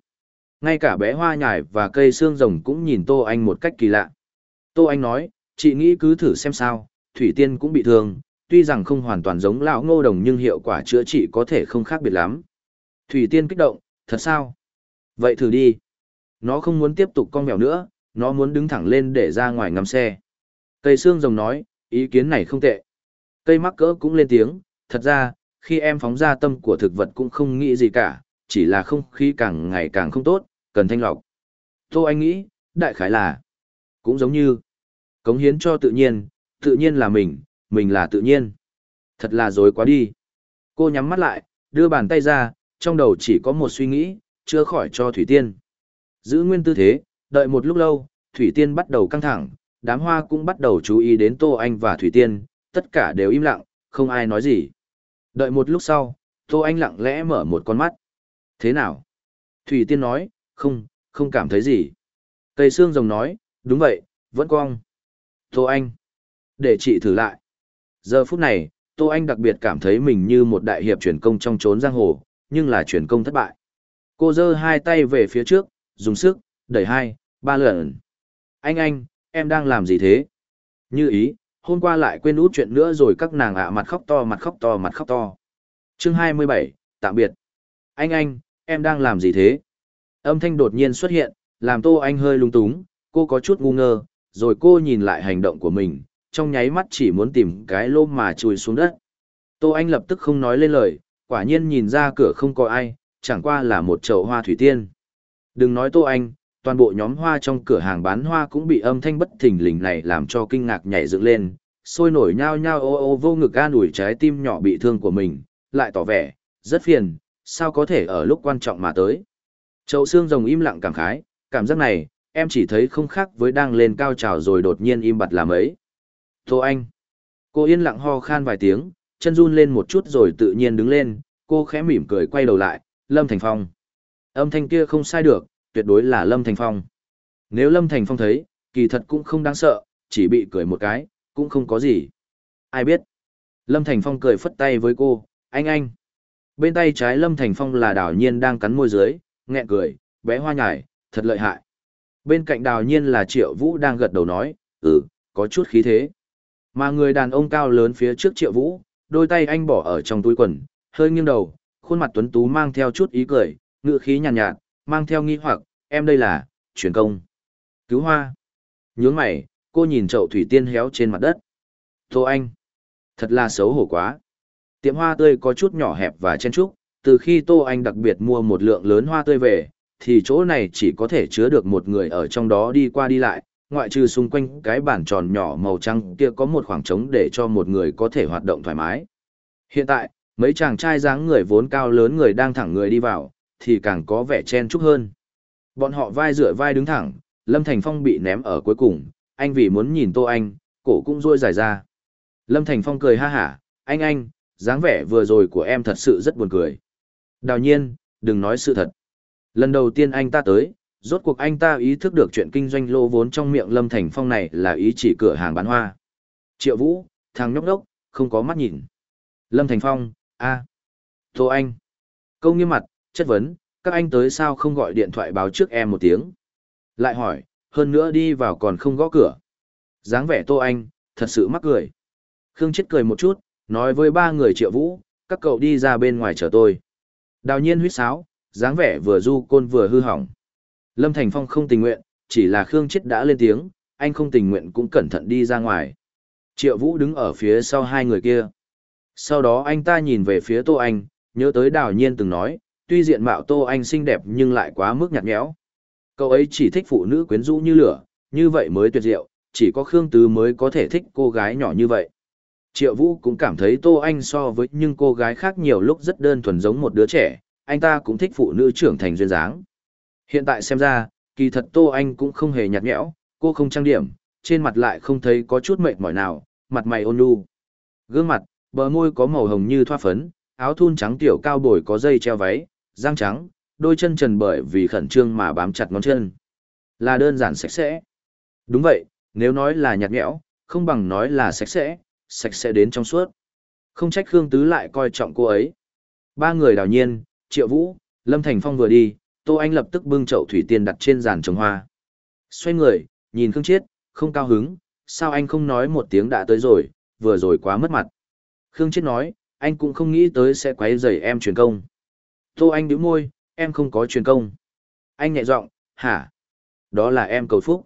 S1: Ngay cả bé hoa nhài và cây xương rồng cũng nhìn Tô Anh một cách kỳ lạ. Tô Anh nói, chị nghĩ cứ thử xem sao, Thủy Tiên cũng bị thương, tuy rằng không hoàn toàn giống lão ngô đồng nhưng hiệu quả chữa trị có thể không khác biệt lắm. Thủy Tiên kích động, thật sao? Vậy thử đi. Nó không muốn tiếp tục con mèo nữa, nó muốn đứng thẳng lên để ra ngoài ngắm xe. Cây xương rồng nói, ý kiến này không tệ. Cây mắc cỡ cũng lên tiếng, thật ra, khi em phóng ra tâm của thực vật cũng không nghĩ gì cả, chỉ là không khí càng ngày càng không tốt, cần thanh lọc. Tô Anh nghĩ, đại khái là, cũng giống như, cống hiến cho tự nhiên, tự nhiên là mình, mình là tự nhiên. Thật là dối quá đi. Cô nhắm mắt lại, đưa bàn tay ra, trong đầu chỉ có một suy nghĩ, chưa khỏi cho Thủy Tiên. Giữ nguyên tư thế, đợi một lúc lâu, Thủy Tiên bắt đầu căng thẳng, đám hoa cũng bắt đầu chú ý đến Tô Anh và Thủy Tiên, tất cả đều im lặng, không ai nói gì. Đợi một lúc sau, Tô Anh lặng lẽ mở một con mắt. Thế nào? Thủy Tiên nói, không, không cảm thấy gì. Cây xương rồng nói, đúng vậy, vẫn cong. Tô Anh. Để chị thử lại. Giờ phút này, Tô Anh đặc biệt cảm thấy mình như một đại hiệp chuyển công trong trốn giang hồ, nhưng là chuyển công thất bại. Cô giơ hai tay về phía trước, dùng sức, đẩy hai, ba lần. Anh anh, em đang làm gì thế? Như ý, hôm qua lại quên út chuyện nữa rồi các nàng ạ à, mặt khóc to mặt khóc to mặt khóc to. Chương 27, tạm biệt. Anh anh, em đang làm gì thế? Âm thanh đột nhiên xuất hiện, làm Tô Anh hơi lung túng, cô có chút ngu ngơ, rồi cô nhìn lại hành động của mình, trong nháy mắt chỉ muốn tìm cái lô mà chui xuống đất. Tô Anh lập tức không nói lên lời, quả nhiên nhìn ra cửa không có ai, chẳng qua là một chậu hoa thủy tiên. Đừng nói Tô Anh, toàn bộ nhóm hoa trong cửa hàng bán hoa cũng bị âm thanh bất thình lình này làm cho kinh ngạc nhảy dựng lên, sôi nổi nhao nhao ô ô vô ngực an ủi trái tim nhỏ bị thương của mình, lại tỏ vẻ, rất phiền, sao có thể ở lúc quan trọng mà tới. Chậu xương rồng im lặng cảm khái, cảm giác này, em chỉ thấy không khác với đang lên cao trào rồi đột nhiên im bặt làm ấy. Tô Anh. Cô yên lặng ho khan vài tiếng, chân run lên một chút rồi tự nhiên đứng lên, cô khẽ mỉm cười quay đầu lại, Lâm Thành Phong. Âm thanh kia không sai được, tuyệt đối là Lâm Thành Phong. Nếu Lâm Thành Phong thấy, kỳ thật cũng không đáng sợ, chỉ bị cười một cái, cũng không có gì. Ai biết. Lâm Thành Phong cười phất tay với cô, anh anh. Bên tay trái Lâm Thành Phong là đảo nhiên đang cắn môi dưới, nghẹn cười, bé hoa nhải, thật lợi hại bên cạnh đào nhiên là triệu vũ đang gật đầu nói ừ có chút khí thế. Mà người đàn ông cao lớn phía trước triệu vũ đôi tay anh bỏ ở trong túi quần hơi nghiêng đầu khuôn mặt tuấn tú mang theo chút ý cười ngự khí nhàn nhạt, nhạt mang theo nghi hoặc em đây là truyền công. Cứu hoa. Nhướng mày cô nhìn chậu thủy tiên héo trên mặt đất. Tô anh thật là xấu hổ quá. Tiệm hoa tươi có chút nhỏ hẹp và chen trúc từ khi tô anh đặc biệt mua một lượng lớn hoa tươi về thì chỗ này chỉ có thể chứa được một người ở trong đó đi qua đi lại, ngoại trừ xung quanh cái bàn tròn nhỏ màu trắng kia có một khoảng trống để cho một người có thể hoạt động thoải mái. Hiện tại, mấy chàng trai dáng người vốn cao lớn người đang thẳng người đi vào, thì càng có vẻ chen chúc hơn. Bọn họ vai dựa vai đứng thẳng, Lâm Thành Phong bị ném ở cuối cùng, anh vì muốn nhìn Tô Anh, cổ cũng rôi dài ra. Lâm Thành Phong cười ha hả, anh anh, dáng vẻ vừa rồi của em thật sự rất buồn cười. Đào nhiên, đừng nói sự thật. Lần đầu tiên anh ta tới, rốt cuộc anh ta ý thức được chuyện kinh doanh lô vốn trong miệng Lâm Thành Phong này là ý chỉ cửa hàng bán hoa. Triệu Vũ, thằng nhóc đốc, không có mắt nhìn. Lâm Thành Phong, a. Tô Anh. Câu nghiêm mặt, chất vấn, các anh tới sao không gọi điện thoại báo trước em một tiếng. Lại hỏi, hơn nữa đi vào còn không gõ cửa. dáng vẻ Tô Anh, thật sự mắc cười. Khương chết cười một chút, nói với ba người Triệu Vũ, các cậu đi ra bên ngoài chờ tôi. Đào nhiên huyết sáo, dáng vẻ vừa du côn vừa hư hỏng. Lâm Thành Phong không tình nguyện, chỉ là Khương Chết đã lên tiếng, anh không tình nguyện cũng cẩn thận đi ra ngoài. Triệu Vũ đứng ở phía sau hai người kia. Sau đó anh ta nhìn về phía Tô Anh, nhớ tới Đào Nhiên từng nói, tuy diện mạo Tô Anh xinh đẹp nhưng lại quá mức nhạt nhẽo. Cậu ấy chỉ thích phụ nữ quyến rũ như lửa, như vậy mới tuyệt diệu, chỉ có Khương Tứ mới có thể thích cô gái nhỏ như vậy. Triệu Vũ cũng cảm thấy Tô Anh so với những cô gái khác nhiều lúc rất đơn thuần giống một đứa trẻ, anh ta cũng thích phụ nữ trưởng thành duyên dáng. Hiện tại xem ra, kỳ thật Tô Anh cũng không hề nhạt nhẽo, cô không trang điểm, trên mặt lại không thấy có chút mệt mỏi nào, mặt mày ôn nhu. Gương mặt, bờ môi có màu hồng như thoa phấn, áo thun trắng tiểu cao bồi có dây treo váy, răng trắng, đôi chân trần bởi vì khẩn trương mà bám chặt ngón chân. Là đơn giản sạch sẽ. Đúng vậy, nếu nói là nhạt nhẽo, không bằng nói là sạch sẽ, sạch sẽ đến trong suốt. Không trách Khương Tứ lại coi trọng cô ấy. Ba người đào nhiên, Triệu Vũ, Lâm Thành Phong vừa đi, Tô Anh lập tức bưng chậu thủy tiên đặt trên giàn trồng hoa. Xoay người, nhìn Khương Chiết, không cao hứng, sao anh không nói một tiếng đã tới rồi, vừa rồi quá mất mặt. Khương Chiết nói, anh cũng không nghĩ tới sẽ quấy rầy em truyền công. Tô Anh bĩu môi, em không có truyền công. Anh nhẹ giọng, hả? Đó là em cầu phúc.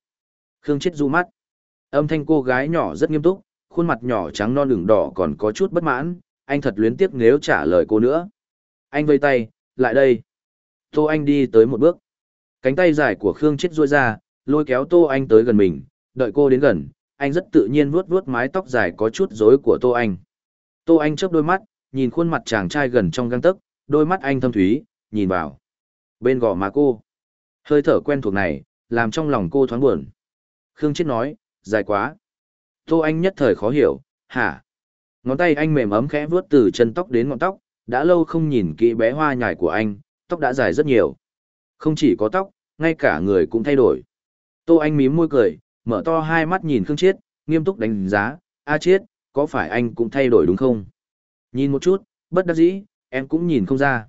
S1: Khương Chiết du mắt. Âm thanh cô gái nhỏ rất nghiêm túc, khuôn mặt nhỏ trắng non đường đỏ còn có chút bất mãn, anh thật luyến tiếc nếu trả lời cô nữa. Anh vây tay, lại đây. Tô Anh đi tới một bước. Cánh tay dài của Khương Chết ruôi ra, lôi kéo Tô Anh tới gần mình, đợi cô đến gần, anh rất tự nhiên vuốt vuốt mái tóc dài có chút rối của Tô Anh. Tô Anh chớp đôi mắt, nhìn khuôn mặt chàng trai gần trong găng tấc, đôi mắt anh thâm thúy, nhìn vào. Bên gò má cô. Hơi thở quen thuộc này, làm trong lòng cô thoáng buồn. Khương Chết nói, dài quá. Tô Anh nhất thời khó hiểu, hả? Ngón tay anh mềm ấm khẽ vuốt từ chân tóc đến ngọn tóc, đã lâu không nhìn kỹ bé hoa nhài của anh, tóc đã dài rất nhiều. Không chỉ có tóc, ngay cả người cũng thay đổi. Tô Anh mím môi cười, mở to hai mắt nhìn Khương Chiết, nghiêm túc đánh giá, A à Chiết, có phải anh cũng thay đổi đúng không? Nhìn một chút, bất đắc dĩ, em cũng nhìn không ra.